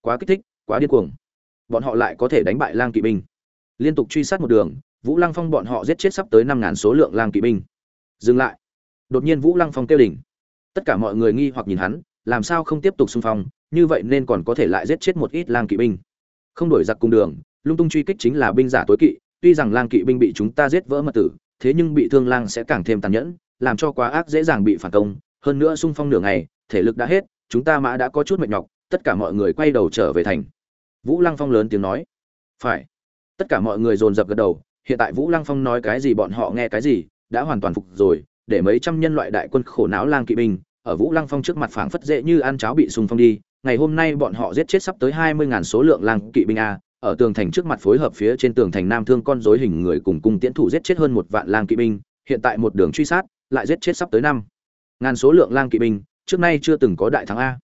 quá kích thích, quá điên cuồng. Bọn họ lại có thể đánh bại lang kỵ binh. Liên tục truy sát một đường, vũ lăng phong bọn họ giết chết sắp tới năm ngàn số lượng lang kỵ binh. Dừng lại. Đột nhiên vũ lăng phong kêu đỉnh. Tất cả mọi người nghi hoặc nhìn hắn, làm sao không tiếp tục xung phong, như vậy nên còn có thể lại giết chết một ít lang kỵ binh. Không đổi giặc cùng đường, lung tung truy kích chính là binh giả tối kỵ tuy rằng lang kỵ binh bị chúng ta giết vỡ mật tử, thế nhưng bị thương lang sẽ càng thêm tàn nhẫn, làm cho quá ác dễ dàng bị phản công. Hơn nữa xung phong nửa ngày, thể lực đã hết, chúng ta mã đã có chút mệt nhọc, tất cả mọi người quay đầu trở về thành. Vũ lăng phong lớn tiếng nói. Phải. Tất cả mọi người dồn dập gật đầu, hiện tại vũ lăng phong nói cái gì bọn họ nghe cái gì, đã hoàn toàn phục rồi, để mấy trăm nhân loại đại quân khổ não lang kỵ binh, ở vũ lăng phong trước mặt phảng phất dễ như ăn cháo bị sung phong đi. Ngày hôm nay bọn họ giết chết sắp tới hai mươi ngàn số lượng lang kỵ binh a ở tường thành trước mặt phối hợp phía trên tường thành nam thương con rối hình người cùng cung tiễn thủ giết chết hơn một vạn lang kỵ binh, hiện tại một đường truy sát, lại giết chết sắp tới năm. Ngàn số lượng lang kỵ binh, trước nay chưa từng có đại thắng a.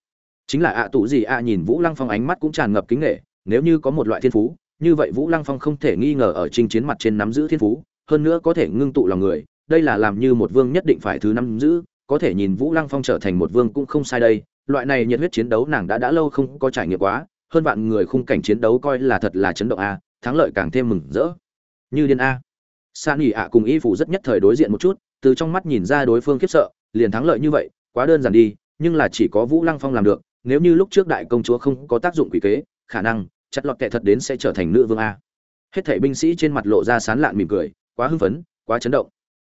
Chính là ạ à tụ gì a nhìn vũ lăng phong ánh mắt cũng tràn ngập kính nghệ nếu như có một loại thiên phú, như vậy vũ lăng phong không thể nghi ngờ ở chinh chiến mặt trên nắm giữ thiên phú, hơn nữa có thể ngưng tụ lòng người, đây là làm như một vương nhất định phải thứ nắm giữ, có thể nhìn vũ lăng phong trở thành một vương cũng không sai đây, loại này nhiệt huyết chiến đấu nàng đã đã lâu không có trải nghiệm quá hơn vạn người khung cảnh chiến đấu coi là thật là chấn động a, thắng lợi càng thêm mừng rỡ. Như điên a. San ỉ ạ cùng y phủ rất nhất thời đối diện một chút, từ trong mắt nhìn ra đối phương khiếp sợ, liền thắng lợi như vậy, quá đơn giản đi, nhưng là chỉ có vũ lăng phong làm được, nếu như lúc trước đại công chúa không có tác dụng quỷ kế, khả năng, chặt lọt kệ thật đến sẽ trở thành nữ vương a. Hết thảy binh sĩ trên mặt lộ ra sán lạn mỉm cười, quá hưng phấn, quá chấn động.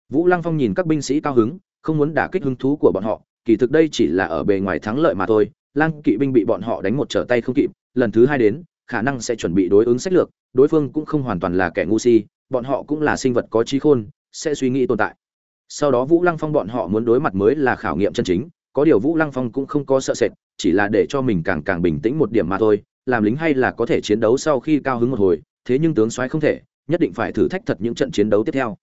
Vũ lăng phong nhìn các binh sĩ cao hứng, không muốn đả kích hứng thú của bọn họ, kỳ thực đây chỉ là ở bề ngoài thắng lợi mà thôi lang kỵ binh bị bọn họ đánh một trở tay không kịp lần thứ hai đến, khả năng sẽ chuẩn bị đối ứng sách lược, đối phương cũng không hoàn toàn là kẻ ngu si, bọn họ cũng là sinh vật có trí khôn, sẽ suy nghĩ tồn tại. Sau đó vũ lăng phong bọn họ muốn đối mặt mới là khảo nghiệm chân chính, có điều vũ lăng phong cũng không có sợ sệt, chỉ là để cho mình càng càng bình tĩnh một điểm mà thôi, làm lính hay là có thể chiến đấu sau khi cao hứng một hồi, thế nhưng tướng soái không thể, nhất định phải thử thách thật những trận chiến đấu tiếp theo.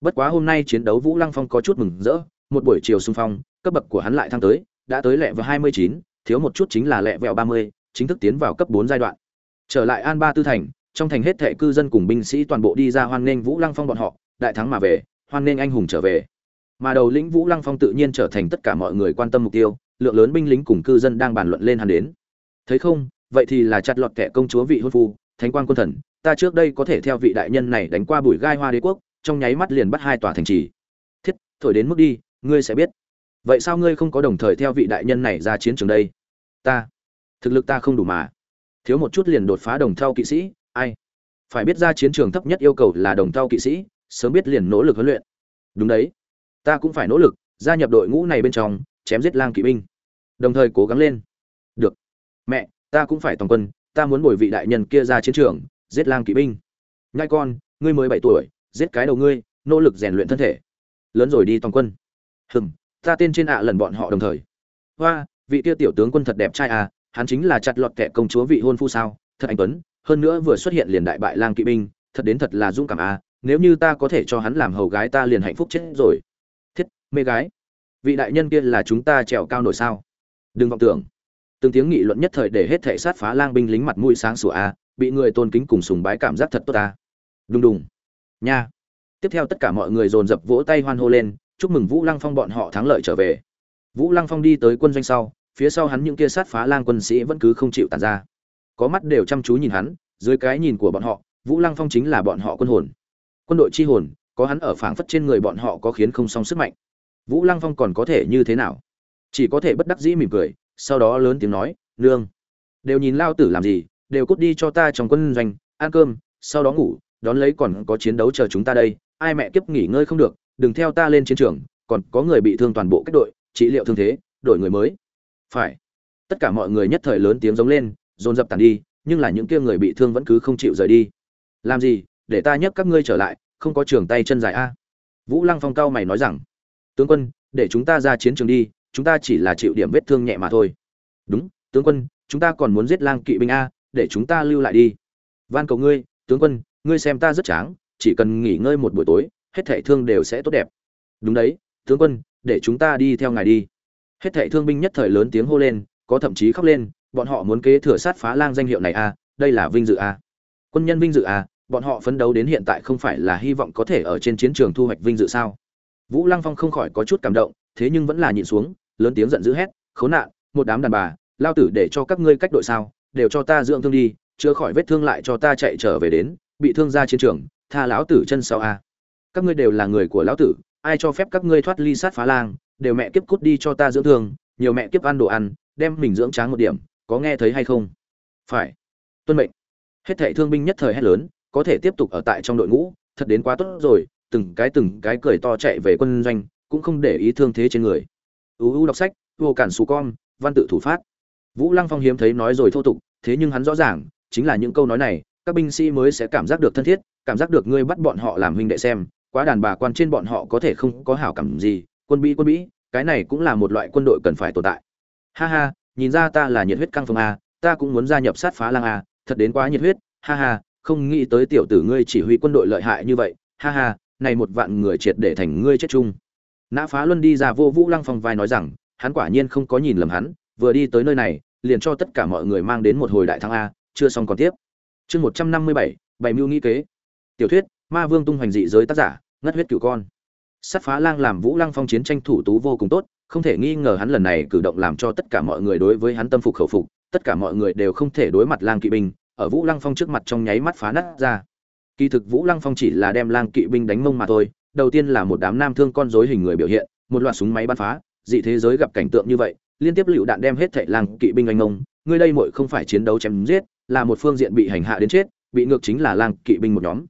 Bất quá hôm nay chiến đấu vũ lăng phong có chút mừng rỡ, một buổi chiều xung phong, cấp bậc của hắn lại thăng tới, đã tới lẹ vào hai mươi chín, thiếu một chút chính là lẹ vẹo ba mươi chính thức tiến vào cấp bốn giai đoạn. Trở lại an ba tư thành, trong thành hết thệ cư dân cùng binh sĩ toàn bộ đi ra hoan nghênh vũ lăng phong bọn họ, đại thắng mà về, hoan nghênh anh hùng trở về. Mà đầu lĩnh vũ lăng phong tự nhiên trở thành tất cả mọi người quan tâm mục tiêu, lượng lớn binh lính cùng cư dân đang bàn luận lên hắn đến. Thấy không, vậy thì là chặt lọt kẻ công chúa vị hôn phu, thánh quan quân thần, ta trước đây có thể theo vị đại nhân này đánh qua bụi gai hoa đế quốc, trong nháy mắt liền bắt hai tòa thành trì. Thiết, thổi đến mức đi, ngươi sẽ biết. Vậy sao ngươi không có đồng thời theo vị đại nhân này ra chiến trường đây? Ta thực lực ta không đủ mà. Thiếu một chút liền đột phá đồng thau kỵ sĩ, ai? Phải biết ra chiến trường thấp nhất yêu cầu là đồng thau kỵ sĩ, sớm biết liền nỗ lực huấn luyện. Đúng đấy, ta cũng phải nỗ lực, gia nhập đội ngũ này bên trong, chém giết lang kỵ binh. Đồng thời cố gắng lên. Được. Mẹ, ta cũng phải toàn quân, ta muốn bồi vị đại nhân kia ra chiến trường, giết lang kỵ binh. Nhai con, ngươi mới bảy tuổi, giết cái đầu ngươi, nỗ lực rèn luyện thân thể. Lớn rồi đi toàn quân. Hừm, ta tên trên ạ lần bọn họ đồng thời. Hoa, vị kia tiểu tướng quân thật đẹp trai à hắn chính là chặt lọt kẻ công chúa vị hôn phu sao? Thật anh tuấn, hơn nữa vừa xuất hiện liền đại bại lang kỵ binh, thật đến thật là dũng cảm à nếu như ta có thể cho hắn làm hầu gái ta liền hạnh phúc chết rồi. Thiết, mê gái, vị đại nhân kia là chúng ta trèo cao nổi sao? Đừng vọng tưởng. Từng tiếng nghị luận nhất thời để hết thể sát phá lang binh lính mặt mũi sáng sủa a bị người tôn kính cùng sùng bái cảm giác thật tốt ta đùng đùng. Nha. Tiếp theo tất cả mọi người dồn dập vỗ tay hoan hô lên, chúc mừng vũ lăng phong bọn họ thắng lợi trở về. Vũ lăng phong đi tới quân doanh sau phía sau hắn những kia sát phá lang quân sĩ vẫn cứ không chịu tàn ra. Có mắt đều chăm chú nhìn hắn, dưới cái nhìn của bọn họ, vũ lăng phong chính là bọn họ quân hồn. Quân đội chi hồn, có hắn ở phảng phất trên người bọn họ có khiến không song sức mạnh. Vũ lăng phong còn có thể như thế nào? Chỉ có thể bất đắc dĩ mỉm cười, sau đó lớn tiếng nói, nương, đều nhìn lao tử làm gì, đều cút đi cho ta trong quân doanh, ăn cơm, sau đó ngủ, đón lấy còn có chiến đấu chờ chúng ta đây, ai mẹ kiếp nghỉ ngơi không được, đừng theo ta lên chiến trường, còn có người bị thương toàn bộ cách đội, trị liệu thương thế, đổi người mới phải. Tất cả mọi người nhất thời lớn tiếng giống lên, dồn dập tàn đi, nhưng là những kia người bị thương vẫn cứ không chịu rời đi. Làm gì, để ta nhấc các ngươi trở lại, không có trường tay chân dài a. Vũ lăng phong cao mày nói rằng, tướng quân, để chúng ta ra chiến trường đi, chúng ta chỉ là chịu điểm vết thương nhẹ mà thôi. Đúng, tướng quân, chúng ta còn muốn giết lang kỵ binh a, để chúng ta lưu lại đi. Van cầu ngươi, tướng quân, ngươi xem ta rất tráng, chỉ cần nghỉ ngơi một buổi tối, hết thảy thương đều sẽ tốt đẹp. Đúng đấy, tướng quân, để chúng ta đi theo ngài đi hết thảy thương binh nhất thời lớn tiếng hô lên, có thậm chí khóc lên, bọn họ muốn kế thừa sát phá lang danh hiệu này a đây là vinh dự a quân nhân vinh dự a bọn họ phấn đấu đến hiện tại không phải là hy vọng có thể ở trên chiến trường thu hoạch vinh dự sao. Vũ lăng phong không khỏi có chút cảm động, thế nhưng vẫn là nhịn xuống, lớn tiếng giận dữ hét, khốn nạn, một đám đàn bà, lao tử để cho các ngươi cách đội sao, đều cho ta dưỡng thương đi, chữa khỏi vết thương lại cho ta chạy trở về đến, bị thương ra chiến trường, tha lão tử chân sau a các ngươi đều là người của lão tử, ai cho phép các ngươi thoát ly sát phá lang đều mẹ kiếp cút đi cho ta dưỡng thương, nhiều mẹ kiếp ăn đồ ăn, đem mình dưỡng tráng một điểm, có nghe thấy hay không? Phải. Tuân mệnh. Hết thảy thương binh nhất thời hét lớn, có thể tiếp tục ở tại trong đội ngũ, thật đến quá tốt rồi, từng cái từng cái cười to chạy về quân doanh, cũng không để ý thương thế trên người. Uu đọc sách, vô cản xù con, văn tự thủ phát. Vũ lăng phong hiếm thấy nói rồi thô tục, thế nhưng hắn rõ ràng, chính là những câu nói này, các binh sĩ mới sẽ cảm giác được thân thiết, cảm giác được ngươi bắt bọn họ làm huynh đệ xem, quá đàn bà quan trên bọn họ có thể không có hảo cảm gì quân bĩ quân bĩ cái này cũng là một loại quân đội cần phải tồn tại. Ha ha, nhìn ra ta là nhiệt huyết căng phong a, ta cũng muốn gia nhập sát phá lang a, thật đến quá nhiệt huyết, ha ha, không nghĩ tới tiểu tử ngươi chỉ huy quân đội lợi hại như vậy, ha ha, này một vạn người triệt để thành ngươi chết chung. Nã phá luân đi ra vô vũ lăng phong vai nói rằng, hắn quả nhiên không có nhìn lầm hắn, vừa đi tới nơi này, liền cho tất cả mọi người mang đến một hồi đại thắng a, chưa xong còn tiếp. Chương một trăm năm mươi bảy bảy mưu nghĩ kế. Tiểu thuyết, ma vương tung hoành dị giới tác giả, ngất huyết cửu con sát phá lang làm vũ lăng phong chiến tranh thủ tú vô cùng tốt, không thể nghi ngờ hắn lần này cử động làm cho tất cả mọi người đối với hắn tâm phục khẩu phục, tất cả mọi người đều không thể đối mặt lang kỵ binh, ở vũ lăng phong trước mặt trong nháy mắt phá nát ra kỳ thực vũ lăng phong chỉ là đem lang kỵ binh đánh mông mà thôi, đầu tiên là một đám nam thương con rối hình người biểu hiện, một loạt súng máy bắn phá, dị thế giới gặp cảnh tượng như vậy, liên tiếp lựu đạn đem hết thảy lang kỵ binh anh ngông. người đây muội không phải chiến đấu chém giết, là một phương diện bị hành hạ đến chết, bị ngược chính là lang kỵ binh một nhóm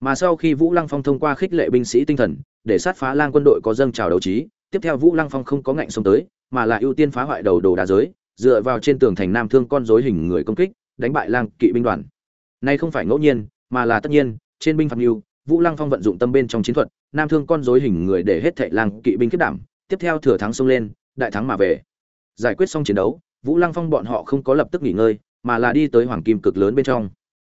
mà sau khi vũ lăng phong thông qua khích lệ binh sĩ tinh thần để sát phá lang quân đội có dâng trào đấu trí, tiếp theo vũ lăng phong không có ngạnh xông tới, mà là ưu tiên phá hoại đầu đồ đá giới, dựa vào trên tường thành nam thương con rối hình người công kích, đánh bại lang kỵ binh đoàn. Nay không phải ngẫu nhiên, mà là tất nhiên, trên binh phạm mưu, vũ lăng phong vận dụng tâm bên trong chiến thuật, nam thương con rối hình người để hết thệ lang kỵ binh kết đảm, tiếp theo thừa thắng xông lên, đại thắng mà về. Giải quyết xong chiến đấu, vũ lăng phong bọn họ không có lập tức nghỉ ngơi, mà là đi tới hoàng kim cực lớn bên trong.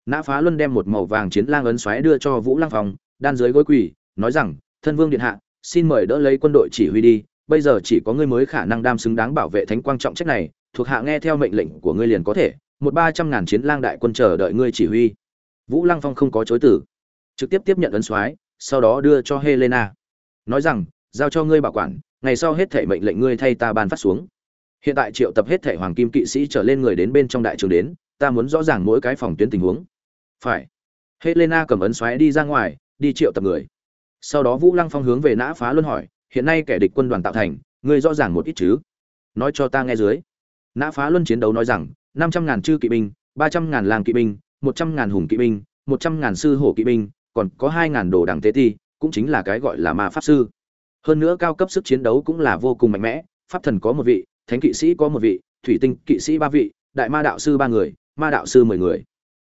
Nã phá luân đem một màu vàng chiến lang ấn xoáy đưa cho vũ lăng phong, đan dưới gối quỳ, nói rằng thân vương điện hạ, xin mời đỡ lấy quân đội chỉ huy đi, bây giờ chỉ có ngươi mới khả năng đam xứng đáng bảo vệ thánh quang trọng trách này, thuộc hạ nghe theo mệnh lệnh của ngươi liền có thể, một ba trăm ngàn chiến lang đại quân chờ đợi ngươi chỉ huy. Vũ lăng phong không có chối tử trực tiếp tiếp nhận ấn soái, sau đó đưa cho helena. Nói rằng, giao cho ngươi bảo quản, ngày sau hết thể mệnh lệnh ngươi thay ta ban phát xuống. Hiện tại triệu tập hết thể hoàng kim kỵ sĩ trở lên người đến bên trong đại trường đến, ta muốn rõ ràng mỗi cái phòng tuyến tình huống. Phải. Helena cầm ấn xoáy đi ra ngoài, đi triệu tập người sau đó vũ lăng phong hướng về nã phá luân hỏi, hiện nay kẻ địch quân đoàn tạo thành, ngươi rõ ràng một ít chứ? Nói cho ta nghe dưới. Nã phá luân chiến đấu nói rằng, năm trăm ngàn chư kỵ binh, ba trăm ngàn làng kỵ binh, một trăm ngàn hùng kỵ binh, một trăm ngàn sư hổ kỵ binh, còn có hai ngàn đồ đằng tế ti, cũng chính là cái gọi là ma pháp sư. Hơn nữa cao cấp sức chiến đấu cũng là vô cùng mạnh mẽ, pháp thần có một vị, thánh kỵ sĩ có một vị, thủy tinh kỵ sĩ ba vị, đại ma đạo sư ba người, ma đạo sư mười người.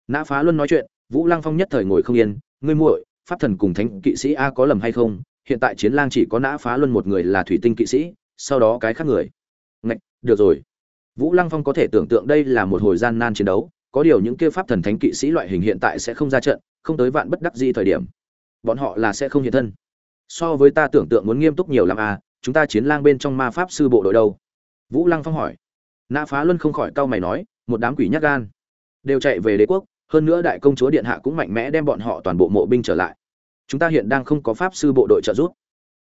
Nã phá luân nói chuyện, vũ lăng phong nhất thời ngồi không yên, ngươi muội pháp thần cùng thánh kỵ sĩ a có lầm hay không? Hiện tại chiến lang chỉ có nã phá luân một người là thủy tinh kỵ sĩ, sau đó cái khác người. Ngạch, được rồi. Vũ lăng phong có thể tưởng tượng đây là một hồi gian nan chiến đấu. Có điều những kia pháp thần thánh kỵ sĩ loại hình hiện tại sẽ không ra trận, không tới vạn bất đắc di thời điểm. Bọn họ là sẽ không hiện thân. So với ta tưởng tượng muốn nghiêm túc nhiều lắm à chúng ta chiến lang bên trong ma pháp sư bộ đội đâu? Vũ lăng phong hỏi. Nã phá luân không khỏi cau mày nói, một đám quỷ nhát gan. Đều chạy về đế quốc hơn nữa đại công chúa điện hạ cũng mạnh mẽ đem bọn họ toàn bộ mộ binh trở lại. Chúng ta hiện đang không có pháp sư bộ đội trợ giúp.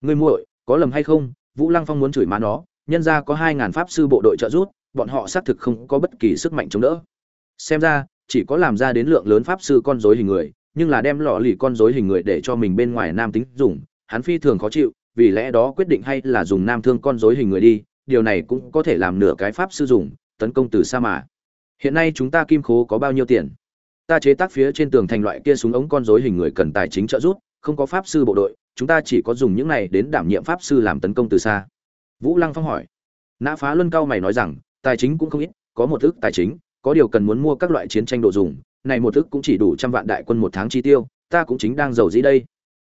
Ngươi muội, có lầm hay không? Vũ lăng phong muốn chửi má nó, nhân ra có hai ngàn pháp sư bộ đội trợ giúp, bọn họ xác thực không có bất kỳ sức mạnh chống đỡ. Xem ra, chỉ có làm ra đến lượng lớn pháp sư con rối hình người, nhưng là đem lọ lì con rối hình người để cho mình bên ngoài nam tính dùng, hắn phi thường khó chịu, vì lẽ đó quyết định hay là dùng nam thương con rối hình người đi, điều này cũng có thể làm nửa cái pháp sư dùng, tấn công từ xa mà hiện nay chúng ta kim khố có bao nhiêu tiền? Ta chế tác phía trên tường thành loại kia súng ống con rối hình người cần tài chính trợ giúp, không có pháp sư bộ đội, chúng ta chỉ có dùng những này đến đảm nhiệm pháp sư làm tấn công từ xa. Vũ lăng phong hỏi. Nã phá luân cao mày nói rằng, tài chính cũng không ít, có một ước tài chính, có điều cần muốn mua các loại chiến tranh đồ dùng, này một ước cũng chỉ đủ trăm vạn đại quân một tháng chi tiêu, ta cũng chính đang giàu dĩ đây.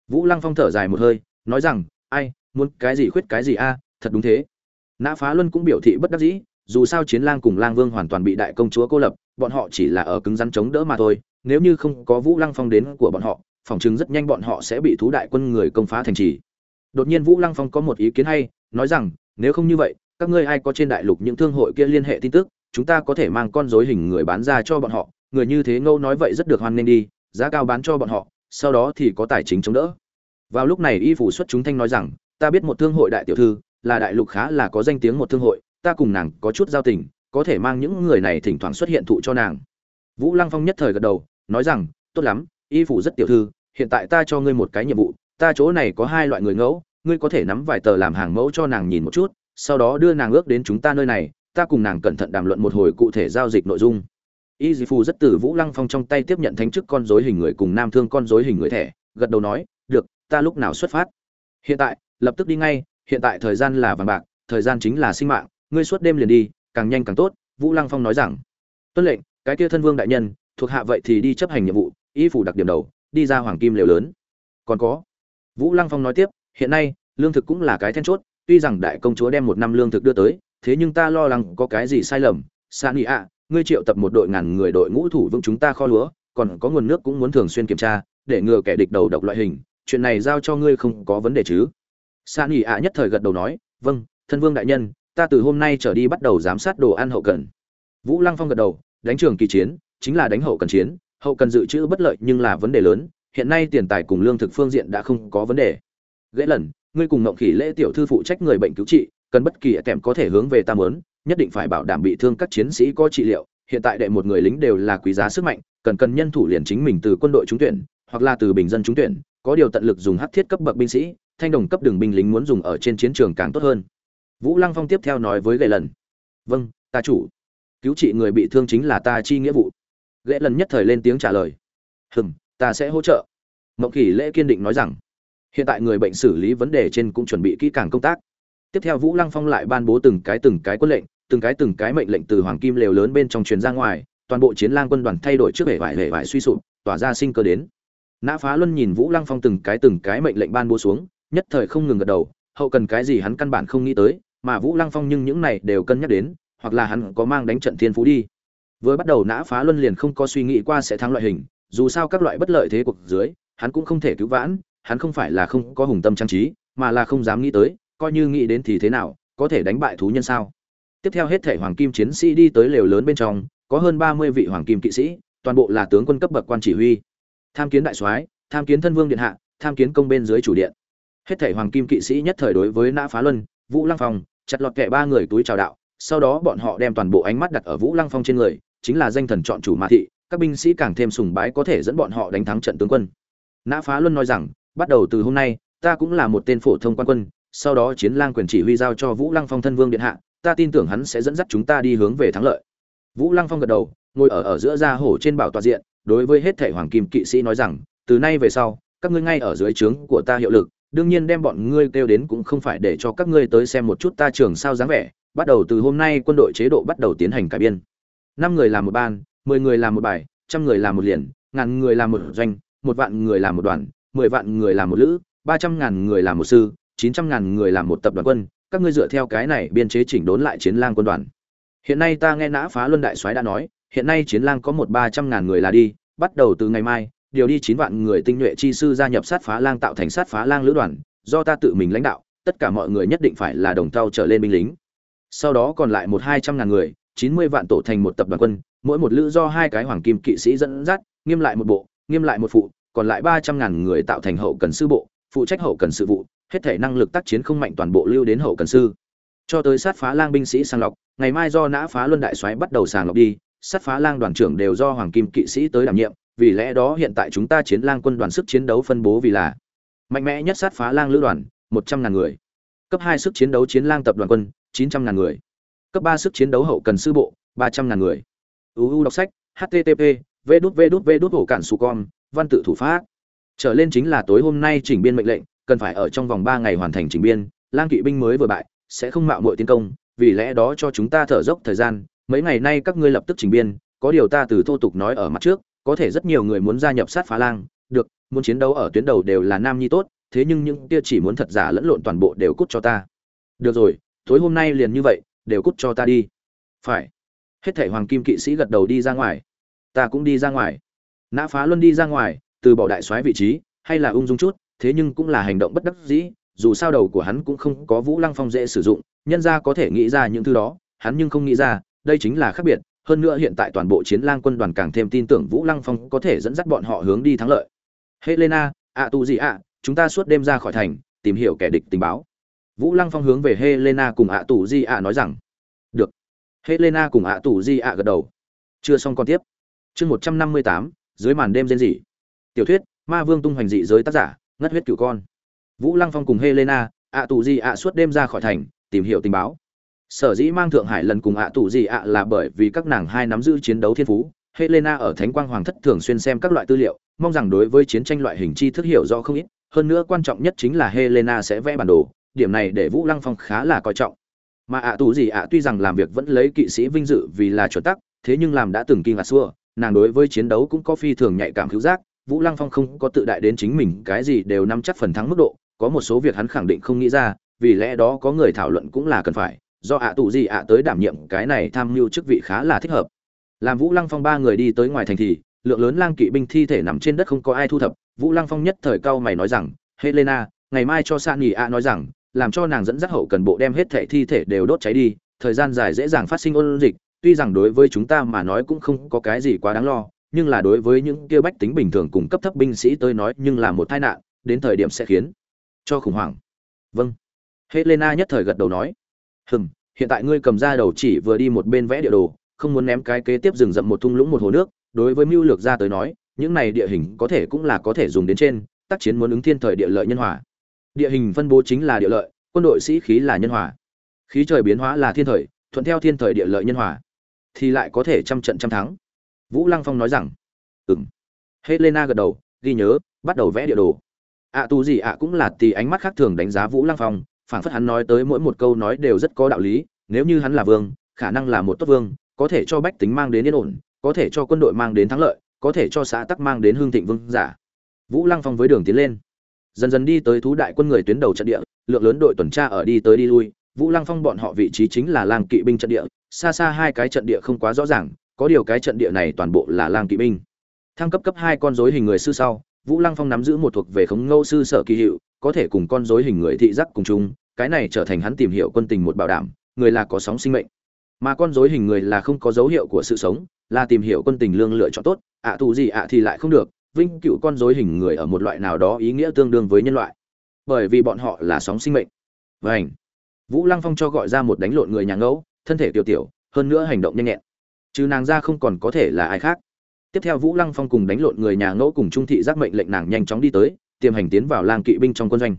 Vũ lăng phong thở dài một hơi, nói rằng, ai, muốn cái gì khuyết cái gì a, thật đúng thế. Nã phá luân cũng biểu thị bất đắc dĩ, dù sao chiến lang cùng lang vương hoàn toàn bị đại công chúa cô lập bọn họ chỉ là ở cứng rắn chống đỡ mà thôi, nếu như không có vũ lăng phong đến của bọn họ, phòng chứng rất nhanh bọn họ sẽ bị thú đại quân người công phá thành trì. Đột nhiên vũ lăng phong có một ý kiến hay, nói rằng, nếu không như vậy, các ngươi ai có trên đại lục những thương hội kia liên hệ tin tức, chúng ta có thể mang con dối hình người bán ra cho bọn họ, người như thế ngâu nói vậy rất được hoan nghênh đi, giá cao bán cho bọn họ, sau đó thì có tài chính chống đỡ. Vào lúc này y phủ xuất chúng thanh nói rằng, ta biết một thương hội đại tiểu thư, là đại lục khá là có danh tiếng một thương hội, ta cùng nàng có chút giao tình có thể mang những người này thỉnh thoảng xuất hiện thụ cho nàng. Vũ lăng phong nhất thời gật đầu, nói rằng, tốt lắm, y phủ rất tiểu thư, hiện tại ta cho ngươi một cái nhiệm vụ, ta chỗ này có hai loại người ngẫu, ngươi có thể nắm vài tờ làm hàng mẫu cho nàng nhìn một chút, sau đó đưa nàng ước đến chúng ta nơi này, ta cùng nàng cẩn thận đàm luận một hồi cụ thể giao dịch nội dung. Y dì phù rất từ vũ lăng phong trong tay tiếp nhận thánh chức con dối hình người cùng nam thương con dối hình người thẻ, gật đầu nói, được, ta lúc nào xuất phát? Hiện tại, lập tức đi ngay, hiện tại thời gian là vàng bạc, thời gian chính là sinh mạng, ngươi suốt đêm liền đi càng nhanh càng tốt, vũ lăng phong nói rằng. Tuân lệnh, cái kia thân vương đại nhân, thuộc hạ vậy thì đi chấp hành nhiệm vụ, y phủ đặc điểm đầu, đi ra hoàng kim liều lớn. Còn có. Vũ lăng phong nói tiếp, hiện nay, lương thực cũng là cái then chốt, tuy rằng đại công chúa đem một năm lương thực đưa tới, thế nhưng ta lo lắng có cái gì sai lầm. San ni ạ, ngươi triệu tập một đội ngàn người đội ngũ thủ vững chúng ta kho lúa, còn có nguồn nước cũng muốn thường xuyên kiểm tra, để ngừa kẻ địch đầu độc loại hình, chuyện này giao cho ngươi không có vấn đề chứ. San ni ạ nhất thời gật đầu nói vâng thân vương đại nhân ta từ hôm nay trở đi bắt đầu giám sát đồ ăn hậu cần. Vũ lăng phong gật đầu, đánh trường kỳ chiến, chính là đánh hậu cần chiến, hậu cần dự trữ bất lợi nhưng là vấn đề lớn, hiện nay tiền tài cùng lương thực phương diện đã không có vấn đề. Gãy lần, ngươi cùng ngộng khỉ lễ tiểu thư phụ trách người bệnh cứu trị, cần bất kỳ kèm có thể hướng về ta mớn nhất định phải bảo đảm bị thương các chiến sĩ có trị liệu, hiện tại đệ một người lính đều là quý giá sức mạnh, cần cần nhân thủ liền chính mình từ quân đội trúng tuyển, hoặc là từ bình dân trúng tuyển, có điều tận lực dùng hắc thiết cấp bậc binh sĩ, thanh đồng cấp đường binh lính muốn dùng ở trên chiến trường càng tốt hơn vũ lăng phong tiếp theo nói với gậy lần. Vâng ta chủ. Cứu trị người bị thương chính là ta chi nghĩa vụ. Gậy lần nhất thời lên tiếng trả lời. Hừm, ta sẽ hỗ trợ. Mộng kỷ lễ kiên định nói rằng. Hiện tại người bệnh xử lý vấn đề trên cũng chuẩn bị kỹ càng công tác. Tiếp theo vũ lăng phong lại ban bố từng cái từng cái quân lệnh, từng cái từng cái mệnh lệnh từ hoàng kim lều lớn bên trong truyền ra ngoài, toàn bộ chiến lang quân đoàn thay đổi trước hệ vải hệ vải suy sụp, tỏa ra sinh cơ đến. Nã phá luân nhìn vũ lăng phong từng cái từng cái mệnh lệnh ban bố xuống, nhất thời không ngừng gật đầu, hậu cần cái gì hắn căn bản không nghĩ tới mà vũ lăng phong nhưng những này đều cân nhắc đến, hoặc là hắn có mang đánh trận thiên phú đi. Vừa bắt đầu nã phá luân liền không có suy nghĩ qua sẽ thắng loại hình, dù sao các loại bất lợi thế cuộc dưới, hắn cũng không thể cứu vãn, hắn không phải là không có hùng tâm trang trí, mà là không dám nghĩ tới, coi như nghĩ đến thì thế nào, có thể đánh bại thú nhân sao? Tiếp theo hết thể hoàng kim chiến sĩ đi tới lều lớn bên trong, có hơn ba mươi vị hoàng kim kỵ sĩ, toàn bộ là tướng quân cấp bậc quan chỉ huy. Tham kiến đại soái, tham kiến thân vương điện hạ, tham kiến công bên dưới chủ điện. Hết thể hoàng kim kỵ sĩ nhất thời đối với nã phá luân, vũ lăng phong chặt lọt kẻ ba người túi chào đạo, sau đó bọn họ đem toàn bộ ánh mắt đặt ở vũ lăng phong trên người, chính là danh thần chọn chủ mã thị, các binh sĩ càng thêm sùng bái có thể dẫn bọn họ đánh thắng trận tướng quân. Nã phá luân nói rằng, bắt đầu từ hôm nay, ta cũng là một tên phổ thông quan quân, sau đó chiến lang quyền chỉ huy giao cho vũ lăng phong thân vương điện hạ, ta tin tưởng hắn sẽ dẫn dắt chúng ta đi hướng về thắng lợi. Vũ lăng phong gật đầu, ngồi ở ở giữa gia hổ trên bảo tọa diện, đối với hết thể hoàng kim kỵ sĩ nói rằng, từ nay về sau, các ngươi ngay ở dưới trướng của ta hiệu lực đương nhiên đem bọn ngươi kêu đến cũng không phải để cho các ngươi tới xem một chút ta trường sao dáng vẻ, bắt đầu từ hôm nay quân đội chế độ bắt đầu tiến hành cải biên. Năm người làm một ban, mười người làm một bài, trăm người làm một liền, ngàn người làm một doanh, một vạn người làm một đoàn, mười vạn người làm một lữ, ba trăm ngàn người làm một sư, chín trăm ngàn người làm một tập đoàn quân. Các ngươi dựa theo cái này biên chế chỉnh đốn lại chiến lang quân đoàn. Hiện nay ta nghe nã phá luân đại soái đã nói, hiện nay chiến lang có một ba trăm ngàn người là đi, bắt đầu từ ngày mai điều đi chín vạn người tinh nhuệ chi sư gia nhập sát phá lang tạo thành sát phá lang lữ đoàn, do ta tự mình lãnh đạo, tất cả mọi người nhất định phải là đồng tao trở lên binh lính. Sau đó còn lại một hai trăm ngàn người, chín mươi vạn tổ thành một tập đoàn quân, mỗi một lữ do hai cái hoàng kim kỵ sĩ dẫn dắt, nghiêm lại một bộ, nghiêm lại một phụ, còn lại ba trăm ngàn người tạo thành hậu cần sư bộ, phụ trách hậu cần sự vụ, hết thể năng lực tác chiến không mạnh toàn bộ lưu đến hậu cần sư. Cho tới sát phá lang binh sĩ sàng lọc, ngày mai do nã phá luân đại soái bắt đầu sàng lọc đi, sát phá lang đoàn trưởng đều do hoàng kim kỵ sĩ tới đảm nhiệm vì lẽ đó hiện tại chúng ta chiến lang quân đoàn sức chiến đấu phân bố vì là mạnh mẽ nhất sát phá lang lữ đoàn, một trăm ngàn người. Cấp hai sức chiến đấu chiến lang tập đoàn quân, chín trăm ngàn người. Cấp ba sức chiến đấu hậu cần sư bộ, ba trăm ngàn người. Uu đọc sách http vê đút vê đút đút hổ cản su con văn tự thủ phát trở lên chính là tối hôm nay chỉnh biên mệnh lệnh, cần phải ở trong vòng ba ngày hoàn thành chỉnh biên, lang kỵ binh mới vừa bại, sẽ không mạo muội tiến công, vì lẽ đó cho chúng ta thở dốc thời gian, mấy ngày nay các ngươi lập tức chỉnh biên, có điều ta từ thô tục nói ở mặt trước có thể rất nhiều người muốn gia nhập sát phá lang, được, muốn chiến đấu ở tuyến đầu đều là nam nhi tốt, thế nhưng những kia chỉ muốn thật giả lẫn lộn toàn bộ đều cút cho ta. Được rồi, tối hôm nay liền như vậy, đều cút cho ta đi. Phải. Hết thảy hoàng kim kỵ sĩ gật đầu đi ra ngoài. Ta cũng đi ra ngoài. Nã phá luân đi ra ngoài, từ bỏ đại soái vị trí, hay là ung dung chút, thế nhưng cũng là hành động bất đắc dĩ, dù sao đầu của hắn cũng không có vũ lăng phong dễ sử dụng, nhân ra có thể nghĩ ra những thứ đó, hắn nhưng không nghĩ ra, đây chính là khác biệt hơn nữa hiện tại toàn bộ chiến lang quân đoàn càng thêm tin tưởng vũ lăng phong có thể dẫn dắt bọn họ hướng đi thắng lợi. Helena ạ tu gì ạ, chúng ta suốt đêm ra khỏi thành, tìm hiểu kẻ địch tình báo. Vũ lăng phong hướng về helena cùng ạ tù di ạ nói rằng, được. Helena cùng ạ tù di ạ gật đầu. Chưa xong còn tiếp. Chương một trăm năm mươi tám, dưới màn đêm rên rỉ. Tiểu thuyết, ma vương tung hoành dị giới tác giả, ngất huyết cửu con. Vũ lăng phong cùng helena ạ tù di ạ suốt đêm ra khỏi thành, tìm hiểu tình báo sở dĩ mang thượng hải lần cùng ạ tù gì ạ là bởi vì các nàng hai nắm giữ chiến đấu thiên phú. Helena ở thánh quang hoàng thất thường xuyên xem các loại tư liệu, mong rằng đối với chiến tranh loại hình chi thức hiểu rõ không ít. Hơn nữa quan trọng nhất chính là helena sẽ vẽ bản đồ, điểm này để vũ lăng phong khá là coi trọng. Mà ạ tù gì ạ tuy rằng làm việc vẫn lấy kỵ sĩ vinh dự vì là chuẩn tắc, thế nhưng làm đã từng kinh ngạc xua, nàng đối với chiến đấu cũng có phi thường nhạy cảm cứu giác. Vũ lăng phong không có tự đại đến chính mình, cái gì đều nắm chắc phần thắng mức độ, có một số việc hắn khẳng định không nghĩ ra, vì lẽ đó có người thảo luận cũng là cần phải do ạ tù gì ạ tới đảm nhiệm cái này tham mưu chức vị khá là thích hợp. Làm vũ lăng phong ba người đi tới ngoài thành thì, lượng lớn lang kỵ binh thi thể nằm trên đất không có ai thu thập. Vũ lăng phong nhất thời cao mày nói rằng, helena, ngày mai cho san nghỉ ạ nói rằng, làm cho nàng dẫn dắt hậu cần bộ đem hết thẻ thi thể đều đốt cháy đi, thời gian dài dễ dàng phát sinh ôn dịch, tuy rằng đối với chúng ta mà nói cũng không có cái gì quá đáng lo, nhưng là đối với những kia bách tính bình thường cùng cấp thấp binh sĩ tới nói nhưng là một tai nạn, đến thời điểm sẽ khiến cho khủng hoảng. Vâng. Helena nhất thời gật đầu nói hừm hiện tại ngươi cầm ra đầu chỉ vừa đi một bên vẽ địa đồ không muốn ném cái kế tiếp rừng rậm một thung lũng một hồ nước đối với mưu lược ra tới nói những này địa hình có thể cũng là có thể dùng đến trên tác chiến muốn ứng thiên thời địa lợi nhân hòa. Địa hình phân bố chính là địa lợi quân đội sĩ khí là nhân hòa. Khí trời biến hóa là thiên thời thuận theo thiên thời địa lợi nhân hòa thì lại có thể trăm trận trăm thắng. Vũ lăng phong nói rằng Ừm. helena gật đầu ghi nhớ bắt đầu vẽ địa đồ. Ạ à, gì ạ cũng là tì ánh mắt khác thường đánh giá vũ lăng phong phảng phất hắn nói tới mỗi một câu nói đều rất có đạo lý, nếu như hắn là vương, khả năng là một tốt vương, có thể cho bách tính mang đến yên ổn, có thể cho quân đội mang đến thắng lợi, có thể cho xã tắc mang đến hương thịnh vương giả. Vũ lăng phong với đường tiến lên. Dần dần đi tới thú đại quân người tuyến đầu trận địa, lượng lớn đội tuần tra ở đi tới đi lui. Vũ lăng phong bọn họ vị trí chính là lang kỵ binh trận địa, xa xa hai cái trận địa không quá rõ ràng, có điều cái trận địa này toàn bộ là lang kỵ binh. Thăng cấp cấp hai con dối hình người sư sau, vũ lăng phong nắm giữ một thuộc về khống ngâu sư sở kỳ hiệu có thể cùng con rối hình người thị giác cùng chung cái này trở thành hắn tìm hiểu quân tình một bảo đảm người là có sóng sinh mệnh. Mà con rối hình người là không có dấu hiệu của sự sống là tìm hiểu quân tình lương lựa chọn tốt ạ à, thù gì ạ thì lại không được vinh cựu con rối hình người ở một loại nào đó ý nghĩa tương đương với nhân loại. Bởi vì bọn họ là sóng sinh mệnh. Vành, vũ lăng phong cho gọi ra một đánh lộn người nhà ngẫu thân thể tiểu tiểu hơn nữa hành động nhanh nhẹn. Chứ nàng ra không còn có thể là ai khác. Tiếp theo vũ lăng phong cùng đánh lộn người nhà ngẫu cùng trung thị giác mệnh lệnh nàng nhanh chóng đi tới tiềm hành tiến vào lang kỵ binh trong quân doanh.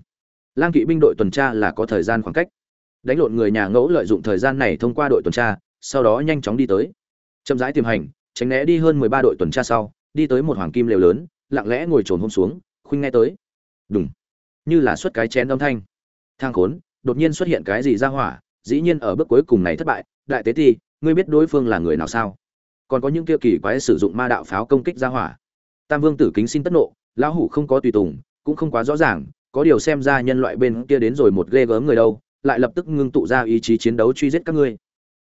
Lang kỵ binh đội tuần tra là có thời gian khoảng cách. Đánh lộn người nhà ngẫu lợi dụng thời gian này thông qua đội tuần tra, sau đó nhanh chóng đi tới. Chậm rãi tiềm hành, tránh né đi hơn mười ba đội tuần tra sau, đi tới một hoàng kim lều lớn, lặng lẽ ngồi trồn hôm xuống, khuynh nghe tới. Đúng như là xuất cái chén âm thanh. Thang khốn, đột nhiên xuất hiện cái gì ra hỏa, dĩ nhiên ở bước cuối cùng này thất bại. Đại tế ti, ngươi biết đối phương là người nào sao? Còn có những kia kỳ quái sử dụng ma đạo pháo công kích ra hỏa. Tam vương tử kính xin tất nộ, lão hủ không có tùy tùng cũng không quá rõ ràng có điều xem ra nhân loại bên kia đến rồi một ghê gớm người đâu lại lập tức ngưng tụ ra ý chí chiến đấu truy giết các ngươi.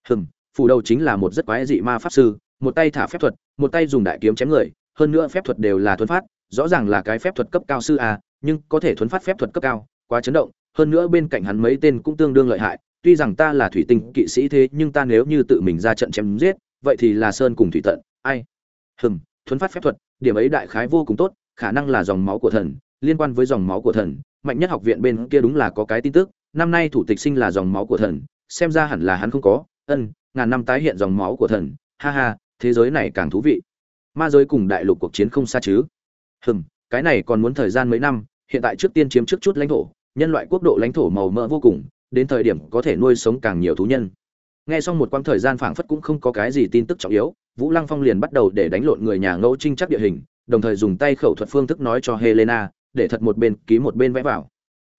Hừm phủ đầu chính là một rất quái dị ma pháp sư một tay thả phép thuật một tay dùng đại kiếm chém người hơn nữa phép thuật đều là thuấn phát rõ ràng là cái phép thuật cấp cao sư a, nhưng có thể thuấn phát phép thuật cấp cao quá chấn động hơn nữa bên cạnh hắn mấy tên cũng tương đương lợi hại tuy rằng ta là thủy tinh kỵ sĩ thế nhưng ta nếu như tự mình ra trận chém giết vậy thì là sơn cùng thủy tận ai? Hừm thuấn phát phép thuật điểm ấy đại khái vô cùng tốt khả năng là dòng máu của thần liên quan với dòng máu của thần mạnh nhất học viện bên kia đúng là có cái tin tức năm nay thủ tịch sinh là dòng máu của thần xem ra hẳn là hắn không có ân ngàn năm tái hiện dòng máu của thần ha ha thế giới này càng thú vị. Ma giới cùng đại lục cuộc chiến không xa chứ. Hừm cái này còn muốn thời gian mấy năm hiện tại trước tiên chiếm trước chút lãnh thổ nhân loại quốc độ lãnh thổ màu mỡ vô cùng đến thời điểm có thể nuôi sống càng nhiều thú nhân. Nghe xong một quãng thời gian phảng phất cũng không có cái gì tin tức trọng yếu Vũ Lăng Phong liền bắt đầu để đánh lộn người nhà ngẫu trinh chắc địa hình, đồng thời dùng tay khẩu thuật phương thức nói cho Helena, để thật một bên ký một bên vẽ vào.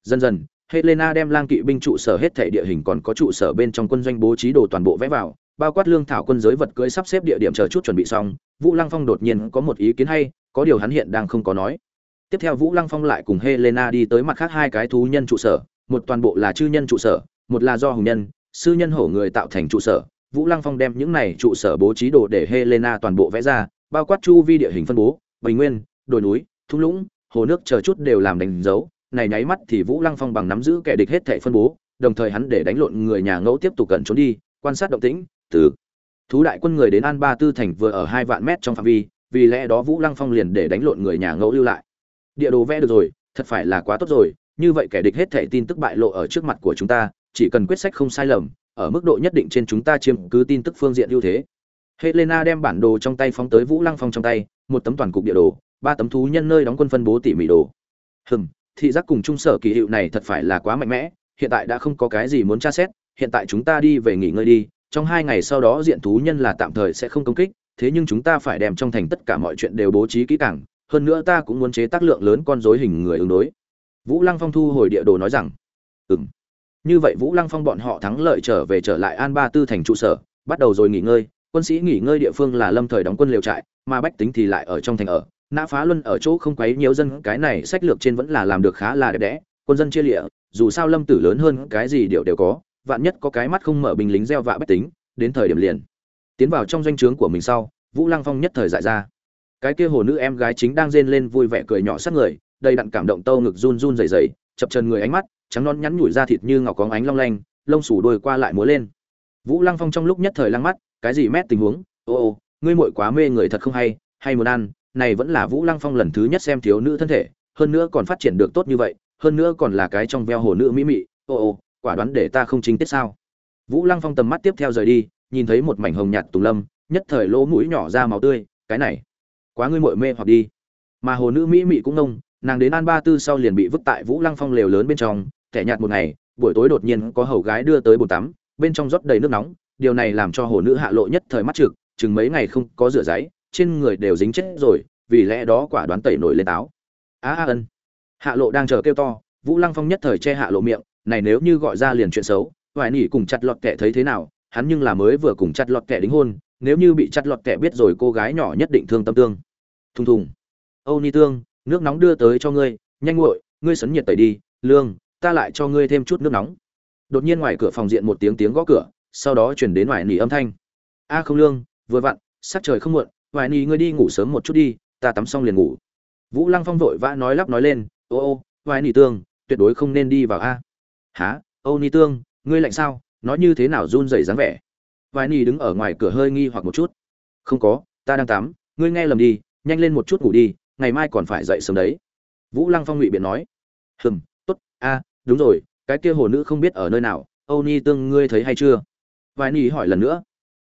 Dần dần, Helena đem lang kỵ binh trụ sở hết thể địa hình còn có trụ sở bên trong quân doanh bố trí đồ toàn bộ vẽ vào, bao quát lương thảo quân giới vật cưỡi sắp xếp địa điểm chờ chút chuẩn bị xong, Vũ Lăng Phong đột nhiên có một ý kiến hay, có điều hắn hiện đang không có nói. Tiếp theo Vũ Lăng Phong lại cùng Helena đi tới mặt khác hai cái thú nhân trụ sở, một toàn bộ là chư nhân trụ sở, một là do hùng nhân, sư nhân hổ người tạo thành trụ sở. Vũ Lăng Phong đem những này trụ sở bố trí đồ để Helena toàn bộ vẽ ra, bao quát chu vi địa hình phân bố, bình nguyên, đồi núi, thung lũng, hồ nước chờ chút đều làm đánh dấu. Này nháy mắt thì Vũ Lăng Phong bằng nắm giữ kẻ địch hết thảy phân bố, đồng thời hắn để đánh lộn người nhà ngẫu tiếp tục cẩn trốn đi, quan sát động tĩnh, từ thú đại quân người đến An Ba Tư thành vừa ở hai vạn mét trong phạm vi, vì lẽ đó Vũ Lăng Phong liền để đánh lộn người nhà ngẫu lưu lại. Địa đồ vẽ được rồi, thật phải là quá tốt rồi, như vậy kẻ địch hết thảy tin tức bại lộ ở trước mặt của chúng ta, chỉ cần quyết sách không sai lầm, ở mức độ nhất định trên chúng ta chiếm cứ tin tức phương diện ưu thế. Helena đem bản đồ trong tay phóng tới Vũ Lăng Phong trong tay, một tấm toàn cục địa đồ, ba tấm thú nhân nơi đóng quân phân bố tỉ mỉ đồ. Hừm, thị giác cùng trung sở kỳ hiệu này thật phải là quá mạnh mẽ, hiện tại đã không có cái gì muốn tra xét, hiện tại chúng ta đi về nghỉ ngơi đi, trong hai ngày sau đó diện thú nhân là tạm thời sẽ không công kích, thế nhưng chúng ta phải đem trong thành tất cả mọi chuyện đều bố trí kỹ càng, hơn nữa ta cũng muốn chế tác lượng lớn con rối hình người ứng đối. Vũ Lăng Phong thu hồi địa đồ nói rằng, ừm. Như vậy Vũ Lăng Phong bọn họ thắng lợi trở về trở lại An Ba Tư thành trụ sở, bắt đầu rồi nghỉ ngơi, quân sĩ nghỉ ngơi địa phương là lâm thời đóng quân liều trại, mà bách tính thì lại ở trong thành ở. Nã Phá Luân ở chỗ không quấy nhiều dân, cái này sách lược trên vẫn là làm được khá là đẹp đẽ, quân dân chia lịa, dù sao lâm tử lớn hơn cái gì đều đều có, vạn nhất có cái mắt không mở binh lính gieo vạ bách tính, đến thời điểm liền tiến vào trong doanh trướng của mình sau, Vũ Lăng Phong nhất thời dại ra. Cái kia hồ nữ em gái chính đang rên lên vui vẻ cười nhỏ sát người, đầy đặn cảm động tâu ngực run run rẩy rẩy, chập trần người ánh mắt, trắng non nhắn nhủi ra thịt như ngọc có ánh long lanh, lông sủ đôi qua lại múa lên. Vũ Lăng Phong trong lúc nhất thời lăng mắt, cái gì mét tình huống, ô ô, ngươi muội quá mê người thật không hay, hay muốn ăn, này vẫn là Vũ Lăng Phong lần thứ nhất xem thiếu nữ thân thể, hơn nữa còn phát triển được tốt như vậy, hơn nữa còn là cái trong veo hồ nữ mỹ mị, ô ô, quả đoán để ta không chính tiết sao? Vũ Lăng Phong tầm mắt tiếp theo rời đi, nhìn thấy một mảnh hồng nhạt tùng lâm, nhất thời lỗ mũi nhỏ ra máu tươi, cái này, quá ngươi muội mê hoặc đi. Mà hồ nữ mỹ mị cũng nông, nàng đến An Ba Tư sau liền bị vứt tại Vũ Lăng Phong lều lớn bên trong, kẻ nhạt một ngày, buổi tối đột nhiên có hầu gái đưa tới bồn tắm, bên trong rót đầy nước nóng, điều này làm cho hồ nữ hạ lộ nhất thời mắt trực, chừng mấy ngày không có rửa giấy, trên người đều dính chết rồi, vì lẽ đó quả đoán tẩy nổi lên táo. Á a ân. Hạ lộ đang chờ kêu to, Vũ Lăng Phong nhất thời che hạ lộ miệng, này nếu như gọi ra liền chuyện xấu, hoài nỉ cùng chặt lọt kẻ thấy thế nào, hắn nhưng là mới vừa cùng chặt lọt kẻ đính hôn, nếu như bị chặt lọt kẻ biết rồi cô gái nhỏ nhất định thương tâm tương. Thùng thùng. Âu Ni Tương, nước nóng đưa tới cho ngươi, nhanh nguội, ngươi sấn nhiệt tẩy đi, lương, ta lại cho ngươi thêm chút nước nóng. Đột nhiên ngoài cửa phòng diện một tiếng tiếng gõ cửa, sau đó chuyển đến ngoài nỉ âm thanh. A không lương, vừa vặn, sắc trời không muộn, ngoài ni ngươi đi ngủ sớm một chút đi, ta tắm xong liền ngủ. Vũ Lăng Phong vội vã nói lắp nói lên, ô ô, ngoài ni tương, tuyệt đối không nên đi vào a. Hả? ô Ni Tương, ngươi lạnh sao? Nói như thế nào run rẩy dáng vẻ? Vài ni đứng ở ngoài cửa hơi nghi hoặc một chút. Không có, ta đang tắm, ngươi nghe lầm đi, nhanh lên một chút ngủ đi, ngày mai còn phải dậy sớm đấy. Vũ Lăng Phong ngụy biện nói. Hừm, tốt, a, đúng rồi, cái kia hồ nữ không biết ở nơi nào, Âu Ni Tương ngươi thấy hay chưa? Vài ni hỏi lần nữa.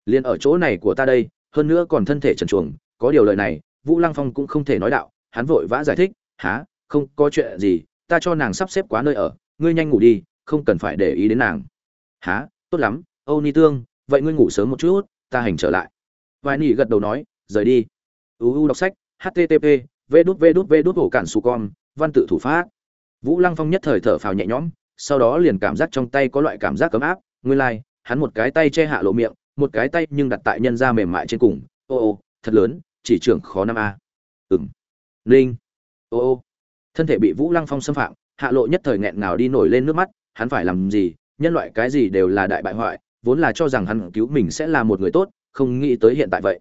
liền ở chỗ này của ta đây, hơn nữa còn thân thể trần truồng, có điều lời này, Vũ Lăng Phong cũng không thể nói đạo, hắn vội vã giải thích, "Hả? Không có chuyện gì, ta cho nàng sắp xếp quá nơi ở, ngươi nhanh ngủ đi, không cần phải để ý đến nàng." "Hả? Tốt lắm, Âu Ni Tương, vậy ngươi ngủ sớm một chút, ta hành trở lại." Vài Nỉ gật đầu nói, "Rời đi." UU đọc sách, http, v đút v đút v đút hổ cản su con, văn tự thủ pháp. Vũ Lăng Phong nhất thời thở phào nhẹ nhõm, sau đó liền cảm giác trong tay có loại cảm giác cấm áp, nguyên lai、like, hắn một cái tay che hạ lộ miệng, một cái tay nhưng đặt tại nhân da mềm mại trên cùng, ô ô, thật lớn, chỉ trưởng khó năm a. ừng Linh. Ô ô. Thân thể bị Vũ Lăng Phong xâm phạm, hạ lộ nhất thời nghẹn ngào đi nổi lên nước mắt, hắn phải làm gì, nhân loại cái gì đều là đại bại hoại, vốn là cho rằng hắn cứu mình sẽ là một người tốt, không nghĩ tới hiện tại vậy.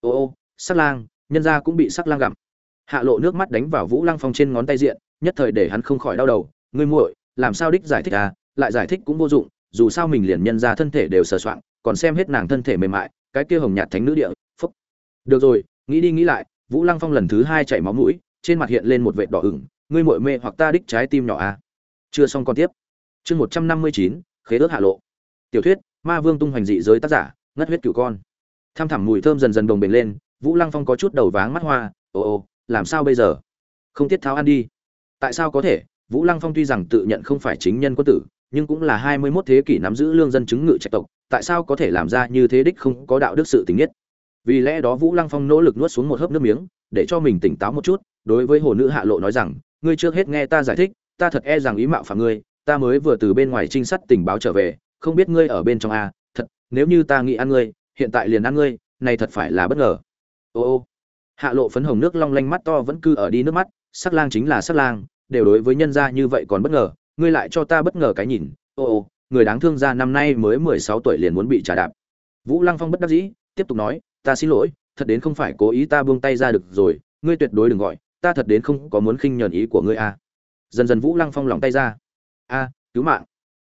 Ô ô, sắc lang, nhân gia cũng bị sắc lang gặm. Hạ lộ nước mắt đánh vào Vũ Lăng Phong trên ngón tay diện, nhất thời để hắn không khỏi đau đầu, ngươi muội, làm sao đích giải thích à, lại giải thích cũng vô dụng, dù sao mình liền nhân ra thân thể đều sờ soạng, còn xem hết nàng thân thể mềm mại, cái kia hồng nhạt thánh nữ địa, phúc. Được rồi, nghĩ đi nghĩ lại, Vũ Lăng Phong lần thứ hai chảy máu mũi, trên mặt hiện lên một vệt đỏ ửng, ngươi muội mê hoặc ta đích trái tim nhỏ à? Chưa xong còn tiếp. Chương một trăm năm mươi chín, khế ước hạ lộ. Tiểu thuyết, Ma Vương tung hoành dị giới tác giả, ngất huyết cửu con. Tham thẳm mùi thơm dần dần đồng bền lên, Vũ Lăng Phong có chút đầu váng mắt hoa, ồ ồ, làm sao bây giờ? Không tiết tháo ăn đi. Tại sao có thể? Vũ Lăng Phong tuy rằng tự nhận không phải chính nhân quân tử, nhưng cũng là hai mươi 21 thế kỷ nắm giữ lương dân chứng ngự trạch tộc, tại sao có thể làm ra như thế đích không có đạo đức sự tình nhất? vì lẽ đó vũ lăng phong nỗ lực nuốt xuống một hớp nước miếng để cho mình tỉnh táo một chút đối với hồ nữ hạ lộ nói rằng ngươi trước hết nghe ta giải thích ta thật e rằng ý mạo phạm ngươi ta mới vừa từ bên ngoài trinh sát tình báo trở về không biết ngươi ở bên trong a thật nếu như ta nghĩ ăn ngươi hiện tại liền ăn ngươi này thật phải là bất ngờ ô ô hạ lộ phấn hồng nước long lanh mắt to vẫn cứ ở đi nước mắt sắc lang chính là sắc lang đều đối với nhân gia như vậy còn bất ngờ ngươi lại cho ta bất ngờ cái nhìn, ô ô, người đáng thương ra năm nay mới mười sáu tuổi liền muốn bị trả đạp. Vũ lăng phong bất đắc dĩ, tiếp tục nói, ta xin lỗi, thật đến không phải cố ý ta buông tay ra được rồi, ngươi tuyệt đối đừng gọi, ta thật đến không có muốn khinh nhờn ý của ngươi a dần dần vũ lăng phong lòng tay ra. A, cứu mạng.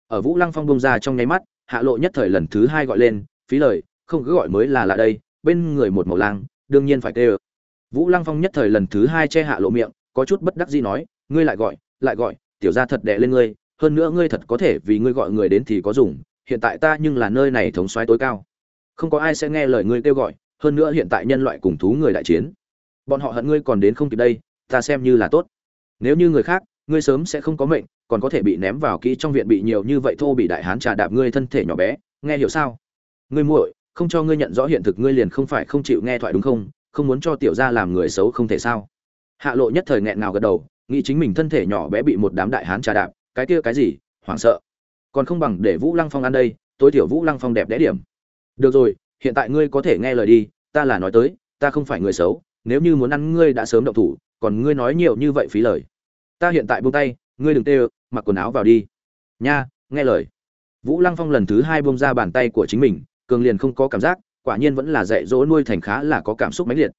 Ở vũ lăng phong bông ra trong nháy mắt, hạ lộ nhất thời lần thứ hai gọi lên, phí lời, không cứ gọi mới là lạ đây, bên người một màu lang, đương nhiên phải tê ơ. Vũ lăng phong nhất thời lần thứ hai che hạ lộ miệng, có chút bất đắc dĩ nói, ngươi lại gọi lại gọi tiểu gia thật đệ lên ngươi, hơn nữa ngươi thật có thể vì ngươi gọi người đến thì có dùng, hiện tại ta nhưng là nơi này thống soái tối cao. Không có ai sẽ nghe lời ngươi kêu gọi, hơn nữa hiện tại nhân loại cùng thú người đại chiến. Bọn họ hận ngươi còn đến không kịp đây, ta xem như là tốt. Nếu như người khác, ngươi sớm sẽ không có mệnh, còn có thể bị ném vào kỹ trong viện bị nhiều như vậy thô bị đại hán trà đạp ngươi thân thể nhỏ bé, nghe hiểu sao? Ngươi muội, không cho ngươi nhận rõ hiện thực ngươi liền không phải không chịu nghe thoại đúng không? Không muốn cho tiểu gia làm người xấu không thể sao? Hạ lộ nhất thời nghẹn ngào gật đầu nghĩ chính mình thân thể nhỏ bé bị một đám đại hán trà đạp, cái kia cái gì, hoảng sợ. Còn không bằng để vũ lăng phong ăn đây, tối thiểu vũ lăng phong đẹp đẽ điểm. Được rồi, hiện tại ngươi có thể nghe lời đi, ta là nói tới, ta không phải người xấu, nếu như muốn ăn ngươi đã sớm động thủ, còn ngươi nói nhiều như vậy phí lời. Ta hiện tại buông tay, ngươi đừng tê mặc quần áo vào đi. Nha, nghe lời. Vũ lăng phong lần thứ hai buông ra bàn tay của chính mình, cường liền không có cảm giác, quả nhiên vẫn là dạy dỗ nuôi thành khá là có cảm xúc mãnh liệt.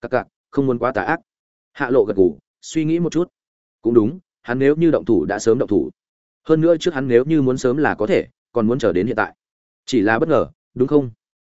Cặc cặc, không muốn quá tà ác. Hạ lộ gật gù suy nghĩ một chút. Cũng đúng, hắn nếu như động thủ đã sớm động thủ. Hơn nữa trước hắn nếu như muốn sớm là có thể, còn muốn chờ đến hiện tại. Chỉ là bất ngờ, đúng không?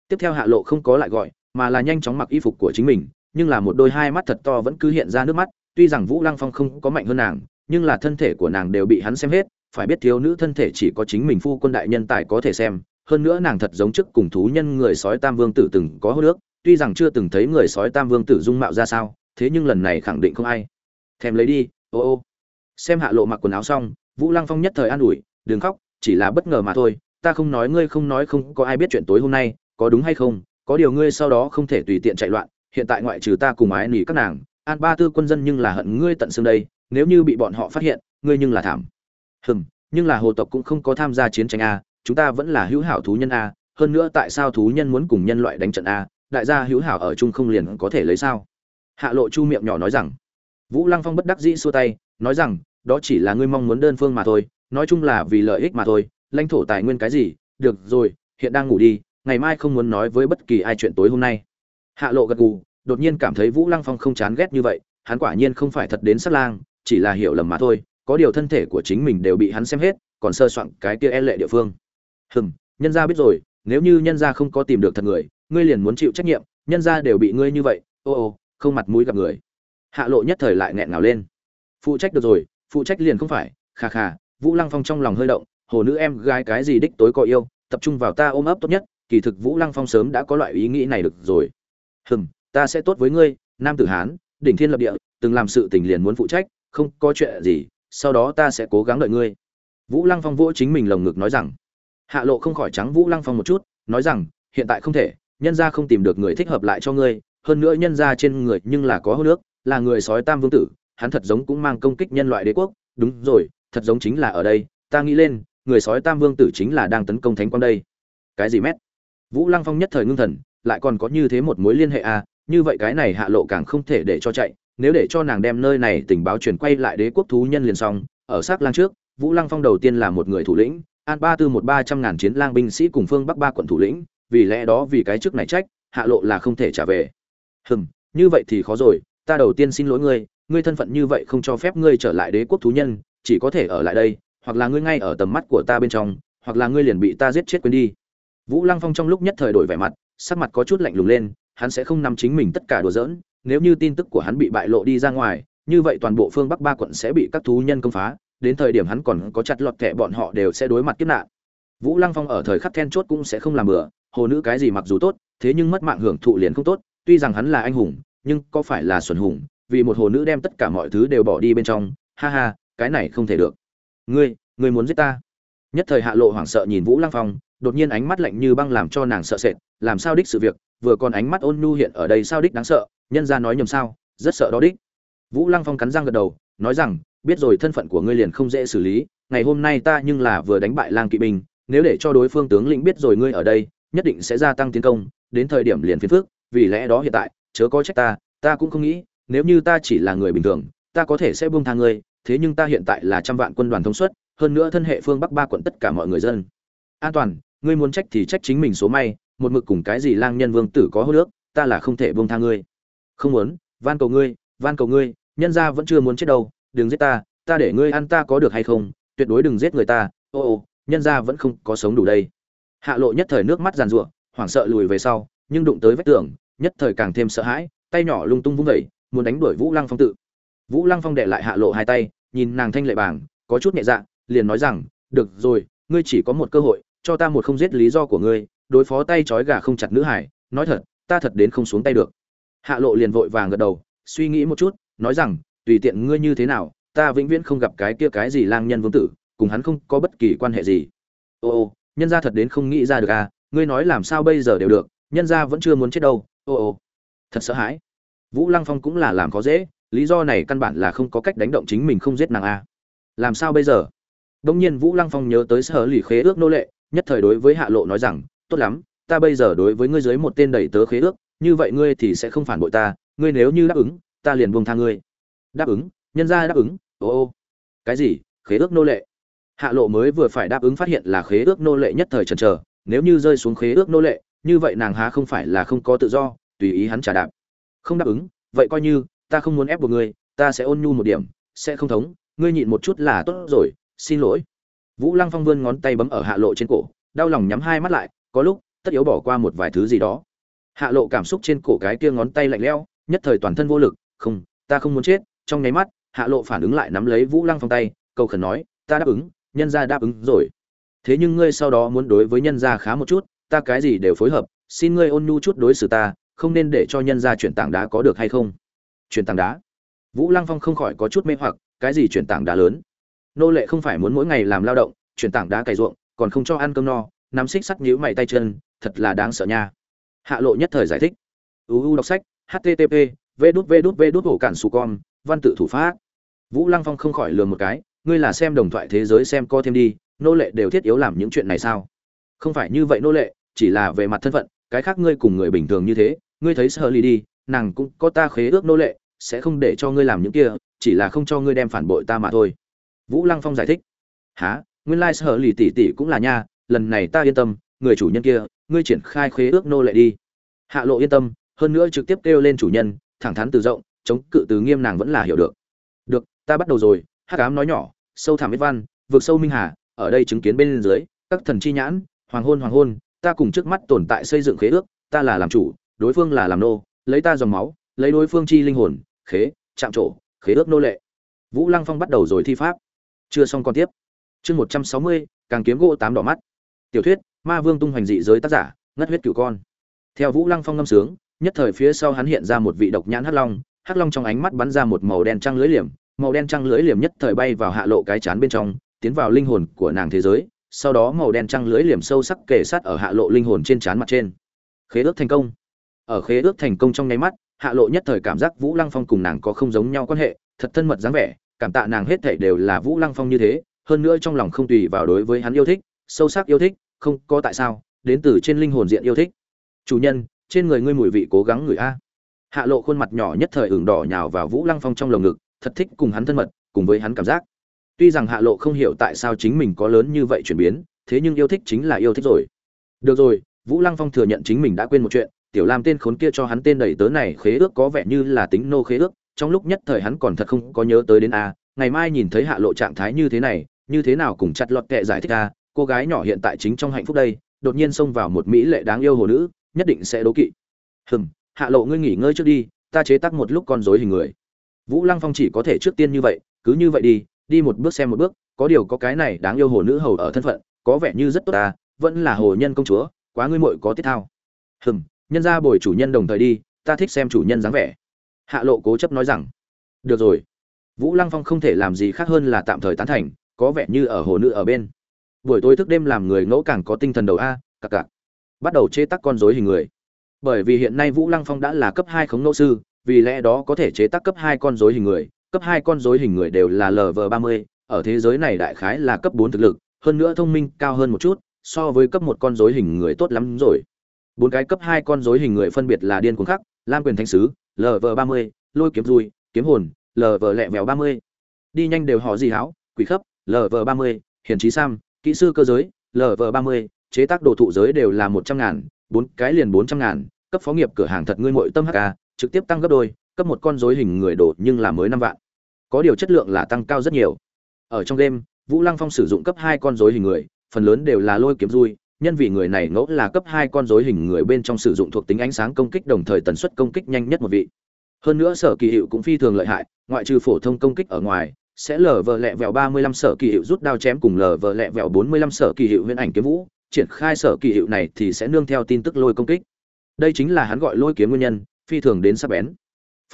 Tiếp theo hạ lộ không có lại gọi, mà là nhanh chóng mặc y phục của chính mình, nhưng là một đôi hai mắt thật to vẫn cứ hiện ra nước mắt. Tuy rằng vũ lăng phong không có mạnh hơn nàng, nhưng là thân thể của nàng đều bị hắn xem hết, phải biết thiếu nữ thân thể chỉ có chính mình phu quân đại nhân tài có thể xem. Hơn nữa nàng thật giống trước cùng thú nhân người sói tam vương tử từng có hô nước, tuy rằng chưa từng thấy người sói tam vương tử dung mạo ra sao, thế nhưng lần này khẳng định không ai thèm lấy đi, ô ô. Xem hạ lộ mặc quần áo xong, vũ lăng phong nhất thời an ủi, đừng khóc, chỉ là bất ngờ mà thôi, ta không nói ngươi, không nói không, có ai biết chuyện tối hôm nay, có đúng hay không? Có điều ngươi sau đó không thể tùy tiện chạy loạn, hiện tại ngoại trừ ta cùng ái nỉ các nàng, an ba tư quân dân nhưng là hận ngươi tận xương đây, nếu như bị bọn họ phát hiện, ngươi nhưng là thảm. Hừm, nhưng là hồ tộc cũng không có tham gia chiến tranh a, chúng ta vẫn là hữu hảo thú nhân a, hơn nữa tại sao thú nhân muốn cùng nhân loại đánh trận a, đại gia hữu hảo ở chung không liền có thể lấy sao? Hạ lộ chu miệng nhỏ nói rằng vũ lăng phong bất đắc dĩ xua tay, nói rằng, đó chỉ là ngươi mong muốn đơn phương mà thôi, nói chung là vì lợi ích mà thôi, lãnh thổ tài nguyên cái gì, được rồi, hiện đang ngủ đi, ngày mai không muốn nói với bất kỳ ai chuyện tối hôm nay. Hạ lộ gật gù, đột nhiên cảm thấy vũ lăng phong không chán ghét như vậy, hắn quả nhiên không phải thật đến sát lang, chỉ là hiểu lầm mà thôi, có điều thân thể của chính mình đều bị hắn xem hết, còn sơ soạn cái kia e lệ địa phương. Hừm, nhân gia biết rồi, nếu như nhân gia không có tìm được thật người, ngươi liền muốn chịu trách nhiệm, nhân gia đều bị ngươi như vậy, ô ô, không mặt mũi gặp người hạ lộ nhất thời lại nghẹn ngào lên. Phụ trách được rồi, phụ trách liền không phải, khà khà, vũ lăng phong trong lòng hơi động, hồ nữ em gái cái gì đích tối có yêu, tập trung vào ta ôm ấp tốt nhất, kỳ thực vũ lăng phong sớm đã có loại ý nghĩ này được rồi. Hừm, ta sẽ tốt với ngươi, nam tử hán, đỉnh thiên lập địa, từng làm sự tình liền muốn phụ trách, không có chuyện gì, sau đó ta sẽ cố gắng đợi ngươi. Vũ lăng phong vỗ chính mình lồng ngực nói rằng. Hạ lộ không khỏi trắng vũ lăng phong một chút, nói rằng, hiện tại không thể, nhân gia không tìm được người thích hợp lại cho ngươi, hơn nữa nhân gia trên người nhưng là có hô nước là người sói tam vương tử, hắn thật giống cũng mang công kích nhân loại đế quốc. Đúng rồi, thật giống chính là ở đây. Ta nghĩ lên, người sói tam vương tử chính là đang tấn công thánh quang đây. Cái gì mét? Vũ lăng phong nhất thời ngưng thần, lại còn có như thế một mối liên hệ à? Như vậy cái này hạ lộ càng không thể để cho chạy. Nếu để cho nàng đem nơi này tình báo truyền quay lại đế quốc thú nhân liền xong. Ở xác lang trước, vũ lăng phong đầu tiên là một người thủ lĩnh, an ba tư một ba trăm ngàn chiến lang binh sĩ cùng phương bắc ba quận thủ lĩnh. Vì lẽ đó vì cái trước này trách, hạ lộ là không thể trả về. Hừm, như vậy thì khó rồi ta đầu tiên xin lỗi ngươi ngươi thân phận như vậy không cho phép ngươi trở lại đế quốc thú nhân, chỉ có thể ở lại đây, hoặc là ngươi ngay ở tầm mắt của ta bên trong, hoặc là ngươi liền bị ta giết chết quên đi. Vũ lăng phong trong lúc nhất thời đổi vẻ mặt, sắc mặt có chút lạnh lùng lên, hắn sẽ không nắm chính mình tất cả đùa giỡn, nếu như tin tức của hắn bị bại lộ đi ra ngoài, như vậy toàn bộ phương bắc ba quận sẽ bị các thú nhân công phá, đến thời điểm hắn còn có chặt lọt kẻ bọn họ đều sẽ đối mặt kiếp nạn. Vũ lăng phong ở thời khắc then chốt cũng sẽ không làm bừa, hồ nữ cái gì mặc dù tốt, thế nhưng mất mạng hưởng thụ liền không tốt, tuy rằng hắn là anh hùng nhưng có phải là xuẩn hùng, vì một hồ nữ đem tất cả mọi thứ đều bỏ đi bên trong, ha ha, cái này không thể được. Ngươi ngươi muốn giết ta? Nhất thời hạ lộ hoảng sợ nhìn vũ lăng phong, đột nhiên ánh mắt lạnh như băng làm cho nàng sợ sệt, làm sao đích sự việc, vừa còn ánh mắt ôn nhu hiện ở đây sao đích đáng sợ, nhân ra nói nhầm sao, rất sợ đó đích. Vũ lăng phong cắn răng gật đầu, nói rằng, biết rồi thân phận của ngươi liền không dễ xử lý, ngày hôm nay ta nhưng là vừa đánh bại lang kỵ binh nếu để cho đối phương tướng lĩnh biết rồi ngươi ở đây, nhất định sẽ gia tăng tiến công, đến thời điểm liền phiền phước vì lẽ đó hiện tại chớ có trách ta ta cũng không nghĩ, nếu như ta chỉ là người bình thường, ta có thể sẽ buông tha ngươi, thế nhưng ta hiện tại là trăm vạn quân đoàn thông suất, hơn nữa thân hệ phương bắc ba quận tất cả mọi người dân. An toàn, ngươi muốn trách thì trách chính mình số may, một mực cùng cái gì lang nhân vương tử có hô nước, ta là không thể buông tha ngươi. Không muốn, van cầu ngươi, van cầu ngươi, nhân gia vẫn chưa muốn chết đâu, đừng giết ta ta để ngươi ăn ta có được hay không, tuyệt đối đừng giết người ta, ô ô, nhân gia vẫn không có sống đủ đây. Hạ lộ nhất thời nước mắt giàn giụa, hoảng sợ lùi về sau, nhưng đụng tới vách tường nhất thời càng thêm sợ hãi, tay nhỏ lung tung vung vẩy, muốn đánh đuổi vũ lăng phong tự. Vũ lăng phong đệ lại hạ lộ hai tay, nhìn nàng thanh lệ bảng, có chút nhẹ dạ liền nói rằng, được rồi, ngươi chỉ có một cơ hội, cho ta một không giết lý do của ngươi, đối phó tay trói gà không chặt nữ hải, nói thật, ta thật đến không xuống tay được. Hạ lộ liền vội vàng gật đầu, suy nghĩ một chút, nói rằng, tùy tiện ngươi như thế nào, ta vĩnh viễn không gặp cái kia cái gì lang nhân vương tử, cùng hắn không có bất kỳ quan hệ gì. Ô ô, nhân gia thật đến không nghĩ ra được à ngươi nói làm sao bây giờ đều được, nhân gia vẫn chưa muốn chết đâu ô ô, thật sợ hãi. Vũ lăng phong cũng là làm khó dễ, lý do này căn bản là không có cách đánh động chính mình không giết nàng a. Làm sao bây giờ? Đông nhiên vũ lăng phong nhớ tới sở lì khế ước nô lệ, nhất thời đối với hạ lộ nói rằng, tốt lắm, ta bây giờ đối với ngươi dưới một tên đầy tớ khế ước, như vậy ngươi thì sẽ không phản bội ta, ngươi nếu như đáp ứng, ta liền buông tha ngươi. Đáp ứng? Nhân ra đáp ứng? Ô ô. Cái gì? Khế ước nô lệ? Hạ lộ mới vừa phải đáp ứng phát hiện là khế ước nô lệ nhất thời chần trờ nếu như rơi xuống khế ước nô lệ như vậy nàng há không phải là không có tự do, tùy ý hắn trả đạp. Không đáp ứng, vậy coi như, ta không muốn ép buộc ngươi, ta sẽ ôn nhu một điểm, sẽ không thống, ngươi nhịn một chút là tốt rồi, xin lỗi. Vũ lăng phong vươn ngón tay bấm ở hạ lộ trên cổ, đau lòng nhắm hai mắt lại, có lúc, tất yếu bỏ qua một vài thứ gì đó. Hạ lộ cảm xúc trên cổ cái kia ngón tay lạnh lẽo, nhất thời toàn thân vô lực, không, ta không muốn chết. Trong nháy mắt, hạ lộ phản ứng lại nắm lấy vũ lăng phong tay, cầu khẩn nói, ta đáp ứng, nhân gia đáp ứng rồi. Thế nhưng ngươi sau đó muốn đối với nhân gia khá một chút ta cái gì đều phối hợp, xin ngươi ôn nhu chút đối xử ta, không nên để cho nhân gia chuyển tảng đá có được hay không? Chuyển tảng đá? Vũ lăng phong không khỏi có chút mê hoặc, cái gì chuyển tảng đá lớn? Nô lệ không phải muốn mỗi ngày làm lao động, chuyển tảng đá cày ruộng, còn không cho ăn cơm no, nắm xích sắt nhíu mày tay chân, thật là đáng sợ nha. Hạ lộ nhất thời giải thích. Uu đọc sách http v đút v đút v đút hổ cản su con, văn tự thủ pháp. Vũ lăng phong không khỏi lừa một cái, ngươi là xem đồng thoại thế giới xem co thêm đi, nô lệ đều thiết yếu làm những chuyện này sao? Không phải như vậy nô lệ chỉ là về mặt thân phận, cái khác ngươi cùng người bình thường như thế, ngươi thấy sợ lì đi, nàng cũng có ta khế ước nô lệ, sẽ không để cho ngươi làm những kia, chỉ là không cho ngươi đem phản bội ta mà thôi. Vũ lăng phong giải thích. Há nguyên lai sợ lì tỷ tỷ cũng là nha, lần này ta yên tâm, người chủ nhân kia, ngươi triển khai khế ước nô lệ đi. Hạ lộ yên tâm, hơn nữa trực tiếp kêu lên chủ nhân, thẳng thắn từ rộng, chống cự từ nghiêm nàng vẫn là hiểu được. Được, ta bắt đầu rồi, hắc ám nói nhỏ, sâu thẳm viết văn, vượt sâu minh hà, ở đây chứng kiến bên dưới, các thần chi nhãn, hoàng hôn hoàng hôn ta cùng trước mắt tồn tại xây dựng khế ước, ta là làm chủ, đối phương là làm nô, lấy ta dòng máu, lấy đối phương chi linh hồn, khế, chạm trổ, khế ước nô lệ. Vũ lăng phong bắt đầu rồi thi pháp. Chưa xong còn tiếp. Chương một trăm sáu mươi, càng kiếm gỗ tám đỏ mắt. Tiểu thuyết, ma vương tung hoành dị giới tác giả, ngất huyết cửu con. Theo vũ lăng phong ngâm sướng, nhất thời phía sau hắn hiện ra một vị độc nhãn hắc long hắc long trong ánh mắt bắn ra một màu đen trăng lưỡi liềm, màu đen trăng lưỡi liềm nhất thời bay vào hạ lộ cái chán bên trong, tiến vào linh hồn của nàng thế giới sau đó màu đen trăng lưới liềm sâu sắc kề sát ở hạ lộ linh hồn trên trán mặt trên. Khế ước thành công. Ở khế ước thành công trong nháy mắt, hạ lộ nhất thời cảm giác vũ lăng phong cùng nàng có không giống nhau quan hệ, thật thân mật dáng vẻ, cảm tạ nàng hết thảy đều là vũ lăng phong như thế, hơn nữa trong lòng không tùy vào đối với hắn yêu thích, sâu sắc yêu thích, không có tại sao, đến từ trên linh hồn diện yêu thích. Chủ nhân, trên người ngươi mùi vị cố gắng ngửi a. Hạ lộ khuôn mặt nhỏ nhất thời ửng đỏ nhào vào vũ lăng phong trong lồng ngực, thật thích cùng hắn thân mật, cùng với hắn cảm giác tuy rằng hạ lộ không hiểu tại sao chính mình có lớn như vậy chuyển biến, thế nhưng yêu thích chính là yêu thích rồi. Được rồi, vũ lăng phong thừa nhận chính mình đã quên một chuyện, tiểu lam tên khốn kia cho hắn tên đầy tớ này khế ước có vẻ như là tính nô khế ước, trong lúc nhất thời hắn còn thật không có nhớ tới đến a ngày mai nhìn thấy hạ lộ trạng thái như thế này, như thế nào cùng chặt lọt kệ giải thích a cô gái nhỏ hiện tại chính trong hạnh phúc đây, đột nhiên xông vào một mỹ lệ đáng yêu hồ nữ, nhất định sẽ đố kỵ. Hừm, hạ lộ ngươi nghỉ ngơi trước đi, ta chế tác một lúc con rối hình người. Vũ lăng phong chỉ có thể trước tiên như vậy, cứ như vậy đi đi một bước xem một bước, có điều có cái này đáng yêu hồ nữ hầu ở thân phận, có vẻ như rất tốt ta, vẫn là hồ nhân công chúa, quá ngươi muội có tiết thao. Hừm, nhân ra bồi chủ nhân đồng thời đi, ta thích xem chủ nhân dáng vẻ. Hạ lộ cố chấp nói rằng, được rồi. Vũ lăng phong không thể làm gì khác hơn là tạm thời tán thành, có vẻ như ở hồ nữ ở bên. Buổi tối thức đêm làm người ngẫu càng có tinh thần đầu a, cặc cặc. Bắt đầu chế tác con rối hình người. Bởi vì hiện nay vũ lăng phong đã là cấp hai khống nô sư, vì lẽ đó có thể chế tác cấp hai con rối hình người cấp hai con rối hình người đều là lv ba mươi, ở thế giới này đại khái là cấp bốn thực lực, hơn nữa thông minh cao hơn một chút, so với cấp một con rối hình người tốt lắm rồi. Bốn cái cấp hai con rối hình người phân biệt là điên cuồng khắc, lam quyền thánh sứ lv ba mươi, lôi kiếm dùi kiếm hồn lv lẹ vèo ba mươi. Đi nhanh đều họ gì háo quỷ khấp lv ba mươi, hiền trí sam, kỹ sư cơ giới lv ba mươi, chế tác đồ thụ giới đều là một trăm ngàn, bốn cái liền bốn trăm ngàn, cấp phó nghiệp cửa hàng thật ngươi mội tâm hk trực tiếp tăng gấp đôi cấp một con dối hình người đồ nhưng là mới năm vạn. Có điều chất lượng là tăng cao rất nhiều. Ở trong game, vũ lăng phong sử dụng cấp hai con dối hình người phần lớn đều là lôi kiếm dui nhân vì người này ngẫu là cấp hai con dối hình người bên trong sử dụng thuộc tính ánh sáng công kích đồng thời tần suất công kích nhanh nhất một vị. Hơn nữa sở kỳ hiệu cũng phi thường lợi hại ngoại trừ phổ thông công kích ở ngoài sẽ lờ vờ lẹ vẹo ba mươi lăm sở kỳ hiệu rút đao chém cùng lờ vờ lẹ vẹo bốn mươi lăm sở kỳ hiệu huyễn ảnh kiếm vũ. Triển khai sở kỳ hiệu này thì sẽ nương theo tin tức lôi công kích. Đây chính là hắn gọi lôi kiếm nguyên nhân phi thường đến sắc bén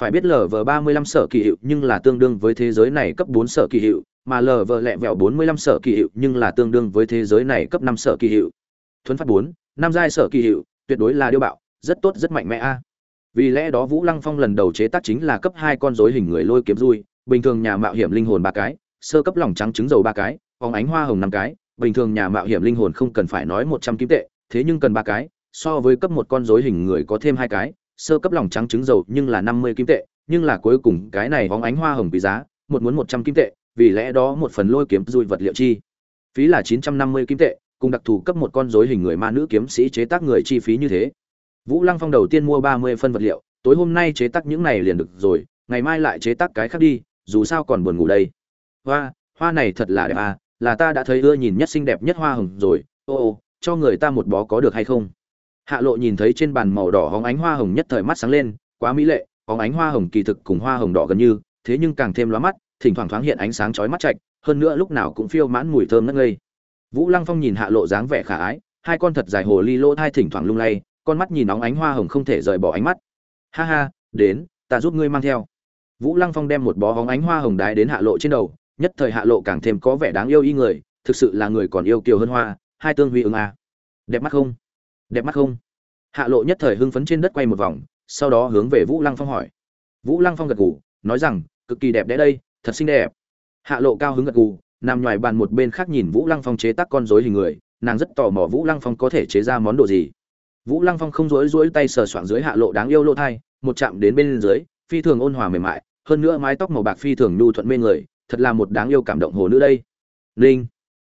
phải biết lv ba mươi lăm sở kỳ hiệu nhưng là tương đương với thế giới này cấp bốn sở kỳ hiệu, mà lv lẹ vẹo bốn mươi lăm sở kỳ hiệu nhưng là tương đương với thế giới này cấp năm sở kỳ hiệu. Thuấn phát bốn, năm giai sở kỳ hiệu, tuyệt đối là điêu bạo, rất tốt, rất mạnh mẽ a. Vì lẽ đó vũ lăng phong lần đầu chế tác chính là cấp hai con dối hình người lôi kiếm rui, bình thường nhà mạo hiểm linh hồn ba cái, sơ cấp lòng trắng trứng dầu ba cái phóng ánh hoa hồng năm cái, bình thường nhà mạo hiểm linh hồn không cần phải nói một trăm kim tệ, thế nhưng cần ba cái, so với cấp một con dối hình người có thêm hai cái sơ cấp lòng trắng trứng dầu nhưng là năm mươi kim tệ, nhưng là cuối cùng cái này bóng ánh hoa hồng quý giá, một muốn một trăm kim tệ, vì lẽ đó một phần lôi kiếm rủi vật liệu chi. Phí là chín trăm năm mươi kim tệ, cùng đặc thù cấp một con rối hình người ma nữ kiếm sĩ chế tác người chi phí như thế. Vũ lăng phong đầu tiên mua ba mươi phân vật liệu, tối hôm nay chế tác những này liền được rồi, ngày mai lại chế tác cái khác đi, dù sao còn buồn ngủ đây. Hoa hoa này thật là đẹp à là ta đã thấy ưa nhìn nhất xinh đẹp nhất hoa hồng rồi, ô ô, cho người ta một bó có được hay không? Hạ lộ nhìn thấy trên bàn màu đỏ hóng ánh hoa hồng nhất thời mắt sáng lên, quá mỹ lệ, hóng ánh hoa hồng kỳ thực cùng hoa hồng đỏ gần như, thế nhưng càng thêm lóa mắt, thỉnh thoảng thoáng hiện ánh sáng chói mắt chạch hơn nữa lúc nào cũng phiêu mãn mùi thơm ngất ngây. Vũ lăng phong nhìn hạ lộ dáng vẻ khả ái, hai con thật dài hồ ly lỗ thai thỉnh thoảng lung lay, con mắt nhìn nóng ánh hoa hồng không thể rời bỏ ánh mắt. Ha ha, đến, ta giúp ngươi mang theo. Vũ lăng phong đem một bó hóng ánh hoa hồng đái đến hạ lộ trên đầu, nhất thời hạ lộ càng thêm có vẻ đáng yêu y người, thực sự là người còn yêu kiều hơn hoa, hai tương huy ứng à. đẹp mắt không? Đẹp mắt không? Hạ lộ nhất thời hưng phấn trên đất quay một vòng, sau đó hướng về vũ lăng phong hỏi. Vũ lăng phong gật gù, nói rằng, cực kỳ đẹp đẽ đây, thật xinh đẹp. Hạ lộ cao hứng gật gù, nằm ngoài bàn một bên khác nhìn vũ lăng phong chế tác con dối hình người, nàng rất tò mò vũ lăng phong có thể chế ra món đồ gì. Vũ lăng phong không rối rối tay sờ soạng dưới hạ lộ đáng yêu lỗ thai, một chạm đến bên dưới, phi thường ôn hòa mềm mại, hơn nữa mái tóc màu bạc phi thường nhu thuận mê người, thật là một đáng yêu cảm động hồ nữ đây. Linh.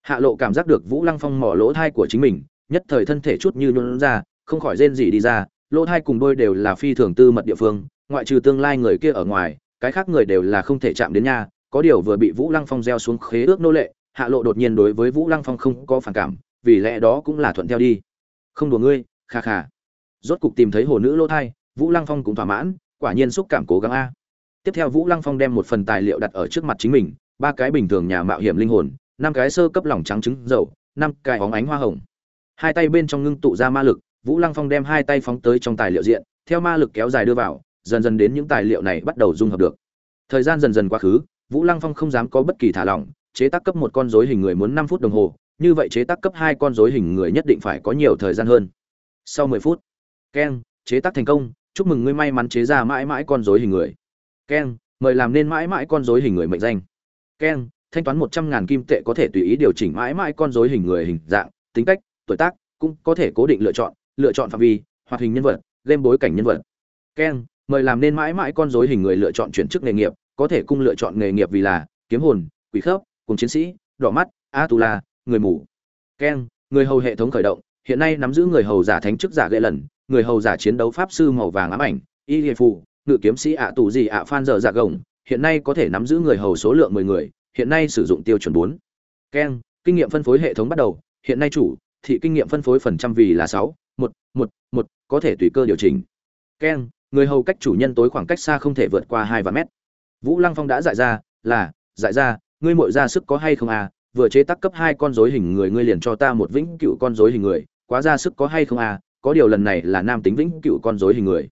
Hạ lộ cảm giác được vũ lăng phong mỏ lỗ thai của chính mình nhất thời thân thể chút như nhún ra, không khỏi rên gì đi ra, lỗ thai cùng đôi đều là phi thường tư mật địa phương, ngoại trừ tương lai người kia ở ngoài, cái khác người đều là không thể chạm đến nha, có điều vừa bị vũ lăng phong gieo xuống khế ước nô lệ, hạ lộ đột nhiên đối với vũ lăng phong không có phản cảm, vì lẽ đó cũng là thuận theo đi. Không đùa ngươi, kha kha. Rốt cục tìm thấy hồ nữ lỗ thai, vũ lăng phong cũng thỏa mãn, quả nhiên xúc cảm cố gắng a. Tiếp theo vũ lăng phong đem một phần tài liệu đặt ở trước mặt chính mình, ba cái bình thường nhà mạo hiểm linh hồn, năm cái sơ cấp lỏng trắng trứng dầu, năm cái óng ánh hoa hồng hai tay bên trong ngưng tụ ra ma lực, vũ lăng phong đem hai tay phóng tới trong tài liệu diện, theo ma lực kéo dài đưa vào, dần dần đến những tài liệu này bắt đầu dung hợp được. Thời gian dần dần quá khứ, vũ lăng phong không dám có bất kỳ thả lỏng, chế tác cấp một con dối hình người muốn năm phút đồng hồ, như vậy chế tác cấp hai con dối hình người nhất định phải có nhiều thời gian hơn. Sau mười phút, keng, chế tác thành công, chúc mừng ngươi may mắn chế ra mãi mãi con dối hình người. Keng, mời làm nên mãi mãi con dối hình người mệnh danh. Keng, thanh toán một trăm ngàn kim tệ có thể tùy ý điều chỉnh mãi mãi con dối hình người hình dạng, tính cách tuổi tác, cũng có thể cố định lựa chọn lựa chọn phạm vi, hoạt hình nhân vật, game bối cảnh nhân vật. Keng mời làm nên mãi mãi con dối hình người lựa chọn chuyển chức nghề nghiệp, có thể cung lựa chọn nghề nghiệp vì là kiếm hồn, quỷ khớp, cùng chiến sĩ, đỏ mắt a tu la người mù. Keng người hầu hệ thống khởi động, hiện nay nắm giữ người hầu giả thánh chức giả gậy lần người hầu giả chiến đấu pháp sư màu vàng ám ảnh, y hệ phụ ngự kiếm sĩ ạ tù gì ạ phan dở dạ gồng, hiện nay có thể nắm giữ người hầu số lượng mười người, hiện nay sử dụng tiêu chuẩn bốn. Keng kinh nghiệm phân phối hệ thống bắt đầu, hiện nay chủ thị kinh nghiệm phân phối phần trăm vì là sáu, một một một, có thể tùy cơ điều chỉnh. Keng, người hầu cách chủ nhân tối khoảng cách xa không thể vượt qua hai vạn mét. Vũ lăng phong đã dại ra, là dại ra, ngươi mội ra sức có hay không à vừa chế tác cấp hai con dối hình người ngươi liền cho ta một vĩnh cựu con dối hình người, quá ra sức có hay không à có điều lần này là nam tính vĩnh cựu con dối hình người.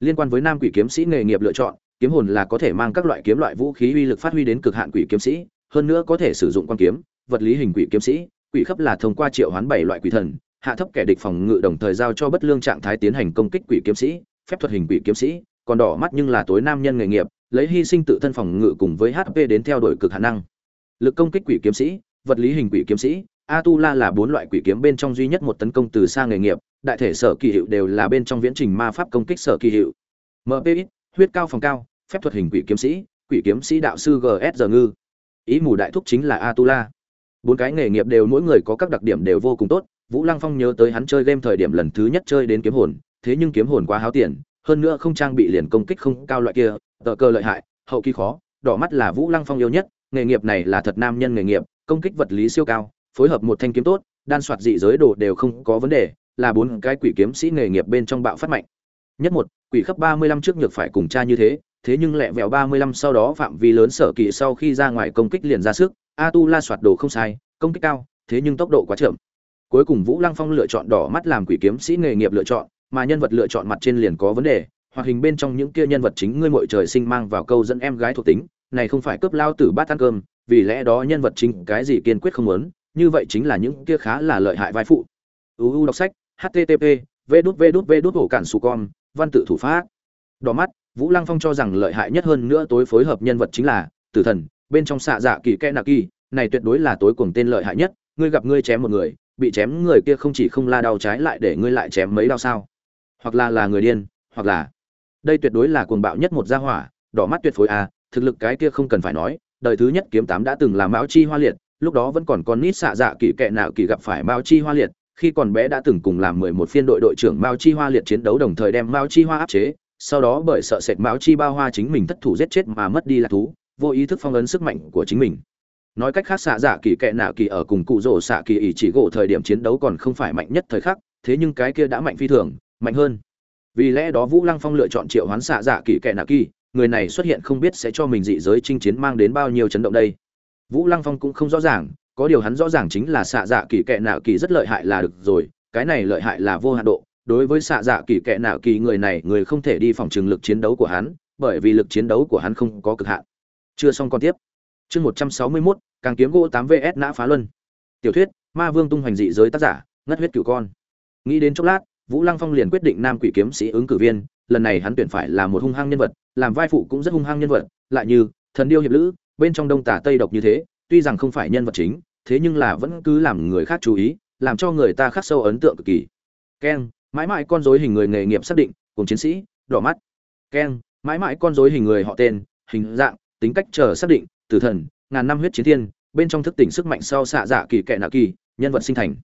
Liên quan với nam quỷ kiếm sĩ nghề nghiệp lựa chọn, kiếm hồn là có thể mang các loại kiếm loại vũ khí uy lực phát huy đến cực hạn quỷ kiếm sĩ, hơn nữa có thể sử dụng quan kiếm, vật lý hình quỷ kiếm sĩ quỷ khắp là thông qua triệu hoán bảy loại quỷ thần, hạ thấp kẻ địch phòng ngự đồng thời giao cho bất lương trạng thái tiến hành công kích quỷ kiếm sĩ, phép thuật hình quỷ kiếm sĩ, còn đỏ mắt nhưng là tối nam nhân nghề nghiệp, lấy hy sinh tự thân phòng ngự cùng với hp đến theo đuổi cực khả năng. Lực công kích quỷ kiếm sĩ, vật lý hình quỷ kiếm sĩ, atula là bốn loại quỷ kiếm bên trong duy nhất một tấn công từ xa nghề nghiệp, đại thể sở kỳ hiệu đều là bên trong viễn trình ma pháp công kích sở kỳ hiệu. Mp huyết cao phòng cao, phép thuật hình quỷ kiếm sĩ, quỷ kiếm sĩ đạo sư gs giờ ngư. Ý mù đại thúc chính là atula bốn cái nghề nghiệp đều mỗi người có các đặc điểm đều vô cùng tốt. Vũ lăng phong nhớ tới hắn chơi game thời điểm lần thứ nhất chơi đến kiếm hồn, thế nhưng kiếm hồn quá háo tiền, hơn nữa không trang bị liền công kích không cao loại kia, tờ cơ lợi hại, hậu kỳ khó, đỏ mắt là vũ lăng phong yêu nhất, nghề nghiệp này là thật nam nhân nghề nghiệp, công kích vật lý siêu cao, phối hợp một thanh kiếm tốt, đan soạt dị giới đồ đều không có vấn đề, là bốn cái quỷ kiếm sĩ nghề nghiệp bên trong bạo phát mạnh. Nhất một, quỷ khắp ba mươi lăm trước nhược phải cùng cha như thế thế nhưng lẹ vẹo ba mươi lăm sau đó phạm vi lớn sở kỳ sau khi ra ngoài công kích liền ra sức, Atula la soạt đồ không sai, công kích cao, thế nhưng tốc độ quá chậm. Cuối cùng vũ lăng phong lựa chọn đỏ mắt làm quỷ kiếm sĩ nghề nghiệp lựa chọn, mà nhân vật lựa chọn mặt trên liền có vấn đề hoặc hình bên trong những kia nhân vật chính ngươi muội trời sinh mang vào câu dẫn em gái thuộc tính, này không phải cướp lao tử bát ăn cơm, vì lẽ đó nhân vật chính cái gì kiên quyết không muốn, như vậy chính là những kia khá là lợi hại vai phụ. Uu đọc sách http vđvđvđ cản su con, văn tự thủ pháp. Đỏ mắt vũ lăng phong cho rằng lợi hại nhất hơn nữa tối phối hợp nhân vật chính là tử thần, bên trong xạ dạ kỳ kẽ nạ kỳ, này tuyệt đối là tối cùng tên lợi hại nhất, ngươi gặp ngươi chém một người, bị chém người kia không chỉ không la đau trái lại để ngươi lại chém mấy đau sao? Hoặc là là người điên, hoặc là đây tuyệt đối là cuồng bạo nhất một gia hỏa, đỏ mắt tuyệt phối a thực lực cái kia không cần phải nói, đời thứ nhất kiếm tám đã từng là mão chi hoa liệt, lúc đó vẫn còn con nít xạ dạ kỳ kệ nạo kỳ gặp phải mao chi hoa liệt, khi còn bé đã từng cùng làm mười một phiên đội đội trưởng mao chi hoa liệt chiến đấu đồng thời đem mao chi hoa áp chế sau đó bởi sợ sệt mao chi bao hoa chính mình thất thủ giết chết mà mất đi lạc thú, vô ý thức phong ấn sức mạnh của chính mình. Nói cách khác, xạ giả kỳ kệ nạ kỳ ở cùng cụ rổ xạ kỳ ỷ chỉ gỗ thời điểm chiến đấu còn không phải mạnh nhất thời khắc, thế nhưng cái kia đã mạnh phi thường, mạnh hơn. Vì lẽ đó vũ lăng phong lựa chọn triệu hoán xạ giả kỳ kệ nạ kỳ, người này xuất hiện không biết sẽ cho mình dị giới chinh chiến mang đến bao nhiêu chấn động đây. Vũ lăng phong cũng không rõ ràng, có điều hắn rõ ràng chính là xạ dạ kỳ kệ nạ kỳ rất lợi hại là được rồi, cái này lợi hại là vô hạn độ đối với xạ dạ kỳ kệ nạ kỳ người này, người không thể đi phòng trường lực chiến đấu của hắn, bởi vì lực chiến đấu của hắn không có cực hạn. Chưa xong còn tiếp. Chương một trăm sáu mươi mốt, càng kiếm gỗ tám vs nã phá luân. Tiểu thuyết, ma vương tung hoành dị giới tác giả, ngất huyết cửu con. Nghĩ đến chốc lát, vũ lăng phong liền quyết định nam quỷ kiếm sĩ ứng cử viên, lần này hắn tuyển phải là một hung hăng nhân vật, làm vai phụ cũng rất hung hăng nhân vật, lại như thần điêu hiệp lữ, bên trong đông tả tây độc như thế, tuy rằng không phải nhân vật chính, thế nhưng là vẫn cứ làm người khác chú ý, làm cho người ta khắc sâu ấn tượng cực kỳ. Keng mãi mãi con dối hình người nghề nghiệp xác định, cùng chiến sĩ, đỏ mắt. Keng mãi mãi con dối hình người họ tên, hình dạng, tính cách chờ xác định, tử thần, ngàn năm huyết chiến thiên, bên trong thức tỉnh sức mạnh sau xạ giả kỳ kệ nạ kỳ, nhân vật sinh thành.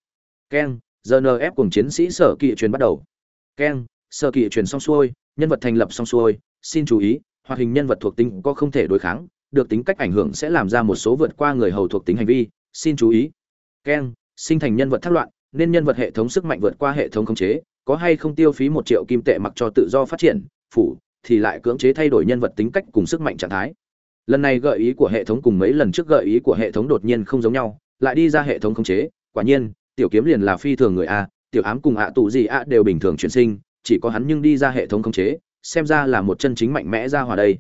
Keng rnf cùng chiến sĩ sở kỳ truyền bắt đầu. Keng sở kỳ truyền xong xuôi, nhân vật thành lập xong xuôi, xin chú ý, hoạt hình nhân vật thuộc tính có không thể đối kháng, được tính cách ảnh hưởng sẽ làm ra một số vượt qua người hầu thuộc tính hành vi, xin chú ý. Keng sinh thành nhân vật thác loạn, nên nhân vật hệ thống sức mạnh vượt qua hệ thống khống chế có hay không tiêu phí một triệu kim tệ mặc cho tự do phát triển, phủ, thì lại cưỡng chế thay đổi nhân vật tính cách cùng sức mạnh trạng thái. Lần này gợi ý của hệ thống cùng mấy lần trước gợi ý của hệ thống đột nhiên không giống nhau, lại đi ra hệ thống khống chế. Quả nhiên, tiểu kiếm liền là phi thường người a, tiểu ám cùng ạ tụ gì ạ đều bình thường chuyển sinh, chỉ có hắn nhưng đi ra hệ thống khống chế, xem ra là một chân chính mạnh mẽ ra hòa đây.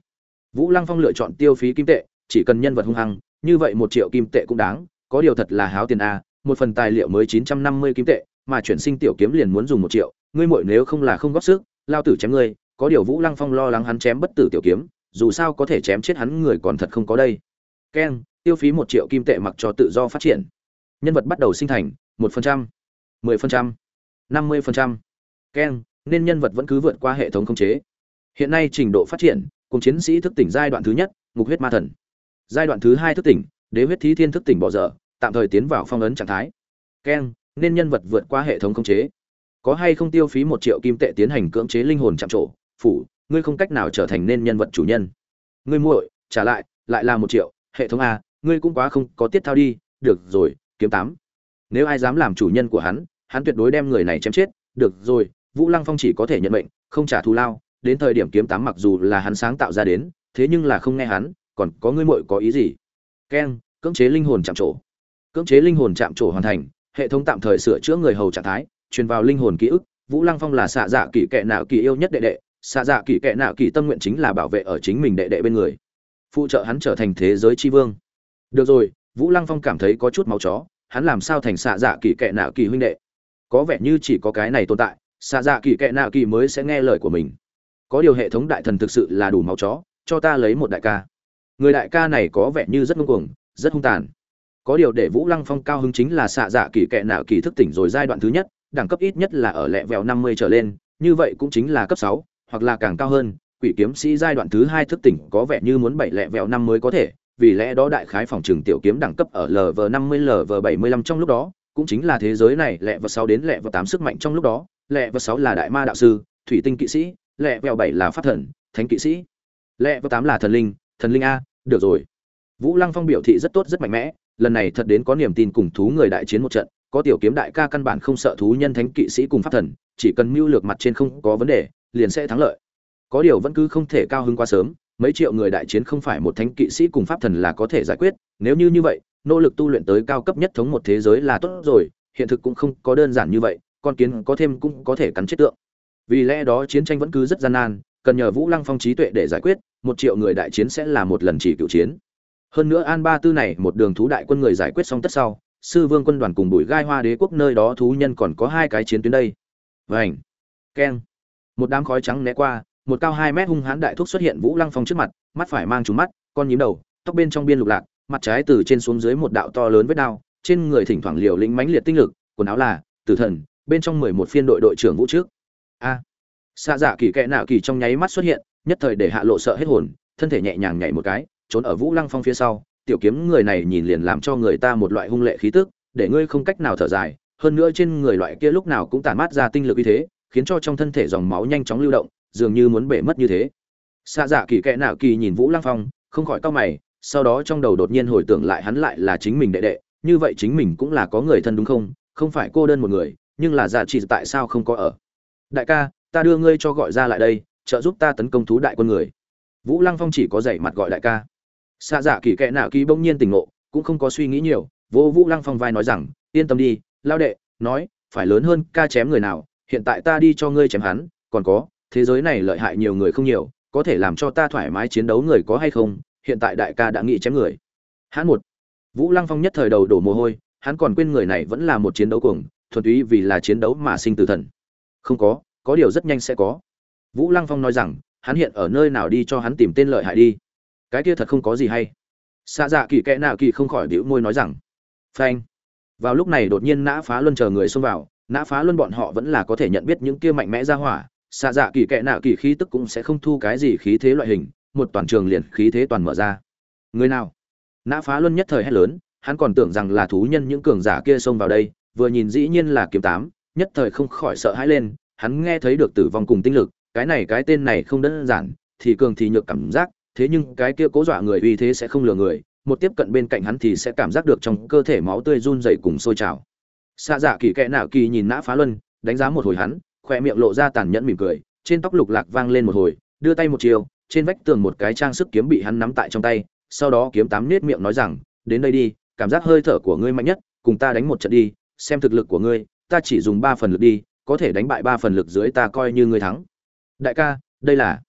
Vũ lăng phong lựa chọn tiêu phí kim tệ, chỉ cần nhân vật hung hăng, như vậy một triệu kim tệ cũng đáng, có điều thật là háo tiền a, một phần tài liệu mới chín trăm năm mươi kim tệ, mà chuyển sinh tiểu kiếm liền muốn dùng một triệu ngươi muội nếu không là không góp sức, lao tử chém ngươi, có điều vũ lăng phong lo lắng hắn chém bất tử tiểu kiếm, dù sao có thể chém chết hắn người còn thật không có đây. Keng, tiêu phí một triệu kim tệ mặc cho tự do phát triển. Nhân vật bắt đầu sinh thành, một phần trăm, mười phần trăm, năm mươi phần trăm. Keng, nên nhân vật vẫn cứ vượt qua hệ thống khống chế. Hiện nay trình độ phát triển, cùng chiến sĩ thức tỉnh giai đoạn thứ nhất, ngục huyết ma thần. Giai đoạn thứ hai thức tỉnh, đế huyết thí thiên thức tỉnh bỏ dở, tạm thời tiến vào phong ấn trạng thái. Keng, nên nhân vật vượt qua hệ thống khống chế có hay không tiêu phí một triệu kim tệ tiến hành cưỡng chế linh hồn chạm trổ? Phủ, ngươi không cách nào trở thành nên nhân vật chủ nhân. Ngươi muội, trả lại lại là một triệu, hệ thống a, ngươi cũng quá không có tiết thao đi. Được rồi, kiếm tám. Nếu ai dám làm chủ nhân của hắn hắn tuyệt đối đem người này chém chết. Được rồi, vũ lăng phong chỉ có thể nhận mệnh, không trả thù lao. Đến thời điểm kiếm tám mặc dù là hắn sáng tạo ra đến, thế nhưng là không nghe hắn, còn có ngươi muội có ý gì? Keng, cưỡng chế linh hồn chạm trổ. Cưỡng chế linh hồn chạm trổ hoàn thành, hệ thống tạm thời sửa chữa người hầu trạng thái truyền vào linh hồn ký ức, vũ lăng phong là xạ dạ kỳ kệ nạo kỳ yêu nhất đệ đệ, xạ dạ kỳ kệ nạo kỳ tâm nguyện chính là bảo vệ ở chính mình đệ đệ bên người. Phụ trợ hắn trở thành thế giới tri vương. Được rồi, vũ lăng phong cảm thấy có chút máu chó, hắn làm sao thành xạ dạ kỳ kệ nạo kỳ huynh đệ? Có vẻ như chỉ có cái này tồn tại, xạ dạ kỳ kệ nạo kỳ mới sẽ nghe lời của mình. Có điều hệ thống đại thần thực sự là đủ máu chó, cho ta lấy một đại ca. Người đại ca này có vẻ như rất ngông cuồng, rất hung tàn. Có điều để vũ lăng phong cao hứng chính là xạ dạ kỳ kệ nạo kỳ thức tỉnh rồi giai đoạn thứ nhất đẳng cấp ít nhất là ở lẹ vẹo năm mươi trở lên, như vậy cũng chính là cấp sáu, hoặc là càng cao hơn, quỷ kiếm sĩ giai đoạn thứ hai thức tỉnh có vẻ như muốn bảy lẹ vẹo năm mới có thể, vì lẽ đó đại khái phòng trường tiểu kiếm đẳng cấp ở lv năm mươi lv bảy mươi lăm trong lúc đó, cũng chính là thế giới này lẹ vẹo sáu đến lẹ vẹo tám sức mạnh trong lúc đó, lẹ vẹo sáu là đại ma đạo sư, thủy tinh kỵ sĩ, lẹ vẹo bảy là pháp thần, thánh kỵ sĩ. Lẹ vẹo tám là thần linh thần linh a, được rồi. Vũ lăng phong biểu thị rất tốt, rất mạnh mẽ, lần này thật đến có niềm tin cùng thú người đại chiến một trận có tiểu kiếm đại ca căn bản không sợ thú nhân thánh kỵ sĩ cùng pháp thần, chỉ cần mưu lược mặt trên không có vấn đề, liền sẽ thắng lợi. Có điều vẫn cứ không thể cao hứng quá sớm, mấy triệu người đại chiến không phải một thánh kỵ sĩ cùng pháp thần là có thể giải quyết, nếu như như vậy, nỗ lực tu luyện tới cao cấp nhất thống một thế giới là tốt rồi, hiện thực cũng không có đơn giản như vậy, con kiến có thêm cũng có thể cắn chết tượng. Vì lẽ đó chiến tranh vẫn cứ rất gian nan, cần nhờ vũ lăng phong trí tuệ để giải quyết, một triệu người đại chiến sẽ là một lần chỉ cựu chiến. Hơn nữa an ba tư này một đường thú đại quân người giải quyết xong tất sau sư vương quân đoàn cùng bụi gai hoa đế quốc nơi đó thú nhân còn có hai cái chiến tuyến đây. Vảnh keng. Một đám khói trắng né qua một cao hai mét hung hãn đại thúc xuất hiện vũ lăng phong trước mặt mắt phải mang trúng mắt con nhím đầu tóc bên trong biên lục lạc mặt trái từ trên xuống dưới một đạo to lớn vết đao trên người thỉnh thoảng liều lĩnh mãnh liệt tinh lực quần áo là tử thần bên trong mười một phiên đội đội trưởng vũ trước. A. À, xạ dạ kỳ kẽ nạo kỳ trong nháy mắt xuất hiện nhất thời để hạ lộ sợ hết hồn thân thể nhẹ nhàng nhảy một cái trốn ở vũ lăng phong phía sau tiểu kiếm người này nhìn liền làm cho người ta một loại hung lệ khí tức, để ngươi không cách nào thở dài, hơn nữa trên người loại kia lúc nào cũng tản mát ra tinh lực như thế, khiến cho trong thân thể dòng máu nhanh chóng lưu động, dường như muốn bể mất như thế. Xạ dạ kỳ kẽ nạo kỳ nhìn vũ lăng phong, không khỏi cau mày, sau đó trong đầu đột nhiên hồi tưởng lại hắn lại là chính mình đệ đệ, như vậy chính mình cũng là có người thân đúng không? Không phải cô đơn một người, nhưng là dạ chỉ tại sao không có ở? Đại ca, ta đưa ngươi cho gọi ra lại đây, trợ giúp ta tấn công thú đại quân người. Vũ lăng phong chỉ có dạy mặt gọi đại ca xạ dạ kỳ kệ nạ kỳ bỗng nhiên tỉnh ngộ, cũng không có suy nghĩ nhiều vô vũ lăng phong vai nói rằng, yên tâm đi, lao đệ, nói, phải lớn hơn ca chém người nào, hiện tại ta đi cho ngươi chém hắn, còn có, thế giới này lợi hại nhiều người không nhiều, có thể làm cho ta thoải mái chiến đấu người có hay không, hiện tại đại ca đã nghĩ chém người. Hắn một. Vũ lăng phong nhất thời đầu đổ mồ hôi, hắn còn quên người này vẫn là một chiến đấu cuồng, thuần túy vì là chiến đấu mà sinh tử thần. Không có có điều rất nhanh sẽ có. Vũ lăng phong nói rằng, hắn hiện ở nơi nào đi cho hắn tìm tên lợi hại đi cái kia thật không có gì hay. Xạ dạ kỳ kẽ nạo kỳ không khỏi bĩu môi nói rằng, phanh. Vào lúc này đột nhiên nã phá luân chờ người xông vào, nã phá luân bọn họ vẫn là có thể nhận biết những kia mạnh mẽ ra hỏa, xạ dạ kỳ kẽ nạo kỳ khí tức cũng sẽ không thu cái gì khí thế loại hình, một toàn trường liền khí thế toàn mở ra. Người nào? Nã phá luân nhất thời hét lớn, hắn còn tưởng rằng là thú nhân những cường giả kia xông vào đây, vừa nhìn dĩ nhiên là kiếm tám, nhất thời không khỏi sợ hãi lên, hắn nghe thấy được tử vong cùng tinh lực, cái này cái tên này không đơn giản, thì cường thì nhược cảm giác thế nhưng cái kia cố dọa người uy thế sẽ không lừa người, một tiếp cận bên cạnh hắn thì sẽ cảm giác được trong cơ thể máu tươi run dày cùng sôi trào. Xạ dạ kỳ kẽ nạo kỳ nhìn nã phá luân, đánh giá một hồi hắn khoe miệng lộ ra tàn nhẫn mỉm cười, trên tóc lục lạc vang lên một hồi, đưa tay một chiều, trên vách tường một cái trang sức kiếm bị hắn nắm tại trong tay, sau đó kiếm tám nết miệng nói rằng, đến đây đi, cảm giác hơi thở của ngươi mạnh nhất, cùng ta đánh một trận đi, xem thực lực của ngươi, ta chỉ dùng ba phần lực đi, có thể đánh bại ba phần lực dưới ta coi như ngươi thắng. Đại ca, đây là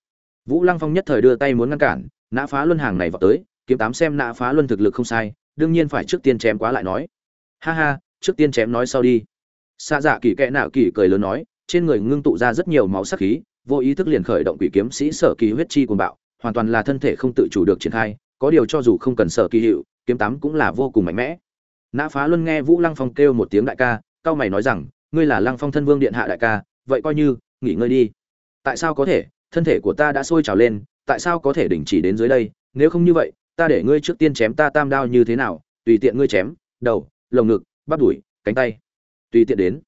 vũ lăng phong nhất thời đưa tay muốn ngăn cản, nã phá luân hàng này vào tới, kiếm tám xem nã phá luân thực lực không sai, đương nhiên phải trước tiên chém quá lại nói. Ha ha, trước tiên chém nói sau đi. Xa dạ kỳ kẽ nạo kỳ cười lớn nói, trên người ngưng tụ ra rất nhiều máu sắc khí, vô ý thức liền khởi động quỷ kiếm sĩ sở kỳ huyết chi cuồng bạo, hoàn toàn là thân thể không tự chủ được triển khai, có điều cho dù không cần sở kỳ hiệu, kiếm tám cũng là vô cùng mạnh mẽ. Nã phá luân nghe vũ lăng phong kêu một tiếng đại ca, cao mày nói rằng, ngươi là lăng phong thân vương điện hạ đại ca, vậy coi như, nghỉ ngơi đi. Tại sao có thể? Thân thể của ta đã sôi trào lên, tại sao có thể đình chỉ đến dưới đây? Nếu không như vậy, ta để ngươi trước tiên chém ta tam đao như thế nào? Tùy tiện ngươi chém, đầu, lồng ngực, bắp đùi, cánh tay. Tùy tiện đến.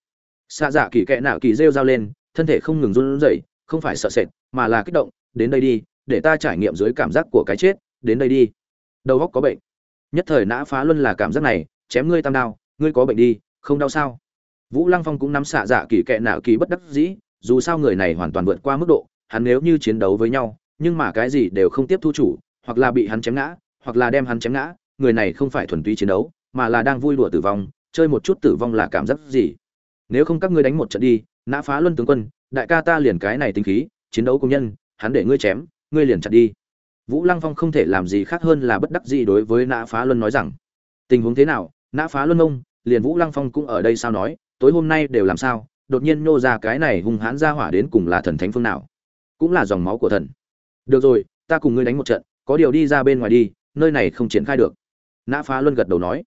Xạ dạ kỳ kẽ nạo kỳ rêu dao lên, thân thể không ngừng run rẩy, không phải sợ sệt, mà là kích động. Đến đây đi, để ta trải nghiệm dưới cảm giác của cái chết. Đến đây đi. Đầu góc có bệnh. Nhất thời nã phá luân là cảm giác này, chém ngươi tam đao, ngươi có bệnh đi, không đau sao? Vũ lăng phong cũng nắm xạ dạ kỳ kệ nạo kỳ bất đắc dĩ, dù sao người này hoàn toàn vượt qua mức độ hắn nếu như chiến đấu với nhau, nhưng mà cái gì đều không tiếp thu chủ, hoặc là bị hắn chém ngã, hoặc là đem hắn chém ngã, người này không phải thuần túy chiến đấu, mà là đang vui đùa tử vong, chơi một chút tử vong là cảm giác gì. Nếu không các ngươi đánh một trận đi, nã phá luân tướng quân, đại ca ta liền cái này tinh khí, chiến đấu công nhân, hắn để ngươi chém, ngươi liền chặt đi. Vũ lăng phong không thể làm gì khác hơn là bất đắc dĩ đối với nã phá luân nói rằng, tình huống thế nào, nã phá luân ông, liền vũ lăng phong cũng ở đây sao nói, tối hôm nay đều làm sao, đột nhiên nô ra cái này hung hãn ra hỏa đến cùng là thần thánh phương nào cũng là dòng máu của thần. Được rồi, ta cùng ngươi đánh một trận, có điều đi ra bên ngoài đi, nơi này không triển khai được. Nã phá luân gật đầu nói.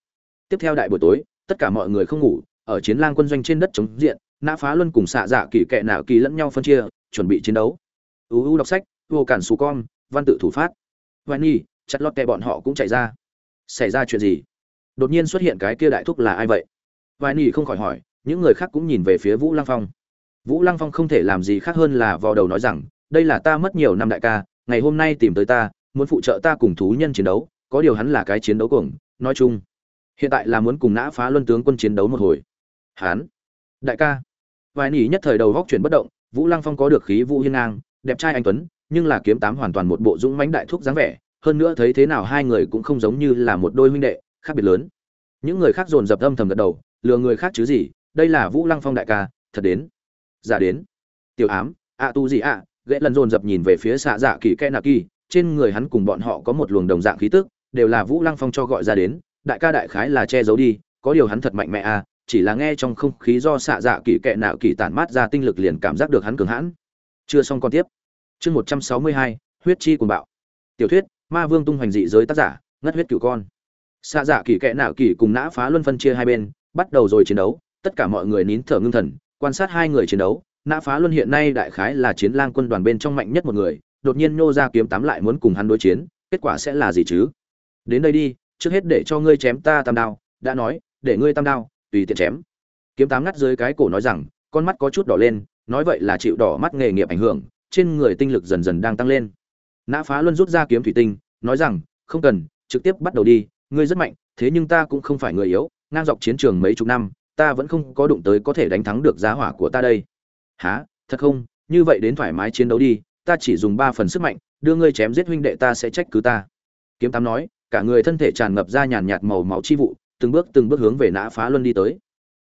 Tiếp theo đại buổi tối, tất cả mọi người không ngủ, ở chiến lang quân doanh trên đất chống diện, nã phá luân cùng xạ dạ kỳ kệ nào kỳ lẫn nhau phân chia, chuẩn bị chiến đấu. Uu đọc sách, vô cản xù con, văn tự thủ phát. Vani nhi, chặt lọt kẹ bọn họ cũng chạy ra. Xảy ra chuyện gì? Đột nhiên xuất hiện cái kia đại thúc là ai vậy? Vài nhi không khỏi hỏi, những người khác cũng nhìn về phía vũ lăng phong. Vũ lăng phong không thể làm gì khác hơn là vào đầu nói rằng đây là ta mất nhiều năm đại ca ngày hôm nay tìm tới ta muốn phụ trợ ta cùng thú nhân chiến đấu có điều hắn là cái chiến đấu cuồng nói chung hiện tại là muốn cùng nã phá luân tướng quân chiến đấu một hồi. Hán, đại ca vài nỉ nhất thời đầu góc chuyển bất động vũ lăng phong có được khí vũ hiên ngang đẹp trai anh tuấn nhưng là kiếm tám hoàn toàn một bộ dũng mãnh đại thúc dáng vẻ hơn nữa thấy thế nào hai người cũng không giống như là một đôi huynh đệ khác biệt lớn. Những người khác dồn dập âm thầm gật đầu lừa người khác chứ gì đây là vũ lăng phong đại ca thật đến giả đến. Tiểu ám ạ tu gì ạ à, ghệ lần dồn dập nhìn về phía xạ dạ kỳ kẽ nạ kỳ, trên người hắn cùng bọn họ có một luồng đồng dạng khí tức, đều là vũ lăng phong cho gọi ra đến, đại ca đại khái là che giấu đi, có điều hắn thật mạnh mẽ à chỉ là nghe trong không khí do xạ dạ kỳ kẽ nạo kỳ tản mát ra tinh lực liền cảm giác được hắn cường hãn. Chưa xong còn tiếp. Chương một trăm sáu mươi hai, huyết chi cùng bạo. Tiểu thuyết, ma vương tung hoành dị giới tác giả, ngất huyết cửu con. Xạ dạ kỳ kẽ nạo kỳ cùng nã phá luân phân chia hai bên, bắt đầu rồi chiến đấu, tất cả mọi người nín thở ngưng thần, quan sát hai người chiến đấu nã phá luân hiện nay đại khái là chiến lang quân đoàn bên trong mạnh nhất một người, đột nhiên nô ra kiếm tám lại muốn cùng hắn đối chiến, kết quả sẽ là gì chứ? Đến đây đi, trước hết để cho ngươi chém ta tam đao, đã nói, để ngươi tam đao, tùy tiện chém. Kiếm tám ngắt dưới cái cổ nói rằng, con mắt có chút đỏ lên, nói vậy là chịu đỏ mắt nghề nghiệp ảnh hưởng, trên người tinh lực dần dần đang tăng lên. Nã phá luân rút ra kiếm thủy tinh, nói rằng, không cần, trực tiếp bắt đầu đi, ngươi rất mạnh, thế nhưng ta cũng không phải người yếu, ngang dọc chiến trường mấy chục năm, ta vẫn không có đụng tới có thể đánh thắng được giá hỏa của ta đây há thật không? Như vậy đến thoải mái chiến đấu đi, ta chỉ dùng ba phần sức mạnh, đưa ngươi chém giết huynh đệ ta sẽ trách cứ ta. Kiếm tám nói, cả người thân thể tràn ngập ra nhàn nhạt màu máu chi vụ, từng bước từng bước hướng về nã phá luân đi tới.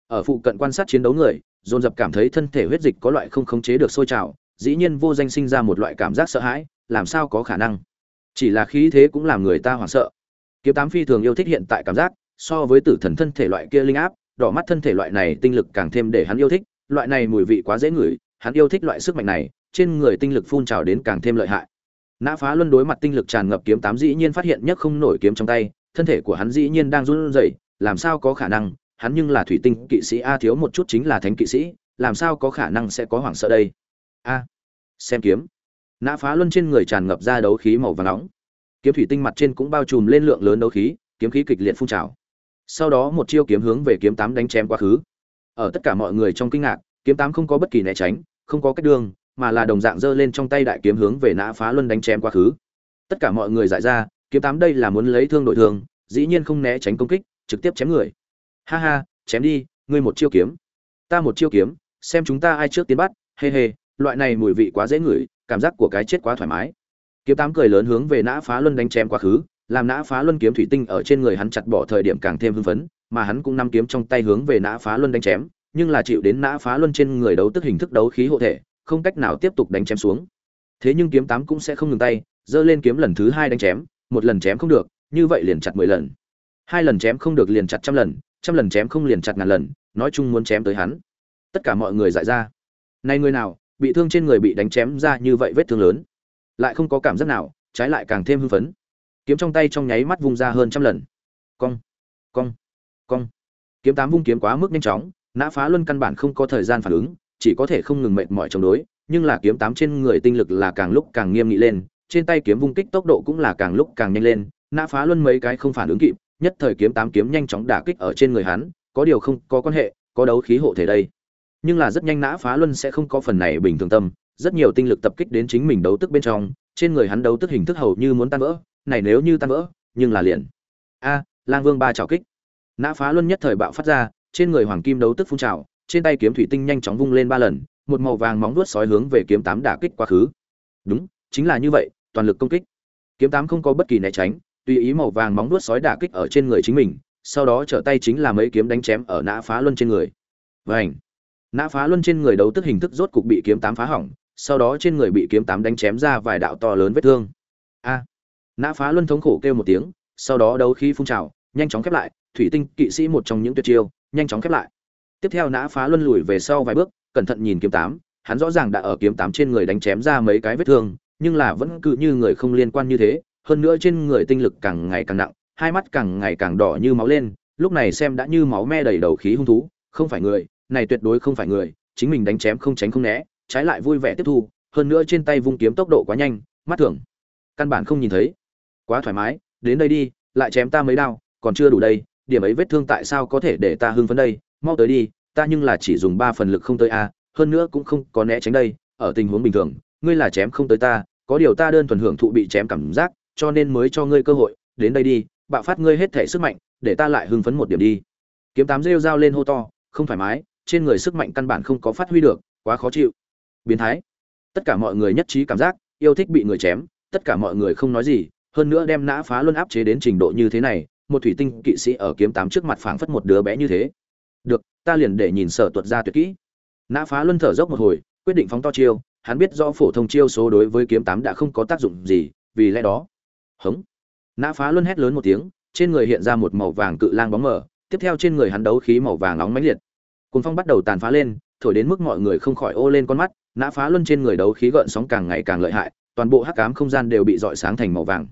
Ở phụ cận quan sát chiến đấu người, dồn dập cảm thấy thân thể huyết dịch có loại không khống chế được sôi trào, dĩ nhiên vô danh sinh ra một loại cảm giác sợ hãi, làm sao có khả năng? Chỉ là khí thế cũng làm người ta hoảng sợ. Kiếm tám phi thường yêu thích hiện tại cảm giác, so với tử thần thân thể loại kia linh áp, đỏ mắt thân thể loại này tinh lực càng thêm để hắn yêu thích loại này mùi vị quá dễ ngửi, hắn yêu thích loại sức mạnh này, trên người tinh lực phun trào đến càng thêm lợi hại. Nã phá luân đối mặt tinh lực tràn ngập kiếm tám dĩ nhiên phát hiện nhất không nổi kiếm trong tay, thân thể của hắn dĩ nhiên đang run rẩy, làm sao có khả năng, hắn nhưng là thủy tinh kỵ sĩ a thiếu một chút chính là thánh kỵ sĩ, làm sao có khả năng sẽ có hoảng sợ đây? A, xem kiếm. Nã phá luân trên người tràn ngập ra đấu khí màu vàng nóng. Kiếm thủy tinh mặt trên cũng bao trùm lên lượng lớn đấu khí, kiếm khí kịch liệt phun trào. Sau đó một chiêu kiếm hướng về kiếm tám đánh chém quá khứ ở tất cả mọi người trong kinh ngạc, kiếm tám không có bất kỳ né tránh, không có cách đường, mà là đồng dạng giơ lên trong tay đại kiếm hướng về nã phá luân đánh chém quá khứ. Tất cả mọi người giải ra, kiếm tám đây là muốn lấy thương đội thương dĩ nhiên không né tránh công kích, trực tiếp chém người. Ha ha, chém đi, ngươi một chiêu kiếm. Ta một chiêu kiếm, xem chúng ta ai trước tiến bắt, hê hê, loại này mùi vị quá dễ ngửi, cảm giác của cái chết quá thoải mái. Kiếm tám cười lớn hướng về nã phá luân đánh chém quá khứ làm nã phá luân kiếm thủy tinh ở trên người hắn chặt bỏ thời điểm càng thêm hưng phấn, mà hắn cũng năm kiếm trong tay hướng về nã phá luân đánh chém, nhưng là chịu đến nã phá luân trên người đấu tức hình thức đấu khí hộ thể, không cách nào tiếp tục đánh chém xuống. Thế nhưng kiếm tám cũng sẽ không ngừng tay, giơ lên kiếm lần thứ hai đánh chém, một lần chém không được, như vậy liền chặt mười lần. Hai lần chém không được liền chặt trăm lần trăm lần chém không liền chặt ngàn lần, nói chung muốn chém tới hắn. Tất cả mọi người giải ra. Nay người nào, bị thương trên người bị đánh chém ra như vậy vết thương lớn. Lại không có cảm giác nào, trái lại càng thêm hưng phấn kiếm trong tay trong nháy mắt vung ra hơn trăm lần. Cong cong cong. Kiếm tám vung kiếm quá mức nhanh chóng, nã phá luân căn bản không có thời gian phản ứng, chỉ có thể không ngừng mệt mỏi chống đối, nhưng là kiếm tám trên người tinh lực là càng lúc càng nghiêm nghị lên, trên tay kiếm vung kích tốc độ cũng là càng lúc càng nhanh lên, nã phá luân mấy cái không phản ứng kịp, nhất thời kiếm tám kiếm nhanh chóng đả kích ở trên người hắn, có điều không có quan hệ, có đấu khí hộ thể đây. Nhưng là rất nhanh nã phá luân sẽ không có phần này bình thường tâm, rất nhiều tinh lực tập kích đến chính mình đấu tức bên trong, trên người hắn đấu tức hình thức hầu như muốn tan vỡ này nếu như tan vỡ, nhưng là liền. A, lang vương ba trào kích. Nã phá luân nhất thời bạo phát ra, trên người hoàng kim đấu tức phun trào, trên tay kiếm thủy tinh nhanh chóng vung lên ba lần, một màu vàng móng vuốt sói hướng về kiếm tám đả kích quá khứ. Đúng, chính là như vậy, toàn lực công kích. Kiếm tám không có bất kỳ né tránh, tùy ý màu vàng móng vuốt sói đả kích ở trên người chính mình, sau đó trở tay chính là mấy kiếm đánh chém ở nã phá luân trên người. Vảnh nã phá luân trên người đấu tức hình thức rốt cục bị kiếm tám phá hỏng, sau đó trên người bị kiếm tám đánh chém ra vài đạo to lớn vết thương. A nã phá luân thống khổ kêu một tiếng, sau đó đấu khí phun trào, nhanh chóng khép lại, thủy tinh kỵ sĩ một trong những tuyệt chiêu, nhanh chóng khép lại. Tiếp theo nã phá luân lùi về sau vài bước, cẩn thận nhìn kiếm tám, hắn rõ ràng đã ở kiếm tám trên người đánh chém ra mấy cái vết thương, nhưng là vẫn cứ như người không liên quan như thế, hơn nữa trên người tinh lực càng ngày càng nặng, hai mắt càng ngày càng đỏ như máu lên, lúc này xem đã như máu me đầy đầu khí hung thú, không phải người, này tuyệt đối không phải người, chính mình đánh chém không tránh không né, trái lại vui vẻ tiếp thu, hơn nữa trên tay vung kiếm tốc độ quá nhanh, mắt thường. Căn bản không nhìn thấy quá thoải mái, đến đây đi, lại chém ta mấy đao, còn chưa đủ đây, điểm ấy vết thương tại sao có thể để ta hưng phấn đây? Mau tới đi, ta nhưng là chỉ dùng ba phần lực không tới a, hơn nữa cũng không có né tránh đây, ở tình huống bình thường, ngươi là chém không tới ta, có điều ta đơn thuần hưởng thụ bị chém cảm giác, cho nên mới cho ngươi cơ hội, đến đây đi, bạo phát ngươi hết thể sức mạnh, để ta lại hưng phấn một điểm đi. Kiếm tám rêu dao lên hô to, không thoải mái, trên người sức mạnh căn bản không có phát huy được, quá khó chịu. Biến thái. Tất cả mọi người nhất trí cảm giác, yêu thích bị người chém, tất cả mọi người không nói gì hơn nữa đem nã phá luân áp chế đến trình độ như thế này, một thủy tinh kỵ sĩ ở kiếm tám trước mặt phảng phất một đứa bé như thế. Được, ta liền để nhìn sở tuột ra tuyệt kỹ. Nã phá luân thở dốc một hồi, quyết định phóng to chiêu, hắn biết do phổ thông chiêu số đối với kiếm tám đã không có tác dụng gì, vì lẽ đó. Hống. Nã phá luân hét lớn một tiếng, trên người hiện ra một màu vàng cự lang bóng mờ, tiếp theo trên người hắn đấu khí màu vàng nóng mãnh liệt. Cuốn phong bắt đầu tàn phá lên, thổi đến mức mọi người không khỏi ô lên con mắt, nã phá luân trên người đấu khí gợn sóng càng ngày càng lợi hại, toàn bộ hắc ám không gian đều bị dọi sáng thành màu vàng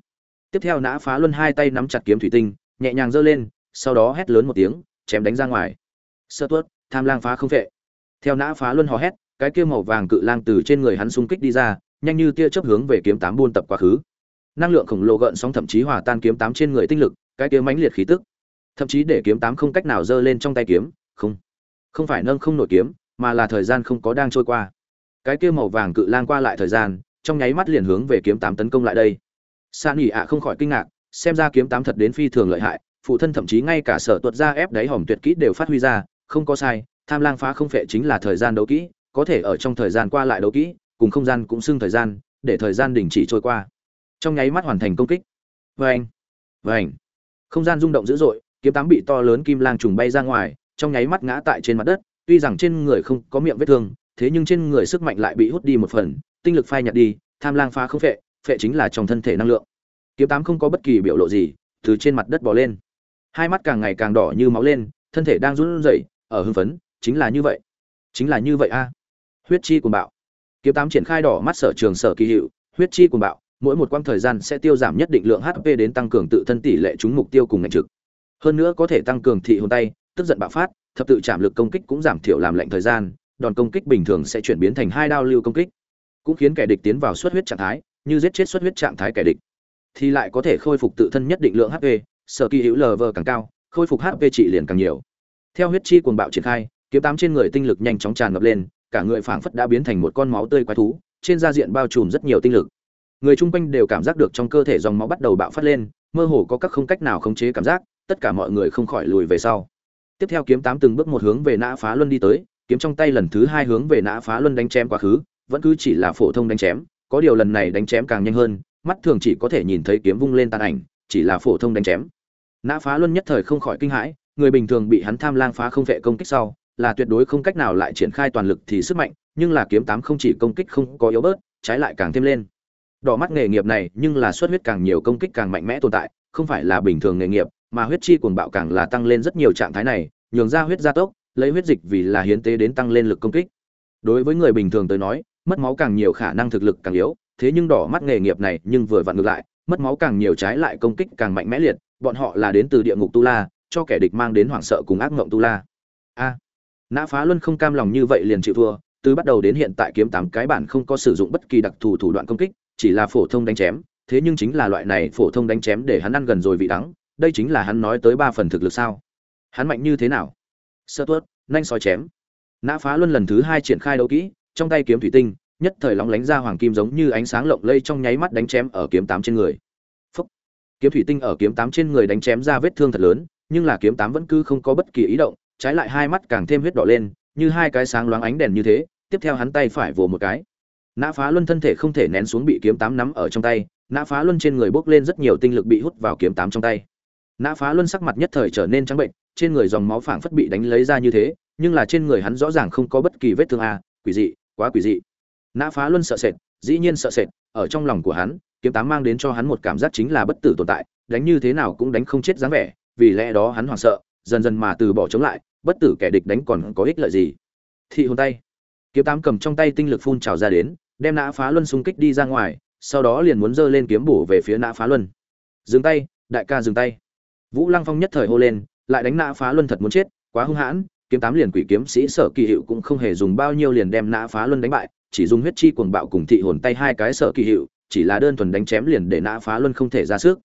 tiếp theo nã phá luân hai tay nắm chặt kiếm thủy tinh, nhẹ nhàng giơ lên, sau đó hét lớn một tiếng, chém đánh ra ngoài. Sơ tuất tham lang phá không vệ theo nã phá luân hò hét, cái kia màu vàng cự lang từ trên người hắn xung kích đi ra, nhanh như tia chớp hướng về kiếm tám buôn tập quá khứ. Năng lượng khổng lồ gợn sóng thậm chí hòa tan kiếm tám trên người tinh lực, cái kia mãnh liệt khí tức. Thậm chí để kiếm tám không cách nào giơ lên trong tay kiếm, không. Không phải nâng không nổi kiếm, mà là thời gian không có đang trôi qua. Cái kia màu vàng cự lang qua lại thời gian, trong nháy mắt liền hướng về kiếm tám tấn công lại đây san ỉ ạ không khỏi kinh ngạc, xem ra kiếm tám thật đến phi thường lợi hại, phụ thân thậm chí ngay cả sở tuột ra ép đáy hòm tuyệt kỹ đều phát huy ra, không có sai, tham lang phá không phệ chính là thời gian đấu kỹ, có thể ở trong thời gian qua lại đấu kỹ, cùng không gian cũng xưng thời gian, để thời gian đình chỉ trôi qua. Trong nháy mắt hoàn thành công kích. Vảnh vảnh không gian rung động dữ dội, kiếm tám bị to lớn kim lang trùng bay ra ngoài, trong nháy mắt ngã tại trên mặt đất, tuy rằng trên người không có miệng vết thương, thế nhưng trên người sức mạnh lại bị hút đi một phần, tinh lực phai nhạt đi, tham lang phá không phệ phệ chính là trong thân thể năng lượng. Kiếm tám không có bất kỳ biểu lộ gì, từ trên mặt đất bò lên. Hai mắt càng ngày càng đỏ như máu lên, thân thể đang run rẩy, ở hưng phấn, chính là như vậy. Chính là như vậy a. Huyết chi cuồng bạo. Kiếm tám triển khai đỏ mắt sở trường sở kỳ hiệu, huyết chi cuồng bạo, mỗi một quãng thời gian sẽ tiêu giảm nhất định lượng hp đến tăng cường tự thân tỷ lệ trúng mục tiêu cùng ngành trực. Hơn nữa có thể tăng cường thị hồn tay, tức giận bạo phát, thập tự chạm lực công kích cũng giảm thiểu làm lệnh thời gian, đòn công kích bình thường sẽ chuyển biến thành hai đao lưu công kích. Cũng khiến kẻ địch tiến vào suất huyết trạng thái như giết chết xuất huyết trạng thái kẻ địch, thì lại có thể khôi phục tự thân nhất định lượng hp sở kỳ hữu lv càng cao, khôi phục hp trị liền càng nhiều. Theo huyết chi cuồng bạo triển khai, kiếm tám trên người tinh lực nhanh chóng tràn ngập lên, cả người phảng phất đã biến thành một con máu tươi quái thú, trên da diện bao trùm rất nhiều tinh lực. Người chung quanh đều cảm giác được trong cơ thể dòng máu bắt đầu bạo phát lên, mơ hồ có các không cách nào khống chế cảm giác, tất cả mọi người không khỏi lùi về sau. Tiếp theo kiếm tám từng bước một hướng về nã phá luân đi tới, kiếm trong tay lần thứ hai hướng về nã phá luân đánh chém quá khứ, vẫn cứ chỉ là phổ thông đánh chém có điều lần này đánh chém càng nhanh hơn, mắt thường chỉ có thể nhìn thấy kiếm vung lên tàn ảnh, chỉ là phổ thông đánh chém. Nã phá luân nhất thời không khỏi kinh hãi, người bình thường bị hắn tham lang phá không vệ công kích sau, là tuyệt đối không cách nào lại triển khai toàn lực thì sức mạnh, nhưng là kiếm tám không chỉ công kích không có yếu bớt, trái lại càng thêm lên. Đỏ mắt nghề nghiệp này nhưng là xuất huyết càng nhiều công kích càng mạnh mẽ tồn tại, không phải là bình thường nghề nghiệp, mà huyết chi cuồng bạo càng là tăng lên rất nhiều trạng thái này, nhường ra huyết gia tốc, lấy huyết dịch vì là hiến tế đến tăng lên lực công kích. Đối với người bình thường tới nói mất máu càng nhiều khả năng thực lực càng yếu, thế nhưng đỏ mắt nghề nghiệp này nhưng vừa vặn ngược lại, mất máu càng nhiều trái lại công kích càng mạnh mẽ liệt, bọn họ là đến từ địa ngục tu la, cho kẻ địch mang đến hoảng sợ cùng ác mộng tu la. A, nã phá luân không cam lòng như vậy liền chịu thua, từ bắt đầu đến hiện tại kiếm tám cái bản không có sử dụng bất kỳ đặc thù thủ đoạn công kích, chỉ là phổ thông đánh chém, thế nhưng chính là loại này phổ thông đánh chém để hắn ăn gần rồi vị đắng, đây chính là hắn nói tới ba phần thực lực sao. Hắn mạnh như thế nào? Sơ tuất nhanh soi chém. Nã phá luân lần thứ hai triển khai đấu kỹ trong tay kiếm thủy tinh, nhất thời lóng lánh ra hoàng kim giống như ánh sáng lộng lây trong nháy mắt đánh chém ở kiếm tám trên người. Phúc. kiếm thủy tinh ở kiếm tám trên người đánh chém ra vết thương thật lớn, nhưng là kiếm tám vẫn cứ không có bất kỳ ý động, trái lại hai mắt càng thêm huyết đỏ lên, như hai cái sáng loáng ánh đèn như thế, tiếp theo hắn tay phải vồ một cái. Nã phá luân thân thể không thể nén xuống bị kiếm tám nắm ở trong tay, nã phá luân trên người bốc lên rất nhiều tinh lực bị hút vào kiếm tám trong tay. Nã phá luân sắc mặt nhất thời trở nên trắng bệnh, trên người dòng máu phảng phất bị đánh lấy ra như thế, nhưng là trên người hắn rõ ràng không có bất kỳ vết thương a, quỷ dị quá quỷ dị. Nã phá luân sợ sệt, dĩ nhiên sợ sệt, ở trong lòng của hắn, kiếm tám mang đến cho hắn một cảm giác chính là bất tử tồn tại, đánh như thế nào cũng đánh không chết dáng vẻ, vì lẽ đó hắn hoảng sợ, dần dần mà từ bỏ chống lại, bất tử kẻ địch đánh còn có ích lợi gì? Thị hồn tay. Kiếm tám cầm trong tay tinh lực phun trào ra đến, đem nã phá luân xung kích đi ra ngoài, sau đó liền muốn giơ lên kiếm bổ về phía nã phá luân. Dừng tay, đại ca dừng tay. Vũ lăng phong nhất thời hô lên, lại đánh nã phá luân thật muốn chết, quá hung hãn kiếm tám liền quỷ kiếm sĩ sở kỳ hiệu cũng không hề dùng bao nhiêu liền đem nã phá luân đánh bại, chỉ dùng huyết chi cuồng bạo cùng thị hồn tay hai cái sở kỳ hiệu, chỉ là đơn thuần đánh chém liền để nã phá luân không thể ra sức.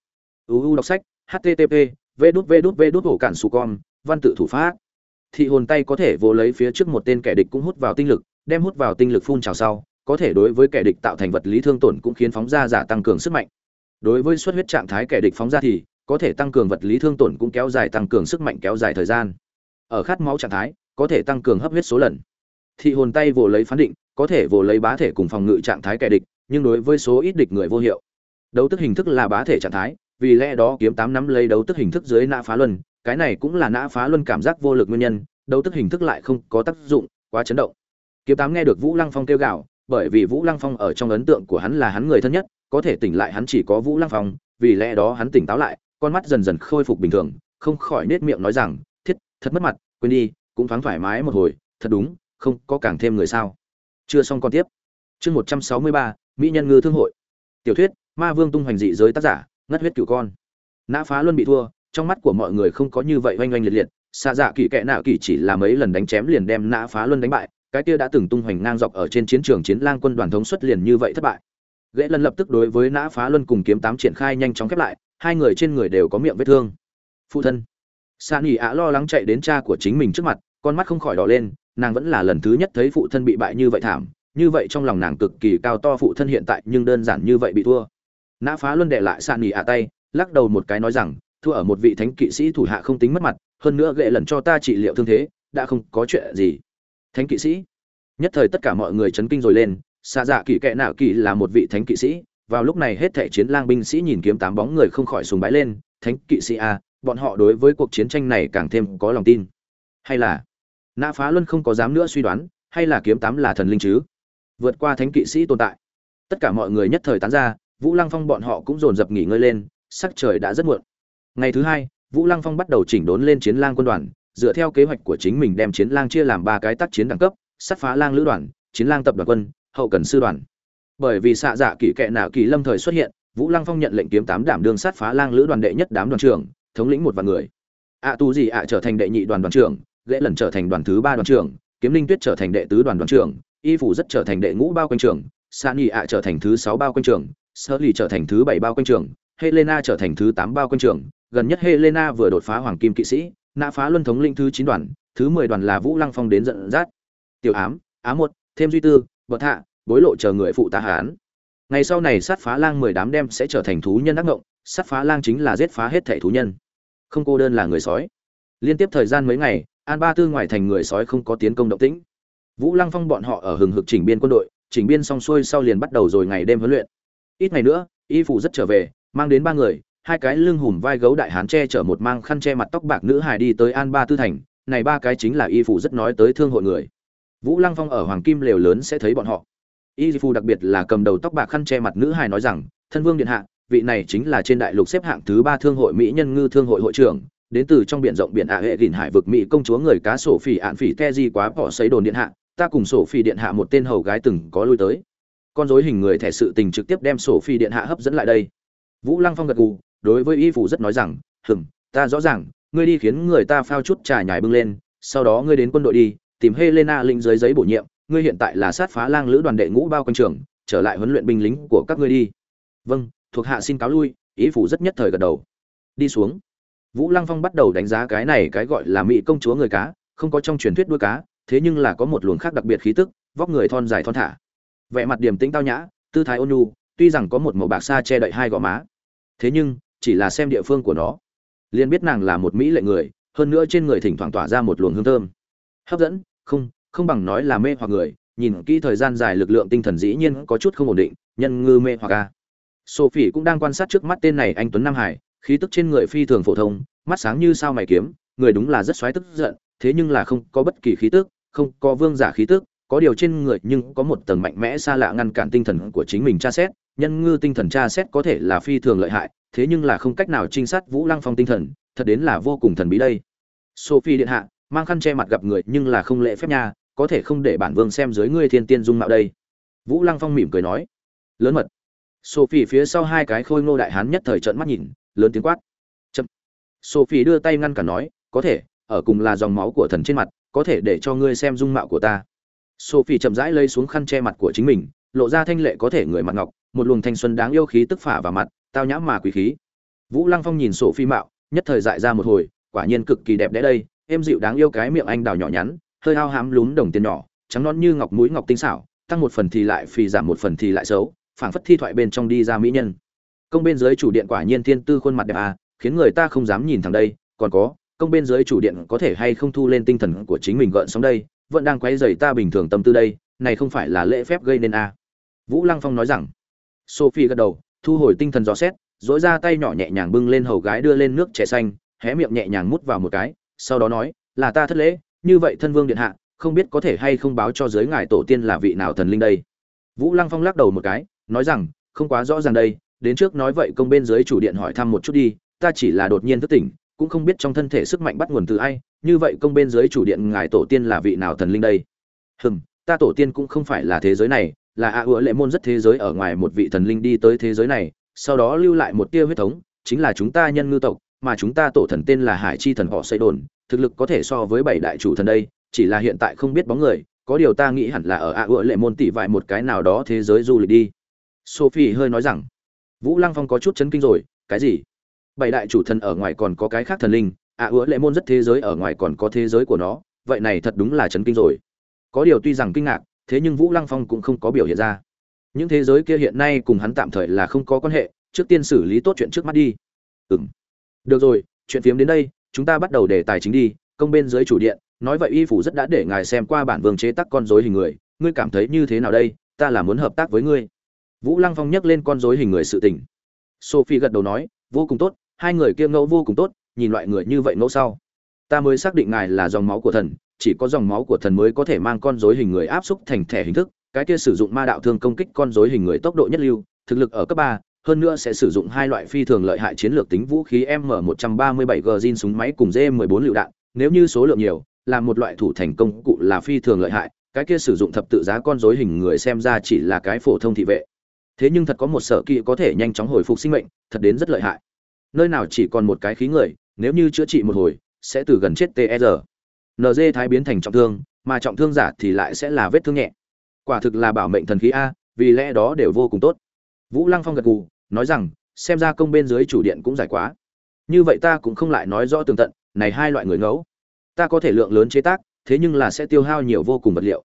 Uu đọc sách http v đút v đút v đút ổ cản su con, văn tự thủ pháp. Thị hồn tay có thể vô lấy phía trước một tên kẻ địch cũng hút vào tinh lực, đem hút vào tinh lực phun trào sau, có thể đối với kẻ địch tạo thành vật lý thương tổn cũng khiến phóng ra giả tăng cường sức mạnh. Đối với xuất huyết trạng thái kẻ địch phóng ra thì, có thể tăng cường vật lý thương tổn cũng kéo dài tăng cường sức mạnh kéo dài thời gian ở khát máu trạng thái, có thể tăng cường hấp huyết số lần. Thị hồn tay vồ lấy phán định, có thể vồ lấy bá thể cùng phòng ngự trạng thái kẻ địch, nhưng đối với số ít địch người vô hiệu. Đấu tức hình thức là bá thể trạng thái, vì lẽ đó kiếm tám nắm lấy đấu tức hình thức dưới nã phá luân, cái này cũng là nã phá luân cảm giác vô lực nguyên nhân, đấu tức hình thức lại không có tác dụng, quá chấn động. Kiếm tám nghe được vũ lăng phong kêu gào, bởi vì vũ lăng phong ở trong ấn tượng của hắn là hắn người thân nhất, có thể tỉnh lại hắn chỉ có vũ lăng phong, vì lẽ đó hắn tỉnh táo lại, con mắt dần dần khôi phục bình thường, không khỏi nết miệng nói rằng thật mất mặt, quên đi, cũng thoáng thoải mái một hồi, thật đúng, không có càng thêm người sao. Chưa xong còn tiếp. Chương một trăm sáu mươi ba, mỹ nhân ngư thương hội. Tiểu thuyết, ma vương tung hoành dị giới tác giả, ngất huyết cửu con. Nã phá luân bị thua, trong mắt của mọi người không có như vậy oanh oanh liệt liệt, xa dạ kỳ kệ nạo kỳ chỉ là mấy lần đánh chém liền đem nã phá luân đánh bại, cái kia đã từng tung hoành ngang dọc ở trên chiến trường chiến lang quân đoàn thống xuất liền như vậy thất bại. Ghệ lần lập tức đối với nã phá luân cùng kiếm tám triển khai nhanh chóng khép lại, hai người trên người đều có miệng vết thương. Phụ thân sa nỉ ạ lo lắng chạy đến cha của chính mình trước mặt, con mắt không khỏi đỏ lên, nàng vẫn là lần thứ nhất thấy phụ thân bị bại như vậy thảm, như vậy trong lòng nàng cực kỳ cao to phụ thân hiện tại nhưng đơn giản như vậy bị thua. Nã phá luân đệ lại sa nỉ ạ tay, lắc đầu một cái nói rằng, thua ở một vị thánh kỵ sĩ thủ hạ không tính mất mặt, hơn nữa ghệ lần cho ta trị liệu thương thế, đã không có chuyện gì. Thánh kỵ sĩ? Nhất thời tất cả mọi người chấn kinh rồi lên xa dạ kỳ kệ nạo kỳ là một vị thánh kỵ sĩ, vào lúc này hết thảy chiến lang binh sĩ nhìn kiếm tám bóng người không khỏi sùng bái lên, thánh kỵ sĩ a bọn họ đối với cuộc chiến tranh này càng thêm có lòng tin. Hay là, nã phá luân không có dám nữa suy đoán, hay là kiếm tám là thần linh chứ? Vượt qua thánh kỵ sĩ tồn tại. Tất cả mọi người nhất thời tán ra, vũ lăng phong bọn họ cũng dồn dập nghỉ ngơi lên, sắc trời đã rất muộn. Ngày thứ hai, vũ lăng phong bắt đầu chỉnh đốn lên chiến lang quân đoàn, dựa theo kế hoạch của chính mình đem chiến lang chia làm ba cái tác chiến đẳng cấp, sát phá lang lữ đoàn, chiến lang tập đoàn quân, hậu cần sư đoàn. Bởi vì xạ dạ kỳ kệ nạ kỳ lâm thời xuất hiện, vũ lăng phong nhận lệnh kiếm tám đảm đương sát phá lang lữ đoàn đệ nhất đám đoàn trưởng thống lĩnh một vạn người. Ạ tu gì ạ trở thành đệ nhị đoàn đoàn trưởng ghệ lần trở thành đoàn thứ ba đoàn trưởng, kiếm linh tuyết trở thành đệ tứ đoàn đoàn trưởng, y phủ rất trở thành đệ ngũ bao quanh trưởng san nhị ạ trở thành thứ sáu bao quanh trưởng, sơ lì trở thành thứ bảy bao quanh trưởng, helena trở thành thứ tám bao quanh trưởng. Gần nhất helena vừa đột phá hoàng kim kỵ sĩ, nã phá luân thống linh thứ chín đoàn, thứ mười đoàn là vũ lăng phong đến dẫn dắt. Tiểu ám, á một thêm duy tư bậc hạ, bối lộ chờ người phụ tá hán. Ngày sau này sát phá lang mười đám đem sẽ trở thành thú nhân đắc ngộng, sát phá lang chính là giết phá hết thể thú nhân không cô đơn là người sói. Liên tiếp thời gian mấy ngày, an ba tư ngoài thành người sói không có tiến công động tĩnh. Vũ lăng phong bọn họ ở hừng hực chỉnh biên quân đội, chỉnh biên xong xuôi sau liền bắt đầu rồi ngày đêm huấn luyện. Ít ngày nữa, y phủ rất trở về, mang đến ba người, hai cái lưng hùm vai gấu đại hán che chở một mang khăn che mặt tóc bạc nữ hài đi tới an ba tư thành. Này ba cái chính là y phủ rất nói tới thương hội người. Vũ lăng phong ở hoàng kim lều lớn sẽ thấy bọn họ. Y phủ đặc biệt là cầm đầu tóc bạc khăn che mặt nữ hài nói rằng, thân vương điện hạ vị này chính là trên đại lục xếp hạng thứ ba thương hội mỹ nhân ngư thương hội hội trưởng, đến từ trong biển rộng biển ạ hệ đỉnh hải vực mỹ công chúa người cá sổ phỉ ạn phỉ te di quá bỏ xấy đồn điện hạ, ta cùng sổ phi điện hạ một tên hầu gái từng có lui tới. Con dối hình người thẻ sự tình trực tiếp đem sổ phi điện hạ hấp dẫn lại đây. Vũ lăng phong gật gù, đối với y phủ rất nói rằng hừng ta rõ ràng, ngươi đi khiến người ta phao chút trà nhài bưng lên, sau đó ngươi đến quân đội đi, tìm helena linh dưới giấy bổ nhiệm, ngươi hiện tại là sát phá lang lữ đoàn đệ ngũ bao quân trường, trở lại huấn luyện binh lính của các ngươi đi. Vâng thuộc hạ xin cáo lui, ý phủ rất nhất thời gật đầu. Đi xuống. Vũ lăng phong bắt đầu đánh giá cái này cái gọi là mỹ công chúa người cá, không có trong truyền thuyết đuôi cá, thế nhưng là có một luồng khác đặc biệt khí tức, vóc người thon dài thon thả. Vẻ mặt điềm tĩnh tao nhã, tư thái ôn nhu, tuy rằng có một màu bạc xa che đậy hai gò má. Thế nhưng, chỉ là xem địa phương của nó. Liền biết nàng là một mỹ lệ người, hơn nữa trên người thỉnh thoảng tỏa ra một luồng hương thơm. Hấp dẫn, không không bằng nói là mê hoặc người, nhìn kỹ thời gian dài lực lượng tinh thần dĩ nhiên có chút không ổn định, nhân ngư mê hoặc a sophie cũng đang quan sát trước mắt tên này anh tuấn nam hải, khí tức trên người phi thường phổ thông, mắt sáng như sao mày kiếm, người đúng là rất xoáy tức giận, thế nhưng là không có bất kỳ khí tức, không có vương giả khí tức, có điều trên người nhưng có một tầng mạnh mẽ xa lạ ngăn cản tinh thần của chính mình tra xét, nhân ngư tinh thần tra xét có thể là phi thường lợi hại, thế nhưng là không cách nào trinh sát vũ lăng phong tinh thần, thật đến là vô cùng thần bí đây. Sophie điện hạ, mang khăn che mặt gặp người nhưng là không lễ phép nha, có thể không để bản vương xem dưới ngươi thiên tiên dung mạo đây. Vũ lăng phong mỉm cười nói, lớn mật sophie phía sau hai cái khôi ngô đại hán nhất thời trợn mắt nhìn, lớn tiếng quát. Chậm. Sophie đưa tay ngăn cả nói, có thể, ở cùng là dòng máu của thần trên mặt, có thể để cho ngươi xem dung mạo của ta. Sophie chậm rãi lấy xuống khăn che mặt của chính mình, lộ ra thanh lệ có thể người mặt ngọc, một luồng thanh xuân đáng yêu khí tức phả vào mặt, tao nhã mà quý khí. Vũ lăng phong nhìn sophie mạo, nhất thời dại ra một hồi, quả nhiên cực kỳ đẹp đẽ đây, êm dịu đáng yêu cái miệng anh đào nhỏ nhắn, hơi hao hám lún đồng tiền nhỏ, trắng nõn như ngọc mũi ngọc tinh xảo, tăng một phần thì lại phì giảm một phần thì lại xấu phảng phất thi thoại bên trong đi ra mỹ nhân. Công bên dưới chủ điện quả nhiên thiên tư khuôn mặt đẹp à khiến người ta không dám nhìn thẳng đây. Còn có, công bên dưới chủ điện có thể hay không thu lên tinh thần của chính mình gợn sóng đây, vẫn đang quấy rầy ta bình thường tâm tư đây, này không phải là lễ phép gây nên à. vũ lăng phong nói rằng. Sophie gật đầu, thu hồi tinh thần gió xét, dỗi ra tay nhỏ nhẹ nhàng bưng lên hầu gái đưa lên nước trẻ xanh, hé miệng nhẹ nhàng mút vào một cái, sau đó nói, là ta thất lễ, như vậy thân vương điện hạ, không biết có thể hay không báo cho giới ngài tổ tiên là vị nào thần linh đây? Vũ lăng phong lắc đầu một cái nói rằng, không quá rõ ràng đây, đến trước nói vậy công bên dưới chủ điện hỏi thăm một chút đi, ta chỉ là đột nhiên thức tỉnh, cũng không biết trong thân thể sức mạnh bắt nguồn từ ai, như vậy công bên dưới chủ điện ngài tổ tiên là vị nào thần linh đây? Hừm, ta tổ tiên cũng không phải là thế giới này, là a ứa lệ môn rất thế giới ở ngoài một vị thần linh đi tới thế giới này, sau đó lưu lại một tia huyết thống, chính là chúng ta nhân ngư tộc, mà chúng ta tổ thần tên là hải chi thần họ xây đồn, thực lực có thể so với bảy đại chủ thần đây, chỉ là hiện tại không biết bóng người, có điều ta nghĩ hẳn là ở a ứa lệ môn tỷ vại một cái nào đó thế giới du lịch đi sophie hơi nói rằng, vũ lăng phong có chút chấn kinh rồi, cái gì? Bảy đại chủ thần ở ngoài còn có cái khác thần linh à ứa lệ môn rất thế giới ở ngoài còn có thế giới của nó, vậy này thật đúng là chấn kinh rồi. Có điều tuy rằng kinh ngạc, thế nhưng vũ lăng phong cũng không có biểu hiện ra. Những thế giới kia hiện nay cùng hắn tạm thời là không có quan hệ, trước tiên xử lý tốt chuyện trước mắt đi. Ừm. được rồi, chuyện phiếm đến đây, chúng ta bắt đầu đề tài chính đi, công bên dưới chủ điện, nói vậy y phủ rất đã để ngài xem qua bản vương chế tác con dối hình người, ngươi cảm thấy như thế nào đây? Ta là muốn hợp tác với ngươi vũ lăng phong nhắc lên con dối hình người sự tình. Sophie gật đầu nói vô cùng tốt hai người kia ngẫu vô cùng tốt nhìn loại người như vậy ngẫu sau. Ta mới xác định ngài là dòng máu của thần chỉ có dòng máu của thần mới có thể mang con dối hình người áp xúc thành thẻ hình thức. Cái kia sử dụng ma đạo thương công kích con dối hình người tốc độ nhất lưu thực lực ở cấp ba hơn nữa sẽ sử dụng hai loại phi thường lợi hại chiến lược tính vũ khí M137 Gzin súng máy cùng G14 lựu đạn, nếu như số lượng nhiều, là một loại thủ thành công cụ là phi thường lợi hại, cái kia sử dụng thập tự giá con rối hình người xem ra chỉ là cái phổ thông thị vệ. Thế nhưng thật có một sở kỵ có thể nhanh chóng hồi phục sinh mệnh, thật đến rất lợi hại. Nơi nào chỉ còn một cái khí người, nếu như chữa trị một hồi, sẽ từ gần chết TR. NG thái biến thành trọng thương, mà trọng thương giả thì lại sẽ là vết thương nhẹ. Quả thực là bảo mệnh thần khí a, vì lẽ đó đều vô cùng tốt. Vũ Lăng Phong gật gù, nói rằng xem ra công bên dưới chủ điện cũng dài quá như vậy ta cũng không lại nói rõ tường tận này hai loại người ngẫu ta có thể lượng lớn chế tác thế nhưng là sẽ tiêu hao nhiều vô cùng vật liệu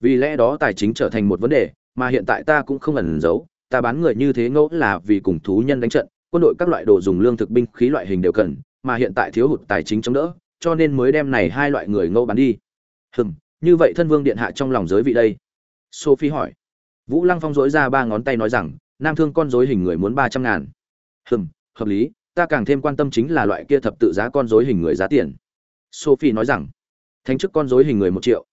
vì lẽ đó tài chính trở thành một vấn đề mà hiện tại ta cũng không ẩn giấu ta bán người như thế ngẫu là vì cùng thú nhân đánh trận, quân đội các loại đồ dùng lương thực binh khí loại hình đều cần, mà hiện tại thiếu hụt tài chính chống đỡ, cho nên mới đem này hai loại người ngẫu bán đi. Hừm, như vậy thân vương điện hạ trong lòng giới vị đây. Sophie hỏi. Vũ lăng phong rỗi ra ba ngón tay nói rằng, nam thương con rối hình người muốn ba trăm ngàn. Hừm, hợp lý, ta càng thêm quan tâm chính là loại kia thập tự giá con rối hình người giá tiền. Sophie nói rằng. Thánh chức con rối hình người một triệu.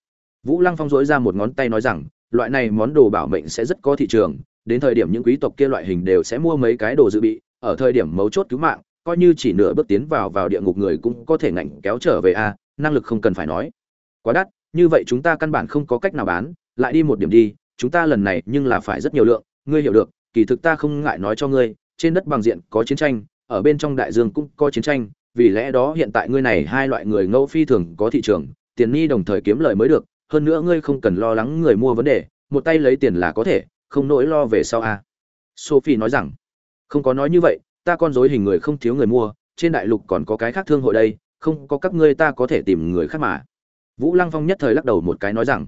Vũ lăng phong dối ra một ngón tay nói rằng, loại này món đồ bảo mệnh sẽ rất có thị trường đến thời điểm những quý tộc kia loại hình đều sẽ mua mấy cái đồ dự bị ở thời điểm mấu chốt cứu mạng coi như chỉ nửa bước tiến vào vào địa ngục người cũng có thể ngạnh kéo trở về a năng lực không cần phải nói. Quá đắt như vậy chúng ta căn bản không có cách nào bán lại đi một điểm đi chúng ta lần này nhưng là phải rất nhiều lượng ngươi hiểu được kỳ thực ta không ngại nói cho ngươi, trên đất bằng diện có chiến tranh, ở bên trong đại dương cũng có chiến tranh, vì lẽ đó hiện tại ngươi này hai loại người ngẫu phi thường có thị trường, tiền ni đồng thời kiếm lời mới được, hơn nữa ngươi không cần lo lắng người mua vấn đề, một tay lấy tiền là có thể, không nỗi lo về sau a. À. Sophie nói rằng, không có nói như vậy, ta con dối hình người không thiếu người mua, trên đại lục còn có cái khác thương hội đây, không có các ngươi ta có thể tìm người khác mà. Vũ Lăng Phong nhất thời lắc đầu một cái nói rằng,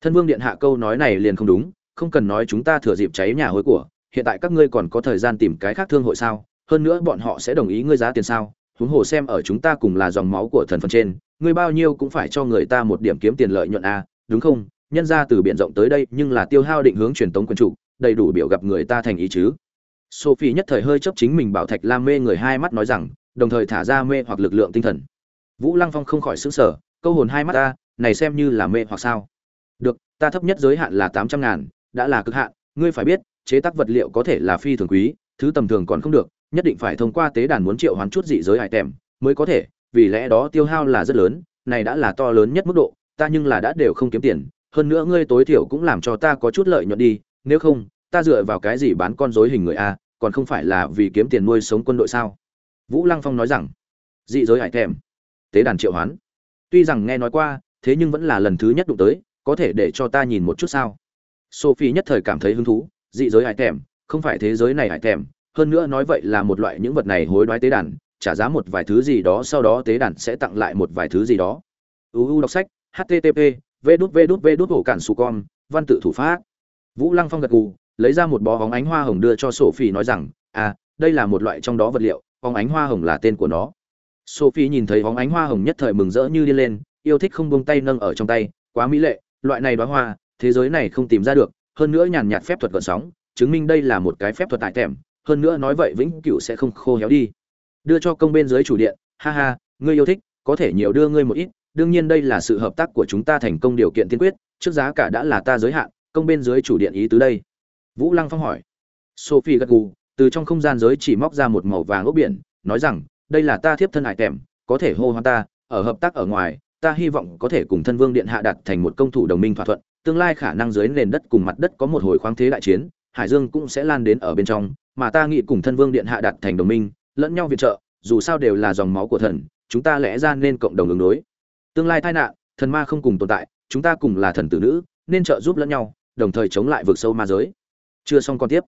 thân vương điện hạ câu nói này liền không đúng, không cần nói chúng ta thừa dịp cháy nhà hối của, hiện tại các ngươi còn có thời gian tìm cái khác thương hội sao hơn nữa bọn họ sẽ đồng ý ngươi giá tiền sao huống hồ xem ở chúng ta cùng là dòng máu của thần phần trên ngươi bao nhiêu cũng phải cho người ta một điểm kiếm tiền lợi nhuận a à, đúng không nhân ra từ biển rộng tới đây nhưng là tiêu hao định hướng truyền tống quân chủ đầy đủ biểu gặp người ta thành ý chứ. Sophie nhất thời hơi chấp chính mình bảo thạch lam mê người hai mắt nói rằng đồng thời thả ra mê hoặc lực lượng tinh thần. Vũ lăng phong không khỏi xứng sở câu hồn hai mắt ta này xem như là mê hoặc sao? Được ta thấp nhất giới hạn là tám trăm ngàn đã là cực hạn ngươi phải biết chế tác vật liệu có thể là phi thường quý, thứ tầm thường còn không được, nhất định phải thông qua tế đàn muốn triệu hoán chút dị giới hải tèm mới có thể, vì lẽ đó tiêu hao là rất lớn, này đã là to lớn nhất mức độ ta nhưng là đã đều không kiếm tiền hơn nữa ngươi tối thiểu cũng làm cho ta có chút lợi nhuận đi, nếu không, ta dựa vào cái gì bán con rối hình người a, còn không phải là vì kiếm tiền nuôi sống quân đội sao? Vũ lăng phong nói rằng, dị giới hải thèm. Tế đàn triệu hoán. Tuy rằng nghe nói qua, thế nhưng vẫn là lần thứ nhất đụng tới, có thể để cho ta nhìn một chút sao? Sophie nhất thời cảm thấy hứng thú, dị giới hải thèm, không phải thế giới này hải thèm, hơn nữa nói vậy là một loại những vật này hối đoái tế đàn, trả giá một vài thứ gì đó sau đó tế đàn sẽ tặng lại một vài thứ gì đó. Uu đọc sách, http vê đút vê đút vê đút hổ cản su con, văn tự thủ pháp. Vũ lăng phong gật gù, lấy ra một bó hóng ánh hoa hồng đưa cho sophie nói rằng à đây là một loại trong đó vật liệu hóng ánh hoa hồng là tên của nó. Sophie nhìn thấy hóng ánh hoa hồng nhất thời mừng rỡ như đi lên, yêu thích không buông tay nâng ở trong tay, quá mỹ lệ, loại này đóa hoa, thế giới này không tìm ra được, hơn nữa nhàn nhạt phép thuật gợn sóng, chứng minh đây là một cái phép thuật tại thèm hơn nữa nói vậy vĩnh cửu sẽ không khô héo đi. Đưa cho công bên dưới chủ điện, ha ha, ngươi yêu thích, có thể nhiều đưa ngươi một ít đương nhiên đây là sự hợp tác của chúng ta thành công điều kiện tiên quyết, trước giá cả đã là ta giới hạn, công bên dưới chủ điện ý tứ đây. Vũ lăng phong hỏi. Sophie gật gù, từ trong không gian giới chỉ móc ra một màu vàng ốc biển, nói rằng, đây là ta thiếp thân hải tèm, có thể hô hoa ta, ở hợp tác ở ngoài, ta hy vọng có thể cùng thân vương điện hạ đặt thành một công thủ đồng minh thỏa thuận, tương lai khả năng dưới nền đất cùng mặt đất có một hồi khoáng thế đại chiến, hải dương cũng sẽ lan đến ở bên trong, mà ta nghĩ cùng thân vương điện hạ đặt thành đồng minh, lẫn nhau viện trợ, dù sao đều là dòng máu của thần, chúng ta lẽ ra nên cộng đồng ứng đối tương lai tai nạn, thần ma không cùng tồn tại, chúng ta cùng là thần tử nữ, nên trợ giúp lẫn nhau, đồng thời chống lại vực sâu ma giới. Chưa xong còn tiếp.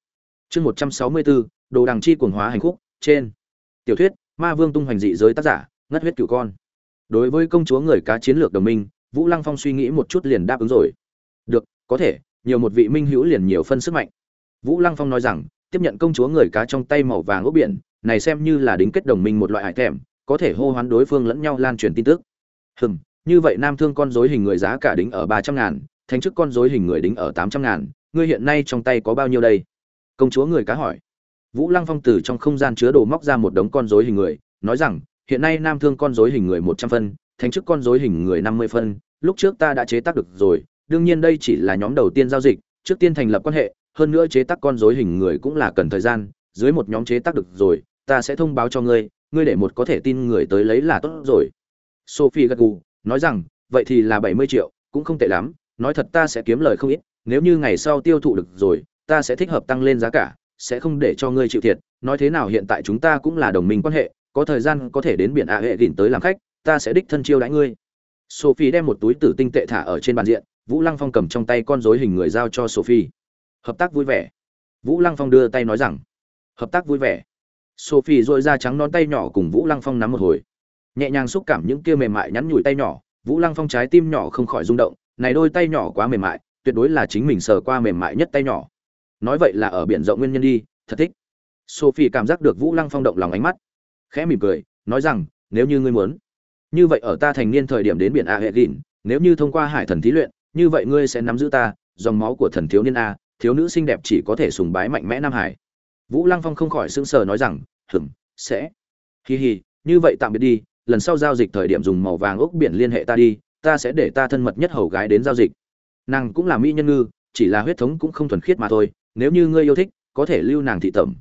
Chương một trăm sáu mươi bốn đồ đằng chi cuồng hóa hành khúc, trên. Tiểu thuyết, ma vương tung hoành dị giới tác giả, ngất huyết cửu con. Đối với công chúa người cá chiến lược đồng minh, vũ lăng phong suy nghĩ một chút liền đáp ứng rồi. Được, có thể, nhiều một vị minh hữu liền nhiều phân sức mạnh. Vũ lăng phong nói rằng, tiếp nhận công chúa người cá trong tay màu vàng ốc biển, này xem như là đính kết đồng minh một loại hải thèm, có thể hô hoán đối phương lẫn nhau lan truyền tin tức hừm, như vậy nam thương con dối hình người giá cả đính ở ba trăm ngàn, thánh chức con dối hình người đính ở tám trăm ngàn, ngươi hiện nay trong tay có bao nhiêu đây? Công chúa người cá hỏi. Vũ lăng phong từ trong không gian chứa đồ móc ra một đống con dối hình người, nói rằng, hiện nay nam thương con dối hình người một trăm phân, thánh chức con dối hình người năm mươi phân, lúc trước ta đã chế tác được rồi, đương nhiên đây chỉ là nhóm đầu tiên giao dịch, trước tiên thành lập quan hệ, hơn nữa chế tác con dối hình người cũng là cần thời gian, dưới một nhóm chế tác được rồi, ta sẽ thông báo cho ngươi ngươi để một có thể tin người tới lấy là tốt rồi sophie gật gù, nói rằng, vậy thì là bảy mươi triệu, cũng không tệ lắm, nói thật ta sẽ kiếm lời không ít, nếu như ngày sau tiêu thụ được rồi, ta sẽ thích hợp tăng lên giá cả, sẽ không để cho ngươi chịu thiệt, nói thế nào hiện tại chúng ta cũng là đồng minh quan hệ, có thời gian có thể đến biển a hệ đỉnh tới làm khách, ta sẽ đích thân chiêu đãi ngươi. Sophie đem một túi tử tinh tệ thả ở trên bàn diện, vũ lăng phong cầm trong tay con rối hình người giao cho sophie. Hợp tác vui vẻ. Vũ lăng phong đưa tay nói rằng, hợp tác vui vẻ. Sophie dội ra trắng nón tay nhỏ cùng vũ lăng phong nắm một hồi nhẹ nhàng xúc cảm những kia mềm mại nhắn nhủi tay nhỏ, vũ lăng phong trái tim nhỏ không khỏi rung động, này đôi tay nhỏ quá mềm mại, tuyệt đối là chính mình sờ qua mềm mại nhất tay nhỏ. Nói vậy là ở biển rộng nguyên nhân đi, thật thích. Sophie cảm giác được vũ lăng phong động lòng ánh mắt, khẽ mỉm cười, nói rằng, nếu như ngươi muốn, như vậy ở ta thành niên thời điểm đến biển a hệ gìn, nếu như thông qua hải thần thí luyện, như vậy ngươi sẽ nắm giữ ta, dòng máu của thần thiếu niên a, thiếu nữ xinh đẹp chỉ có thể sùng bái mạnh mẽ nam hải. Vũ lăng phong không khỏi sững sờ nói rằng hừm sẽ. Hi hi, như vậy tạm biệt đi lần sau giao dịch thời điểm dùng màu vàng ốc biển liên hệ ta đi, ta sẽ để ta thân mật nhất hầu gái đến giao dịch. Nàng cũng là mỹ nhân ngư, chỉ là huyết thống cũng không thuần khiết mà thôi, nếu như ngươi yêu thích, có thể lưu nàng thị tẩm.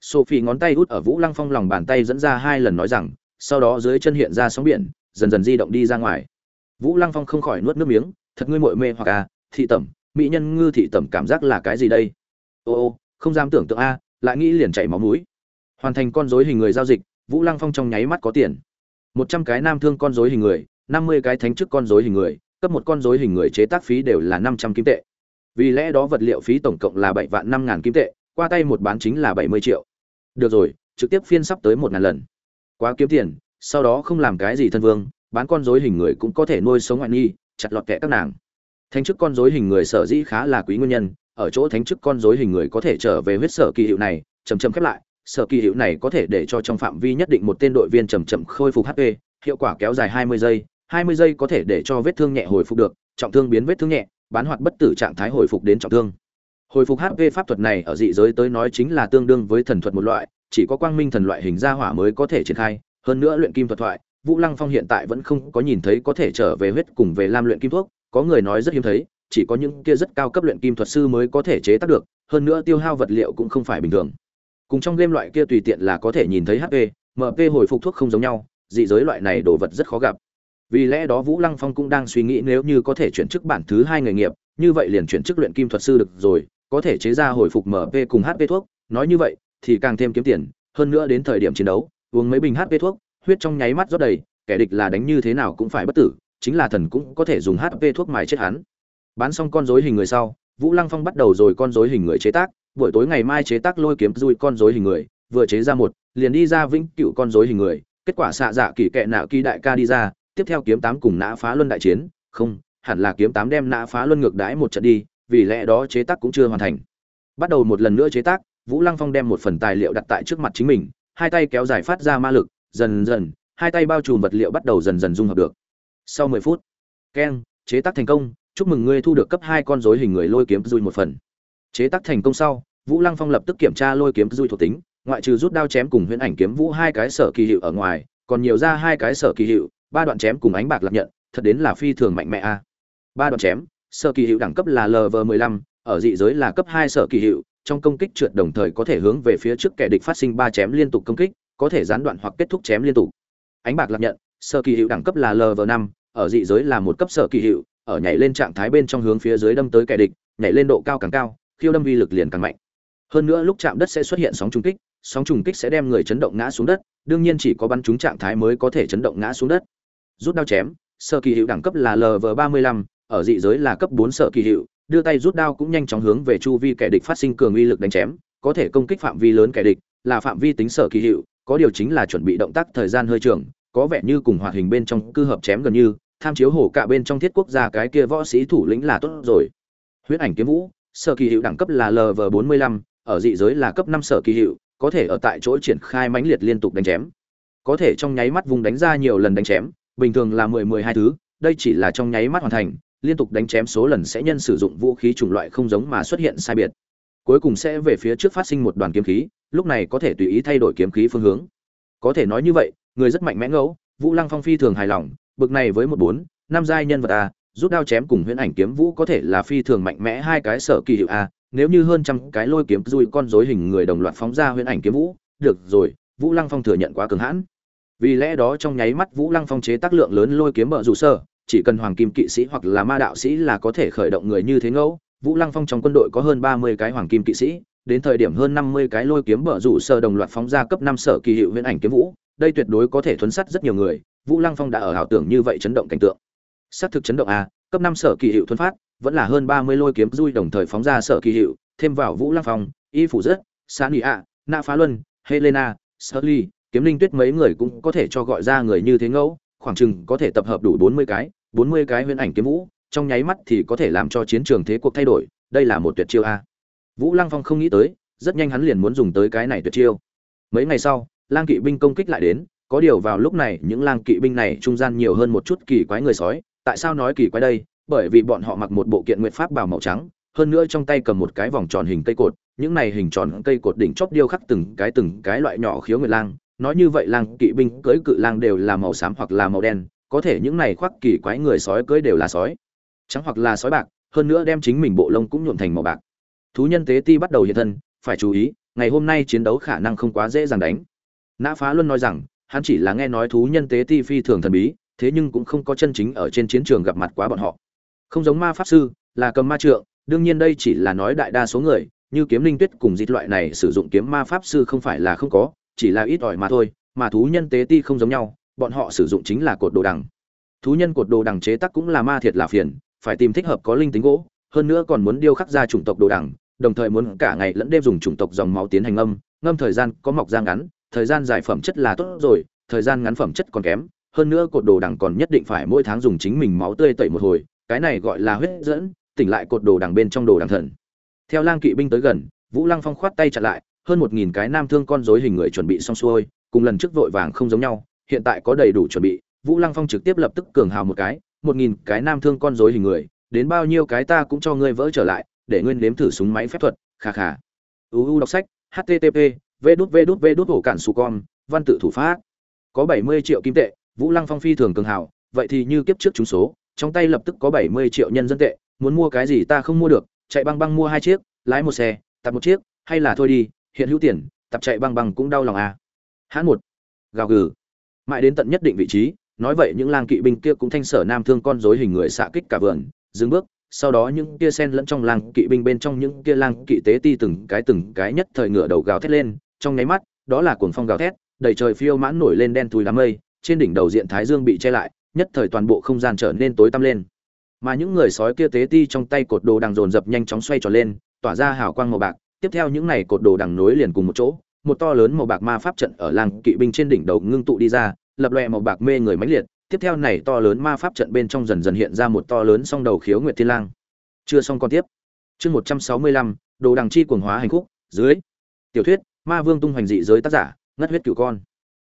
Sophie ngón tay út ở vũ lăng phong lòng bàn tay dẫn ra hai lần nói rằng, sau đó dưới chân hiện ra sóng biển, dần dần di động đi ra ngoài. Vũ lăng phong không khỏi nuốt nước miếng, thật ngươi mội mê hoặc à thị tẩm, mỹ nhân ngư thị tẩm cảm giác là cái gì đây? Ô ô, không dám tưởng tượng a, lại nghĩ liền chảy máu mũi. Hoàn thành con dối hình người giao dịch, vũ lăng phong trong nháy mắt có tiền một trăm cái nam thương con rối hình người, năm mươi cái thánh chức con rối hình người, cấp một con rối hình người chế tác phí đều là năm trăm kim tệ. Vì lẽ đó vật liệu phí tổng cộng là bảy vạn năm ngàn kim tệ, qua tay một bán chính là bảy mươi triệu. Được rồi, trực tiếp phiên sắp tới một ngàn lần. Quá kiếm tiền, sau đó không làm cái gì thân vương, bán con rối hình người cũng có thể nuôi sống ngoại nhi chặt lọt kẻ các nàng. Thánh chức con rối hình người sở dĩ khá là quý nguyên nhân, ở chỗ thánh chức con rối hình người có thể trở về huyết sở kỳ hiệu này chầm chậm khép lại sở kỳ hiệu này có thể để cho trong phạm vi nhất định một tên đội viên chầm chậm khôi phục hp hiệu quả kéo dài 20 giây 20 giây có thể để cho vết thương nhẹ hồi phục được, trọng thương biến vết thương nhẹ, bán hoạt bất tử trạng thái hồi phục đến trọng thương. Hồi phục hp pháp thuật này ở dị giới tới nói chính là tương đương với thần thuật một loại, chỉ có quang minh thần loại hình gia hỏa mới có thể triển khai, hơn nữa luyện kim thuật thoại, vũ lăng phong hiện tại vẫn không có nhìn thấy có thể trở về huyết cùng về lam luyện kim thuốc, có người nói rất hiếm thấy, chỉ có những kia rất cao cấp luyện kim thuật sư mới có thể chế tác được, hơn nữa tiêu hao vật liệu cũng không phải bình thường cùng trong game loại kia tùy tiện là có thể nhìn thấy hp mp hồi phục thuốc không giống nhau, dị giới loại này đồ vật rất khó gặp. Vì lẽ đó vũ lăng phong cũng đang suy nghĩ nếu như có thể chuyển chức bản thứ hai nghề nghiệp, như vậy liền chuyển chức luyện kim thuật sư được rồi, có thể chế ra hồi phục mp cùng hp thuốc. Nói như vậy, thì càng thêm kiếm tiền, hơn nữa đến thời điểm chiến đấu, uống mấy bình hp thuốc, huyết trong nháy mắt rót đầy, kẻ địch là đánh như thế nào cũng phải bất tử, chính là thần cũng có thể dùng hp thuốc mài chết hắn. Bán xong con rối hình người sau, vũ lăng phong bắt đầu rồi con rối hình người chế tác buổi tối ngày mai chế tác lôi kiếm dùi con rối hình người, vừa chế ra một, liền đi ra vĩnh cựu con rối hình người, kết quả xạ dạ kỳ kệ nạo kỳ đại ca đi ra, tiếp theo kiếm tám cùng nã phá luân đại chiến, không, hẳn là kiếm tám đem nã phá luân ngược đãi một trận đi, vì lẽ đó chế tác cũng chưa hoàn thành. Bắt đầu một lần nữa chế tác, vũ lăng phong đem một phần tài liệu đặt tại trước mặt chính mình, hai tay kéo dài phát ra ma lực, dần dần, hai tay bao trùm vật liệu bắt đầu dần dần dung hợp được. Sau mười phút, keng, chế tác thành công, chúc mừng ngươi thu được cấp hai con rối hình người lôi kiếm dùi một phần chế tác thành công sau, vũ lăng phong lập tức kiểm tra lôi kiếm dùi thuộc tính, ngoại trừ rút đao chém cùng huyễn ảnh kiếm vũ hai cái sở kỳ hiệu ở ngoài, còn nhiều ra hai cái sở kỳ hiệu, ba đoạn chém cùng ánh bạc lập nhận, thật đến là phi thường mạnh mẽ a. Ba đoạn chém, sở kỳ hiệu đẳng cấp là lv 15 ở dị giới là cấp hai sở kỳ hiệu, trong công kích trượt đồng thời có thể hướng về phía trước kẻ địch phát sinh ba chém liên tục công kích, có thể gián đoạn hoặc kết thúc chém liên tục. Ánh bạc lập nhận, sở kỳ hiệu đẳng cấp là lv 5 ở dị giới là một cấp sở kỳ hiệu, ở nhảy lên trạng thái bên trong hướng phía dưới đâm tới kẻ địch, nhảy lên độ cao càng cao khiêu đâm vi lực liền càng mạnh. Hơn nữa lúc chạm đất sẽ xuất hiện sóng trùng kích, sóng trùng kích sẽ đem người chấn động ngã xuống đất, đương nhiên chỉ có bắn trúng trạng thái mới có thể chấn động ngã xuống đất. Rút đao chém sở kỳ hiệu đẳng cấp là lv 35 ở dị giới là cấp bốn sở kỳ hiệu đưa tay rút đao cũng nhanh chóng hướng về chu vi kẻ địch phát sinh cường uy lực đánh chém, có thể công kích phạm vi lớn kẻ địch, là phạm vi tính sở kỳ hiệu có điều chính là chuẩn bị động tác thời gian hơi trường, có vẻ như cùng hoạt hình bên trong cư hợp chém gần như, tham chiếu hổ cả bên trong thiết quốc gia cái kia võ sĩ thủ lĩnh là tốt rồi. Huyết ảnh kiếm vũ sở kỳ hiệu đẳng cấp là lv 45 ở dị giới là cấp 5 sở kỳ hiệu, có thể ở tại chỗ triển khai mãnh liệt liên tục đánh chém. Có thể trong nháy mắt vùng đánh ra nhiều lần đánh chém, bình thường là 10 12 thứ, đây chỉ là trong nháy mắt hoàn thành, liên tục đánh chém số lần sẽ nhân sử dụng vũ khí chủng loại không giống mà xuất hiện sai biệt. Cuối cùng sẽ về phía trước phát sinh một đoàn kiếm khí, lúc này có thể tùy ý thay đổi kiếm khí phương hướng. Có thể nói như vậy, người rất mạnh mẽ ngẫu, vũ lăng phong phi thường hài lòng, bực này với một bốn, năm giai nhân vật a rút đao chém cùng huyễn ảnh kiếm vũ có thể là phi thường mạnh mẽ hai cái sở kỳ hiệu a. Nếu như hơn trăm cái lôi kiếm dùi con rối hình người đồng loạt phóng ra huyễn ảnh kiếm vũ, được rồi, vũ lăng phong thừa nhận quá cường hãn. Vì lẽ đó trong nháy mắt vũ lăng phong chế tác lượng lớn lôi kiếm bờ rủ sơ, chỉ cần hoàng kim kỵ sĩ hoặc là ma đạo sĩ là có thể khởi động người như thế ngẫu. Vũ lăng phong trong quân đội có hơn ba mươi cái hoàng kim kỵ sĩ, đến thời điểm hơn năm mươi cái lôi kiếm bờ rủ sơ đồng loạt phóng ra cấp năm sở kỳ hiệu huyễn ảnh kiếm vũ, đây tuyệt đối có thể thuấn sắt rất nhiều người. Vũ lăng phong đã ở ảo tưởng như vậy chấn động cảnh tượng xác thực chấn động a cấp năm sở kỳ hiệu thuấn phát vẫn là hơn ba mươi lôi kiếm dui đồng thời phóng ra sở kỳ hiệu thêm vào vũ lăng phong y phủ rất sania, ạ na phá luân helena Sully, kiếm linh tuyết mấy người cũng có thể cho gọi ra người như thế ngẫu khoảng chừng có thể tập hợp đủ bốn mươi cái bốn mươi cái huyền ảnh kiếm vũ trong nháy mắt thì có thể làm cho chiến trường thế cuộc thay đổi đây là một tuyệt chiêu a. Vũ lăng phong không nghĩ tới rất nhanh hắn liền muốn dùng tới cái này tuyệt chiêu. Mấy ngày sau lang kỵ binh công kích lại đến có điều vào lúc này những lang kỵ binh này trung gian nhiều hơn một chút kỳ quái người sói tại sao nói kỳ quái đây? Bởi vì bọn họ mặc một bộ kiện nguyện pháp bào màu trắng, hơn nữa trong tay cầm một cái vòng tròn hình cây cột, những này hình tròn cây cột đỉnh chóp điêu khắc từng cái từng cái loại nhỏ khiếu nguyệt lang. Nói như vậy, lang kỵ binh, cưỡi cự lang đều là màu xám hoặc là màu đen, có thể những này khoác kỳ quái người sói cưỡi đều là sói. Trắng hoặc là sói bạc, hơn nữa đem chính mình bộ lông cũng nhuộm thành màu bạc. Thú nhân tế ti bắt đầu hiện thân, phải chú ý, ngày hôm nay chiến đấu khả năng không quá dễ dàng đánh. Nã phá luân nói rằng, hắn chỉ là nghe nói thú nhân tế ti phi thường thần bí thế nhưng cũng không có chân chính ở trên chiến trường gặp mặt quá bọn họ. Không giống ma pháp sư, là cầm ma trượng, đương nhiên đây chỉ là nói đại đa số người, như kiếm linh tuyết cùng dịch loại này sử dụng kiếm ma pháp sư không phải là không có, chỉ là ít ỏi mà thôi, mà thú nhân tế ti không giống nhau, bọn họ sử dụng chính là cột đồ đằng. Thú nhân cột đồ đằng chế tác cũng là ma thiệt là phiền, phải tìm thích hợp có linh tính gỗ, hơn nữa còn muốn điêu khắc ra chủng tộc đồ đằng, đồng thời muốn cả ngày lẫn đêm dùng chủng tộc dòng máu tiến hành ngâm ngâm thời gian có mọc ra ngắn, thời gian dài phẩm chất là tốt rồi, thời gian ngắn phẩm chất còn kém hơn nữa cột đồ đằng còn nhất định phải mỗi tháng dùng chính mình máu tươi tẩy một hồi, cái này gọi là huyết dẫn, tỉnh lại cột đồ đằng bên trong đồ đằng thần. Theo lang kỵ binh tới gần, vũ lăng phong khoát tay chặn lại, hơn một nghìn cái nam thương con rối hình người chuẩn bị xong xuôi, cùng lần trước vội vàng không giống nhau, hiện tại có đầy đủ chuẩn bị, vũ lăng phong trực tiếp lập tức cường hào một cái, một nghìn cái nam thương con rối hình người, đến bao nhiêu cái ta cũng cho ngươi vỡ trở lại, để nguyên nếm thử súng máy phép thuật, kha kha. Uu đọc sách http v đút v đút v đút hổ cản su con văn tự thủ pháp. Có bảy mươi triệu kim tệ vũ lăng phong phi thường cường hào, vậy thì như kiếp trước chúng số, trong tay lập tức có bảy mươi triệu nhân dân tệ, muốn mua cái gì ta không mua được, chạy băng băng mua hai chiếc, lái một xe tập một chiếc, hay là thôi đi, hiện hữu tiền tập chạy băng băng cũng đau lòng à. Hãn một, gào gừ. Mãi đến tận nhất định vị trí, nói vậy những lang kỵ binh kia cũng thanh sở nam thương con rối hình người xạ kích cả vườn, dừng bước, sau đó những kia sen lẫn trong lang kỵ binh bên trong những kia lang kỵ tế ti từng cái từng cái nhất thời ngựa đầu gào thét lên, trong nháy mắt, đó là cuồng phong gào thét, đầy trời phiêu mãn nổi lên đen thui đám mây trên đỉnh đầu diện thái dương bị che lại, nhất thời toàn bộ không gian trở nên tối tăm lên. Mà những người sói kia tế ti trong tay cột đồ đằng dồn dập nhanh chóng xoay tròn lên, tỏa ra hào quang màu bạc. Tiếp theo những này cột đồ đằng nối liền cùng một chỗ, một to lớn màu bạc ma pháp trận ở làng kỵ binh trên đỉnh đầu ngưng tụ đi ra, lập lòe màu bạc mê người mãnh liệt. Tiếp theo này to lớn ma pháp trận bên trong dần dần hiện ra một to lớn song đầu khiếu nguyệt thiên lang. Chưa xong con tiếp. Chương một trăm sáu mươi lăm, đồ đằng chi cuồng hóa hành khúc, dưới. Tiểu thuyết, ma vương tung hoành dị giới tác giả, ngất huyết cửu con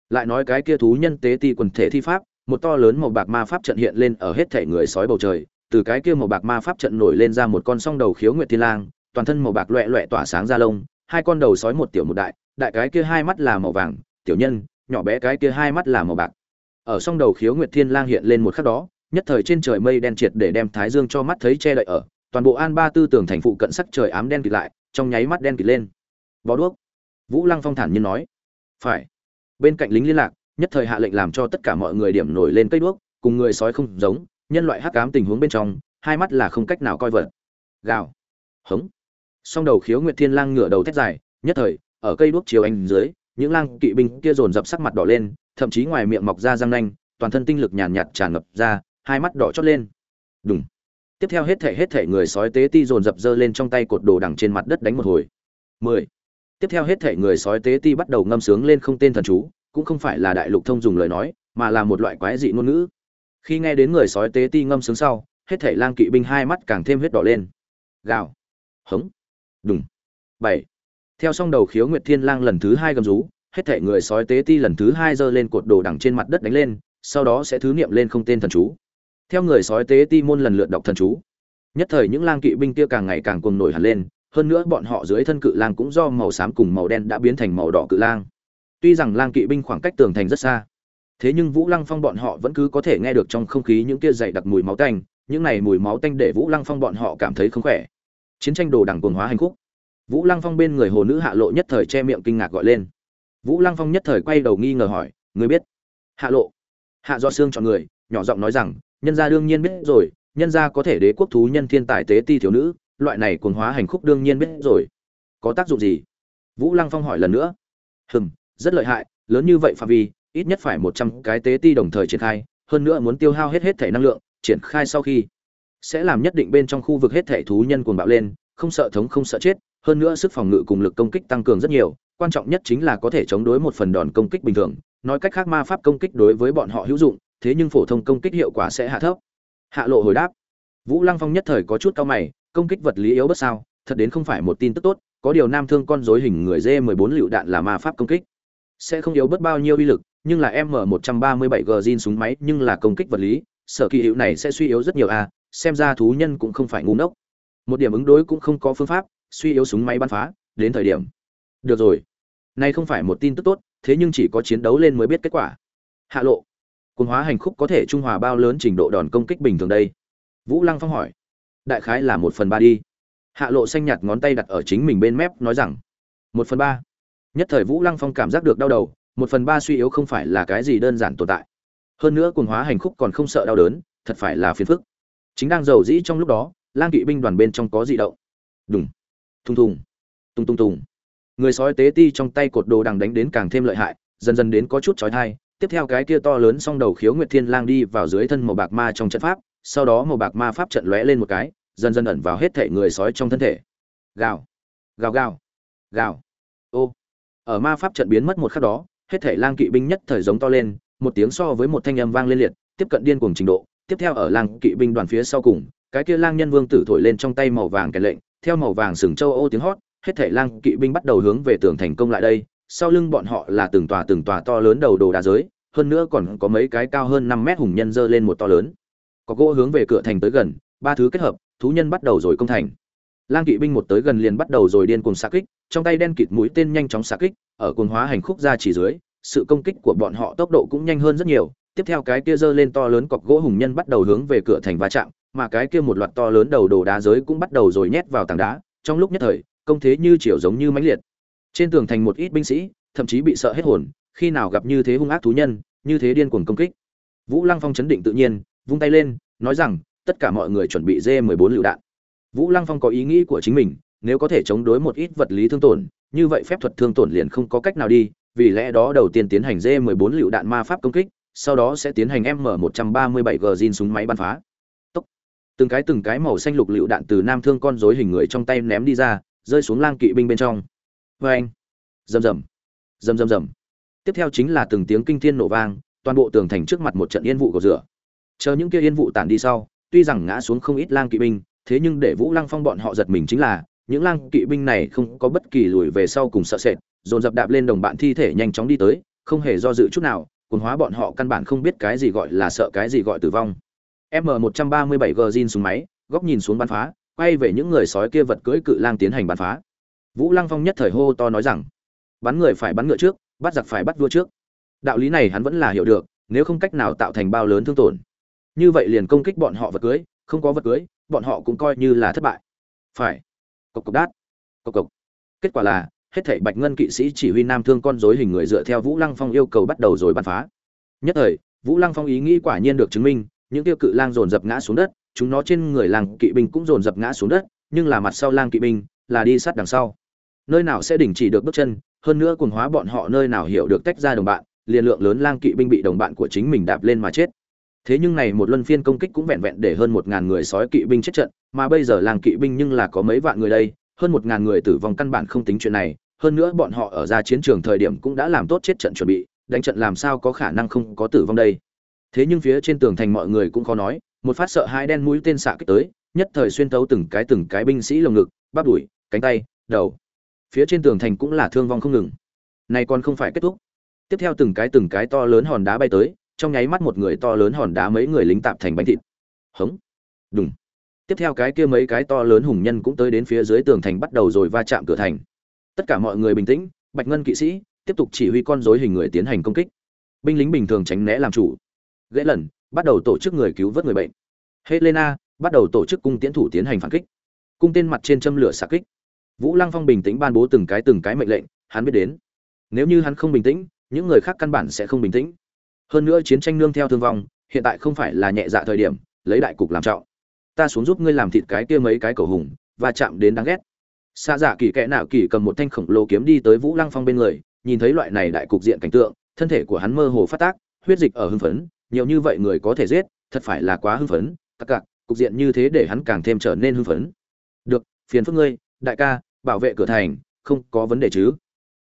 lại nói cái kia thú nhân tế ti quần thể thi pháp, một to lớn màu bạc ma pháp trận hiện lên ở hết thể người sói bầu trời. Từ cái kia màu bạc ma pháp trận nổi lên ra một con song đầu khiếu nguyệt thiên lang, toàn thân màu bạc loẹ loẹ tỏa sáng ra lông, hai con đầu sói một tiểu một đại đại cái kia hai mắt là màu vàng, tiểu nhân, nhỏ bé cái kia hai mắt là màu bạc. Ở song đầu khiếu nguyệt thiên lang hiện lên một khắc đó, nhất thời trên trời mây đen triệt để đem thái dương cho mắt thấy che đậy ở, toàn bộ an ba tư tưởng thành phụ cận sắc trời ám đen kịt lại, trong nháy mắt đen kịt lên. Bó đuốc. Vũ lăng phong thản nhiên nói. Phải bên cạnh lính liên lạc, nhất thời hạ lệnh làm cho tất cả mọi người điểm nổi lên cây đuốc, cùng người sói không giống, nhân loại hắc ám tình huống bên trong, hai mắt là không cách nào coi vật. Gào. Hống. Song đầu khiếu nguyệt thiên lang ngửa đầu thét dài, nhất thời, ở cây đuốc chiếu ánh dưới, những lang kỵ binh kia dồn dập sắc mặt đỏ lên, thậm chí ngoài miệng mọc ra răng nanh, toàn thân tinh lực nhàn nhạt tràn ngập ra, hai mắt đỏ chót lên. Đúng tiếp theo hết thể hết thể người sói tế ti dồn dập dơ lên trong tay cột đồ đằng trên mặt đất đánh một hồi. Mười tiếp theo hết thể người sói tế ti bắt đầu ngâm sướng lên không tên thần chú, cũng không phải là đại lục thông dùng lời nói, mà là một loại quái dị ngôn ngữ. Khi nghe đến người sói tế ti ngâm sướng sau, hết thể lang kỵ binh hai mắt càng thêm huyết đỏ lên. Gào. Hống. Đùng. Bảy. Theo song đầu khiếu nguyệt thiên lang lần thứ hai gầm rú, hết thể người sói tế ti lần thứ hai giơ lên cột đồ đằng trên mặt đất đánh lên, sau đó sẽ thứ niệm lên không tên thần chú. Theo người sói tế ti môn lần lượt đọc thần chú. Nhất thời những lang kỵ binh kia càng ngày càng cuồng nổi hẳn lên hơn nữa bọn họ dưới thân cự lang cũng do màu xám cùng màu đen đã biến thành màu đỏ cự lang. Tuy rằng lang kỵ binh khoảng cách tường thành rất xa, thế nhưng vũ lăng phong bọn họ vẫn cứ có thể nghe được trong không khí những kia dày đặc mùi máu tanh, những này mùi máu tanh để vũ lăng phong bọn họ cảm thấy không khỏe. Chiến tranh đồ đẳng cuồng hóa hành khúc. Vũ lăng phong bên người hồ nữ hạ lộ nhất thời che miệng kinh ngạc gọi lên. Vũ lăng phong nhất thời quay đầu nghi ngờ hỏi, người biết? Hạ lộ. Hạ do xương chọn người, nhỏ giọng nói rằng, nhân gia đương nhiên biết rồi, nhân gia có thể đế quốc thú nhân thiên tài tế ti thiếu nữ loại này cuồng hóa hành khúc đương nhiên biết rồi. Có tác dụng gì? Vũ lăng phong hỏi lần nữa. Hừm, rất lợi hại, lớn như vậy phạm vi, ít nhất phải một trăm cái tế ti đồng thời triển khai, hơn nữa muốn tiêu hao hết hết thể năng lượng, triển khai sau khi sẽ làm nhất định bên trong khu vực hết thể thú nhân cuồng bạo lên, không sợ thống không sợ chết, hơn nữa sức phòng ngự cùng lực công kích tăng cường rất nhiều, quan trọng nhất chính là có thể chống đối một phần đòn công kích bình thường, nói cách khác ma pháp công kích đối với bọn họ hữu dụng, thế nhưng phổ thông công kích hiệu quả sẽ hạ thấp. Hạ lộ hồi đáp. Vũ lăng phong nhất thời có chút cao mày công kích vật lý yếu bất sao, thật đến không phải một tin tức tốt, có điều nam thương con dối hình người dê 14 lựu đạn là ma pháp công kích. Sẽ không yếu bất bao nhiêu uy lực, nhưng là m 137 g zin súng máy nhưng là công kích vật lý, sở kỳ hiệu này sẽ suy yếu rất nhiều a xem ra thú nhân cũng không phải ngu ngốc. Một điểm ứng đối cũng không có phương pháp, suy yếu súng máy bắn phá, đến thời điểm. Được rồi. Nay không phải một tin tức tốt, thế nhưng chỉ có chiến đấu lên mới biết kết quả. Hạ lộ. Cồn hóa hành khúc có thể trung hòa bao lớn trình độ đòn công kích bình thường đây. Vũ lăng phong hỏi đại khái là một phần ba đi. Hạ lộ xanh nhạt ngón tay đặt ở chính mình bên mép, nói rằng, một phần ba. Nhất thời vũ lăng phong cảm giác được đau đầu, một phần ba suy yếu không phải là cái gì đơn giản tồn tại. Hơn nữa cồn hóa hành khúc còn không sợ đau đớn, thật phải là phiền phức. Chính đang giàu dĩ trong lúc đó, lang kỵ binh đoàn bên trong có dị động. Đúng thùng thùng, tung tung tùng người sói tế ti trong tay cột đồ đằng đánh đến càng thêm lợi hại, dần dần đến có chút trói thai tiếp theo cái kia to lớn song đầu khiếu nguyệt thiên lang đi vào dưới thân màu bạc ma trong trận pháp, sau đó màu bạc ma pháp trận lóe lên một cái dần dần ẩn vào hết thể người sói trong thân thể. Gào. Gào gào. Gào. Ô. Ở ma pháp trận biến mất một khắc đó, hết thể lang kỵ binh nhất thời giống to lên, một tiếng so với một thanh âm vang lên liệt, tiếp cận điên cuồng trình độ. Tiếp theo ở lang kỵ binh đoàn phía sau cùng, cái kia lang nhân vương tử thổi lên trong tay màu vàng kèn lệnh, theo màu vàng sừng châu ô tiếng hót, hết thể lang kỵ binh bắt đầu hướng về tường thành công lại đây. Sau lưng bọn họ là từng tòa từng tòa to lớn đầu đồ đá giới, hơn nữa còn có mấy cái cao hơn năm mét hùng nhân dơ lên một to lớn. Có gỗ hướng về cửa thành tới gần, ba thứ kết hợp thú nhân bắt đầu rồi công thành. Lang kỵ binh một tới gần liền bắt đầu rồi điên cuồng xạ kích, trong tay đen kịt mũi tên nhanh chóng xạ kích, ở cuồng hóa hành khúc ra chỉ dưới, sự công kích của bọn họ tốc độ cũng nhanh hơn rất nhiều. Tiếp theo cái kia giơ lên to lớn cọc gỗ hùng nhân bắt đầu hướng về cửa thành va chạm, mà cái kia một loạt to lớn đầu đồ đá giới cũng bắt đầu rồi nhét vào tảng đá. Trong lúc nhất thời, công thế như chiều giống như mãnh liệt. Trên tường thành một ít binh sĩ, thậm chí bị sợ hết hồn, khi nào gặp như thế hung ác thú nhân, như thế điên cuồng công kích. Vũ lăng phong chấn định tự nhiên, vung tay lên, nói rằng tất cả mọi người chuẩn bị d 14 lựu đạn. Vũ lăng phong có ý nghĩ của chính mình, nếu có thể chống đối một ít vật lý thương tổn, như vậy phép thuật thương tổn liền không có cách nào đi, vì lẽ đó đầu tiên tiến hành d 14 lựu đạn ma pháp công kích, sau đó sẽ tiến hành m 137 g zin súng máy bắn phá. Tốc. từng cái từng cái màu xanh lục lựu đạn từ nam thương con rối hình người trong tay ném đi ra, rơi xuống lang kỵ binh bên trong. Oeng. rầm rầm. Rầm rầm rầm. Tiếp theo chính là từng tiếng kinh thiên nổ vang, toàn bộ tường thành trước mặt một trận yên vụ của rửa. Chờ những kia yên vụ tản đi sau tuy rằng ngã xuống không ít lang kỵ binh, thế nhưng để vũ lăng phong bọn họ giật mình chính là, những lang kỵ binh này không có bất kỳ lùi về sau cùng sợ sệt, dồn dập đạp lên đồng bạn thi thể nhanh chóng đi tới, không hề do dự chút nào, cuồng hóa bọn họ căn bản không biết cái gì gọi là sợ cái gì gọi tử vong. M 137 g zin súng máy, góc nhìn xuống bắn phá, quay về những người sói kia vật cưỡi cự lang tiến hành bắn phá. Vũ lăng phong nhất thời hô to nói rằng, bắn người phải bắn ngựa trước, bắt giặc phải bắt vua trước. Đạo lý này hắn vẫn là hiểu được, nếu không cách nào tạo thành bao lớn thương tổn như vậy liền công kích bọn họ vật cưới, không có vật cưới, bọn họ cũng coi như là thất bại. Phải. Cộc cộc đát. Cộc cộc. Kết quả là, hết thảy bạch ngân kỵ sĩ chỉ huy nam thương con rối hình người dựa theo vũ lăng phong yêu cầu bắt đầu rồi bắn phá. Nhất thời, vũ lăng phong ý nghĩ quả nhiên được chứng minh, những tiêu cự lang dồn dập ngã xuống đất, chúng nó trên người lang kỵ binh cũng dồn dập ngã xuống đất, nhưng là mặt sau lang kỵ binh là đi sát đằng sau. Nơi nào sẽ đình chỉ được bước chân, hơn nữa cuồng hóa bọn họ nơi nào hiểu được tách ra đồng bạn, liền lượng lớn lang kỵ binh bị đồng bạn của chính mình đạp lên mà chết thế nhưng này một luân phiên công kích cũng vẹn vẹn để hơn một ngàn người sói kỵ binh chết trận, mà bây giờ làng kỵ binh nhưng là có mấy vạn người đây, hơn một ngàn người tử vong căn bản không tính chuyện này. Hơn nữa bọn họ ở ra chiến trường thời điểm cũng đã làm tốt chết trận chuẩn bị, đánh trận làm sao có khả năng không có tử vong đây? Thế nhưng phía trên tường thành mọi người cũng khó nói, một phát sợ hai đen mũi tên xạ kích tới, nhất thời xuyên tấu từng cái từng cái binh sĩ lồng ngực, bắp đùi, cánh tay, đầu. Phía trên tường thành cũng là thương vong không ngừng. Này còn không phải kết thúc. Tiếp theo từng cái từng cái to lớn hòn đá bay tới trong nháy mắt một người to lớn hòn đá mấy người lính tạp thành bánh thịt. Hống. Đùng. Tiếp theo cái kia mấy cái to lớn hùng nhân cũng tới đến phía dưới tường thành bắt đầu rồi va chạm cửa thành. Tất cả mọi người bình tĩnh, bạch ngân kỵ sĩ tiếp tục chỉ huy con rối hình người tiến hành công kích. Binh lính bình thường tránh né làm chủ. Gãy lần, bắt đầu tổ chức người cứu vớt người bệnh. Helena bắt đầu tổ chức cung tiến thủ tiến hành phản kích. Cung tên mặt trên châm lửa xạ kích. Vũ lăng phong bình tĩnh ban bố từng cái từng cái mệnh lệnh, hắn biết đến. Nếu như hắn không bình tĩnh, những người khác căn bản sẽ không bình tĩnh hơn nữa chiến tranh nương theo thương vong, hiện tại không phải là nhẹ dạ thời điểm, lấy đại cục làm trọng. Ta xuống giúp ngươi làm thịt cái kia mấy cái cầu hùng, và chạm đến đáng ghét. Xa dạ kỳ kẽ nạo kỳ cầm một thanh khổng lồ kiếm đi tới vũ lăng phong bên người, nhìn thấy loại này đại cục diện cảnh tượng, thân thể của hắn mơ hồ phát tác, huyết dịch ở hưng phấn, nhiều như vậy người có thể giết, thật phải là quá hưng phấn tất cả cục diện như thế để hắn càng thêm trở nên hưng phấn. Được, phiền phức ngươi, đại ca, bảo vệ cửa thành, không có vấn đề chứ.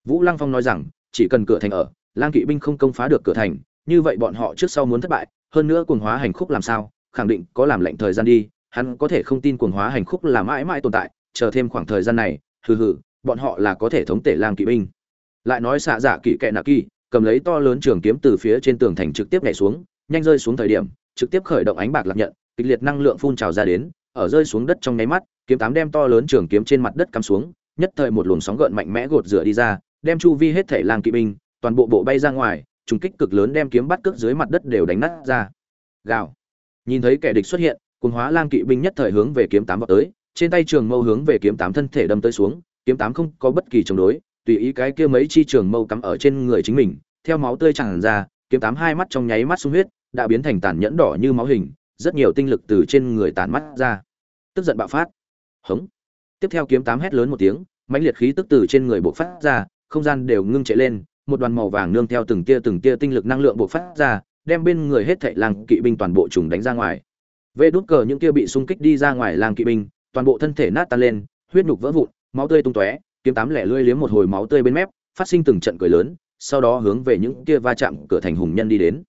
Vũ lăng phong nói rằng, chỉ cần cửa thành ở, lang kỵ binh không công phá được cửa thành như vậy bọn họ trước sau muốn thất bại, hơn nữa cuồng hóa hành khúc làm sao, khẳng định có làm lệnh thời gian đi, hắn có thể không tin cuồng hóa hành khúc là mãi mãi tồn tại, chờ thêm khoảng thời gian này, hừ hừ, bọn họ là có thể thống tể lang kỵ binh. Lại nói xạ dạ kỵ kệ nạ kỵ, cầm lấy to lớn trường kiếm từ phía trên tường thành trực tiếp nhảy xuống, nhanh rơi xuống thời điểm, trực tiếp khởi động ánh bạc lạc nhận, kịch liệt năng lượng phun trào ra đến, ở rơi xuống đất trong nháy mắt, kiếm tám đem to lớn trường kiếm trên mặt đất cắm xuống, nhất thời một luồng sóng gợn mạnh mẽ gột rửa đi ra, đem chu vi hết thể lang kỵ binh, toàn bộ bộ bay ra ngoài trùng kích cực lớn đem kiếm bắt cước dưới mặt đất đều đánh nát ra. Gào. Nhìn thấy kẻ địch xuất hiện cùng hóa lang kỵ binh nhất thời hướng về kiếm tám vọt tới, trên tay trường mâu hướng về kiếm tám thân thể đâm tới xuống, kiếm tám không có bất kỳ chống đối, tùy ý cái kia mấy chi trường mâu cắm ở trên người chính mình, theo máu tươi tràn ra, kiếm tám hai mắt trong nháy mắt sung huyết, đã biến thành tàn nhẫn đỏ như máu hình, rất nhiều tinh lực từ trên người tàn mắt ra. Tức giận bạo phát. Hống. Tiếp theo kiếm tám hét lớn một tiếng, mãnh liệt khí tức từ trên người bộc phát ra, không gian đều ngưng trệ lên một đoàn màu vàng nương theo từng tia từng tia tinh lực năng lượng bộc phát ra, đem bên người hết thảy làng kỵ binh toàn bộ trùng đánh ra ngoài. Vệ đốt cờ những kia bị xung kích đi ra ngoài làng kỵ binh, toàn bộ thân thể nát tan lên, huyết nhục vỡ vụn, máu tươi tung tóe, kiếm tám lẻ lươi liếm một hồi máu tươi bên mép, phát sinh từng trận cười lớn, sau đó hướng về những kia va chạm cửa thành hùng nhân đi đến.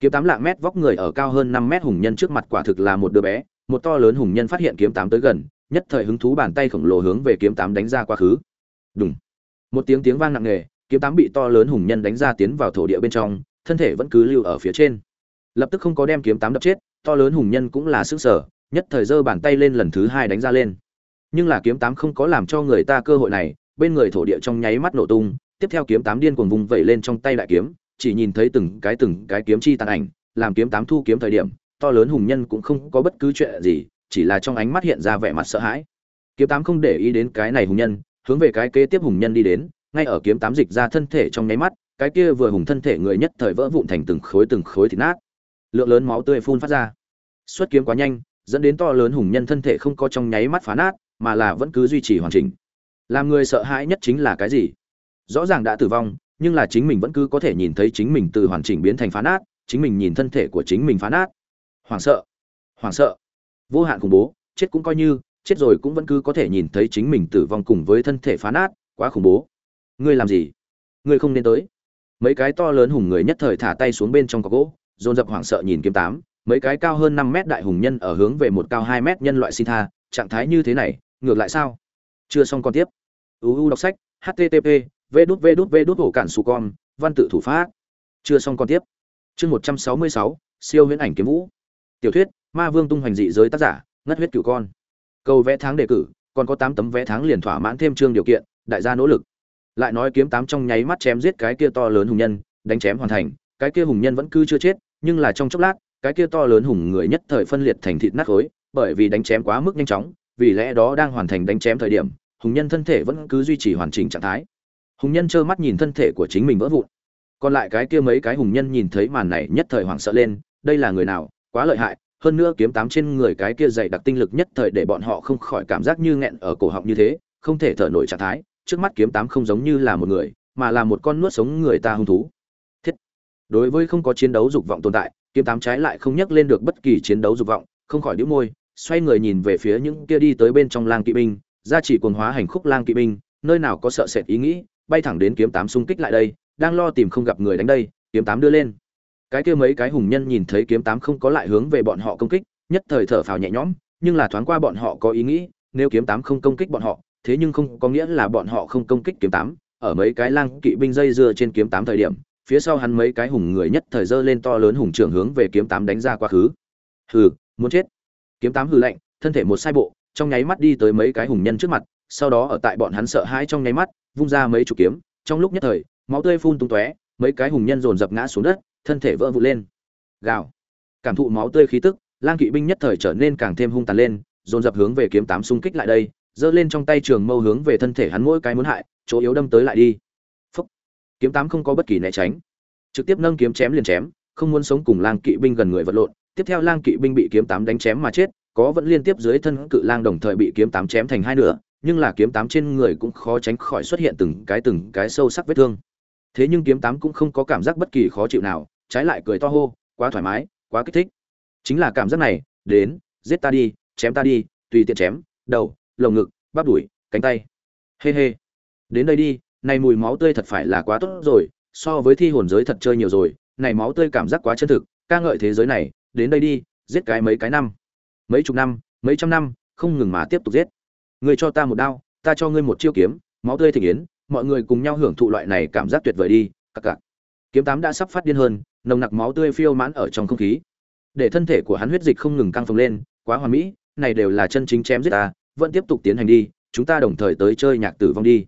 Kiếm tám lạng mét vóc người ở cao hơn năm mét hùng nhân trước mặt quả thực là một đứa bé, một to lớn hùng nhân phát hiện kiếm tám tới gần, nhất thời hứng thú bàn tay khổng lồ hướng về kiếm tám đánh ra quá khứ. Đùng. một tiếng tiếng vang nặng nề kiếm tám bị to lớn hùng nhân đánh ra tiến vào thổ địa bên trong, thân thể vẫn cứ lưu ở phía trên. Lập tức không có đem kiếm tám đập chết, to lớn hùng nhân cũng là sức sở nhất thời giơ bàn tay lên lần thứ hai đánh ra lên. Nhưng là kiếm tám không có làm cho người ta cơ hội này, bên người thổ địa trong nháy mắt nổ tung, tiếp theo kiếm tám điên cuồng vùng vẩy lên trong tay đại kiếm, chỉ nhìn thấy từng cái từng cái kiếm chi tàn ảnh, làm kiếm tám thu kiếm thời điểm, to lớn hùng nhân cũng không có bất cứ chuyện gì, chỉ là trong ánh mắt hiện ra vẻ mặt sợ hãi. Kiếm tám không để ý đến cái này hùng nhân, hướng về cái kế tiếp hùng nhân đi đến ngay ở kiếm tám dịch ra thân thể trong nháy mắt, cái kia vừa hùng thân thể người nhất thời vỡ vụn thành từng khối từng khối thịt nát. Lượng lớn máu tươi phun phát ra. Xuất kiếm quá nhanh, dẫn đến to lớn hùng nhân thân thể không có trong nháy mắt phá nát, mà là vẫn cứ duy trì hoàn chỉnh. Làm người sợ hãi nhất chính là cái gì? Rõ ràng đã tử vong, nhưng là chính mình vẫn cứ có thể nhìn thấy chính mình từ hoàn chỉnh biến thành phá nát, chính mình nhìn thân thể của chính mình phá nát. Hoảng sợ. Hoảng sợ. Vô hạn khủng bố, chết cũng coi như, chết rồi cũng vẫn cứ có thể nhìn thấy chính mình tử vong cùng với thân thể phá nát, quá khủng bố ngươi làm gì? Ngươi không nên tới. Mấy cái to lớn hùng người nhất thời thả tay xuống bên trong có gỗ, dồn dập hoảng sợ nhìn kiếm tám, mấy cái cao hơn năm mét đại hùng nhân ở hướng về một cao hai mét nhân loại xin tha, trạng thái như thế này, ngược lại sao? Chưa xong còn tiếp. Uu đọc sách http v đút v đút v đút hổ cản su con, văn tự thủ pháp. Chưa xong còn tiếp. Chương một trăm sáu mươi sáu, siêu huyễn ảnh kiếm vũ. Tiểu thuyết, ma vương tung hoành dị giới tác giả, ngất huyết cửu con. Câu vẽ tháng đề cử, còn có tám tấm vé tháng liền thỏa mãn thêm chương điều kiện, đại gia nỗ lực lại nói kiếm tám trong nháy mắt chém giết cái kia to lớn hùng nhân, đánh chém hoàn thành, cái kia hùng nhân vẫn cứ chưa chết, nhưng là trong chốc lát, cái kia to lớn hùng người nhất thời phân liệt thành thịt nát khối, bởi vì đánh chém quá mức nhanh chóng, vì lẽ đó đang hoàn thành đánh chém thời điểm, hùng nhân thân thể vẫn cứ duy trì hoàn chỉnh trạng thái. Hùng nhân trơ mắt nhìn thân thể của chính mình vỡ vụn. Còn lại cái kia mấy cái hùng nhân nhìn thấy màn này nhất thời hoảng sợ lên, đây là người nào, quá lợi hại, hơn nữa kiếm tám trên người cái kia dày đặc tinh lực nhất thời để bọn họ không khỏi cảm giác như nghẹn ở cổ họng như thế, không thể thở nổi trạng thái trước mắt kiếm tám không giống như là một người, mà là một con nuốt sống người ta hung thú. Thiết. Đối với không có chiến đấu dục vọng tồn tại, kiếm tám trái lại không nhắc lên được bất kỳ chiến đấu dục vọng, không khỏi đĩu môi, xoay người nhìn về phía những kia đi tới bên trong lang kỵ binh, ra chỉ quần hóa hành khúc lang kỵ binh, nơi nào có sợ sệt ý nghĩ, bay thẳng đến kiếm tám xung kích lại đây, đang lo tìm không gặp người đánh đây, kiếm tám đưa lên. Cái kia mấy cái hùng nhân nhìn thấy kiếm tám không có lại hướng về bọn họ công kích, nhất thời thở phào nhẹ nhõm, nhưng là thoáng qua bọn họ có ý nghĩ, nếu kiếm tám không công kích bọn họ thế nhưng không có nghĩa là bọn họ không công kích kiếm tám. Ở mấy cái lang kỵ binh dây dưa trên kiếm tám thời điểm, phía sau hắn mấy cái hùng người nhất thời dơ lên to lớn hùng trưởng hướng về kiếm tám đánh ra quá khứ. Hừ, muốn chết. Kiếm tám hừ lạnh, thân thể một sai bộ, trong nháy mắt đi tới mấy cái hùng nhân trước mặt, sau đó ở tại bọn hắn sợ hãi trong nháy mắt, vung ra mấy chục kiếm. Trong lúc nhất thời, máu tươi phun tung tóe, mấy cái hùng nhân dồn dập ngã xuống đất, thân thể vỡ vụn lên. Gào. Cảm thụ máu tươi khí tức, lang kỵ binh nhất thời trở nên càng thêm hung tàn lên, dồn dập hướng về kiếm tám xung kích lại đây giơ lên trong tay trường mâu hướng về thân thể hắn mỗi cái muốn hại, chỗ yếu đâm tới lại đi. Phúc. kiếm tám không có bất kỳ né tránh. Trực tiếp nâng kiếm chém liền chém, không muốn sống cùng lang kỵ binh gần người vật lộn. Tiếp theo lang kỵ binh bị kiếm tám đánh chém mà chết, có vẫn liên tiếp dưới thân cự lang đồng thời bị kiếm tám chém thành hai nửa, nhưng là kiếm tám trên người cũng khó tránh khỏi xuất hiện từng cái từng cái sâu sắc vết thương. Thế nhưng kiếm tám cũng không có cảm giác bất kỳ khó chịu nào, trái lại cười to hô, quá thoải mái, quá kích thích. Chính là cảm giác này, đến, giết ta đi, chém ta đi, tùy tiện chém, đầu lồng ngực, bắp đùi, cánh tay. Hê hê. Đến đây đi, này mùi máu tươi thật phải là quá tốt rồi, so với thi hồn giới thật chơi nhiều rồi, này máu tươi cảm giác quá chân thực, ca ngợi thế giới này, đến đây đi, giết cái mấy cái năm. Mấy chục năm, mấy trăm năm, không ngừng mà tiếp tục giết. Người cho ta một đao, ta cho ngươi một chiêu kiếm, máu tươi thịnh yến, mọi người cùng nhau hưởng thụ loại này cảm giác tuyệt vời đi, cặc cặc. Kiếm tám đã sắp phát điên hơn, nồng nặc máu tươi phiêu mãn ở trong không khí. Để thân thể của hắn huyết dịch không ngừng căng phồng lên, quá hoàn mỹ, này đều là chân chính chém giết ta vẫn tiếp tục tiến hành đi, chúng ta đồng thời tới chơi nhạc tử vong đi.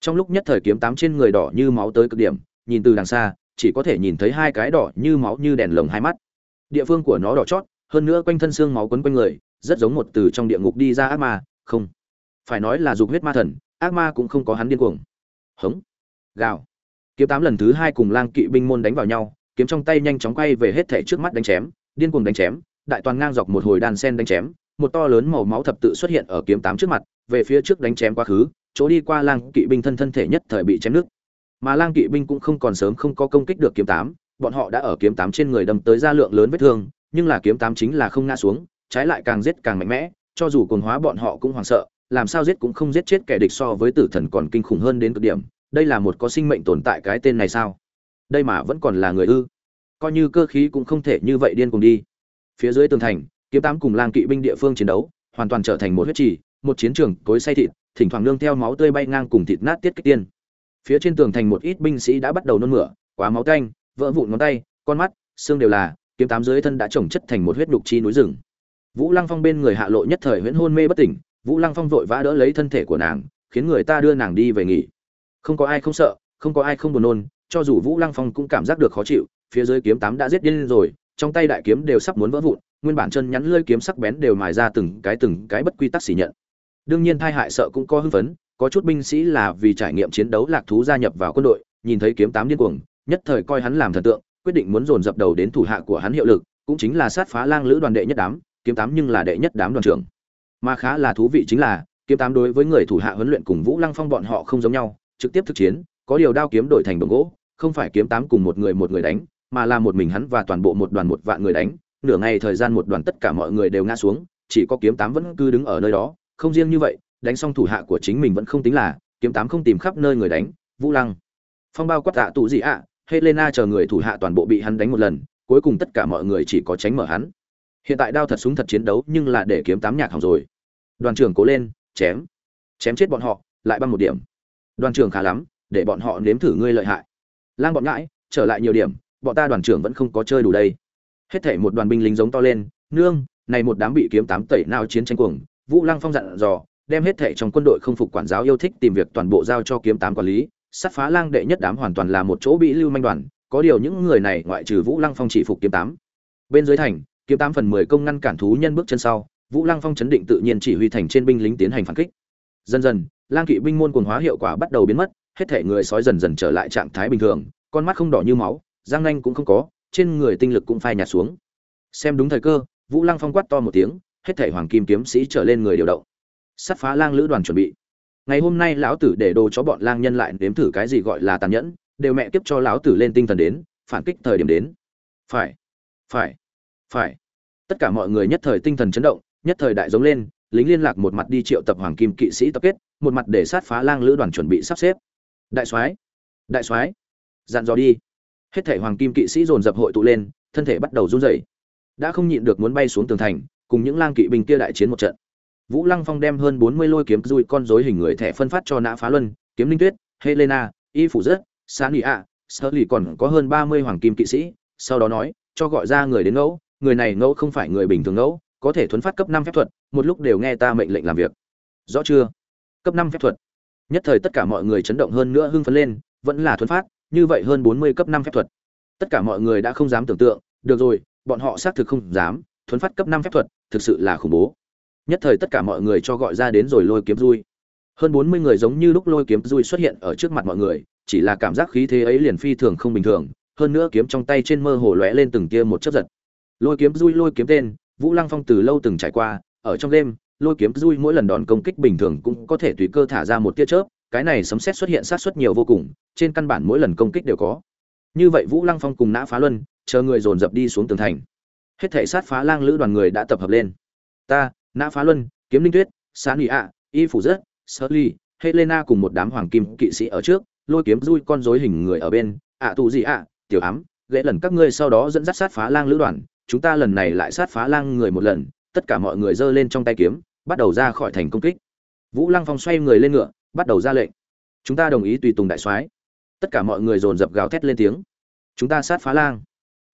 Trong lúc nhất thời kiếm tám trên người đỏ như máu tới cực điểm, nhìn từ đằng xa, chỉ có thể nhìn thấy hai cái đỏ như máu như đèn lồng hai mắt. Địa phương của nó đỏ chót, hơn nữa quanh thân xương máu quấn quanh người, rất giống một từ trong địa ngục đi ra ác ma, không. Phải nói là dục huyết ma thần, ác ma cũng không có hắn điên cuồng. Hống. Gào. Kiếm tám lần thứ hai cùng lang kỵ binh môn đánh vào nhau, kiếm trong tay nhanh chóng quay về hết thể trước mắt đánh chém, điên cuồng đánh chém, đại toàn ngang dọc một hồi đàn sen đánh chém một to lớn màu máu thập tự xuất hiện ở kiếm tám trước mặt, về phía trước đánh chém quá khứ, chỗ đi qua lang kỵ binh thân thân thể nhất thời bị chém nước. Mà lang kỵ binh cũng không còn sớm không có công kích được kiếm tám, bọn họ đã ở kiếm tám trên người đâm tới ra lượng lớn vết thương, nhưng là kiếm tám chính là không ngã xuống, trái lại càng giết càng mạnh mẽ, cho dù cồn hóa bọn họ cũng hoảng sợ, làm sao giết cũng không giết chết kẻ địch so với tử thần còn kinh khủng hơn đến cực điểm, đây là một có sinh mệnh tồn tại cái tên này sao? Đây mà vẫn còn là người ư? Coi như cơ khí cũng không thể như vậy điên cùng đi. Phía dưới tường thành kiếm tám cùng lang kỵ binh địa phương chiến đấu hoàn toàn trở thành một huyết trì một chiến trường cối say thịt thỉnh thoảng nương theo máu tươi bay ngang cùng thịt nát tiết kích tiên. Phía trên tường thành một ít binh sĩ đã bắt đầu nôn mửa quá máu canh, vỡ vụn ngón tay con mắt xương đều là kiếm tám dưới thân đã trồng chất thành một huyết đục chi núi rừng. Vũ lăng phong bên người hạ lộ nhất thời huyễn hôn mê bất tỉnh vũ lăng phong vội vã đỡ lấy thân thể của nàng khiến người ta đưa nàng đi về nghỉ. Không có ai không sợ không có ai không buồn nôn cho dù vũ lăng phong cũng cảm giác được khó chịu phía dưới kiếm tám đã giết điên rồi trong tay đại kiếm đều sắp muốn vỡ vụn, nguyên bản chân nhắn lơi kiếm sắc bén đều mài ra từng cái từng cái bất quy tắc xỉ nhận. Đương nhiên thai hại sợ cũng có hưng phấn, có chút binh sĩ là vì trải nghiệm chiến đấu lạc thú gia nhập vào quân đội, nhìn thấy kiếm tám điên cuồng, nhất thời coi hắn làm thần tượng, quyết định muốn dồn dập đầu đến thủ hạ của hắn hiệu lực, cũng chính là sát phá lang lữ đoàn đệ nhất đám, kiếm tám nhưng là đệ nhất đám đoàn trưởng. Mà khá là thú vị chính là, kiếm tám đối với người thủ hạ huấn luyện cùng vũ lăng phong bọn họ không giống nhau, trực tiếp thực chiến, có điều đao kiếm đổi thành đồng gỗ, không phải kiếm tám cùng một người một người đánh mà là một mình hắn và toàn bộ một đoàn một vạn người đánh, nửa ngày thời gian một đoàn tất cả mọi người đều ngã xuống, chỉ có kiếm tám vẫn cứ đứng ở nơi đó, không riêng như vậy, đánh xong thủ hạ của chính mình vẫn không tính là, kiếm tám không tìm khắp nơi người đánh, vũ lăng, phong bao quát tạ tụ gì ạ, helena chờ người thủ hạ toàn bộ bị hắn đánh một lần, cuối cùng tất cả mọi người chỉ có tránh mở hắn. Hiện tại đao thật súng thật chiến đấu nhưng là để kiếm tám nhạc hỏng rồi. Đoàn trưởng cố lên, chém chém chết bọn họ, lại băng một điểm. Đoàn trưởng khá lắm, để bọn họ nếm thử ngươi lợi hại. Lang bọn ngãi, trở lại nhiều điểm bọn ta đoàn trưởng vẫn không có chơi đủ đây. Hết thể một đoàn binh lính giống to lên, nương, này một đám bị kiếm tám tẩy nào chiến tranh cuồng, vũ lăng phong dặn dò, đem hết thể trong quân đội không phục quản giáo yêu thích tìm việc toàn bộ giao cho kiếm tám quản lý, sát phá lang đệ nhất đám hoàn toàn là một chỗ bị lưu manh đoàn, có điều những người này ngoại trừ vũ lăng phong chỉ phục kiếm tám. Bên dưới thành, kiếm tám phần mười công ngăn cản thú nhân bước chân sau, vũ lăng phong chấn định tự nhiên chỉ huy thành trên binh lính tiến hành phản kích. Dần dần, lang kỵ binh môn quần hóa hiệu quả bắt đầu biến mất, hết thể người sói dần dần trở lại trạng thái bình thường, con mắt không đỏ như máu răng nanh cũng không có, trên người tinh lực cũng phai nhạt xuống. Xem đúng thời cơ, vũ lăng phong quát to một tiếng, hết thể hoàng kim kiếm sĩ trở lên người điều động. Sắt phá lang lữ đoàn chuẩn bị. Ngày hôm nay lão tử để đồ cho bọn lang nhân lại nếm thử cái gì gọi là tàn nhẫn, đều mẹ kiếp cho lão tử lên tinh thần đến, phản kích thời điểm đến. Phải phải phải. Tất cả mọi người nhất thời tinh thần chấn động, nhất thời đại giống lên, lính liên lạc một mặt đi triệu tập hoàng kim kỵ sĩ tập kết, một mặt để sát phá lang lữ đoàn chuẩn bị sắp xếp. Đại soái đại soái, dặn dò đi hết thể hoàng kim kỵ sĩ dồn dập hội tụ lên, thân thể bắt đầu run rẩy. Đã không nhịn được muốn bay xuống tường thành, cùng những lang kỵ binh kia đại chiến một trận. Vũ lăng phong đem hơn bốn mươi lôi kiếm dùi con rối hình người thẻ phân phát cho nã phá luân, kiếm linh tuyết, helena, y phủ rất sa nị ạ sơ lì còn có hơn ba mươi hoàng kim kỵ sĩ, sau đó nói, cho gọi ra người đến ngẫu, người này ngẫu không phải người bình thường ngẫu, có thể thuấn phát cấp năm phép thuật, một lúc đều nghe ta mệnh lệnh làm việc. Rõ chưa? Cấp năm phép thuật. Nhất thời tất cả mọi người chấn động hơn nữa hưng phấn lên, vẫn là thuấn phát như vậy hơn bốn mươi cấp năm phép thuật. Tất cả mọi người đã không dám tưởng tượng, được rồi, bọn họ xác thực không dám, thuấn phát cấp năm phép thuật, thực sự là khủng bố. Nhất thời tất cả mọi người cho gọi ra đến rồi lôi kiếm rui. Hơn bốn mươi người giống như lúc lôi kiếm rui xuất hiện ở trước mặt mọi người, chỉ là cảm giác khí thế ấy liền phi thường không bình thường, hơn nữa kiếm trong tay trên mơ hồ lóe lên từng tia một chớp giật. Lôi kiếm rui lôi kiếm tên, vũ lăng phong từ lâu từng trải qua, ở trong đêm, lôi kiếm rui mỗi lần đòn công kích bình thường cũng có thể tùy cơ thả ra một tia chớp cái này sấm xét xuất hiện sát xuất nhiều vô cùng, trên căn bản mỗi lần công kích đều có. Như vậy vũ lăng phong cùng nã phá luân, chờ người dồn dập đi xuống tường thành. Hết thể sát phá lang lữ đoàn người đã tập hợp lên. Ta, nã phá luân, kiếm linh tuyết, xá nị ạ, y phủ rớt sơ ly, helena cùng một đám hoàng kim kỵ sĩ ở trước, lôi kiếm dui con rối hình người ở bên, ạ tù gì ạ, tiểu ám, lễ lần các ngươi sau đó dẫn dắt sát phá lang lữ đoàn, chúng ta lần này lại sát phá lang người một lần, tất cả mọi người giơ lên trong tay kiếm, bắt đầu ra khỏi thành công kích. Vũ lăng phong xoay người lên ngựa bắt đầu ra lệnh. Chúng ta đồng ý tùy tùng đại soái. Tất cả mọi người dồn dập gào thét lên tiếng. Chúng ta sát phá lang.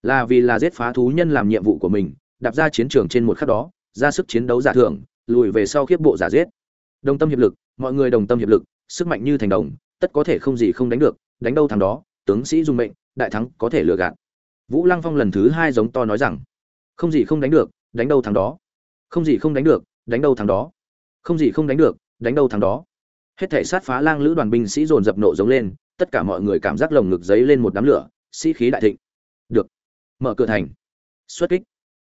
Là vì là giết phá thú nhân làm nhiệm vụ của mình, đạp ra chiến trường trên một khắc đó, ra sức chiến đấu giả thưởng, lùi về sau khiếp bộ giả giết. Đồng tâm hiệp lực, mọi người đồng tâm hiệp lực, sức mạnh như thành đồng, tất có thể không gì không đánh được, đánh đâu thằng đó, tướng sĩ dùng mệnh, đại thắng có thể lừa gạt. Vũ lăng phong lần thứ hai giống to nói rằng, không gì không đánh được, đánh đâu thằng đó. Không gì không đánh được, đánh đâu thằng đó. Không gì không đánh được, đánh đâu thằng đó hết thể sát phá lang lữ đoàn binh sĩ dồn dập nộ giống lên, tất cả mọi người cảm giác lồng ngực giấy lên một đám lửa, sĩ khí đại thịnh. Được. Mở cửa thành. Xuất kích.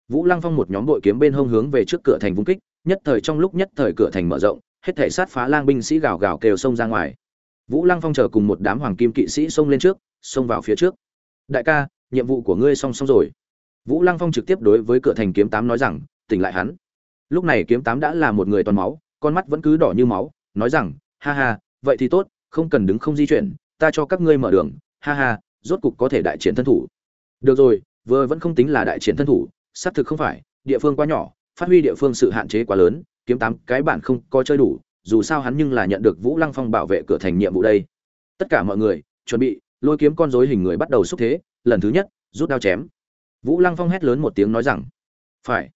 Vũ lăng phong một nhóm đội kiếm bên hông hướng về trước cửa thành vung kích, nhất thời trong lúc nhất thời cửa thành mở rộng, hết thể sát phá lang binh sĩ gào gào kêu xông ra ngoài. Vũ lăng phong chờ cùng một đám hoàng kim kỵ sĩ xông lên trước, xông vào phía trước. Đại ca, nhiệm vụ của ngươi xong xong rồi. Vũ lăng phong trực tiếp đối với cửa thành kiếm tám nói rằng, tỉnh lại hắn. Lúc này kiếm tám đã là một người toàn máu, con mắt vẫn cứ đỏ như máu, nói rằng ha ha, vậy thì tốt, không cần đứng không di chuyển, ta cho các ngươi mở đường. Ha ha, rốt cục có thể đại triển thân thủ. Được rồi, vừa vẫn không tính là đại triển thân thủ, xác thực không phải, địa phương quá nhỏ, phát huy địa phương sự hạn chế quá lớn, kiếm tám cái bản không có chơi đủ, dù sao hắn nhưng là nhận được vũ lăng phong bảo vệ cửa thành nhiệm vụ đây. Tất cả mọi người, chuẩn bị, lôi kiếm con rối hình người bắt đầu xúc thế, lần thứ nhất, rút đao chém. Vũ lăng phong hét lớn một tiếng nói rằng, phải.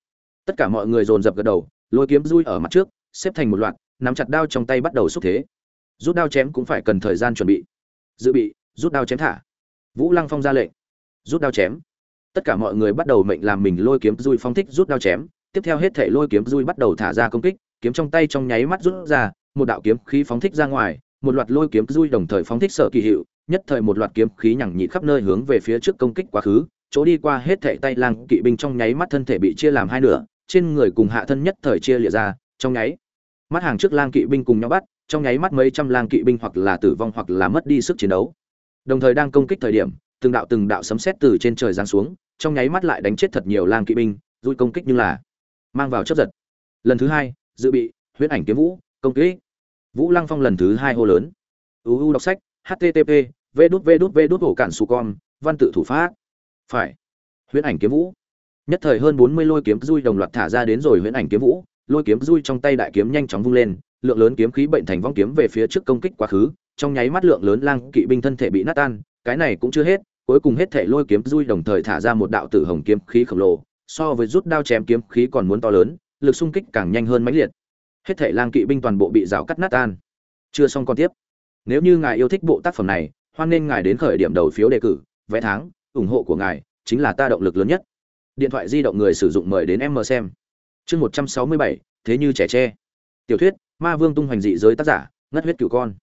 Tất cả mọi người dồn dập gật đầu, lôi kiếm rui ở mặt trước, xếp thành một loạt nắm chặt đao trong tay bắt đầu xúc thế. Rút đao chém cũng phải cần thời gian chuẩn bị. Dự bị, rút đao chém thả. Vũ lăng phong ra lệnh. Rút đao chém. Tất cả mọi người bắt đầu mệnh làm mình lôi kiếm dui phong thích rút đao chém. Tiếp theo hết thể lôi kiếm dui bắt đầu thả ra công kích, kiếm trong tay trong nháy mắt rút ra, một đạo kiếm khí phóng thích ra ngoài, một loạt lôi kiếm dui đồng thời phóng thích sợ kỳ hiệu, nhất thời một loạt kiếm khí nhẳng nhị khắp nơi hướng về phía trước công kích quá khứ, chỗ đi qua hết thảy tay lang kỵ binh trong nháy mắt thân thể bị chia làm hai nửa, trên người cùng hạ thân nhất thời chia lìa ra, trong nháy mắt hàng trước lang kỵ binh cùng nhau bắt, trong nháy mắt mấy trăm lang kỵ binh hoặc là tử vong hoặc là mất đi sức chiến đấu. Đồng thời đang công kích thời điểm, từng đạo từng đạo sấm sét từ trên trời giáng xuống, trong nháy mắt lại đánh chết thật nhiều lang kỵ binh dui công kích như là mang vào chấp giật. Lần thứ hai, dự bị, huyễn ảnh kiếm vũ, công kích. Vũ lăng phong lần thứ hai hô lớn. Uu đọc sách http v đút v đút v đút hổ cản su con, văn tự thủ pháp. Phải. Huyễn ảnh kiếm vũ. Nhất thời hơn bốn mươi lôi kiếm dui đồng loạt thả ra đến rồi huyễn ảnh kiếm vũ lôi kiếm rui trong tay đại kiếm nhanh chóng vung lên, lượng lớn kiếm khí bệnh thành vong kiếm về phía trước công kích quá khứ, trong nháy mắt lượng lớn lang kỵ binh thân thể bị nát tan, cái này cũng chưa hết, cuối cùng hết thể lôi kiếm rui đồng thời thả ra một đạo tử hồng kiếm khí khổng lồ, so với rút đao chém kiếm khí còn muốn to lớn, lực xung kích càng nhanh hơn mãnh liệt. Hết thể lang kỵ binh toàn bộ bị rào cắt nát tan. Chưa xong còn tiếp. Nếu như ngài yêu thích bộ tác phẩm này, hoan nên ngài đến khởi điểm đầu phiếu đề cử, vé tháng, ủng hộ của ngài chính là ta động lực lớn nhất. Điện thoại di động người sử dụng mời đến em mờ xem chương một trăm sáu mươi bảy, thế như trẻ tre. Tiểu thuyết, ma vương tung hoành dị giới tác giả, ngất huyết cửu con.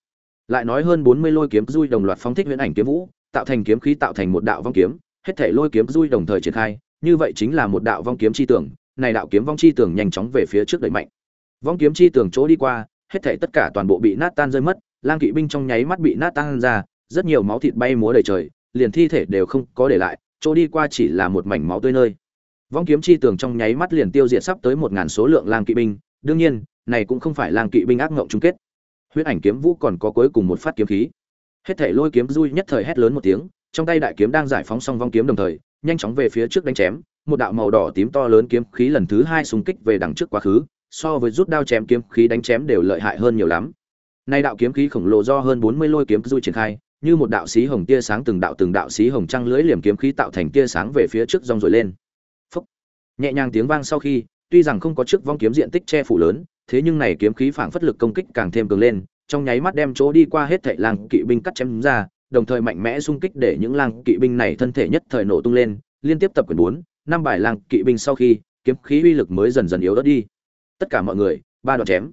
Lại nói hơn bốn mươi lôi kiếm dui đồng loạt phóng thích huyễn ảnh kiếm vũ, tạo thành kiếm khí tạo thành một đạo vong kiếm, hết thể lôi kiếm dui đồng thời triển khai, như vậy chính là một đạo vong kiếm chi tưởng, này đạo kiếm vong chi tưởng nhanh chóng về phía trước đẩy mạnh. Vong kiếm chi tưởng chỗ đi qua, hết thể tất cả toàn bộ bị nát tan rơi mất, lang kỵ binh trong nháy mắt bị nát tan ra, rất nhiều máu thịt bay múa đầy trời, liền thi thể đều không có để lại, chỗ đi qua chỉ là một mảnh máu tươi nơi vong kiếm chi tường trong nháy mắt liền tiêu diệt sắp tới một ngàn số lượng lang kỵ binh. Đương nhiên, này cũng không phải lang kỵ binh ác ngộng chung kết. Huyết ảnh kiếm vũ còn có cuối cùng một phát kiếm khí. Hết thể lôi kiếm dui nhất thời hét lớn một tiếng, trong tay đại kiếm đang giải phóng xong vong kiếm đồng thời, nhanh chóng về phía trước đánh chém, một đạo màu đỏ tím to lớn kiếm khí lần thứ hai xung kích về đằng trước quá khứ, so với rút đao chém kiếm khí đánh chém đều lợi hại hơn nhiều lắm. Nay đạo kiếm khí khổng lồ do hơn bốn mươi lôi kiếm dui triển khai, như một đạo xí hồng tia sáng từng đạo từng đạo xí hồng trăng lưới liềm kiếm khí tạo thành tia sáng về phía trước rong rồi lên nhẹ nhàng tiếng vang sau khi, tuy rằng không có trước vong kiếm diện tích che phủ lớn, thế nhưng này kiếm khí phảng phất lực công kích càng thêm cường lên, trong nháy mắt đem chỗ đi qua hết thảy làng kỵ binh cắt chém ra, đồng thời mạnh mẽ xung kích để những làng kỵ binh này thân thể nhất thời nổ tung lên, liên tiếp tập quyền bốn, năm bài làng kỵ binh sau khi, kiếm khí uy lực mới dần dần yếu ớt đi. Tất cả mọi người, ba đoạn chém.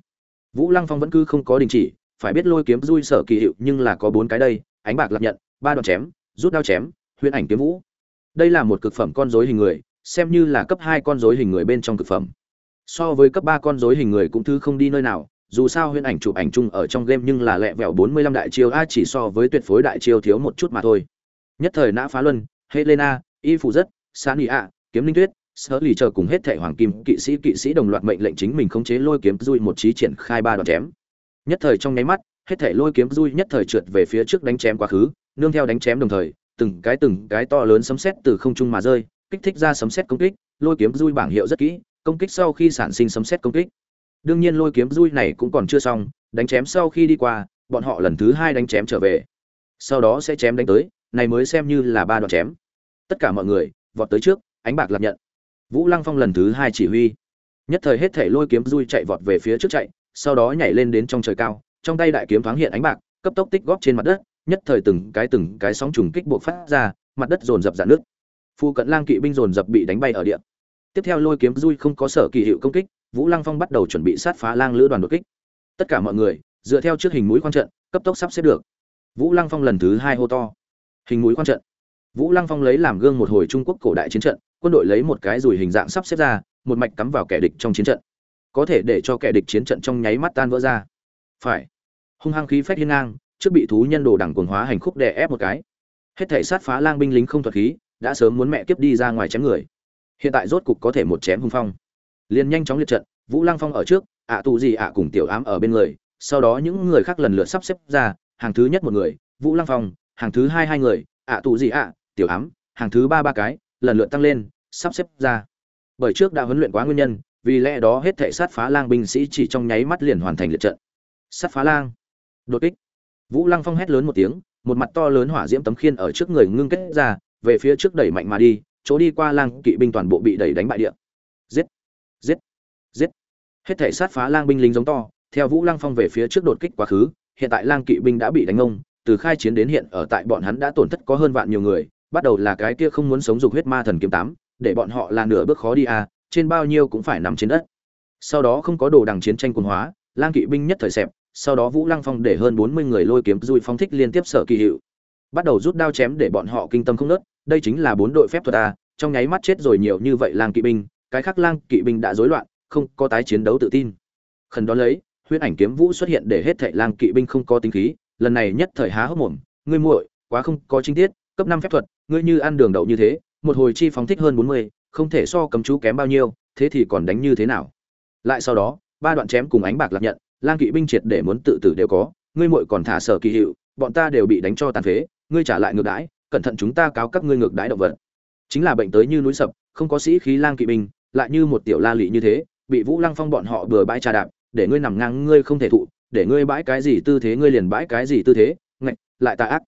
Vũ lăng phong vẫn cứ không có đình chỉ, phải biết lôi kiếm rui sở kỳ hiệu nhưng là có bốn cái đây, ánh bạc lập nhận, ba đoạn chém, rút đao chém huyễn ảnh kiếm vũ. Đây là một cực phẩm con rối hình người xem như là cấp hai con rối hình người bên trong cực phẩm. So với cấp ba con rối hình người cũng thứ không đi nơi nào, dù sao huyễn ảnh chụp ảnh chung ở trong game nhưng là lẹ vẹo 45 đại chiêu, a, chỉ so với tuyệt phối đại chiêu thiếu một chút mà thôi. Nhất thời nã phá luân, helena, y phụ rất sani a kiếm linh tuyết, sở lì chờ cùng hết thảy hoàng kim, kỵ sĩ kỵ sĩ đồng loạt mệnh lệnh chính mình khống chế lôi kiếm rui một trí triển khai ba đoạn chém. Nhất thời trong nháy mắt, hết thảy lôi kiếm rui nhất thời trượt về phía trước đánh chém quá khứ, nương theo đánh chém đồng thời, từng cái từng cái to lớn sấm sét từ không trung mà rơi kích thích ra sấm sét công kích, lôi kiếm dui bảng hiệu rất kỹ, công kích sau khi sản sinh sấm sét công kích. Đương nhiên lôi kiếm dui này cũng còn chưa xong, đánh chém sau khi đi qua, bọn họ lần thứ hai đánh chém trở về. Sau đó sẽ chém đánh tới, này mới xem như là ba đoạn chém. Tất cả mọi người, vọt tới trước, ánh bạc lập nhận. Vũ lăng phong lần thứ hai chỉ huy. Nhất thời hết thể lôi kiếm dui chạy vọt về phía trước chạy, sau đó nhảy lên đến trong trời cao, trong tay đại kiếm thoáng hiện ánh bạc, cấp tốc tích góp trên mặt đất, nhất thời từng cái từng cái sóng trùng kích buộc phát ra, mặt đất dồn dập dạn nước phu cận lang kỵ binh dồn dập bị đánh bay ở địa. Tiếp theo lôi kiếm dui không có sở kỳ hiệu công kích, vũ lăng phong bắt đầu chuẩn bị sát phá lang lữ đoàn đột kích. Tất cả mọi người, dựa theo trước hình mũi quan trận, cấp tốc sắp xếp được. Vũ lăng phong lần thứ hai hô to. Hình mũi quan trận. Vũ lăng phong lấy làm gương một hồi trung quốc cổ đại chiến trận, quân đội lấy một cái dùi hình dạng sắp xếp ra, một mạch cắm vào kẻ địch trong chiến trận. Có thể để cho kẻ địch chiến trận trong nháy mắt tan vỡ ra. Phải. Hung hăng khí phách hiên ngang, trước bị thú nhân đồ đẳng quần hóa hành khúc đè ép một cái. Hết thể sát phá lang binh lính không thuật khí đã sớm muốn mẹ kiếp đi ra ngoài chém người. Hiện tại rốt cục có thể một chém hung phong. Liền nhanh chóng liệt trận, vũ lăng phong ở trước, ạ tù gì ạ cùng tiểu ám ở bên người, sau đó những người khác lần lượt sắp xếp ra, hàng thứ nhất một người, vũ lăng phong, hàng thứ hai hai người, ạ tù gì ạ, tiểu ám, hàng thứ ba ba cái, lần lượt tăng lên, sắp xếp ra. Bởi trước đã huấn luyện quá nguyên nhân, vì lẽ đó hết thể sát phá lang binh sĩ chỉ trong nháy mắt liền hoàn thành liệt trận. Sát phá lang. Đột kích. Vũ lăng phong hét lớn một tiếng, một mặt to lớn hỏa diễm tấm khiên ở trước người ngưng kết ra về phía trước đẩy mạnh mà đi, chỗ đi qua lang kỵ binh toàn bộ bị đẩy đánh bại địa. Giết giết giết. Hết thể sát phá lang binh lính giống to, theo vũ lăng phong về phía trước đột kích quá khứ, hiện tại lang kỵ binh đã bị đánh ông từ khai chiến đến hiện ở tại bọn hắn đã tổn thất có hơn vạn nhiều người, bắt đầu là cái kia không muốn sống dục huyết ma thần kiếm tám, để bọn họ là nửa bước khó đi à trên bao nhiêu cũng phải nằm trên đất. Sau đó không có đồ đằng chiến tranh quân hóa, lang kỵ binh nhất thời xẹp, sau đó vũ lăng phong để hơn bốn mươi người lôi kiếm dùi phong thích liên tiếp sở kỳ hiệu, bắt đầu rút đao chém để bọn họ kinh tâm không nớt đây chính là bốn đội phép thuật ta trong nháy mắt chết rồi nhiều như vậy lang kỵ binh, cái khác lang kỵ binh đã rối loạn, không có tái chiến đấu tự tin. Khẩn đó lấy huyễn ảnh kiếm vũ xuất hiện để hết thệ lang kỵ binh không có tính khí, lần này nhất thời há hốc mồm, ngươi muội, quá không có chính tiết, cấp năm phép thuật, ngươi như ăn đường đậu như thế, một hồi chi phóng thích hơn bốn mươi, không thể so cấm chú kém bao nhiêu, thế thì còn đánh như thế nào? Lại sau đó, ba đoạn chém cùng ánh bạc lạc nhận, lang kỵ binh triệt để muốn tự tử đều có, ngươi muội còn thả sở kỳ hiệu, bọn ta đều bị đánh cho tàn phế, ngươi trả lại ngược đãi cẩn thận chúng ta cáo các ngươi ngược đãi động vật. Chính là bệnh tới như núi sập, không có sĩ khí lang kỵ binh, lại như một tiểu la lị như thế, bị vũ lăng phong bọn họ bừa bãi trà đạp, để ngươi nằm ngang ngươi không thể thụ, để ngươi bãi cái gì tư thế ngươi liền bãi cái gì tư thế, ngạch, lại tà ác.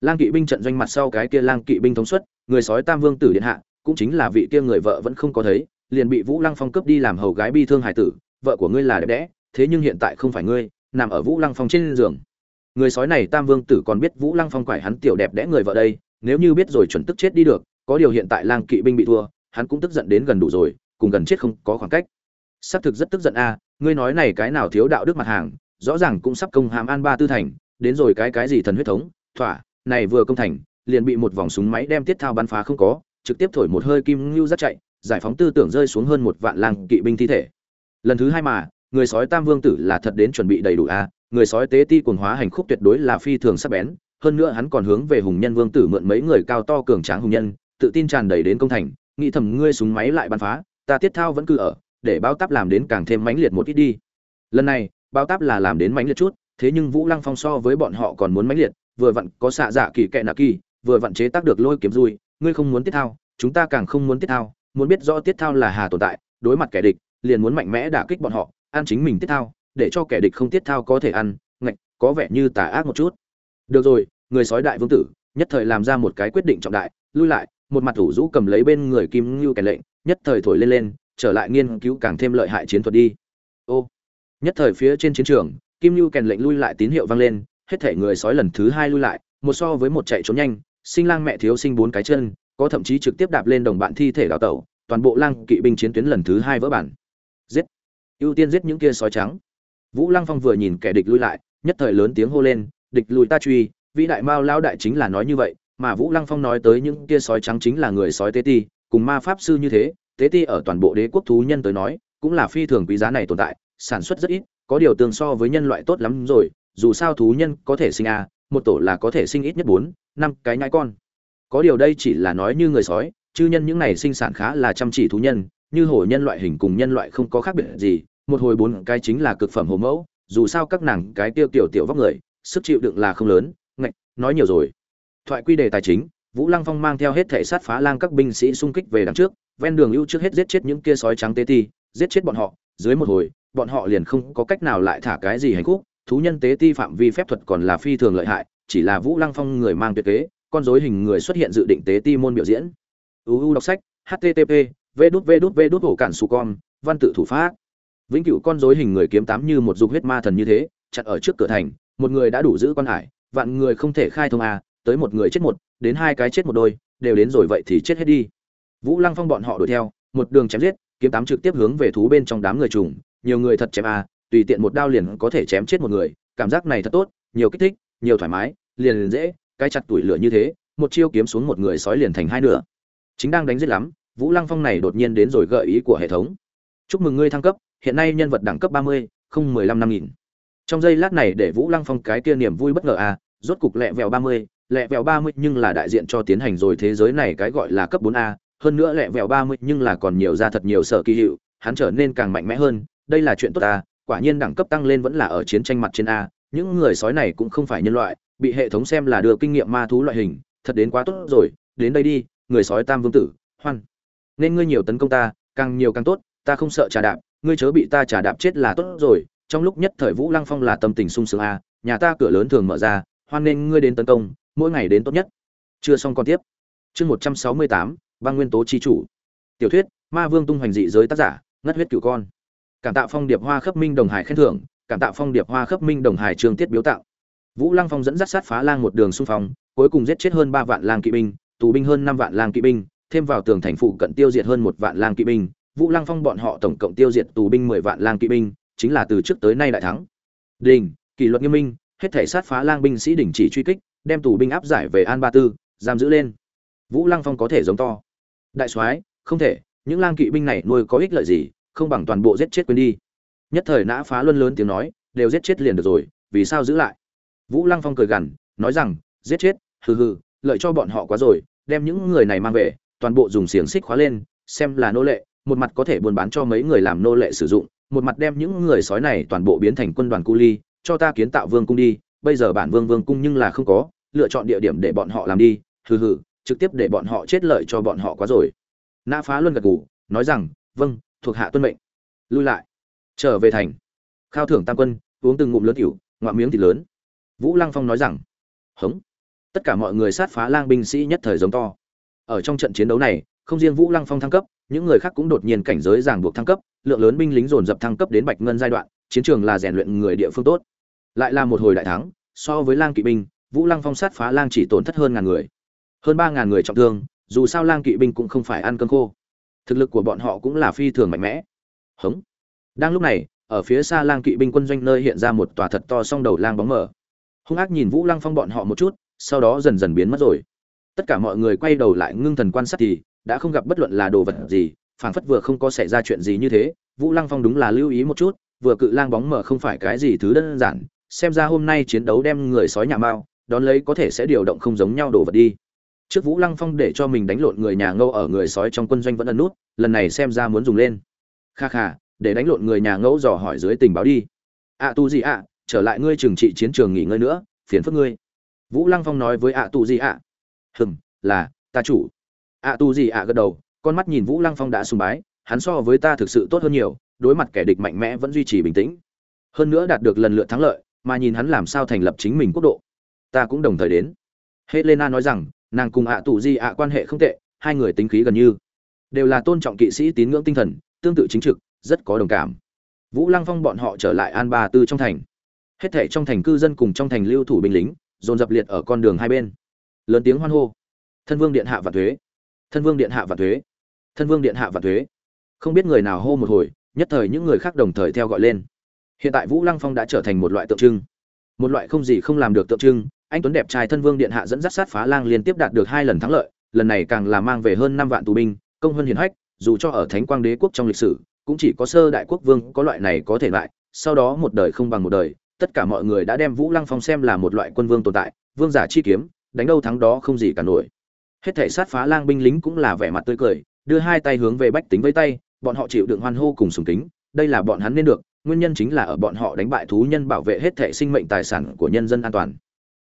Lang kỵ binh trận doanh mặt sau cái kia lang kỵ binh thống suất, người sói tam vương tử điện hạ, cũng chính là vị kia người vợ vẫn không có thấy, liền bị vũ lăng phong cướp đi làm hầu gái bi thương hải tử, vợ của ngươi là đẹp đẽ, thế nhưng hiện tại không phải ngươi, nằm ở vũ lăng phong trên giường. Người sói này tam vương tử còn biết vũ lăng phong quải hắn tiểu đẹp đẽ người vợ đây nếu như biết rồi chuẩn tức chết đi được, có điều hiện tại lang kỵ binh bị thua, hắn cũng tức giận đến gần đủ rồi, cùng gần chết không có khoảng cách. Xác thực rất tức giận a à, ngươi nói này cái nào thiếu đạo đức mặt hàng, rõ ràng cũng sắp công hàm an ba tư thành, đến rồi cái cái gì thần huyết thống, thỏa, này vừa công thành, liền bị một vòng súng máy đem tiết thao bắn phá không có, trực tiếp thổi một hơi kim ngưu rất chạy, giải phóng tư tưởng rơi xuống hơn một vạn lang kỵ binh thi thể. Lần thứ hai mà, người sói tam vương tử là thật đến chuẩn bị đầy đủ a à, người sói tế ti quần hóa hành khúc tuyệt đối là phi thường sắc bén hơn nữa hắn còn hướng về hùng nhân vương tử mượn mấy người cao to cường tráng hùng nhân, tự tin tràn đầy đến công thành, nghĩ thầm ngươi súng máy lại bắn phá, ta tiết thao vẫn cứ ở, để bao táp làm đến càng thêm mãnh liệt một ít đi. Lần này, bao táp là làm đến mãnh liệt chút, thế nhưng vũ lăng phong so với bọn họ còn muốn mãnh liệt, vừa vặn có xạ dạ kỳ kệ nạ kỳ, vừa vặn chế tác được lôi kiếm dùi ngươi không muốn tiết thao, chúng ta càng không muốn tiết thao, muốn biết rõ tiết thao là hà tồn tại, đối mặt kẻ địch, liền muốn mạnh mẽ đả kích bọn họ, ăn chính mình tiết thao, để cho kẻ địch không tiết thao có thể ăn, ngạch, có vẻ như tà ác một chút được rồi, người sói đại vương tử, nhất thời làm ra một cái quyết định trọng đại, lui lại, một mặt thủ rũ cầm lấy bên người kim ngưu kèn lệnh, nhất thời thổi lên lên, trở lại nghiên cứu càng thêm lợi hại chiến thuật đi. Ô, nhất thời phía trên chiến trường, kim ngưu kèn lệnh lui lại tín hiệu vang lên, hết thể người sói lần thứ hai lui lại, một so với một chạy trốn nhanh, sinh lang mẹ thiếu sinh bốn cái chân, có thậm chí trực tiếp đạp lên đồng bạn thi thể đào tẩu, toàn bộ lang kỵ binh chiến tuyến lần thứ hai vỡ bản. Giết! Ưu tiên giết những kia sói trắng. Vũ lăng phong vừa nhìn kẻ địch lui lại, nhất thời lớn tiếng hô lên địch lùi ta truy, vĩ đại mao lao đại chính là nói như vậy, mà vũ lăng phong nói tới những kia sói trắng chính là người sói tế ti, cùng ma pháp sư như thế, tế ti ở toàn bộ đế quốc thú nhân tới nói, cũng là phi thường quý giá này tồn tại, sản xuất rất ít, có điều tương so với nhân loại tốt lắm rồi, dù sao thú nhân có thể sinh a, một tổ là có thể sinh ít nhất bốn, năm cái nhãi con. Có điều đây chỉ là nói như người sói chư nhân những này sinh sản khá là chăm chỉ thú nhân, như hồ nhân loại hình cùng nhân loại không có khác biệt gì, một hồi bốn cái chính là cực phẩm hồ mẫu, dù sao các nàng cái tiêu tiểu tiểu vóc người sức chịu đựng là không lớn, ngạch, nói nhiều rồi. Thoại quy đề tài chính, vũ lăng phong mang theo hết thể sát phá lang các binh sĩ xung kích về đằng trước, ven đường ưu trước hết giết chết những kia sói trắng tế ti, giết chết bọn họ, dưới một hồi, bọn họ liền không có cách nào lại thả cái gì hành khúc, thú nhân tế ti phạm vi phép thuật còn là phi thường lợi hại, chỉ là vũ lăng phong người mang tuyệt kế, con dối hình người xuất hiện dự định tế ti môn biểu diễn. Uu đọc sách http v đút v đút v đút ổ cản su con, văn tự thủ pháp. Vĩnh cửu con dối hình người kiếm tám như một dục huyết ma thần như thế chặt ở trước cửa thành một người đã đủ giữ quan hải vạn người không thể khai thông à? tới một người chết một đến hai cái chết một đôi đều đến rồi vậy thì chết hết đi. Vũ lăng phong bọn họ đuổi theo một đường chém giết kiếm tám trực tiếp hướng về thú bên trong đám người trùng nhiều người thật chém à, tùy tiện một đao liền có thể chém chết một người cảm giác này thật tốt nhiều kích thích nhiều thoải mái liền, liền dễ cái chặt tuổi lửa như thế một chiêu kiếm xuống một người sói liền thành hai nửa. Chính đang đánh giết lắm vũ lăng phong này đột nhiên đến rồi gợi ý của hệ thống. Chúc mừng ngươi thăng cấp hiện nay nhân vật đẳng cấp ba mươi không mười lăm năm nghìn trong giây lát này để vũ lăng phong cái kia niềm vui bất ngờ à rốt cục lẹ vẹo ba mươi, lẹ vẹo ba mươi nhưng là đại diện cho tiến hành rồi thế giới này cái gọi là cấp bốn a, hơn nữa lẹ vẹo ba mươi nhưng là còn nhiều ra thật nhiều sở kỳ hiệu, hắn trở nên càng mạnh mẽ hơn, đây là chuyện tốt a quả nhiên đẳng cấp tăng lên vẫn là ở chiến tranh mặt trên a, những người sói này cũng không phải nhân loại, bị hệ thống xem là đưa kinh nghiệm ma thú loại hình, thật đến quá tốt rồi, đến đây đi, người sói tam vương tử, hoan. Nên ngươi nhiều tấn công ta, càng nhiều càng tốt, ta không sợ trà đạp, ngươi chớ bị ta trà đạp chết là tốt rồi trong lúc nhất thời vũ lăng phong là tâm tình sung sướng a nhà ta cửa lớn thường mở ra, hoan nên ngươi đến tấn công, mỗi ngày đến tốt nhất. Chưa xong còn tiếp. Chương một trăm sáu mươi tám, băng nguyên tố chi chủ. Tiểu thuyết, ma vương tung hoành dị giới tác giả, ngất huyết cửu con. Cảm tạ phong điệp hoa khắp minh đồng hải khen thưởng, cảm tạ phong điệp hoa khắp minh đồng hải trường tiết biếu tạo vũ lăng phong dẫn dắt sát phá lang một đường xung phong, cuối cùng giết chết hơn ba vạn lang kỵ binh, tù binh hơn năm vạn lang kỵ binh, thêm vào tường thành phụ cận tiêu diệt hơn một vạn lang kỵ binh. Vũ lăng phong bọn họ tổng cộng tiêu diệt tù binh mười vạn lang kỵ binh chính là từ trước tới nay đại thắng. Đình, kỷ luật nghiêm minh, hết thể sát phá lang binh sĩ đình chỉ truy kích, đem tù binh áp giải về an ba tư, giam giữ lên. Vũ lăng phong có thể giống to. Đại soái, không thể, những lang kỵ binh này nuôi có ích lợi gì, không bằng toàn bộ giết chết quên đi. Nhất thời nã phá luân lớn tiếng nói, đều giết chết liền được rồi, vì sao giữ lại? Vũ lăng phong cười gằn, nói rằng, giết chết, hừ hừ, lợi cho bọn họ quá rồi, đem những người này mang về, toàn bộ dùng xiềng xích khóa lên, xem là nô lệ, một mặt có thể buôn bán cho mấy người làm nô lệ sử dụng một mặt đem những người sói này toàn bộ biến thành quân đoàn cu ly cho ta kiến tạo vương cung đi, bây giờ bản vương vương cung nhưng là không có, lựa chọn địa điểm để bọn họ làm đi, hừ hừ, trực tiếp để bọn họ chết lợi cho bọn họ quá rồi. Nã phá luân gật gù, nói rằng vâng thuộc hạ tuân mệnh. Lui lại. Trở về thành. Khao thưởng tam quân, uống từng ngụm lớn tiểu, ngoạ miếng thịt lớn. Vũ lăng phong nói rằng, hống. Tất cả mọi người sát phá lang binh sĩ nhất thời giống to. Ở trong trận chiến đấu này không riêng vũ lăng phong thăng cấp, những người khác cũng đột nhiên cảnh giới ràng buộc thăng cấp, lượng lớn binh lính dồn dập thăng cấp đến bạch ngân giai đoạn, chiến trường là rèn luyện người địa phương tốt. Lại là một hồi đại thắng, so với lang kỵ binh, vũ lăng phong sát phá lang chỉ tổn thất hơn ngàn người. Hơn ba ngàn người trọng thương, dù sao lang kỵ binh cũng không phải ăn cơm khô. Thực lực của bọn họ cũng là phi thường mạnh mẽ. Hống. Đang lúc này, ở phía xa lang kỵ binh quân doanh nơi hiện ra một tòa thật to song đầu lang bóng mở hung ác nhìn vũ lăng phong bọn họ một chút, sau đó dần dần biến mất rồi tất cả mọi người quay đầu lại ngưng thần quan sát thì, đã không gặp bất luận là đồ vật gì, phảng phất vừa không có xảy ra chuyện gì như thế. Vũ lăng phong đúng là lưu ý một chút, vừa cự lang bóng mở không phải cái gì thứ đơn giản, xem ra hôm nay chiến đấu đem người sói nhà mao, đón lấy có thể sẽ điều động không giống nhau đồ vật đi. Trước vũ lăng phong để cho mình đánh lộn người nhà ngâu ở người sói trong quân doanh vẫn ẩn nút, lần này xem ra muốn dùng lên. Kha kha, để đánh lộn người nhà ngẫu dò hỏi dưới tình báo đi. Ạ tu gì ạ trở lại ngươi trừng trị chiến trường nghỉ ngơi nữa, phiền phức ngươi. Vũ lăng phong nói với ạ tu gì ạ hừm, là, ta chủ. Ạ tu gì ạ gật đầu, con mắt nhìn vũ lăng phong đã sùng bái, hắn so với ta thực sự tốt hơn nhiều, đối mặt kẻ địch mạnh mẽ vẫn duy trì bình tĩnh. Hơn nữa đạt được lần lượt thắng lợi, mà nhìn hắn làm sao thành lập chính mình quốc độ. Ta cũng đồng thời đến. Helena nói rằng, nàng cùng ạ tù di ạ quan hệ không tệ, hai người tính khí gần như. Đều là tôn trọng kỵ sĩ tín ngưỡng tinh thần, tương tự chính trực, rất có đồng cảm. Vũ lăng phong bọn họ trở lại an ba tư trong thành. Hết thảy trong thành cư dân cùng trong thành lưu thủ binh lính, dồn dập liệt ở con đường hai bên lớn tiếng hoan hô. Thân vương điện hạ và thuế. Thân vương điện hạ và thuế. Thân vương điện hạ và thuế. Không biết người nào hô một hồi, nhất thời những người khác đồng thời theo gọi lên. Hiện tại vũ lăng phong đã trở thành một loại tượng trưng. Một loại không gì không làm được tượng trưng. Anh tuấn đẹp trai thân vương điện hạ dẫn dắt sát phá lang liên tiếp đạt được hai lần thắng lợi, lần này càng là mang về hơn năm vạn tù binh, công hơn hiển hách, dù cho ở thánh quang đế quốc trong lịch sử, cũng chỉ có sơ đại quốc vương có loại này có thể lại, sau đó một đời không bằng một đời, tất cả mọi người đã đem vũ lăng phong xem là một loại quân vương tồn tại, vương giả chi kiếm đánh đâu thắng đó không gì cả nổi. Hết thể sát phá lang binh lính cũng là vẻ mặt tươi cười, đưa hai tay hướng về bách tính với tay, bọn họ chịu đựng hoan hô cùng sùng kính, đây là bọn hắn nên được, nguyên nhân chính là ở bọn họ đánh bại thú nhân bảo vệ hết thể sinh mệnh tài sản của nhân dân an toàn.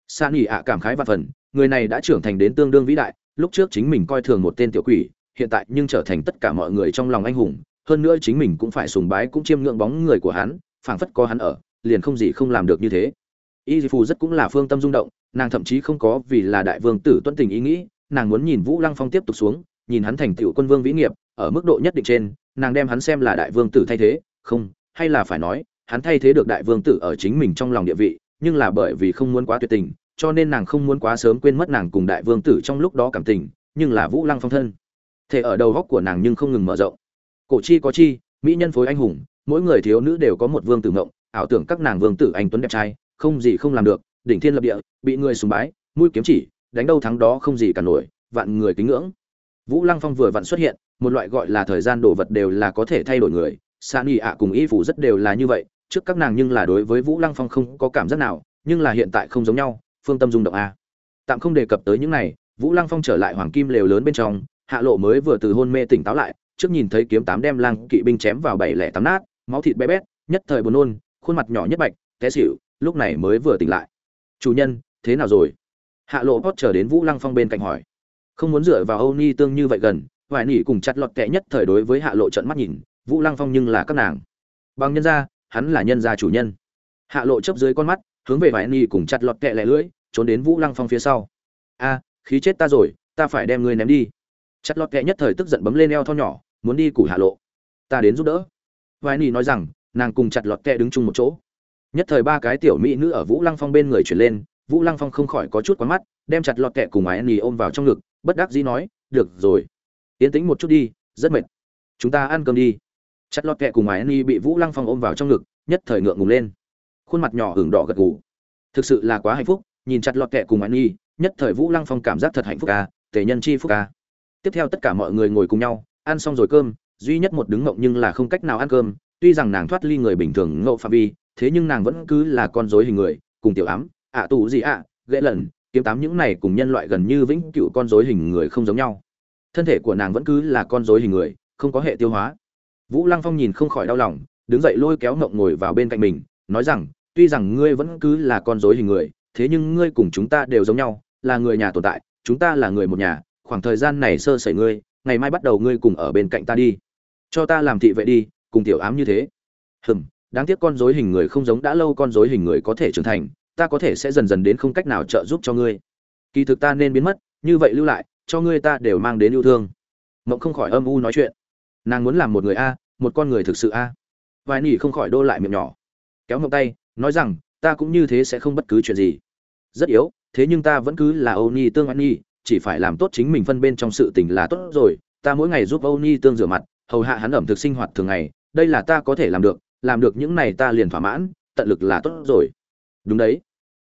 San ỉ ạ cảm khái và phần, người này đã trưởng thành đến tương đương vĩ đại, lúc trước chính mình coi thường một tên tiểu quỷ, hiện tại nhưng trở thành tất cả mọi người trong lòng anh hùng, hơn nữa chính mình cũng phải sùng bái cũng chiêm ngưỡng bóng người của hắn, phảng phất có hắn ở, liền không gì không làm được như thế y phù rất cũng là phương tâm rung động, nàng thậm chí không có vì là đại vương tử tuân tình ý nghĩ, nàng muốn nhìn vũ lăng phong tiếp tục xuống, nhìn hắn thành tựu quân vương vĩ nghiệp, ở mức độ nhất định trên, nàng đem hắn xem là đại vương tử thay thế, không, hay là phải nói, hắn thay thế được đại vương tử ở chính mình trong lòng địa vị, nhưng là bởi vì không muốn quá tuyệt tình, cho nên nàng không muốn quá sớm quên mất nàng cùng đại vương tử trong lúc đó cảm tình, nhưng là vũ lăng phong thân. Thể ở đầu góc của nàng nhưng không ngừng mở rộng. Cổ chi có chi, mỹ nhân phối anh hùng, mỗi người thiếu nữ đều có một vương tử ngộng ảo tưởng các nàng vương tử anh tuấn đẹp trai không gì không làm được, đỉnh thiên lập địa, bị người sùng bái, mũi kiếm chỉ, đánh đâu thắng đó không gì cả nổi, vạn người kính ngưỡng. Vũ lăng phong vừa vặn xuất hiện, một loại gọi là thời gian đồ vật đều là có thể thay đổi người. San y ạ cùng y phủ rất đều là như vậy, trước các nàng nhưng là đối với vũ lăng phong không có cảm giác nào, nhưng là hiện tại không giống nhau, phương tâm dung động a. Tạm không đề cập tới những này, vũ lăng phong trở lại hoàng kim lều lớn bên trong, hạ lộ mới vừa từ hôn mê tỉnh táo lại, trước nhìn thấy kiếm tám đem lang kỵ binh chém vào bảy lẻ tám nát, máu thịt bé bét, nhất thời buồn nôn, khuôn mặt nhỏ nhất bạch, té xỉu lúc này mới vừa tỉnh lại. Chủ nhân, thế nào rồi? Hạ lộ hót chờ đến vũ lăng phong bên cạnh hỏi. Không muốn dựa vào âu ni tương như vậy gần vài nỉ cùng chặt lọt kệ nhất thời đối với hạ lộ trận mắt nhìn, vũ lăng phong nhưng là các nàng. Bằng nhân gia, hắn là nhân gia chủ nhân. Hạ lộ chấp dưới con mắt, hướng về vài nỉ cùng chặt lọt kệ lẻ lưỡi, trốn đến vũ lăng phong phía sau. A, khí chết ta rồi, ta phải đem ngươi ném đi. Chặt lọt kệ nhất thời tức giận bấm lên eo thon nhỏ, muốn đi củ hạ lộ. Ta đến giúp đỡ. Vài nỉ nói rằng, nàng cùng chặt lọt kệ đứng chung một chỗ nhất thời ba cái tiểu mỹ nữ ở vũ lăng phong bên người chuyển lên, vũ lăng phong không khỏi có chút quán mắt, đem chặt lọt kẹ cùng ái nì ôm vào trong ngực, bất đắc dĩ nói, được rồi yến tĩnh một chút đi, rất mệt. Chúng ta ăn cơm đi. Chặt lọt kẹ cùng ái nì bị vũ lăng phong ôm vào trong ngực, nhất thời ngượng ngùng lên. Khuôn mặt nhỏ hưởng đỏ gật gù. Thực sự là quá hạnh phúc, nhìn chặt lọt kẹ cùng ái nì nhất thời vũ lăng phong cảm giác thật hạnh phúc à tề nhân chi phúc ca tiếp theo tất cả mọi người ngồi cùng nhau, ăn xong rồi cơm, duy nhất một đứng ngộng nhưng là không cách nào ăn cơm, tuy rằng nàng thoát ly người bình thường ngộ phạm vi thế nhưng nàng vẫn cứ là con rối hình người, cùng tiểu ám, ạ tù gì ạ, ghệ lần kiếm tám những này cùng nhân loại gần như vĩnh cựu con rối hình người không giống nhau. Thân thể của nàng vẫn cứ là con rối hình người, không có hệ tiêu hóa. Vũ lăng phong nhìn không khỏi đau lòng, đứng dậy lôi kéo ngộng ngồi vào bên cạnh mình, nói rằng, tuy rằng ngươi vẫn cứ là con rối hình người, thế nhưng ngươi cùng chúng ta đều giống nhau, là người nhà tồn tại, chúng ta là người một nhà, khoảng thời gian này sơ sẩy ngươi, ngày mai bắt đầu ngươi cùng ở bên cạnh ta đi. Cho ta làm thị vệ đi, cùng tiểu ám như thế. Hừm đáng tiếc con rối hình người không giống đã lâu con rối hình người có thể trưởng thành, ta có thể sẽ dần dần đến không cách nào trợ giúp cho ngươi. Kỳ thực ta nên biến mất, như vậy lưu lại, cho ngươi ta đều mang đến yêu thương. Mộng không khỏi âm u nói chuyện. Nàng muốn làm một người a, một con người thực sự a. Vài nỉ không khỏi đô lại miệng nhỏ. Kéo mộng tay, nói rằng, ta cũng như thế sẽ không bất cứ chuyện gì. Rất yếu, thế nhưng ta vẫn cứ là âu ni tương an nhi, chỉ phải làm tốt chính mình phân bên trong sự tình là tốt rồi, ta mỗi ngày giúp âu ni tương rửa mặt, hầu hạ hắn ẩm thực sinh hoạt thường ngày, đây là ta có thể làm được làm được những này ta liền thỏa mãn, tận lực là tốt rồi. Đúng đấy.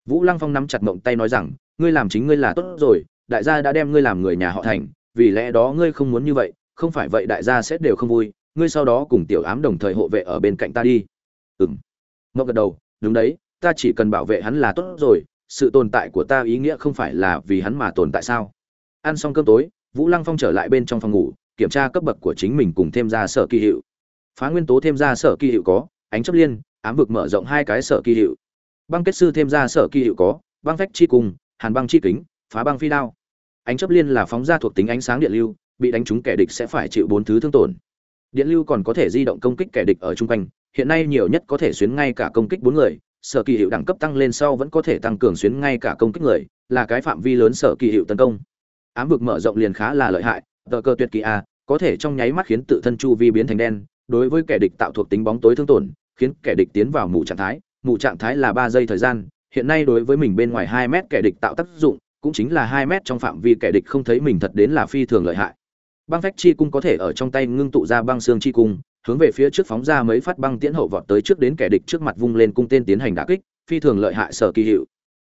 Vũ lăng phong nắm chặt mộng tay nói rằng, ngươi làm chính ngươi là tốt rồi, đại gia đã đem ngươi làm người nhà họ thành, vì lẽ đó ngươi không muốn như vậy, không phải vậy đại gia sẽ đều không vui, ngươi sau đó cùng tiểu ám đồng thời hộ vệ ở bên cạnh ta đi. Ừ m mộng gật đầu, đúng đấy, ta chỉ cần bảo vệ hắn là tốt rồi, sự tồn tại của ta ý nghĩa không phải là vì hắn mà tồn tại sao? Ăn xong cơm tối, vũ lăng phong trở lại bên trong phòng ngủ, kiểm tra cấp bậc của chính mình cùng thêm ra sở kỳ hiệu phá nguyên tố thêm ra sở kỳ hiệu có, ánh chấp liên, ám vực mở rộng hai cái sở kỳ hiệu. Băng kết sư thêm ra sở kỳ hiệu có, băng phách chi cùng, hàn băng chi kính, phá băng phi đao. Ánh chấp liên là phóng ra thuộc tính ánh sáng điện lưu, bị đánh trúng kẻ địch sẽ phải chịu bốn thứ thương tổn. Điện lưu còn có thể di động công kích kẻ địch ở chung quanh, hiện nay nhiều nhất có thể xuyến ngay cả công kích bốn người, sở kỳ hiệu đẳng cấp tăng lên sau vẫn có thể tăng cường xuyến ngay cả công kích người, là cái phạm vi lớn sở kỳ hiệu tấn công. Ám vực mở rộng liền khá là lợi hại, tờ cơ tuyệt kỳ a, có thể trong nháy mắt khiến tự thân chu vi biến thành đen đối với kẻ địch tạo thuộc tính bóng tối thương tổn, khiến kẻ địch tiến vào mù trạng thái. Mù trạng thái là ba giây thời gian. Hiện nay đối với mình bên ngoài hai mét kẻ địch tạo tác dụng, cũng chính là hai mét trong phạm vi kẻ địch không thấy mình thật đến là phi thường lợi hại. Băng phách chi cung có thể ở trong tay ngưng tụ ra băng xương chi cung, hướng về phía trước phóng ra mấy phát băng tiễn hậu vọt tới trước đến kẻ địch trước mặt vung lên cung tên tiến hành đả kích, phi thường lợi hại sở kỳ hiệu.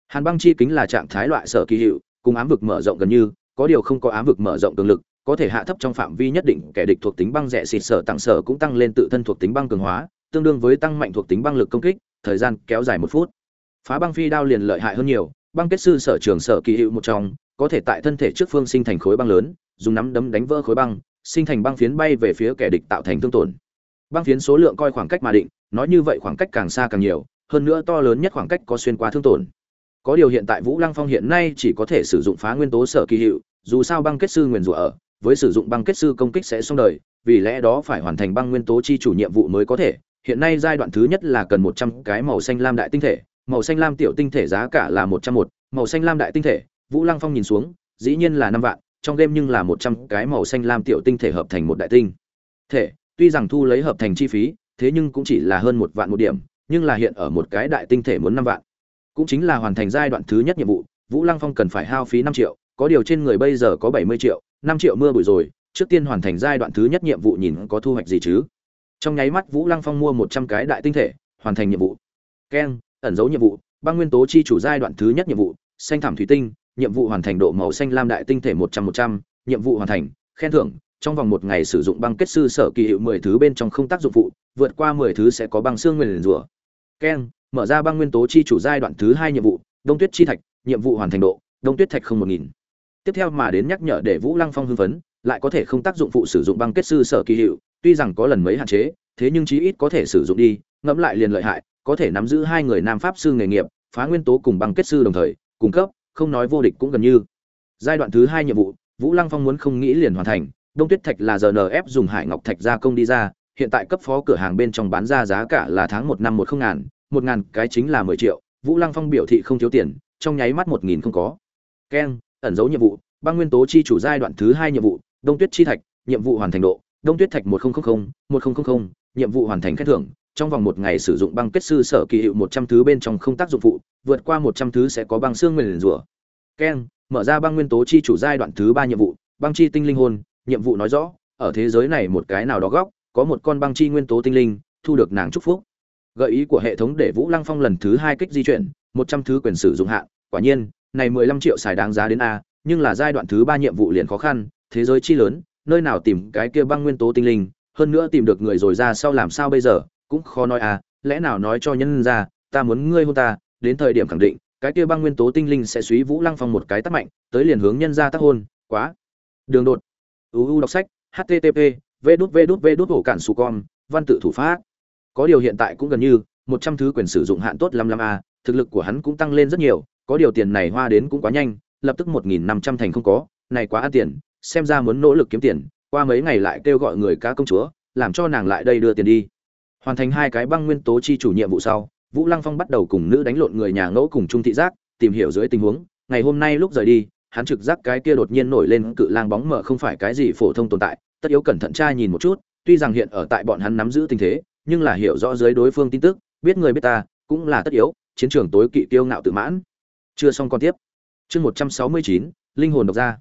Hàn băng chi kính là trạng thái loại sở kỳ hiệu, cùng ám vực mở rộng gần như, có điều không có ám vực mở rộng cường lực có thể hạ thấp trong phạm vi nhất định, kẻ địch thuộc tính băng rẻ xịt sở tặng sở cũng tăng lên tự thân thuộc tính băng cường hóa, tương đương với tăng mạnh thuộc tính băng lực công kích, thời gian kéo dài một phút. Phá băng phi đao liền lợi hại hơn nhiều, băng kết sư sở trường sở kỳ hiệu một trong, có thể tại thân thể trước phương sinh thành khối băng lớn, dùng nắm đấm đánh vỡ khối băng, sinh thành băng phiến bay về phía kẻ địch tạo thành thương tổn. Băng phiến số lượng coi khoảng cách mà định, nói như vậy khoảng cách càng xa càng nhiều, hơn nữa to lớn nhất khoảng cách có xuyên qua thương tổn. Có điều hiện tại vũ lăng phong hiện nay chỉ có thể sử dụng phá nguyên tố sở kỳ hiệu dù sao băng kết sư nguyền rủa ở với sử dụng băng kết sư công kích sẽ xong đời, vì lẽ đó phải hoàn thành băng nguyên tố chi chủ nhiệm vụ mới có thể. Hiện nay giai đoạn thứ nhất là cần một trăm cái màu xanh lam đại tinh thể, màu xanh lam tiểu tinh thể giá cả là một trăm một, màu xanh lam đại tinh thể, vũ lăng phong nhìn xuống, dĩ nhiên là năm vạn, trong game nhưng là một trăm cái màu xanh lam tiểu tinh thể hợp thành một đại tinh. Thể, tuy rằng thu lấy hợp thành chi phí, thế nhưng cũng chỉ là hơn một vạn một điểm, nhưng là hiện ở một cái đại tinh thể muốn năm vạn. Cũng chính là hoàn thành giai đoạn thứ nhất nhiệm vụ, vũ lăng phong cần phải hao phí năm triệu, có điều trên người bây giờ có bảy mươi triệu năm triệu mưa bụi rồi, trước tiên hoàn thành giai đoạn thứ nhất nhiệm vụ nhìn có thu hoạch gì chứ. Trong nháy mắt, vũ lăng phong mua một trăm cái đại tinh thể, hoàn thành nhiệm vụ. Keng, ẩn dấu nhiệm vụ, băng nguyên tố chi chủ giai đoạn thứ nhất nhiệm vụ, xanh thảm thủy tinh, nhiệm vụ hoàn thành độ màu xanh lam đại tinh thể một trăm một trăm, nhiệm vụ hoàn thành, khen thưởng, trong vòng một ngày sử dụng băng kết sư sở kỳ hiệu mười thứ bên trong không tác dụng phụ, vượt qua mười thứ sẽ có băng xương nguyền rủa. Keng, mở ra băng nguyên tố chi chủ giai đoạn thứ hai nhiệm vụ, đông tuyết chi thạch, nhiệm vụ hoàn thành độ, đông tuyết thạch không một nghìn tiếp theo mà đến nhắc nhở để vũ lăng phong hưng phấn, lại có thể không tác dụng phụ sử dụng băng kết sư sở kỳ hiệu, tuy rằng có lần mấy hạn chế, thế nhưng chí ít có thể sử dụng đi, ngẫm lại liền lợi hại, có thể nắm giữ hai người nam pháp sư nghề nghiệp, phá nguyên tố cùng băng kết sư đồng thời cung cấp, không nói vô địch cũng gần như. Giai đoạn thứ hai nhiệm vụ, vũ lăng phong muốn không nghĩ liền hoàn thành, đông tuyết thạch là rnf dùng hải ngọc thạch gia công đi ra, hiện tại cấp phó cửa hàng bên trong bán ra giá cả là tháng một năm một không ngàn, một ngàn cái chính là mười triệu, vũ lăng phong biểu thị không thiếu tiền, trong nháy mắt một nghìn không có. Keng ẩn dấu nhiệm vụ, băng nguyên tố chi chủ giai đoạn thứ hai nhiệm vụ, đông tuyết chi thạch, nhiệm vụ hoàn thành độ, đông tuyết thạch một nghìn một nghìn nhiệm vụ hoàn thành khen thưởng. Trong vòng một ngày sử dụng băng kết sư sở kỳ hiệu một trăm thứ bên trong không tác dụng phụ, vượt qua một trăm thứ sẽ có băng xương nguyền rủa. Keng mở ra băng nguyên tố chi chủ giai đoạn thứ ba nhiệm vụ, băng chi tinh linh hồn, nhiệm vụ nói rõ, ở thế giới này một cái nào đó góc, có một con băng chi nguyên tố tinh linh, thu được nàng chúc phúc. Gợi ý của hệ thống để vũ lăng phong lần thứ hai kích di chuyển, một trăm thứ quyền sử dụng hạn, quả nhiên này mười lăm triệu xài đáng giá đến a nhưng là giai đoạn thứ ba nhiệm vụ liền khó khăn thế giới chi lớn nơi nào tìm cái kia băng nguyên tố tinh linh hơn nữa tìm được người rồi ra sau làm sao bây giờ cũng khó nói à lẽ nào nói cho nhân ra ta muốn ngươi hôn ta đến thời điểm khẳng định cái kia băng nguyên tố tinh linh sẽ suý vũ lăng phong một cái tát mạnh tới liền hướng nhân ra tác hôn quá. Đường đột. Uu đọc sách http vđvđvđcổcản.com, cản con văn tự thủ pháp. Có điều hiện tại cũng gần như một trăm thứ quyền sử dụng hạn tốt lăm lăm a thực lực của hắn cũng tăng lên rất nhiều có điều tiền này hoa đến cũng quá nhanh, lập tức một nghìn năm trăm thành không có, này quá ăn tiền, xem ra muốn nỗ lực kiếm tiền, qua mấy ngày lại kêu gọi người cá công chúa, làm cho nàng lại đây đưa tiền đi. Hoàn thành hai cái băng nguyên tố chi chủ nhiệm vụ sau, vũ lăng phong bắt đầu cùng nữ đánh lộn người nhà ngẫu cùng trung thị giác, tìm hiểu dưới tình huống, ngày hôm nay lúc rời đi, hắn trực giác cái kia đột nhiên nổi lên cự lang bóng mờ không phải cái gì phổ thông tồn tại, tất yếu cẩn thận tra nhìn một chút, tuy rằng hiện ở tại bọn hắn nắm giữ tình thế, nhưng là hiểu rõ dưới đối phương tin tức, biết người biết ta, cũng là tất yếu, chiến trường tối kỵ tiêu ngạo tự mãn chưa xong còn tiếp. Chương một trăm sáu mươi chín, linh hồn độc gia.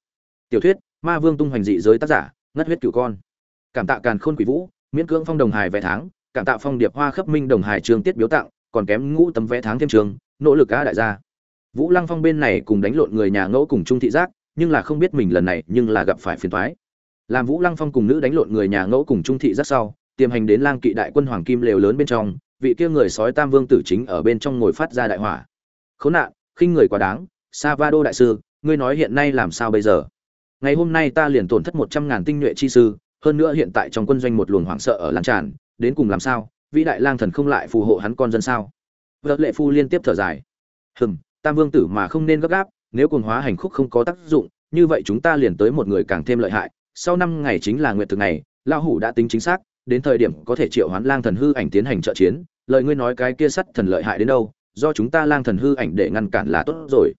Tiểu thuyết, ma vương tung hoành dị giới tác giả, ngất huyết cửu con. Cảm tạ càn khôn quỷ vũ, miễn cưỡng phong đồng hài vẽ tháng, cảm tạ phong điệp hoa khắp minh đồng hài trường tiết biếu tặng, còn kém ngũ tấm vé tháng thêm trường, nỗ lực cá đại gia. Vũ lăng phong bên này cùng đánh lộn người nhà ngẫu cùng trung thị giác, nhưng là không biết mình lần này, nhưng là gặp phải phiền thoái làm vũ lăng phong cùng nữ đánh lộn người nhà ngẫu cùng trung thị giác sau, tiềm hành đến lang kỵ đại quân hoàng kim lều lớn bên trong, vị kia người sói tam vương tử chính ở bên trong ngồi phát ra đại hỏa khốn nạn khinh người quá đáng, savado đại sư, ngươi nói hiện nay làm sao bây giờ? Ngày hôm nay ta liền tổn thất một trăm ngàn tinh nhuệ chi sư, hơn nữa hiện tại trong quân doanh một luồng hoảng sợ ở lan tràn, đến cùng làm sao? Vĩ đại lang thần không lại phù hộ hắn con dân sao? Vợ lệ phu liên tiếp thở dài. Hừm, tam vương tử mà không nên gấp gáp, nếu cuồng hóa hành khúc không có tác dụng, như vậy chúng ta liền tới một người càng thêm lợi hại. Sau năm ngày chính là nguyệt thực này lão hủ đã tính chính xác, đến thời điểm có thể triệu hoán lang thần hư ảnh tiến hành trợ chiến. Lời ngươi nói cái kia sắt thần lợi hại đến đâu? Do chúng ta lang thần hư ảnh để ngăn cản là tốt rồi.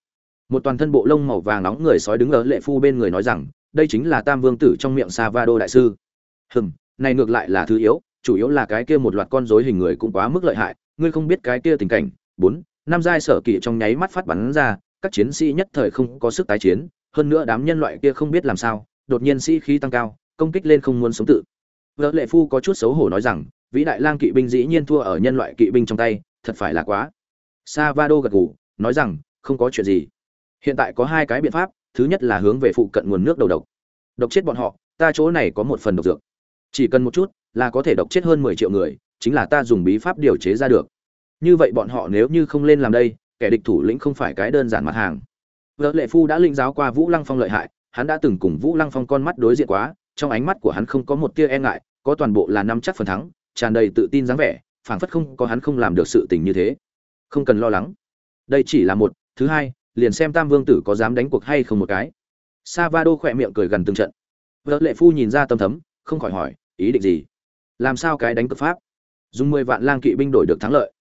Một toàn thân bộ lông màu vàng nóng người sói đứng ở lệ phu bên người nói rằng, đây chính là tam vương tử trong miệng savado đại sư. Hừm, này ngược lại là thứ yếu, chủ yếu là cái kia một loạt con rối hình người cũng quá mức lợi hại, ngươi không biết cái kia tình cảnh. Bốn, năm giai sở kỵ trong nháy mắt phát bắn ra, các chiến sĩ nhất thời không có sức tái chiến, hơn nữa đám nhân loại kia không biết làm sao, đột nhiên sĩ khí tăng cao, công kích lên không muốn sống tự. Vợ lệ phu có chút xấu hổ nói rằng, vĩ đại lang kỵ binh dĩ nhiên thua ở nhân loại kỵ binh trong tay, thật phải là quá savado gật gù, nói rằng, không có chuyện gì. Hiện tại có hai cái biện pháp, thứ nhất là hướng về phụ cận nguồn nước đầu độc. Độc chết bọn họ, ta chỗ này có một phần độc dược. Chỉ cần một chút, là có thể độc chết hơn mười triệu người, chính là ta dùng bí pháp điều chế ra được. Như vậy bọn họ nếu như không lên làm đây, kẻ địch thủ lĩnh không phải cái đơn giản mặt hàng. Vợ lệ phu đã linh giáo qua vũ lăng phong lợi hại, hắn đã từng cùng vũ lăng phong con mắt đối diện quá, trong ánh mắt của hắn không có một tia e ngại, có toàn bộ là năm chắc phần thắng, tràn đầy tự tin dáng vẻ, phảng phất không có hắn không làm được sự tình như thế không cần lo lắng. Đây chỉ là một, thứ hai, liền xem tam vương tử có dám đánh cuộc hay không một cái. Savado khỏe miệng cười gần từng trận. Vợ lệ phu nhìn ra tâm thấm, không khỏi hỏi, ý định gì? Làm sao cái đánh cực pháp? Dùng mười vạn lang kỵ binh đổi được thắng lợi.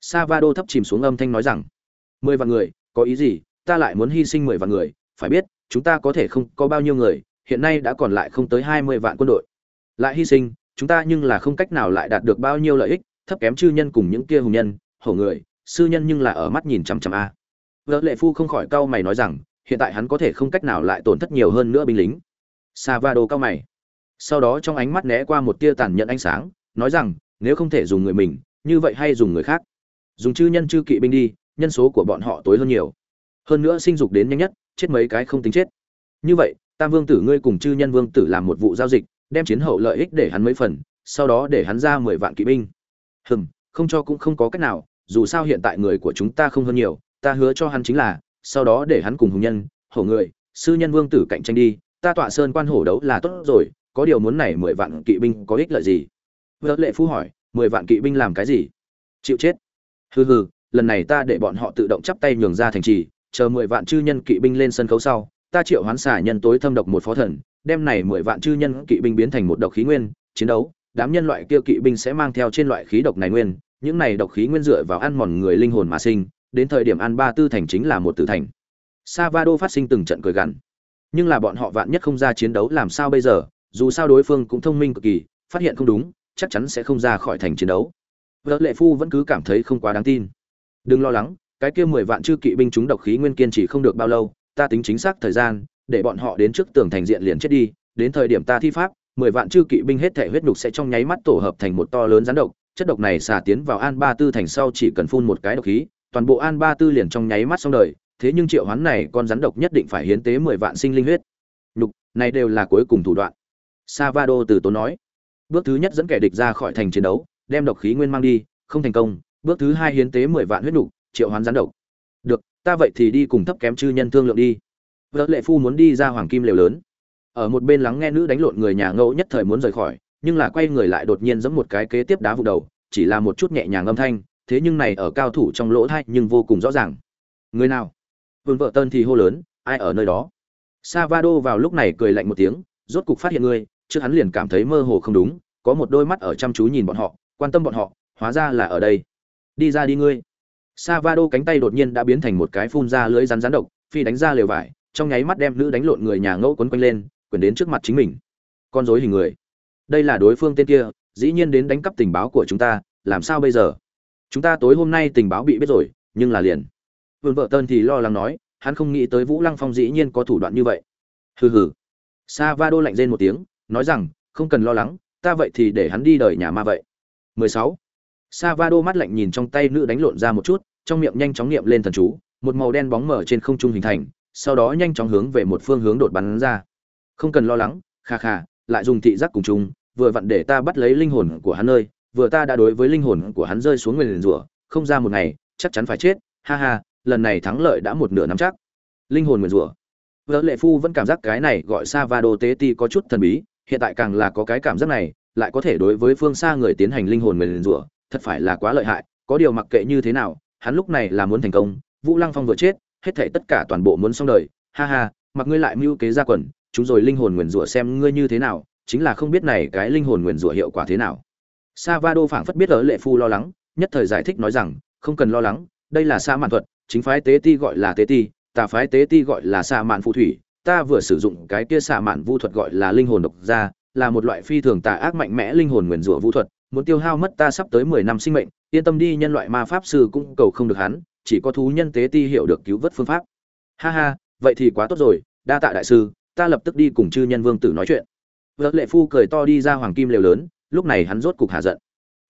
Savado thấp chìm xuống âm thanh nói rằng, mười vạn người, có ý gì? Ta lại muốn hy sinh mười vạn người, phải biết, chúng ta có thể không có bao nhiêu người, hiện nay đã còn lại không tới hai mươi vạn quân đội. Lại hy sinh, chúng ta nhưng là không cách nào lại đạt được bao nhiêu lợi ích, thấp kém chư nhân cùng những kia hùng nhân, hổ người sư nhân nhưng là ở mắt nhìn chằm chằm a. Vợ lệ phu không khỏi cau mày nói rằng, hiện tại hắn có thể không cách nào lại tổn thất nhiều hơn nữa binh lính. Savado cau mày. Sau đó trong ánh mắt né qua một tia tàn nhẫn ánh sáng, nói rằng, nếu không thể dùng người mình, như vậy hay dùng người khác. Dùng chư nhân chư kỵ binh đi, nhân số của bọn họ tối hơn nhiều. Hơn nữa sinh dục đến nhanh nhất, chết mấy cái không tính chết. Như vậy, tam vương tử ngươi cùng chư nhân vương tử làm một vụ giao dịch, đem chiến hậu lợi ích để hắn mấy phần, sau đó để hắn ra mười vạn kỵ binh. Hừm, không cho cũng không có cách nào dù sao hiện tại người của chúng ta không hơn nhiều, ta hứa cho hắn chính là, sau đó để hắn cùng hùng nhân, hổ người, sư nhân vương tử cạnh tranh đi, ta tọa sơn quan hổ đấu là tốt rồi, có điều muốn này mười vạn kỵ binh có ích lợi gì? Vợ lệ phu hỏi, mười vạn kỵ binh làm cái gì? Chịu chết. Hừ hừ, lần này ta để bọn họ tự động chắp tay nhường ra thành trì, chờ mười vạn chư nhân kỵ binh lên sân khấu sau, ta triệu hoán xả nhân tối thâm độc một phó thần, đem này mười vạn chư nhân kỵ binh biến thành một độc khí nguyên, chiến đấu, đám nhân loại kia kỵ binh sẽ mang theo trên loại khí độc này nguyên những này độc khí nguyên dựa vào ăn mòn người linh hồn mà sinh, đến thời điểm ăn ba tư thành chính là một tử thành. Savado phát sinh từng trận cười gằn. Nhưng là bọn họ vạn nhất không ra chiến đấu làm sao bây giờ, dù sao đối phương cũng thông minh cực kỳ, phát hiện không đúng, chắc chắn sẽ không ra khỏi thành chiến đấu. Vợ lệ phu vẫn cứ cảm thấy không quá đáng tin. Đừng lo lắng, cái kia mười vạn chư kỵ binh chúng độc khí nguyên kiên trì không được bao lâu, ta tính chính xác thời gian, để bọn họ đến trước tường thành diện liền chết đi, đến thời điểm ta thi pháp, mười vạn chư kỵ binh hết thể huyết nục sẽ trong nháy mắt tổ hợp thành một to lớn rắn độc chất độc này xả tiến vào an ba tư thành sau chỉ cần phun một cái độc khí, toàn bộ an ba tư liền trong nháy mắt xong đời, thế nhưng triệu hoán này con rắn độc nhất định phải hiến tế mười vạn sinh linh huyết. Nhục, này đều là cuối cùng thủ đoạn. Savado từ tốn nói. Bước thứ nhất dẫn kẻ địch ra khỏi thành chiến đấu, đem độc khí nguyên mang đi, không thành công. Bước thứ hai hiến tế mười vạn huyết nhục, triệu hoán rắn độc. Được, ta vậy thì đi cùng thấp kém chư nhân thương lượng đi. Vợ lệ phu muốn đi ra hoàng kim lều lớn. Ở một bên lắng nghe nữ đánh lộn người nhà ngẫu nhất thời muốn rời khỏi nhưng là quay người lại đột nhiên giẫm một cái kế tiếp đá vụ đầu, chỉ là một chút nhẹ nhàng âm thanh, thế nhưng này ở cao thủ trong lỗ tai nhưng vô cùng rõ ràng. Người nào? Vương vợ tân thì hô lớn, ai ở nơi đó? Savado vào lúc này cười lạnh một tiếng, rốt cục phát hiện ngươi, trước hắn liền cảm thấy mơ hồ không đúng, có một đôi mắt ở chăm chú nhìn bọn họ, quan tâm bọn họ, hóa ra là ở đây. Đi ra đi ngươi. Savado cánh tay đột nhiên đã biến thành một cái phun ra lưới rắn rắn độc, phi đánh ra lều vải, trong nháy mắt đem nữ đánh lộn người nhà ngẫu quấn quanh lên, quyền đến trước mặt chính mình. Con rối hình người đây là đối phương tên kia, dĩ nhiên đến đánh cắp tình báo của chúng ta, làm sao bây giờ? Chúng ta tối hôm nay tình báo bị biết rồi, nhưng là liền. Vườn vợ tân thì lo lắng nói, hắn không nghĩ tới vũ lăng phong dĩ nhiên có thủ đoạn như vậy. Hừ hừ. Sa va đô lạnh rên một tiếng, nói rằng, không cần lo lắng, ta vậy thì để hắn đi đời nhà ma vậy. 16. sa va đô mắt lạnh nhìn trong tay nữ đánh lộn ra một chút, trong miệng nhanh chóng niệm lên thần chú, một màu đen bóng mở trên không trung hình thành, sau đó nhanh chóng hướng về một phương hướng đột bắn ra. Không cần lo lắng, kha kha, lại dùng thị giác cùng chung vừa vặn để ta bắt lấy linh hồn của hắn nơi, vừa ta đã đối với linh hồn của hắn rơi xuống nguyền rủa, không ra một ngày, chắc chắn phải chết. Ha ha, lần này thắng lợi đã một nửa nắm chắc. Linh hồn nguyền rủa. Vỡ lệ phu vẫn cảm giác cái này gọi Savado va tế ti có chút thần bí, hiện tại càng là có cái cảm giác này, lại có thể đối với phương xa người tiến hành linh hồn nguyền rủa, thật phải là quá lợi hại, có điều mặc kệ như thế nào, hắn lúc này là muốn thành công, vũ lăng phong vừa chết, hết thảy tất cả toàn bộ muốn xong đời. Ha ha, mặc ngươi lại mưu kế ra quần, chúng rồi linh hồn nguyền rủa xem ngươi như thế nào chính là không biết này cái linh hồn nguyền rủa hiệu quả thế nào Savado phảng phất biết ở lệ phu lo lắng, nhất thời giải thích nói rằng, không cần lo lắng, đây là sa mạn thuật, chính phái tế ti gọi là tế ti, tà phái tế ti gọi là sa mạn phù thủy, ta vừa sử dụng cái kia sa mạn vu thuật gọi là linh hồn độc ra, là một loại phi thường tà ác mạnh mẽ linh hồn nguyền rủa vu thuật, muốn tiêu hao mất ta sắp tới 10 năm sinh mệnh, yên tâm đi nhân loại ma pháp sư cũng cầu không được hắn, chỉ có thú nhân tế ti hiểu được cứu vớt phương pháp. Ha ha, vậy thì quá tốt rồi, đa tạ đại sư, ta lập tức đi cùng chư nhân vương tử nói chuyện. Vợ lệ phu cười to đi ra hoàng kim lều lớn, lúc này hắn rốt cục hạ giận.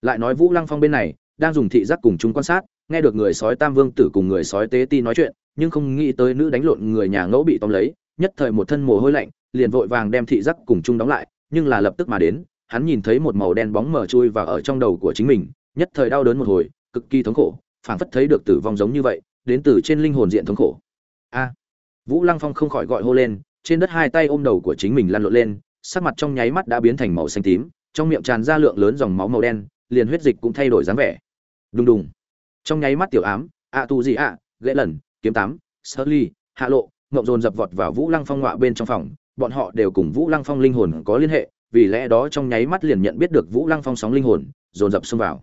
Lại nói vũ lăng phong bên này đang dùng thị giác cùng chúng quan sát nghe được người sói tam vương tử cùng người sói tế ti nói chuyện nhưng không nghĩ tới nữ đánh lộn người nhà ngẫu bị tóm lấy nhất thời một thân mồ hôi lạnh liền vội vàng đem thị giác cùng chung đóng lại nhưng là lập tức mà đến hắn nhìn thấy một màu đen bóng mở chui vào ở trong đầu của chính mình nhất thời đau đớn một hồi cực kỳ thống khổ phảng phất thấy được tử vong giống như vậy đến từ trên linh hồn diện thống khổ. A! Vũ lăng phong không khỏi gọi hô lên trên đất hai tay ôm đầu của chính mình lăn lộn lên sắc mặt trong nháy mắt đã biến thành màu xanh tím trong miệng tràn ra lượng lớn dòng máu màu đen liền huyết dịch cũng thay đổi dáng vẻ. Đùng đùng. Trong nháy mắt tiểu ám ạ tu gì ạ gãy lần kiếm tám sully, hạ lộ ngậm dồn dập vọt vào vũ lăng phong ngọa bên trong phòng bọn họ đều cùng vũ lăng phong linh hồn có liên hệ vì lẽ đó trong nháy mắt liền nhận biết được vũ lăng phong sóng linh hồn dồn dập xông vào.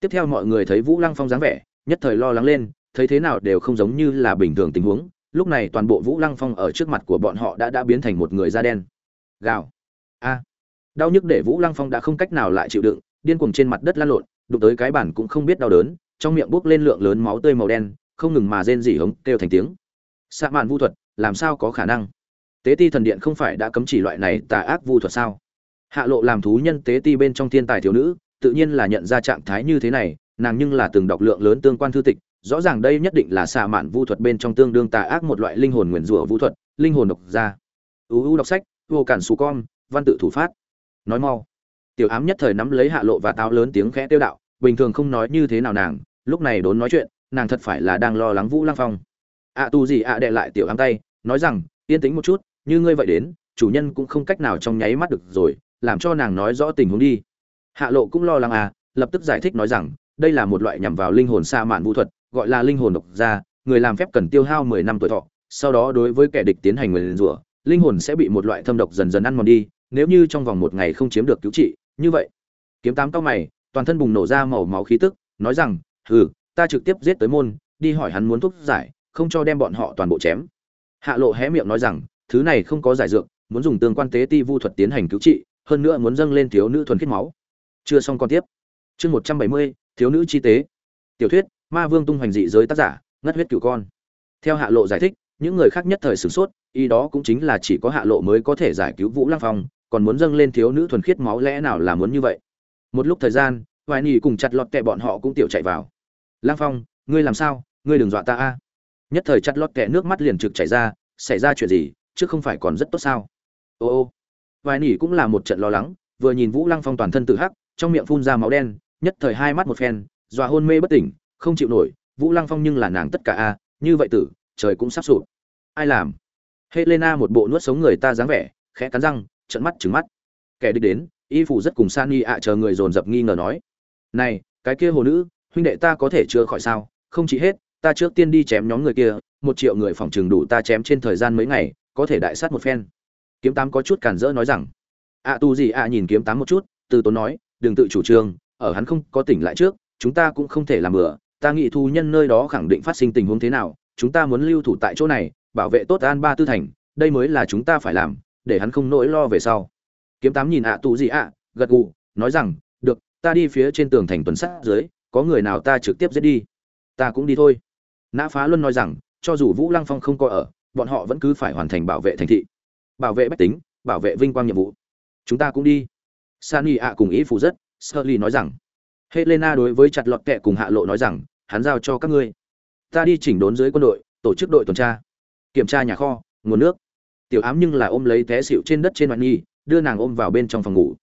Tiếp theo mọi người thấy vũ lăng phong dáng vẻ nhất thời lo lắng lên thấy thế nào đều không giống như là bình thường tình huống lúc này toàn bộ vũ lăng phong ở trước mặt của bọn họ đã đã biến thành một người da đen. Gào a. Đau nhức để vũ lăng phong đã không cách nào lại chịu đựng, điên cuồng trên mặt đất lăn lộn, đụng tới cái bản cũng không biết đau đớn, trong miệng buốc lên lượng lớn máu tươi màu đen, không ngừng mà rên rỉ hống, kêu thành tiếng. Xạ mạn vu thuật, làm sao có khả năng? Tế ti thần điện không phải đã cấm chỉ loại này tà ác vu thuật sao? Hạ lộ làm thú nhân tế ti bên trong thiên tài thiếu nữ, tự nhiên là nhận ra trạng thái như thế này, nàng nhưng là từng đọc lượng lớn tương quan thư tịch, rõ ràng đây nhất định là xạ mạn vu thuật bên trong tương đương tà ác một loại linh hồn nguyền rủa vu thuật, linh hồn độc ra uu đọc sách, vô cản xù con văn tự thủ phát. Nói mau. Tiểu ám nhất thời nắm lấy hạ lộ và táo lớn tiếng khẽ tiêu đạo bình thường không nói như thế nào nàng lúc này đốn nói chuyện nàng thật phải là đang lo lắng vũ lăng phong. Ạ à, tu gì ạ đệ lại tiểu ám tay nói rằng yên tĩnh một chút như ngươi vậy đến chủ nhân cũng không cách nào trong nháy mắt được rồi làm cho nàng nói rõ tình huống đi. Hạ lộ cũng lo lắng à lập tức giải thích nói rằng đây là một loại nhằm vào linh hồn xa mạn vũ thuật gọi là linh hồn độc gia người làm phép cần tiêu hao mười năm tuổi thọ sau đó đối với kẻ địch tiến hành người liền rủa linh hồn sẽ bị một loại thâm độc dần dần ăn mòn đi nếu như trong vòng một ngày không chiếm được cứu trị, như vậy. Kiếm tám cao mày, toàn thân bùng nổ ra màu máu khí tức, nói rằng, hừ, ta trực tiếp giết tới môn, đi hỏi hắn muốn thuốc giải, không cho đem bọn họ toàn bộ chém. Hạ lộ hé miệng nói rằng, thứ này không có giải dược, muốn dùng tương quan tế ti vu thuật tiến hành cứu trị, hơn nữa muốn dâng lên thiếu nữ thuần khiết máu. Chưa xong còn tiếp. Chương một trăm bảy mươi, thiếu nữ chi tế. Tiểu thuyết, ma vương tung hoành dị giới tác giả, ngất huyết cửu con. Theo hạ lộ giải thích, những người khác nhất thời sửng sốt y đó cũng chính là chỉ có hạ lộ mới có thể giải cứu vũ lăng phong còn muốn dâng lên thiếu nữ thuần khiết máu lẽ nào là muốn như vậy? Một lúc thời gian vài nỉ cùng chặt lọt kẹ bọn họ cũng tiểu chạy vào. Lang phong, ngươi làm sao? Ngươi đừng dọa ta a. Nhất thời chặt lọt kẹ nước mắt liền trực chảy ra, xảy ra chuyện gì? Chứ không phải còn rất tốt sao? Ô ô. Vài nỉ cũng là một trận lo lắng, vừa nhìn vũ lăng phong toàn thân tự hắc, trong miệng phun ra máu đen, nhất thời hai mắt một phen, dọa hôn mê bất tỉnh, không chịu nổi, vũ lăng phong nhưng là nàng tất cả a, như vậy tử, trời cũng sắp sụp. Ai làm? Helena một bộ nuốt sống người ta dáng vẻ, khẽ cắn răng trận mắt trừng mắt. Kẻ địch đến, y phủ rất cùng san y ạ chờ người dồn dập nghi ngờ nói. Này, cái kia hồ nữ, huynh đệ ta có thể chưa khỏi sao? Không chỉ hết, ta trước tiên đi chém nhóm người kia, một triệu người phòng trường đủ ta chém trên thời gian mấy ngày, có thể đại sát một phen. Kiếm tám có chút cản rỡ nói rằng. Ạ tu gì ạ nhìn kiếm tám một chút, từ tốn nói, đừng tự chủ trương, ở hắn không có tỉnh lại trước, chúng ta cũng không thể làm bừa. Ta nghĩ thu nhân nơi đó khẳng định phát sinh tình huống thế nào, chúng ta muốn lưu thủ tại chỗ này, bảo vệ tốt an ba tư thành, đây mới là chúng ta phải làm để hắn không nỗi lo về sau. Kiếm tám nhìn ạ tù gì ạ, gật gù, nói rằng, được, ta đi phía trên tường thành tuần sát dưới, có người nào ta trực tiếp giết đi, ta cũng đi thôi. Nã phá luân nói rằng, cho dù vũ lăng phong không có ở, bọn họ vẫn cứ phải hoàn thành bảo vệ thành thị, bảo vệ bách tính, bảo vệ vinh quang nhiệm vụ. Chúng ta cũng đi. Sani ạ cùng ý phụ rất Shirley nói rằng, helena đối với chặt lọt kẹ cùng hạ lộ nói rằng, hắn giao cho các ngươi. Ta đi chỉnh đốn dưới quân đội, tổ chức đội tuần tra, kiểm tra nhà kho, nguồn nước tiểu ám nhưng là ôm lấy té xịu trên đất trên mặt nhi, đưa nàng ôm vào bên trong phòng ngủ.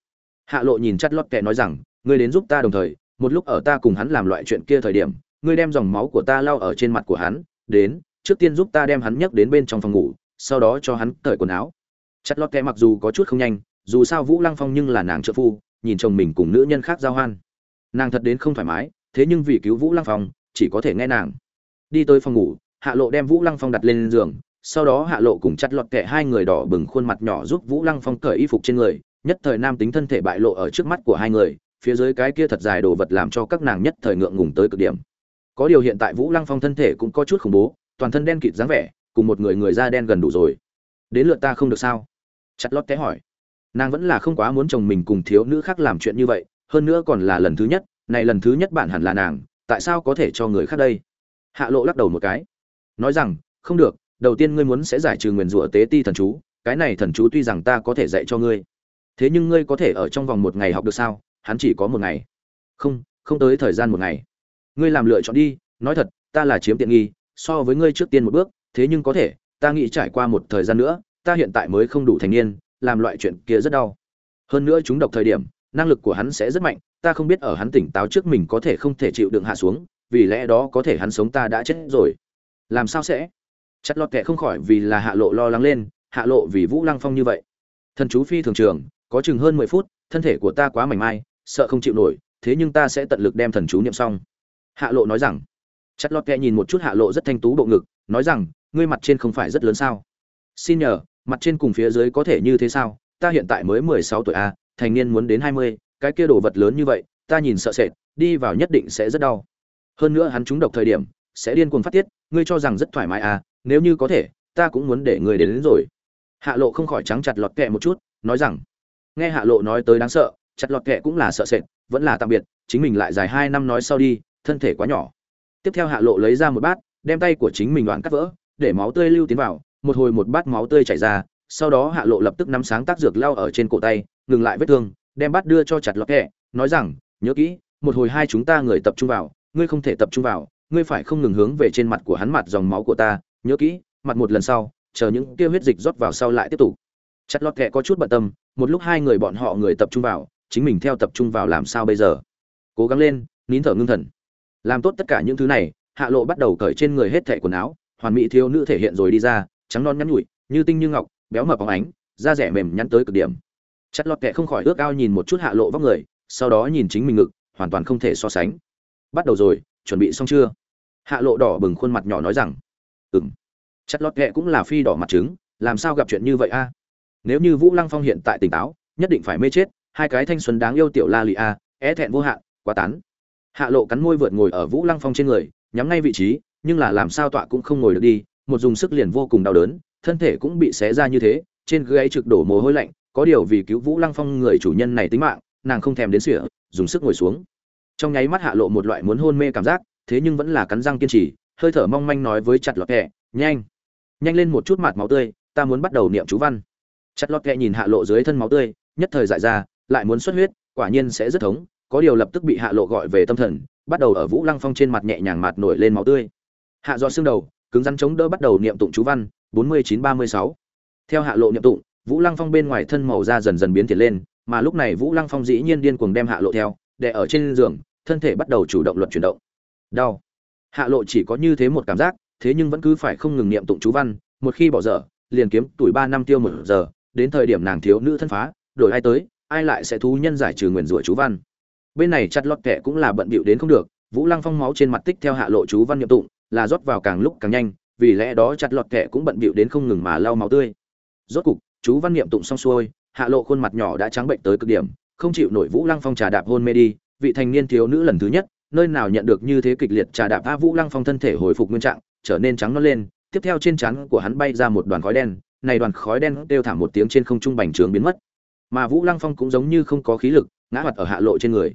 Hạ lộ nhìn chắt lót kẹ nói rằng, ngươi đến giúp ta đồng thời, một lúc ở ta cùng hắn làm loại chuyện kia thời điểm, ngươi đem dòng máu của ta lau ở trên mặt của hắn, đến, trước tiên giúp ta đem hắn nhấc đến bên trong phòng ngủ, sau đó cho hắn cởi quần áo. Chắt lót kẹ mặc dù có chút không nhanh, dù sao vũ lăng phong nhưng là nàng trợ phu, nhìn chồng mình cùng nữ nhân khác giao hoan. Nàng thật đến không thoải mái, thế nhưng vì cứu vũ lăng phong, chỉ có thể nghe nàng. Đi tới phòng ngủ, hạ lộ đem vũ lăng phong đặt lên giường sau đó hạ lộ cùng chặt lọt kẹ hai người đỏ bừng khuôn mặt nhỏ giúp vũ lăng phong cởi y phục trên người, nhất thời nam tính thân thể bại lộ ở trước mắt của hai người, phía dưới cái kia thật dài đồ vật làm cho các nàng nhất thời ngượng ngùng tới cực điểm. Có điều hiện tại vũ lăng phong thân thể cũng có chút khủng bố, toàn thân đen kịt dáng vẻ, cùng một người người da đen gần đủ rồi. Đến lượt ta không được sao? Chặt lót té hỏi. Nàng vẫn là không quá muốn chồng mình cùng thiếu nữ khác làm chuyện như vậy, hơn nữa còn là lần thứ nhất, này lần thứ nhất bạn hẳn là nàng, tại sao có thể cho người khác đây? Hạ lộ lắc đầu một cái. Nói rằng, không được đầu tiên ngươi muốn sẽ giải trừ nguyền rủa tế ti thần chú, cái này thần chú tuy rằng ta có thể dạy cho ngươi, thế nhưng ngươi có thể ở trong vòng một ngày học được sao? Hắn chỉ có một ngày. Không không tới thời gian một ngày. Ngươi làm lựa chọn đi, nói thật, ta là chiếm tiện nghi, so với ngươi trước tiên một bước, thế nhưng có thể, ta nghĩ trải qua một thời gian nữa, ta hiện tại mới không đủ thành niên, làm loại chuyện kia rất đau. Hơn nữa chúng độc thời điểm, năng lực của hắn sẽ rất mạnh, ta không biết ở hắn tỉnh táo trước mình có thể không thể chịu đựng hạ xuống, vì lẽ đó có thể hắn sống ta đã chết rồi. Làm sao sẽ? Chặt lọt kệ không khỏi vì là hạ lộ lo lắng lên hạ lộ vì vũ lăng phong như vậy. Thần chú phi thường trường có chừng hơn mười phút thân thể của ta quá mảnh mai sợ không chịu nổi thế nhưng ta sẽ tận lực đem thần chú niệm xong. Hạ lộ nói rằng. Chặt lọt kệ nhìn một chút hạ lộ rất thanh tú bộ ngực nói rằng ngươi mặt trên không phải rất lớn sao? Xin nhờ mặt trên cùng phía dưới có thể như thế sao? Ta hiện tại mới mười sáu tuổi a à, thành niên muốn đến hai mươi cái kia đồ vật lớn như vậy ta nhìn sợ sệt đi vào nhất định sẽ rất đau. Hơn nữa hắn trúng độc thời điểm sẽ điên cuồng phát tiết ngươi cho rằng rất thoải mái à nếu như có thể ta cũng muốn để người đến, đến rồi. Hạ lộ không khỏi trắng chặt lọt kẹ một chút nói rằng nghe hạ lộ nói tới đáng sợ chặt lọt kẹ cũng là sợ sệt vẫn là tạm biệt chính mình lại dài hai năm nói sau đi thân thể quá nhỏ. Tiếp theo hạ lộ lấy ra một bát đem tay của chính mình đoạn cắt vỡ để máu tươi lưu tiến vào một hồi một bát máu tươi chảy ra sau đó hạ lộ lập tức nắm sáng tác dược lao ở trên cổ tay ngừng lại vết thương đem bát đưa cho chặt lọt kẹ nói rằng nhớ kỹ một hồi hai chúng ta người tập trung vào ngươi không thể tập trung vào ngươi phải không ngừng hướng về trên mặt của hắn mặt dòng máu của ta nhớ kỹ, mặt một lần sau, chờ những kia huyết dịch rót vào sau lại tiếp tục. Chặt lọt kẹ có chút bận tâm, một lúc hai người bọn họ người tập trung vào, chính mình theo tập trung vào làm sao bây giờ. Cố gắng lên, nín thở ngưng thần. Làm tốt tất cả những thứ này, hạ lộ bắt đầu cởi trên người hết thẻ quần áo, hoàn mỹ thiếu nữ thể hiện rồi đi ra, trắng non nhắn nhụi như tinh như ngọc, béo mập bóng ánh, da rẻ mềm nhắn tới cực điểm. Chặt lọt kẹ không khỏi ước ao nhìn một chút hạ lộ vóc người, sau đó nhìn chính mình ngực, hoàn toàn không thể so sánh. Bắt đầu rồi, chuẩn bị xong chưa? Hạ lộ đỏ bừng khuôn mặt nhỏ nói rằng ừng chặt lót ghẹ cũng là phi đỏ mặt trứng, làm sao gặp chuyện như vậy a? Nếu như vũ lăng phong hiện tại tỉnh táo, nhất định phải mê chết, hai cái thanh xuân đáng yêu tiểu la lì a, é thẹn vô hạn, quá tán. Hạ lộ cắn môi vượt ngồi ở vũ lăng phong trên người, nhắm ngay vị trí, nhưng là làm sao tọa cũng không ngồi được đi, một dùng sức liền vô cùng đau đớn, thân thể cũng bị xé ra như thế, trên gáy trực đổ mồ hôi lạnh, có điều vì cứu vũ lăng phong người chủ nhân này tính mạng, nàng không thèm đến sỉa, dùng sức ngồi xuống. Trong nháy mắt hạ lộ một loại muốn hôn mê cảm giác, thế nhưng vẫn là cắn răng kiên trì hơi thở mong manh nói với chặt lọt kẹ, nhanh nhanh lên một chút mặt máu tươi, ta muốn bắt đầu niệm chú văn. Chặt lọt kẹ nhìn hạ lộ dưới thân máu tươi, nhất thời dại ra, lại muốn xuất huyết, quả nhiên sẽ rất thống, có điều lập tức bị hạ lộ gọi về tâm thần, bắt đầu ở vũ lăng phong trên mặt nhẹ nhàng mặt nổi lên máu tươi. Hạ do xương đầu, cứng rắn chống đỡ bắt đầu niệm tụng chú văn, bốn mươi chín ba mươi sáu. Theo hạ lộ niệm tụng, vũ lăng phong bên ngoài thân màu da dần dần biến thiệt lên, mà lúc này vũ lăng phong dĩ nhiên điên cuồng đem hạ lộ theo để ở trên giường, thân thể bắt đầu chủ động luật chuyển động. Đau hạ lộ chỉ có như thế một cảm giác, thế nhưng vẫn cứ phải không ngừng niệm tụng chú văn, một khi bỏ dở, liền kiếm tuổi ba năm tiêu một giờ, đến thời điểm nàng thiếu nữ thân phá, đổi ai tới, ai lại sẽ thú nhân giải trừ nguyền rủa chú văn. Bên này chặt lọt kẻ cũng là bận bịu đến không được, vũ lăng phong máu trên mặt tích theo hạ lộ chú văn niệm tụng, là rót vào càng lúc càng nhanh, vì lẽ đó chặt lọt kẻ cũng bận bịu đến không ngừng mà lau máu tươi. Rốt cục, chú văn niệm tụng xong xuôi, hạ lộ khuôn mặt nhỏ đã trắng bệnh tới cực điểm, không chịu nổi vũ lăng phong trà đạp hôn mê đi, vị thành niên thiếu nữ lần thứ nhất nơi nào nhận được như thế kịch liệt trà đạp a vũ lăng phong thân thể hồi phục nguyên trạng, trở nên trắng nó lên, tiếp theo trên trán của hắn bay ra một đoàn khói đen, này đoàn khói đen đều thảm một tiếng trên không trung bành trướng biến mất. Mà vũ lăng phong cũng giống như không có khí lực, ngã hoạt ở hạ lộ trên người.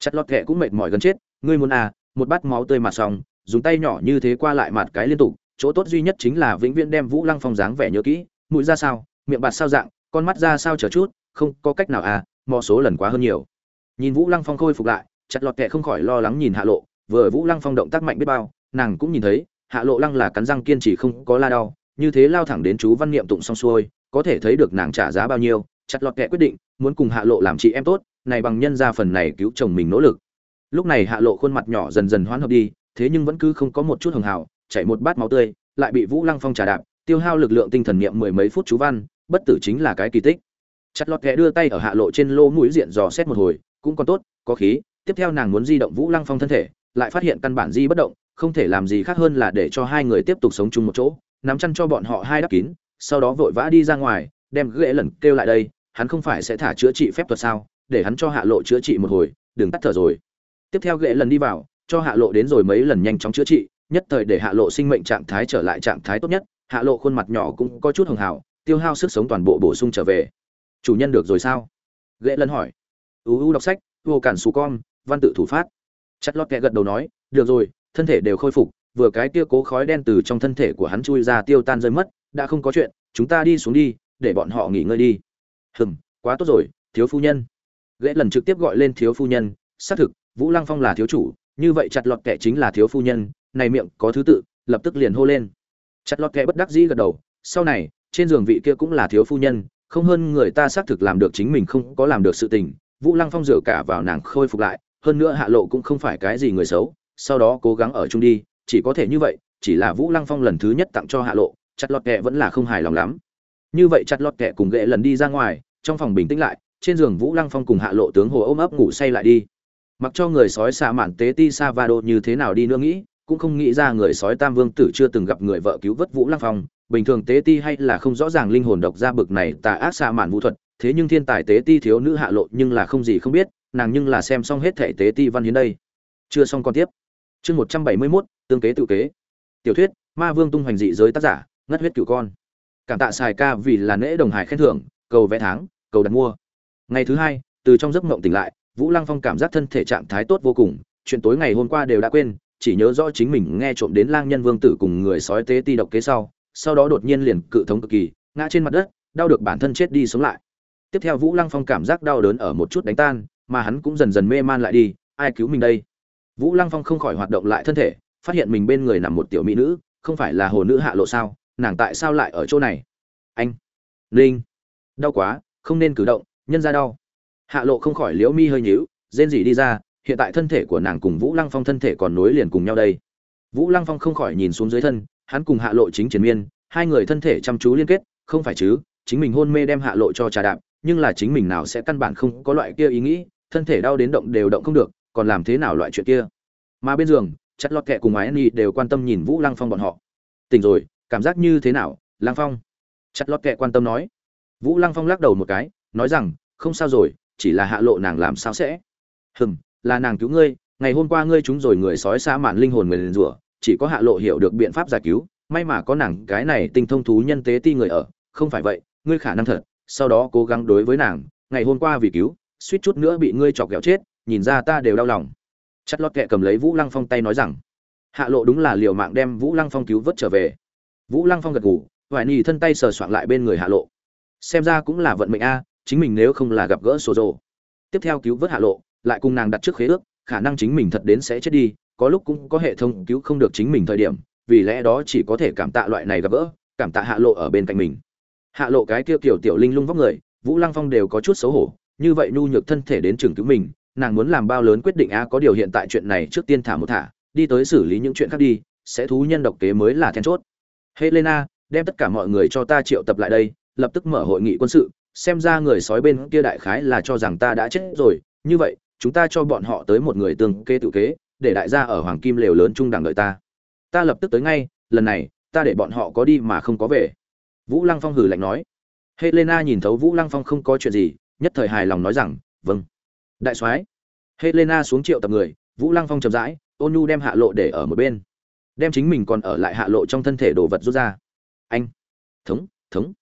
Chặt lọt kẹ cũng mệt mỏi gần chết, ngươi muốn à một bát máu tươi mặt xong, dùng tay nhỏ như thế qua lại mặt cái liên tục, chỗ tốt duy nhất chính là vĩnh viễn đem vũ lăng phong dáng vẻ nhớ kỹ, mũi ra sao, miệng bạt sao dạng, con mắt ra sao chờ chút, không có cách nào à mò số lần quá hơn nhiều. Nhìn vũ lăng phong khôi phục lại chặt lọt kệ không khỏi lo lắng nhìn hạ lộ, vừa vũ lăng phong động tác mạnh biết bao, nàng cũng nhìn thấy, hạ lộ lăng là cắn răng kiên trì không có la đau, như thế lao thẳng đến chú văn niệm tụng xong xuôi, có thể thấy được nàng trả giá bao nhiêu, chặt lọt kệ quyết định, muốn cùng hạ lộ làm chị em tốt, này bằng nhân ra phần này cứu chồng mình nỗ lực. Lúc này hạ lộ khuôn mặt nhỏ dần dần hoán hợp đi, thế nhưng vẫn cứ không có một chút hường hào, chảy một bát máu tươi, lại bị vũ lăng phong trả đạp, tiêu hao lực lượng tinh thần niệm mười mấy phút chú văn, bất tử chính là cái kỳ tích. Chặt lọt kệ đưa tay ở hạ lộ trên lô mũi diện dò xét một hồi, cũng còn tốt, có khí tiếp theo nàng muốn di động vũ lăng phong thân thể, lại phát hiện căn bản di bất động, không thể làm gì khác hơn là để cho hai người tiếp tục sống chung một chỗ, nắm chăn cho bọn họ hai đắp kín, sau đó vội vã đi ra ngoài, đem ghế lần kêu lại đây, hắn không phải sẽ thả chữa trị phép thuật sao, để hắn cho hạ lộ chữa trị một hồi, đừng tắt thở rồi. Tiếp theo ghế lần đi vào, cho hạ lộ đến rồi mấy lần nhanh chóng chữa trị, nhất thời để hạ lộ sinh mệnh trạng thái trở lại trạng thái tốt nhất, hạ lộ khuôn mặt nhỏ cũng có chút hường hào, tiêu hao sức sống toàn bộ bổ sung trở về. Chủ nhân được rồi sao? ghệ lần hỏi. Uu đọc sách, vô cản xù con văn tự thủ phát. Chất lót kẹ gật đầu nói, được rồi, thân thể đều khôi phục, vừa cái kia cố khói đen từ trong thân thể của hắn chui ra tiêu tan rơi mất, đã không có chuyện, chúng ta đi xuống đi, để bọn họ nghỉ ngơi đi. Hừm, quá tốt rồi, thiếu phu nhân. Ghệ lần trực tiếp gọi lên thiếu phu nhân, xác thực, vũ lăng phong là thiếu chủ, như vậy chặt lọt kẻ chính là thiếu phu nhân, này miệng có thứ tự, lập tức liền hô lên. Chặt lọt kẻ bất đắc dĩ gật đầu, sau này, trên giường vị kia cũng là thiếu phu nhân, không hơn người ta xác thực làm được chính mình không có làm được sự tình. Vũ lăng phong dựa cả vào nàng khôi phục lại hơn nữa hạ lộ cũng không phải cái gì người xấu, sau đó cố gắng ở chung đi, chỉ có thể như vậy, chỉ là vũ lăng phong lần thứ nhất tặng cho hạ lộ, chặt lọt kẹ vẫn là không hài lòng lắm. Như vậy chặt lọt kẹ cùng ghệ lần đi ra ngoài, trong phòng bình tĩnh lại, trên giường vũ lăng phong cùng hạ lộ tướng hồ ôm ấp ngủ say lại đi. Mặc cho người sói xạ mạn tế ti sa va đô như thế nào đi nữa nghĩ, cũng không nghĩ ra người sói tam vương tử chưa từng gặp người vợ cứu vớt vũ lăng phong. Bình thường tế ti hay là không rõ ràng linh hồn độc ra bực này tà ác xạ mạn vũ thuật, thế nhưng thiên tài tế ti thiếu nữ hạ lộ nhưng là không gì không biết nàng nhưng là xem xong hết thể tế ti văn hiến đây. Chưa xong còn tiếp. Chương một trăm bảy mươi mốt, tương kế tự kế. Tiểu thuyết, ma vương tung hoành dị giới tác giả, ngất huyết cửu con. Cảm tạ xài ca vì là nễ đồng hải khen thưởng, cầu vẽ tháng, cầu đặt mua. Ngày thứ hai, từ trong giấc mộng tỉnh lại, vũ lăng phong cảm giác thân thể trạng thái tốt vô cùng, chuyện tối ngày hôm qua đều đã quên, chỉ nhớ rõ chính mình nghe trộm đến lang nhân vương tử cùng người sói tế ti độc kế sau sau đó đột nhiên liền cự thống cực kỳ, ngã trên mặt đất, đau được bản thân chết đi sống lại. Tiếp theo vũ lăng phong cảm giác đau đớn ở một chút đánh tan mà hắn cũng dần dần mê man lại đi, ai cứu mình đây? Vũ lăng phong không khỏi hoạt động lại thân thể, phát hiện mình bên người nằm một tiểu mỹ nữ, không phải là hồ nữ hạ lộ sao, nàng tại sao lại ở chỗ này? Anh! Linh! Đau quá, không nên cử động, nhân ra đau. Hạ lộ không khỏi liễu mi hơi nhíu, rên rỉ đi ra, hiện tại thân thể của nàng cùng vũ lăng phong thân thể còn nối liền cùng nhau đây. Vũ lăng phong không khỏi nhìn xuống dưới thân, hắn cùng hạ lộ chính triển miên, hai người thân thể chăm chú liên kết, không phải chứ, chính mình hôn mê đem hạ lộ cho trà đạp, nhưng là chính mình nào sẽ căn bản không có loại kia ý nghĩ thân thể đau đến động đều động không được, còn làm thế nào loại chuyện kia? Mà bên giường, chặt lọt kẹ cùng ái ni đều quan tâm nhìn vũ lăng phong bọn họ. Tỉnh rồi, cảm giác như thế nào, lăng phong? Chặt lọt kẹ quan tâm nói. Vũ lăng phong lắc đầu một cái, nói rằng, không sao rồi, chỉ là hạ lộ nàng làm sao sẽ? Hừm, là nàng cứu ngươi, ngày hôm qua ngươi trúng rồi người sói xa mạn linh hồn người liền rủa, chỉ có hạ lộ hiểu được biện pháp giải cứu, may mà có nàng, cái này tinh thông thú nhân tế ti người ở, không phải vậy, ngươi khả năng thật, sau đó cố gắng đối với nàng, ngày hôm qua vì cứu suýt chút nữa bị ngươi chọc ghẹo chết, nhìn ra ta đều đau lòng. Chất lót kệ cầm lấy vũ lăng phong tay nói rằng, hạ lộ đúng là liều mạng đem vũ lăng phong cứu vớt trở về. Vũ lăng phong gật ngủ vải nỉ thân tay sờ soạng lại bên người hạ lộ. Xem ra cũng là vận mệnh a, chính mình nếu không là gặp gỡ sổ rồ tiếp theo cứu vớt hạ lộ, lại cùng nàng đặt trước khế ước, khả năng chính mình thật đến sẽ chết đi, có lúc cũng có hệ thống cứu không được chính mình thời điểm, vì lẽ đó chỉ có thể cảm tạ loại này gặp gỡ, cảm tạ hạ lộ ở bên cạnh mình. Hạ lộ cái kia kiểu tiểu linh lung vóc người, vũ lăng phong đều có chút xấu hổ như vậy nhu nhược thân thể đến trường cứu mình, nàng muốn làm bao lớn quyết định a có điều hiện tại chuyện này trước tiên thả một thả, đi tới xử lý những chuyện khác đi, sẽ thú nhân độc kế mới là then chốt. Helena, đem tất cả mọi người cho ta triệu tập lại đây, lập tức mở hội nghị quân sự, xem ra người sói bên kia đại khái là cho rằng ta đã chết rồi, như vậy, chúng ta cho bọn họ tới một người tương kê tự kế, để đại gia ở hoàng kim lều lớn trung đẳng đợi ta. Ta lập tức tới ngay, lần này, ta để bọn họ có đi mà không có về. Vũ lăng phong hừ lạnh nói. Helena nhìn thấu vũ lăng phong không có chuyện gì nhất thời hài lòng nói rằng vâng. Đại soái, helena xuống triệu tập người, vũ lăng phong chậm rãi, ôn nhu đem hạ lộ để ở một bên. Đem chính mình còn ở lại hạ lộ trong thân thể đồ vật rút ra. Anh, thống thống.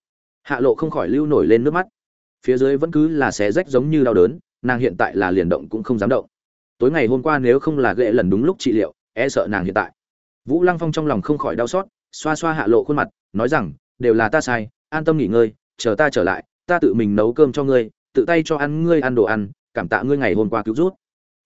Hạ lộ không khỏi lưu nổi lên nước mắt. Phía dưới vẫn cứ là xé rách giống như đau đớn, nàng hiện tại là liền động cũng không dám động. Tối ngày hôm qua nếu không là ghệ lần đúng lúc trị liệu e sợ nàng hiện tại. Vũ lăng phong trong lòng không khỏi đau xót, xoa xoa hạ lộ khuôn mặt, nói rằng, đều là ta sai, an tâm nghỉ ngơi, chờ ta trở lại, ta tự mình nấu cơm cho ngươi tự tay cho ăn ngươi ăn đồ ăn, cảm tạ ngươi ngày hôm qua cứu rút.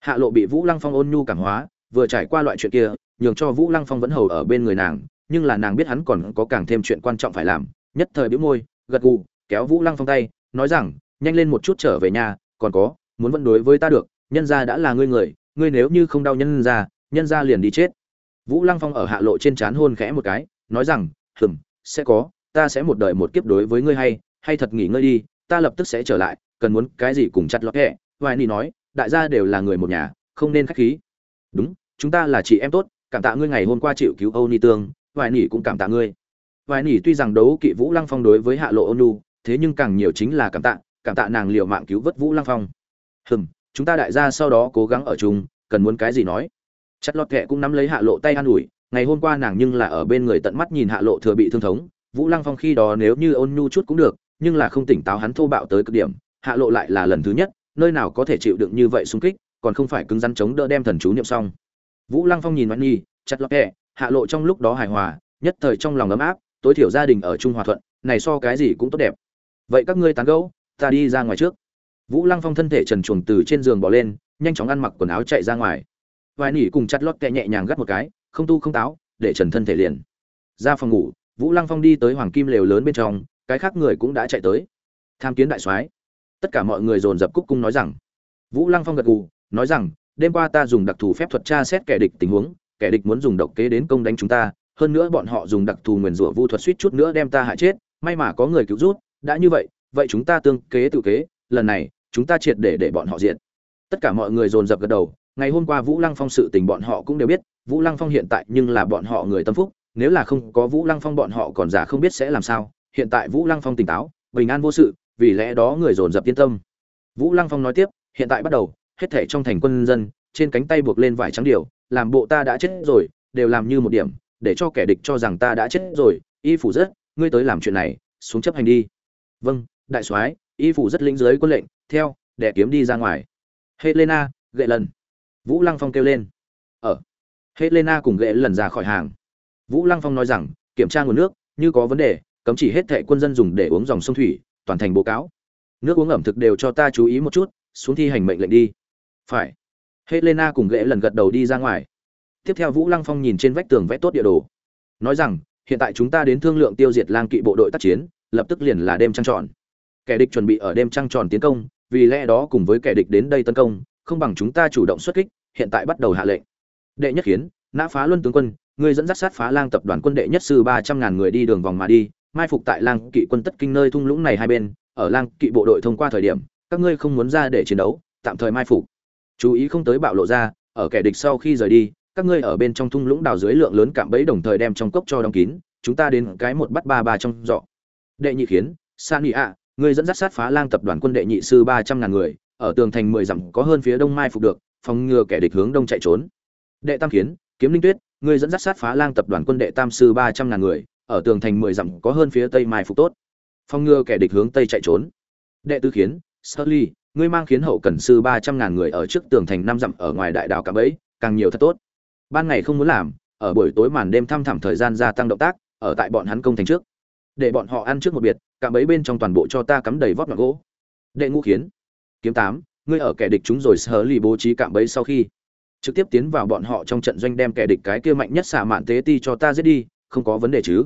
Hạ lộ bị vũ lăng phong ôn nhu cảm hóa, vừa trải qua loại chuyện kia, nhường cho vũ lăng phong vẫn hầu ở bên người nàng, nhưng là nàng biết hắn còn có càng thêm chuyện quan trọng phải làm, nhất thời bĩu môi, gật gù, kéo vũ lăng phong tay, nói rằng, nhanh lên một chút trở về nhà, còn có, muốn vẫn đối với ta được, nhân gia đã là ngươi người, ngươi nếu như không đau nhân gia nhân gia liền đi chết. Vũ lăng phong ở hạ lộ trên trán hôn khẽ một cái, nói rằng, hừm, sẽ có, ta sẽ một đời một kiếp đối với ngươi hay hay thật nghỉ ngơi đi, ta lập tức sẽ trở lại cần muốn cái gì cùng chặt lọt kệ vài ni nói, đại gia đều là người một nhà, không nên khách khí. Đúng, chúng ta là chị em tốt, cảm tạ ngươi ngày hôm qua chịu cứu âu ni tương vài nỉ cũng cảm tạ ngươi. Vài nỉ tuy rằng đấu kỵ vũ lăng phong đối với hạ lộ ônu thế nhưng càng nhiều chính là cảm tạ cảm tạ nàng liều mạng cứu vớt vũ lăng phong. Hừm, chúng ta đại gia sau đó cố gắng ở chung, cần muốn cái gì nói? Chặt lọt kệ cũng nắm lấy hạ lộ tay an ủi, ngày hôm qua nàng nhưng là ở bên người tận mắt nhìn hạ lộ thừa bị thương thống, vũ lăng phong khi đó nếu như ôn nhu chút cũng được, nhưng là không tỉnh táo hắn thô bạo tới cực điểm hạ lộ lại là lần thứ nhất, nơi nào có thể chịu đựng như vậy xung kích, còn không phải cứng rắn chống đỡ đem thần chú niệm xong. Vũ lăng phong nhìn mạnh nhi, chặt lọt kệ hạ lộ trong lúc đó hài hòa, nhất thời trong lòng ấm áp, tối thiểu gia đình ở trung hòa thuận, này so cái gì cũng tốt đẹp. Vậy các ngươi tán gẫu, ta đi ra ngoài trước. Vũ lăng phong thân thể trần truồng từ trên giường bỏ lên, nhanh chóng ăn mặc quần áo chạy ra ngoài. Vài nỉ cùng chặt lót kẹ nhẹ nhàng gắt một cái, không tu không táo, để trần thân thể liền. Ra phòng ngủ, vũ lăng phong đi tới hoàng kim lều lớn bên trong, cái khác người cũng đã chạy tới. Tham kiến đại soái tất cả mọi người dồn dập cúc cung nói rằng, vũ lăng phong gật gù, nói rằng, đêm qua ta dùng đặc thù phép thuật tra xét kẻ địch tình huống, kẻ địch muốn dùng độc kế đến công đánh chúng ta, hơn nữa bọn họ dùng đặc thù nguyền rủa vu thuật suýt chút nữa đem ta hại chết, may mà có người cứu rút, đã như vậy vậy chúng ta tương kế tự kế, lần này, chúng ta triệt để để bọn họ diện tất cả mọi người dồn dập gật đầu, ngày hôm qua vũ lăng phong sự tình bọn họ cũng đều biết, vũ lăng phong hiện tại nhưng là bọn họ người tâm phúc, nếu là không có vũ lăng phong bọn họ còn giả không biết sẽ làm sao, hiện tại vũ lăng phong tỉnh táo, bình an vô sự vì lẽ đó người dồn dập yên tâm. Vũ lăng phong nói tiếp, hiện tại bắt đầu, hết thể trong thành quân dân, trên cánh tay buộc lên vải trắng điều, làm bộ ta đã chết rồi, đều làm như một điểm, để cho kẻ địch cho rằng ta đã chết rồi, y phủ rất, ngươi tới làm chuyện này, xuống chấp hành đi. Vâng đại soái, y phủ rất lĩnh dưới quân lệnh, theo, để kiếm đi ra ngoài. Helena gệ lần. Vũ lăng phong kêu lên. Ở. Helena cùng gệ lần ra khỏi hàng. Vũ lăng phong nói rằng, kiểm tra nguồn nước, như có vấn đề, cấm chỉ hết thệ quân dân dùng để uống dòng sông thủy toàn thành báo cáo. Nước uống ẩm thực đều cho ta chú ý một chút, xuống thi hành mệnh lệnh đi. Phải. Helena cùng lễ lần gật đầu đi ra ngoài. Tiếp theo vũ lăng phong nhìn trên vách tường vẽ tốt địa đồ. Nói rằng, hiện tại chúng ta đến thương lượng tiêu diệt lang kỵ bộ đội tác chiến, lập tức liền là đêm trăng tròn. Kẻ địch chuẩn bị ở đêm trăng tròn tiến công, vì lẽ đó cùng với kẻ địch đến đây tấn công, không bằng chúng ta chủ động xuất kích, hiện tại bắt đầu hạ lệnh. Đệ nhất khiến nã phá luân tướng quân người dẫn dắt sát phá lang tập đoàn quân đệ nhất sư ba trăm ngàn người đi đường vòng mà đi mai phục tại lang kỵ quân tất kinh nơi thung lũng này hai bên, ở lang kỵ bộ đội thông qua thời điểm, các ngươi không muốn ra để chiến đấu, tạm thời mai phục. Chú ý không tới bạo lộ ra, ở kẻ địch sau khi rời đi, các ngươi ở bên trong thung lũng đào dưới lượng lớn cạm bẫy đồng thời đem trong cốc cho đóng kín, chúng ta đến cái một bắt ba ba trong dọ. Đệ nhị khiến, san nhị ạ, ngươi dẫn dắt sát phá lang tập đoàn quân đệ nhị sư ba trăm ngàn người, ở tường thành mười dặm có hơn phía đông mai phục được, phòng ngừa kẻ địch hướng đông chạy trốn. Đệ tam khiến, kiếm linh tuyết, ngươi dẫn dắt sát phá lang tập đoàn quân đệ tam sư ba trăm ngàn người ở tường thành mười dặm có hơn phía tây mai phục tốt. Phong ngừa kẻ địch hướng tây chạy trốn. Đệ tư khiến Sully, ngươi mang khiến hậu cần sư ba trăm ngàn người ở trước tường thành năm dặm ở ngoài đại đảo cả bẫy càng nhiều thật tốt. Ban ngày không muốn làm ở buổi tối màn đêm thăm thẳm thời gian gia tăng động tác ở tại bọn hắn công thành trước. Để bọn họ ăn trước một biệt cả bấy bên trong toàn bộ cho ta cắm đầy vót ngọn gỗ. Đệ ngũ khiến kiếm tám ngươi ở kẻ địch chúng rồi sully bố trí cạm bẫy sau khi trực tiếp tiến vào bọn họ trong trận doanh đem kẻ địch cái kia mạnh nhất xả mạn tế ti cho ta giết đi không có vấn đề chứ?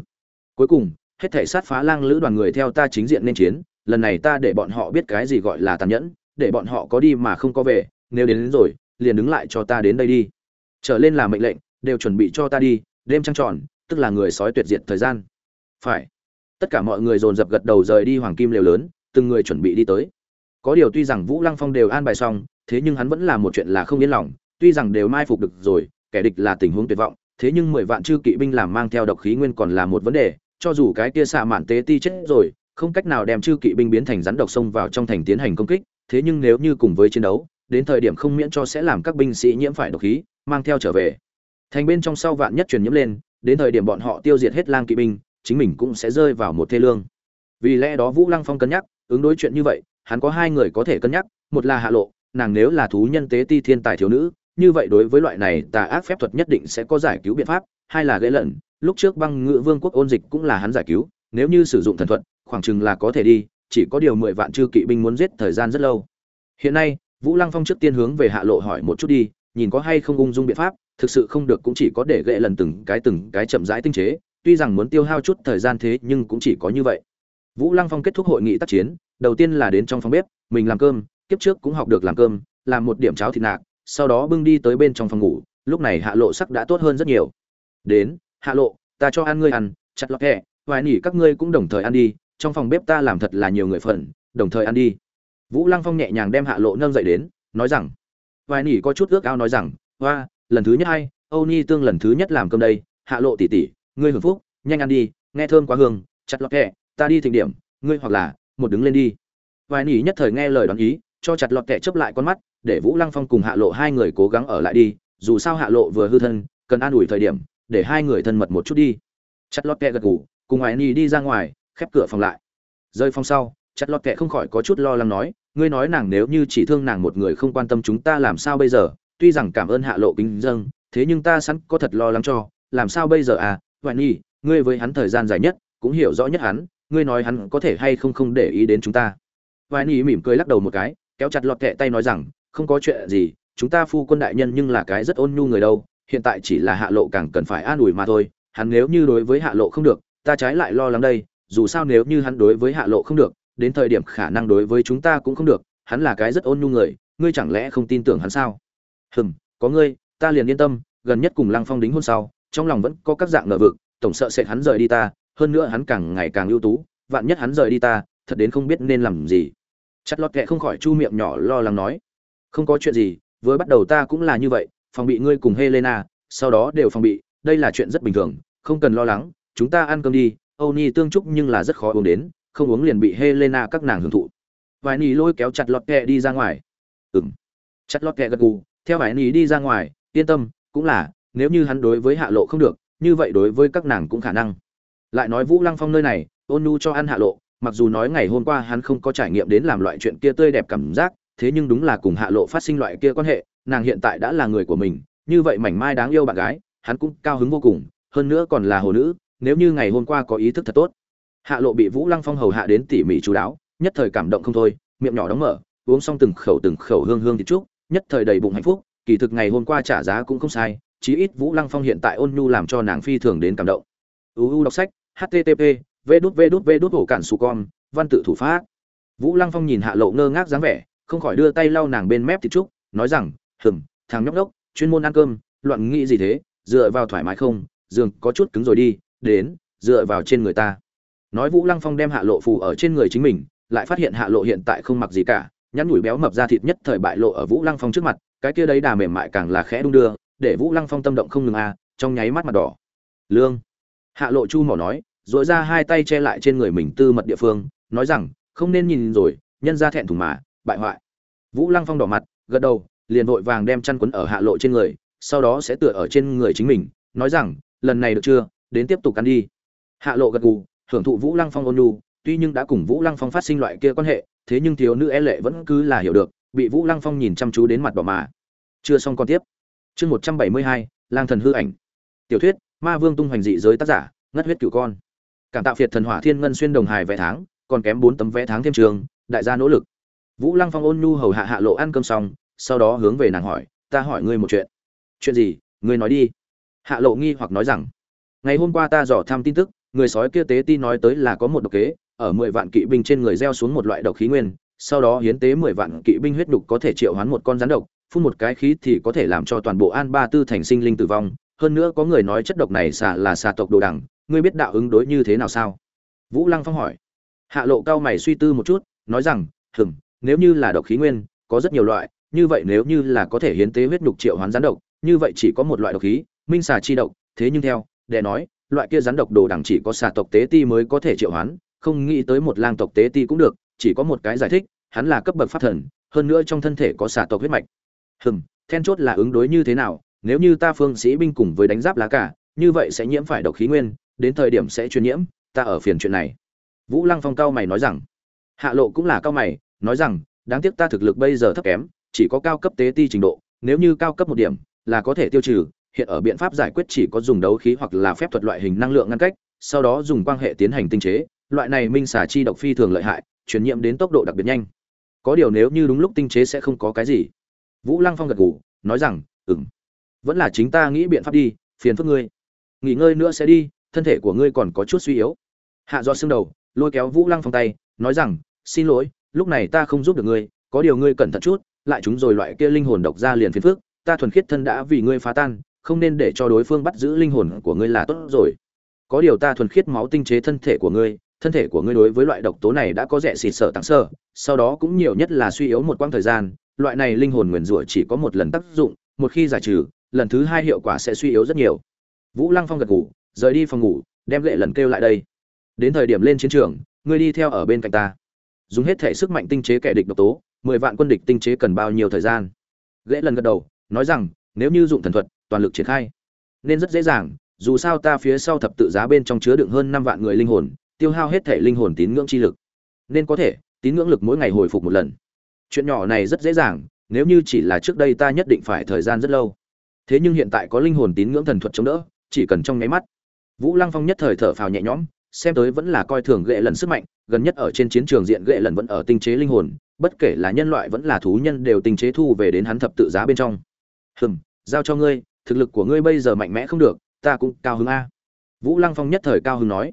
Cuối cùng hết thể sát phá lang lữ đoàn người theo ta chính diện nên chiến lần này ta để bọn họ biết cái gì gọi là tàn nhẫn để bọn họ có đi mà không có về nếu đến, đến rồi liền đứng lại cho ta đến đây đi. Trở lên là mệnh lệnh đều chuẩn bị cho ta đi đêm trăng tròn tức là người sói tuyệt diệt thời gian. Phải. Tất cả mọi người dồn dập gật đầu rời đi hoàng kim lều lớn từng người chuẩn bị đi tới. Có điều tuy rằng vũ lăng phong đều an bài xong thế nhưng hắn vẫn là một chuyện là không yên lòng tuy rằng đều mai phục được rồi kẻ địch là tình huống tuyệt vọng thế nhưng mười vạn chư kỵ binh làm mang theo độc khí nguyên còn là một vấn đề cho dù cái kia xạ mạn tế ti chết rồi, không cách nào đem chư kỵ binh biến thành rắn độc xông vào trong thành tiến hành công kích, thế nhưng nếu như cùng với chiến đấu, đến thời điểm không miễn cho sẽ làm các binh sĩ nhiễm phải độc khí, mang theo trở về. Thành bên trong sau vạn nhất truyền nhiễm lên, đến thời điểm bọn họ tiêu diệt hết lang kỵ binh, chính mình cũng sẽ rơi vào một thê lương. Vì lẽ đó vũ lăng phong cân nhắc, ứng đối chuyện như vậy, hắn có hai người có thể cân nhắc, một là hạ lộ, nàng nếu là thú nhân tế ti thiên tài thiếu nữ, như vậy đối với loại này tà ác phép thuật nhất định sẽ có giải cứu biện pháp, hai là ghế lận lúc trước băng ngự vương quốc ôn dịch cũng là hắn giải cứu, nếu như sử dụng thần thuật, khoảng chừng là có thể đi, chỉ có điều mười vạn chư kỵ binh muốn giết thời gian rất lâu. Hiện nay, vũ lăng phong trước tiên hướng về hạ lộ hỏi một chút đi, nhìn có hay không ung dung biện pháp, thực sự không được cũng chỉ có để gậy lần từng cái từng cái chậm rãi tinh chế, tuy rằng muốn tiêu hao chút thời gian thế nhưng cũng chỉ có như vậy. Vũ lăng phong kết thúc hội nghị tác chiến, đầu tiên là đến trong phòng bếp, mình làm cơm, kiếp trước cũng học được làm cơm, làm một điểm cháo thịt nạc, sau đó bưng đi tới bên trong phòng ngủ, lúc này hạ lộ sắc đã tốt hơn rất nhiều. Đến hạ lộ, ta cho ăn ngươi ăn, chặt lọt hẹ vài nỉ các ngươi cũng đồng thời ăn đi, trong phòng bếp ta làm thật là nhiều người phần, đồng thời ăn đi. Vũ lăng phong nhẹ nhàng đem hạ lộ nâng dậy đến, nói rằng vài nỉ có chút ước ao nói rằng, hoa, lần thứ nhất hay âu ni tương lần thứ nhất làm cơm đây, hạ lộ tỉ tỉ ngươi hưởng phúc, nhanh ăn đi, nghe thơm quá hương, chặt lọt kẹ ta đi thịnh điểm, ngươi hoặc là, một đứng lên đi. Vài nỉ nhất thời nghe lời đoán ý, cho chặt lọt kẹ chấp lại con mắt, để vũ lăng phong cùng hạ lộ hai người cố gắng ở lại đi, dù sao hạ lộ vừa hư thân, cần an ủi thời điểm để hai người thân mật một chút đi. Chặt lọt kẹ gật ngủ cùng ngoại ni đi ra ngoài, khép cửa phòng lại. Rơi phong sau, chặt lọt kẹ không khỏi có chút lo lắng nói, ngươi nói nàng nếu như chỉ thương nàng một người không quan tâm chúng ta làm sao bây giờ? Tuy rằng cảm ơn hạ lộ kính dâng thế nhưng ta sẵn có thật lo lắng cho. Làm sao bây giờ à? Hoài nhi, ngươi với hắn thời gian dài nhất, cũng hiểu rõ nhất hắn, ngươi nói hắn có thể hay không không để ý đến chúng ta? Hoài nhi mỉm cười lắc đầu một cái, kéo chặt lọt kẹ tay nói rằng, không có chuyện gì, chúng ta phu quân đại nhân nhưng là cái rất ôn nhu người đâu hiện tại chỉ là hạ lộ càng cần phải an ủi mà thôi, hắn nếu như đối với hạ lộ không được, ta trái lại lo lắng đây, dù sao nếu như hắn đối với hạ lộ không được, đến thời điểm khả năng đối với chúng ta cũng không được, hắn là cái rất ôn nhu người, ngươi chẳng lẽ không tin tưởng hắn sao? Hừm, có ngươi, ta liền yên tâm, gần nhất cùng lăng phong đính hôn sau, trong lòng vẫn có các dạng ngờ vực, tổng sợ sẽ hắn rời đi ta, hơn nữa hắn càng ngày càng ưu tú, vạn nhất hắn rời đi ta, thật đến không biết nên làm gì. Chặt lọt kệ không khỏi chu miệng nhỏ lo lắng nói. Không có chuyện gì với bắt đầu ta cũng là như vậy phòng bị ngươi cùng helena, sau đó đều phòng bị, đây là chuyện rất bình thường, không cần lo lắng, chúng ta ăn cơm đi, âu tương trúc nhưng là rất khó uống đến, không uống liền bị helena các nàng hưởng thụ. Vài nỉ lôi kéo chặt lọt kẹ đi ra ngoài. Ừm. Chặt lọt kẹ gật gù, theo vài nỉ đi ra ngoài, yên tâm, cũng là, nếu như hắn đối với hạ lộ không được, như vậy đối với các nàng cũng khả năng. Lại nói vũ lăng phong nơi này, ôn nu cho ăn hạ lộ, mặc dù nói ngày hôm qua hắn không có trải nghiệm đến làm loại chuyện kia tươi đẹp cảm giác, thế nhưng đúng là cùng hạ lộ phát sinh loại kia quan hệ nàng hiện tại đã là người của mình như vậy mảnh mai đáng yêu bạn gái hắn cũng cao hứng vô cùng hơn nữa còn là hồ nữ nếu như ngày hôm qua có ý thức thật tốt hạ lộ bị vũ lăng phong hầu hạ đến tỉ mỉ chú đáo nhất thời cảm động không thôi miệng nhỏ đóng mở uống xong từng khẩu từng khẩu hương hương thịt trúc nhất thời đầy bụng hạnh phúc kỳ thực ngày hôm qua trả giá cũng không sai chí ít vũ lăng phong hiện tại ôn nhu làm cho nàng phi thường đến cảm động uu đọc sách http v đút v đút v đút hổ cản su con văn tự thủ pháp vũ lăng phong nhìn hạ lộ ngơ ngác dáng vẻ không khỏi đưa tay lau nàng bên mép thịt trúc nói rằng hừm, thằng nhóc đốc, chuyên môn ăn cơm, loạn nghĩ gì thế, dựa vào thoải mái không, giường có chút cứng rồi đi, đến, dựa vào trên người ta. Nói vũ lăng phong đem hạ lộ phù ở trên người chính mình, lại phát hiện hạ lộ hiện tại không mặc gì cả, nhắn nhủi béo mập ra thịt nhất thời bại lộ ở vũ lăng phong trước mặt, cái kia đấy đà mềm mại càng là khẽ đung đưa, để vũ lăng phong tâm động không ngừng a, trong nháy mắt mặt đỏ. Lương. Hạ lộ chu mỏ nói dội ra hai tay che lại trên người mình tư mật địa phương, nói rằng, không nên nhìn rồi, nhân ra thẹn thùng mà, bại hoại. Vũ lăng phong đỏ mặt, gật đầu liền vội vàng đem chăn quấn ở hạ lộ trên người, sau đó sẽ tựa ở trên người chính mình, nói rằng, lần này được chưa? Đến tiếp tục ăn đi. Hạ lộ gật gù, hưởng thụ vũ lăng phong ôn nhu, tuy nhưng đã cùng vũ lăng phong phát sinh loại kia quan hệ, thế nhưng thiếu nữ e lệ vẫn cứ là hiểu được, bị vũ lăng phong nhìn chăm chú đến mặt bỏ mà. Chưa xong còn tiếp. Chương một trăm bảy mươi hai, lang thần hư ảnh. Tiểu thuyết, ma vương tung hoành dị giới tác giả, ngất huyết cửu con. Cảm tạo phiệt thần hỏa thiên ngân xuyên đồng hài vé tháng, còn kém bốn tấm vé tháng thêm trường, đại gia nỗ lực. Vũ lăng phong ôn nhu hầu hạ hạ lộ ăn cơm xong sau đó hướng về nàng hỏi, ta hỏi ngươi một chuyện. Chuyện gì? Ngươi nói đi. Hạ lộ nghi hoặc nói rằng, ngày hôm qua ta dò thăm tin tức, người sói kia tế ti nói tới là có một độc kế, ở mười vạn kỵ binh trên người gieo xuống một loại độc khí nguyên, sau đó hiến tế mười vạn kỵ binh huyết đục có thể triệu hoán một con rắn độc, phun một cái khí thì có thể làm cho toàn bộ an ba tư thành sinh linh tử vong. Hơn nữa có người nói chất độc này xà là xà tộc đồ đằng, ngươi biết đạo ứng đối như thế nào sao? Vũ lăng phong hỏi. Hạ lộ cao mày suy tư một chút, nói rằng, hừm, nếu như là độc khí nguyên, có rất nhiều loại như vậy nếu như là có thể hiến tế huyết nhục triệu hoán rắn độc, như vậy chỉ có một loại độc khí, minh xà chi độc. Thế nhưng theo, để nói, loại kia rắn độc đồ đẳng chỉ có xà tộc tế ti mới có thể triệu hoán, không nghĩ tới một lang tộc tế ti cũng được, chỉ có một cái giải thích, hắn là cấp bậc pháp thần, hơn nữa trong thân thể có xà tộc huyết mạch. Hừm, then chốt là ứng đối như thế nào, nếu như ta phương sĩ binh cùng với đánh giáp lá cả, như vậy sẽ nhiễm phải độc khí nguyên, đến thời điểm sẽ truyền nhiễm, ta ở phiền chuyện này. Vũ lăng phong cao mày nói rằng, hạ lộ cũng là cao mày, nói rằng, đáng tiếc ta thực lực bây giờ thấp kém chỉ có cao cấp tế ti trình độ, nếu như cao cấp một điểm, là có thể tiêu trừ, hiện ở biện pháp giải quyết chỉ có dùng đấu khí hoặc là phép thuật loại hình năng lượng ngăn cách, sau đó dùng quan hệ tiến hành tinh chế, loại này minh xả chi độc phi thường lợi hại chuyển nhiễm đến tốc độ đặc biệt nhanh. Có điều nếu như đúng lúc tinh chế sẽ không có cái gì. Vũ lăng phong gật gù, nói rằng, ừm, vẫn là chính ta nghĩ biện pháp đi, phiền phức ngươi. Nghỉ ngơi nữa sẽ đi, thân thể của ngươi còn có chút suy yếu. Hạ do xương đầu, lôi kéo vũ lăng phong tay, nói rằng, xin lỗi, lúc này ta không giúp được ngươi, có điều ngươi cẩn thận chút lại chúng rồi loại kia linh hồn độc ra liền phiền phức, ta thuần khiết thân đã vì ngươi phá tan, không nên để cho đối phương bắt giữ linh hồn của ngươi là tốt rồi. Có điều ta thuần khiết máu tinh chế thân thể của ngươi, thân thể của ngươi đối với loại độc tố này đã có rẻ xịt sợ tặng sơ, sau đó cũng nhiều nhất là suy yếu một quãng thời gian, loại này linh hồn nguyền rủa chỉ có một lần tác dụng, một khi giải trừ, lần thứ hai hiệu quả sẽ suy yếu rất nhiều. Vũ lăng phong gật ngủ rời đi phòng ngủ, đem lệ lần kêu lại đây. Đến thời điểm lên chiến trường, ngươi đi theo ở bên cạnh ta. Dùng hết thể sức mạnh tinh chế kẻ địch độc tố mười vạn quân địch tinh chế cần bao nhiêu thời gian? Gã lần gật đầu, nói rằng, nếu như dụng thần thuật, toàn lực triển khai, nên rất dễ dàng, dù sao ta phía sau thập tự giá bên trong chứa đựng hơn năm vạn người linh hồn, tiêu hao hết thể linh hồn tín ngưỡng chi lực. Nên có thể, tín ngưỡng lực mỗi ngày hồi phục một lần. Chuyện nhỏ này rất dễ dàng, nếu như chỉ là trước đây ta nhất định phải thời gian rất lâu. Thế nhưng hiện tại có linh hồn tín ngưỡng thần thuật chống đỡ, chỉ cần trong nháy mắt. Vũ lăng phong nhất thời thở phào nhẹ nhõm, xem tới vẫn là coi thường ghệ lần sức mạnh gần nhất ở trên chiến trường diện gệ lần vẫn ở tinh chế linh hồn, bất kể là nhân loại vẫn là thú nhân đều tinh chế thu về đến hắn thập tự giá bên trong. Hừm, giao cho ngươi, thực lực của ngươi bây giờ mạnh mẽ không được, ta cũng cao hứng a. Vũ lăng phong nhất thời cao hứng nói.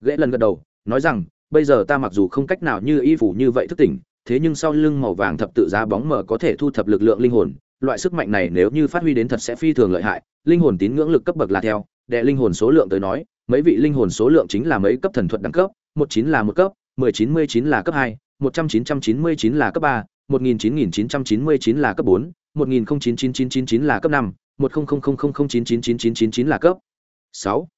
Gệ lần gật đầu, nói rằng, bây giờ ta mặc dù không cách nào như y phủ như vậy thức tỉnh, thế nhưng sau lưng màu vàng thập tự giá bóng mờ có thể thu thập lực lượng linh hồn, loại sức mạnh này nếu như phát huy đến thật sẽ phi thường lợi hại, linh hồn tín ngưỡng lực cấp bậc là theo, đệ linh hồn số lượng tới nói, mấy vị linh hồn số lượng chính là mấy cấp thần thuật đẳng cấp một chín là một cấp mười chín mươi chín là cấp hai một trăm chín trăm chín mươi chín là cấp ba một nghìn chín nghìn chín trăm chín mươi chín là cấp bốn một nghìn chín chín chín chín chín là cấp năm một không không không không không chín chín chín chín chín chín là cấp sáu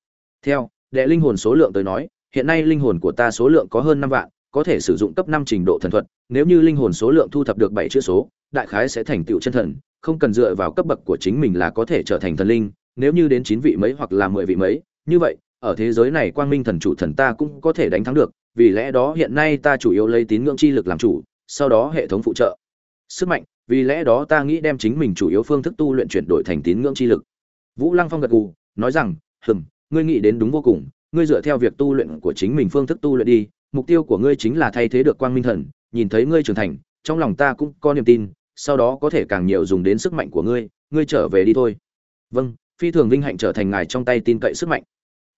theo đệ linh hồn số lượng tới nói hiện nay linh hồn của ta số lượng có hơn năm vạn có thể sử dụng cấp năm trình độ thần thuật nếu như linh hồn số lượng thu thập được bảy chữ số đại khái sẽ thành tựu chân thần không cần dựa vào cấp bậc của chính mình là có thể trở thành thần linh nếu như đến chín vị mấy hoặc là mười vị mấy như vậy ở thế giới này quang minh thần chủ thần ta cũng có thể đánh thắng được, vì lẽ đó hiện nay ta chủ yếu lấy tín ngưỡng chi lực làm chủ, sau đó hệ thống phụ trợ. Sức mạnh, vì lẽ đó ta nghĩ đem chính mình chủ yếu phương thức tu luyện chuyển đổi thành tín ngưỡng chi lực. Vũ lăng phong gật gù, nói rằng, hừm, ngươi nghĩ đến đúng vô cùng, ngươi dựa theo việc tu luyện của chính mình phương thức tu luyện đi, mục tiêu của ngươi chính là thay thế được quang minh thần, nhìn thấy ngươi trưởng thành, trong lòng ta cũng có niềm tin, sau đó có thể càng nhiều dùng đến sức mạnh của ngươi ngươi trở về đi thôi. Vâng phi thường vinh hạnh trở thành ngài trong tay tin cậy sức mạnh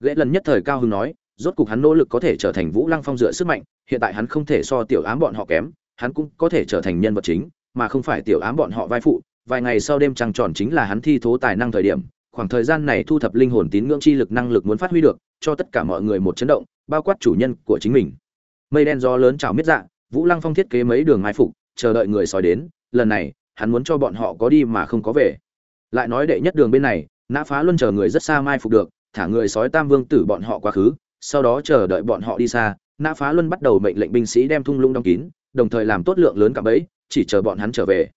ghệ lần nhất thời cao hứng nói, rốt cục hắn nỗ lực có thể trở thành vũ lăng phong dựa sức mạnh, hiện tại hắn không thể so tiểu ám bọn họ kém, hắn cũng có thể trở thành nhân vật chính, mà không phải tiểu ám bọn họ vai phụ. Vài ngày sau đêm trăng tròn chính là hắn thi thố tài năng thời điểm, khoảng thời gian này thu thập linh hồn tín ngưỡng chi lực năng lực muốn phát huy được, cho tất cả mọi người một chấn động, bao quát chủ nhân của chính mình. Mây đen gió lớn chảo miết dạ vũ lăng phong thiết kế mấy đường mai phục, chờ đợi người sói đến, lần này, hắn muốn cho bọn họ có đi mà không có về. Lại nói đệ nhất đường bên này, nã phá luân chờ người rất xa mai phục được thả người sói tam vương tử bọn họ quá khứ, sau đó chờ đợi bọn họ đi xa, nã phá luân bắt đầu mệnh lệnh binh sĩ đem thung lũng đóng kín, đồng thời làm tốt lượng lớn cả bẫy, chỉ chờ bọn hắn trở về.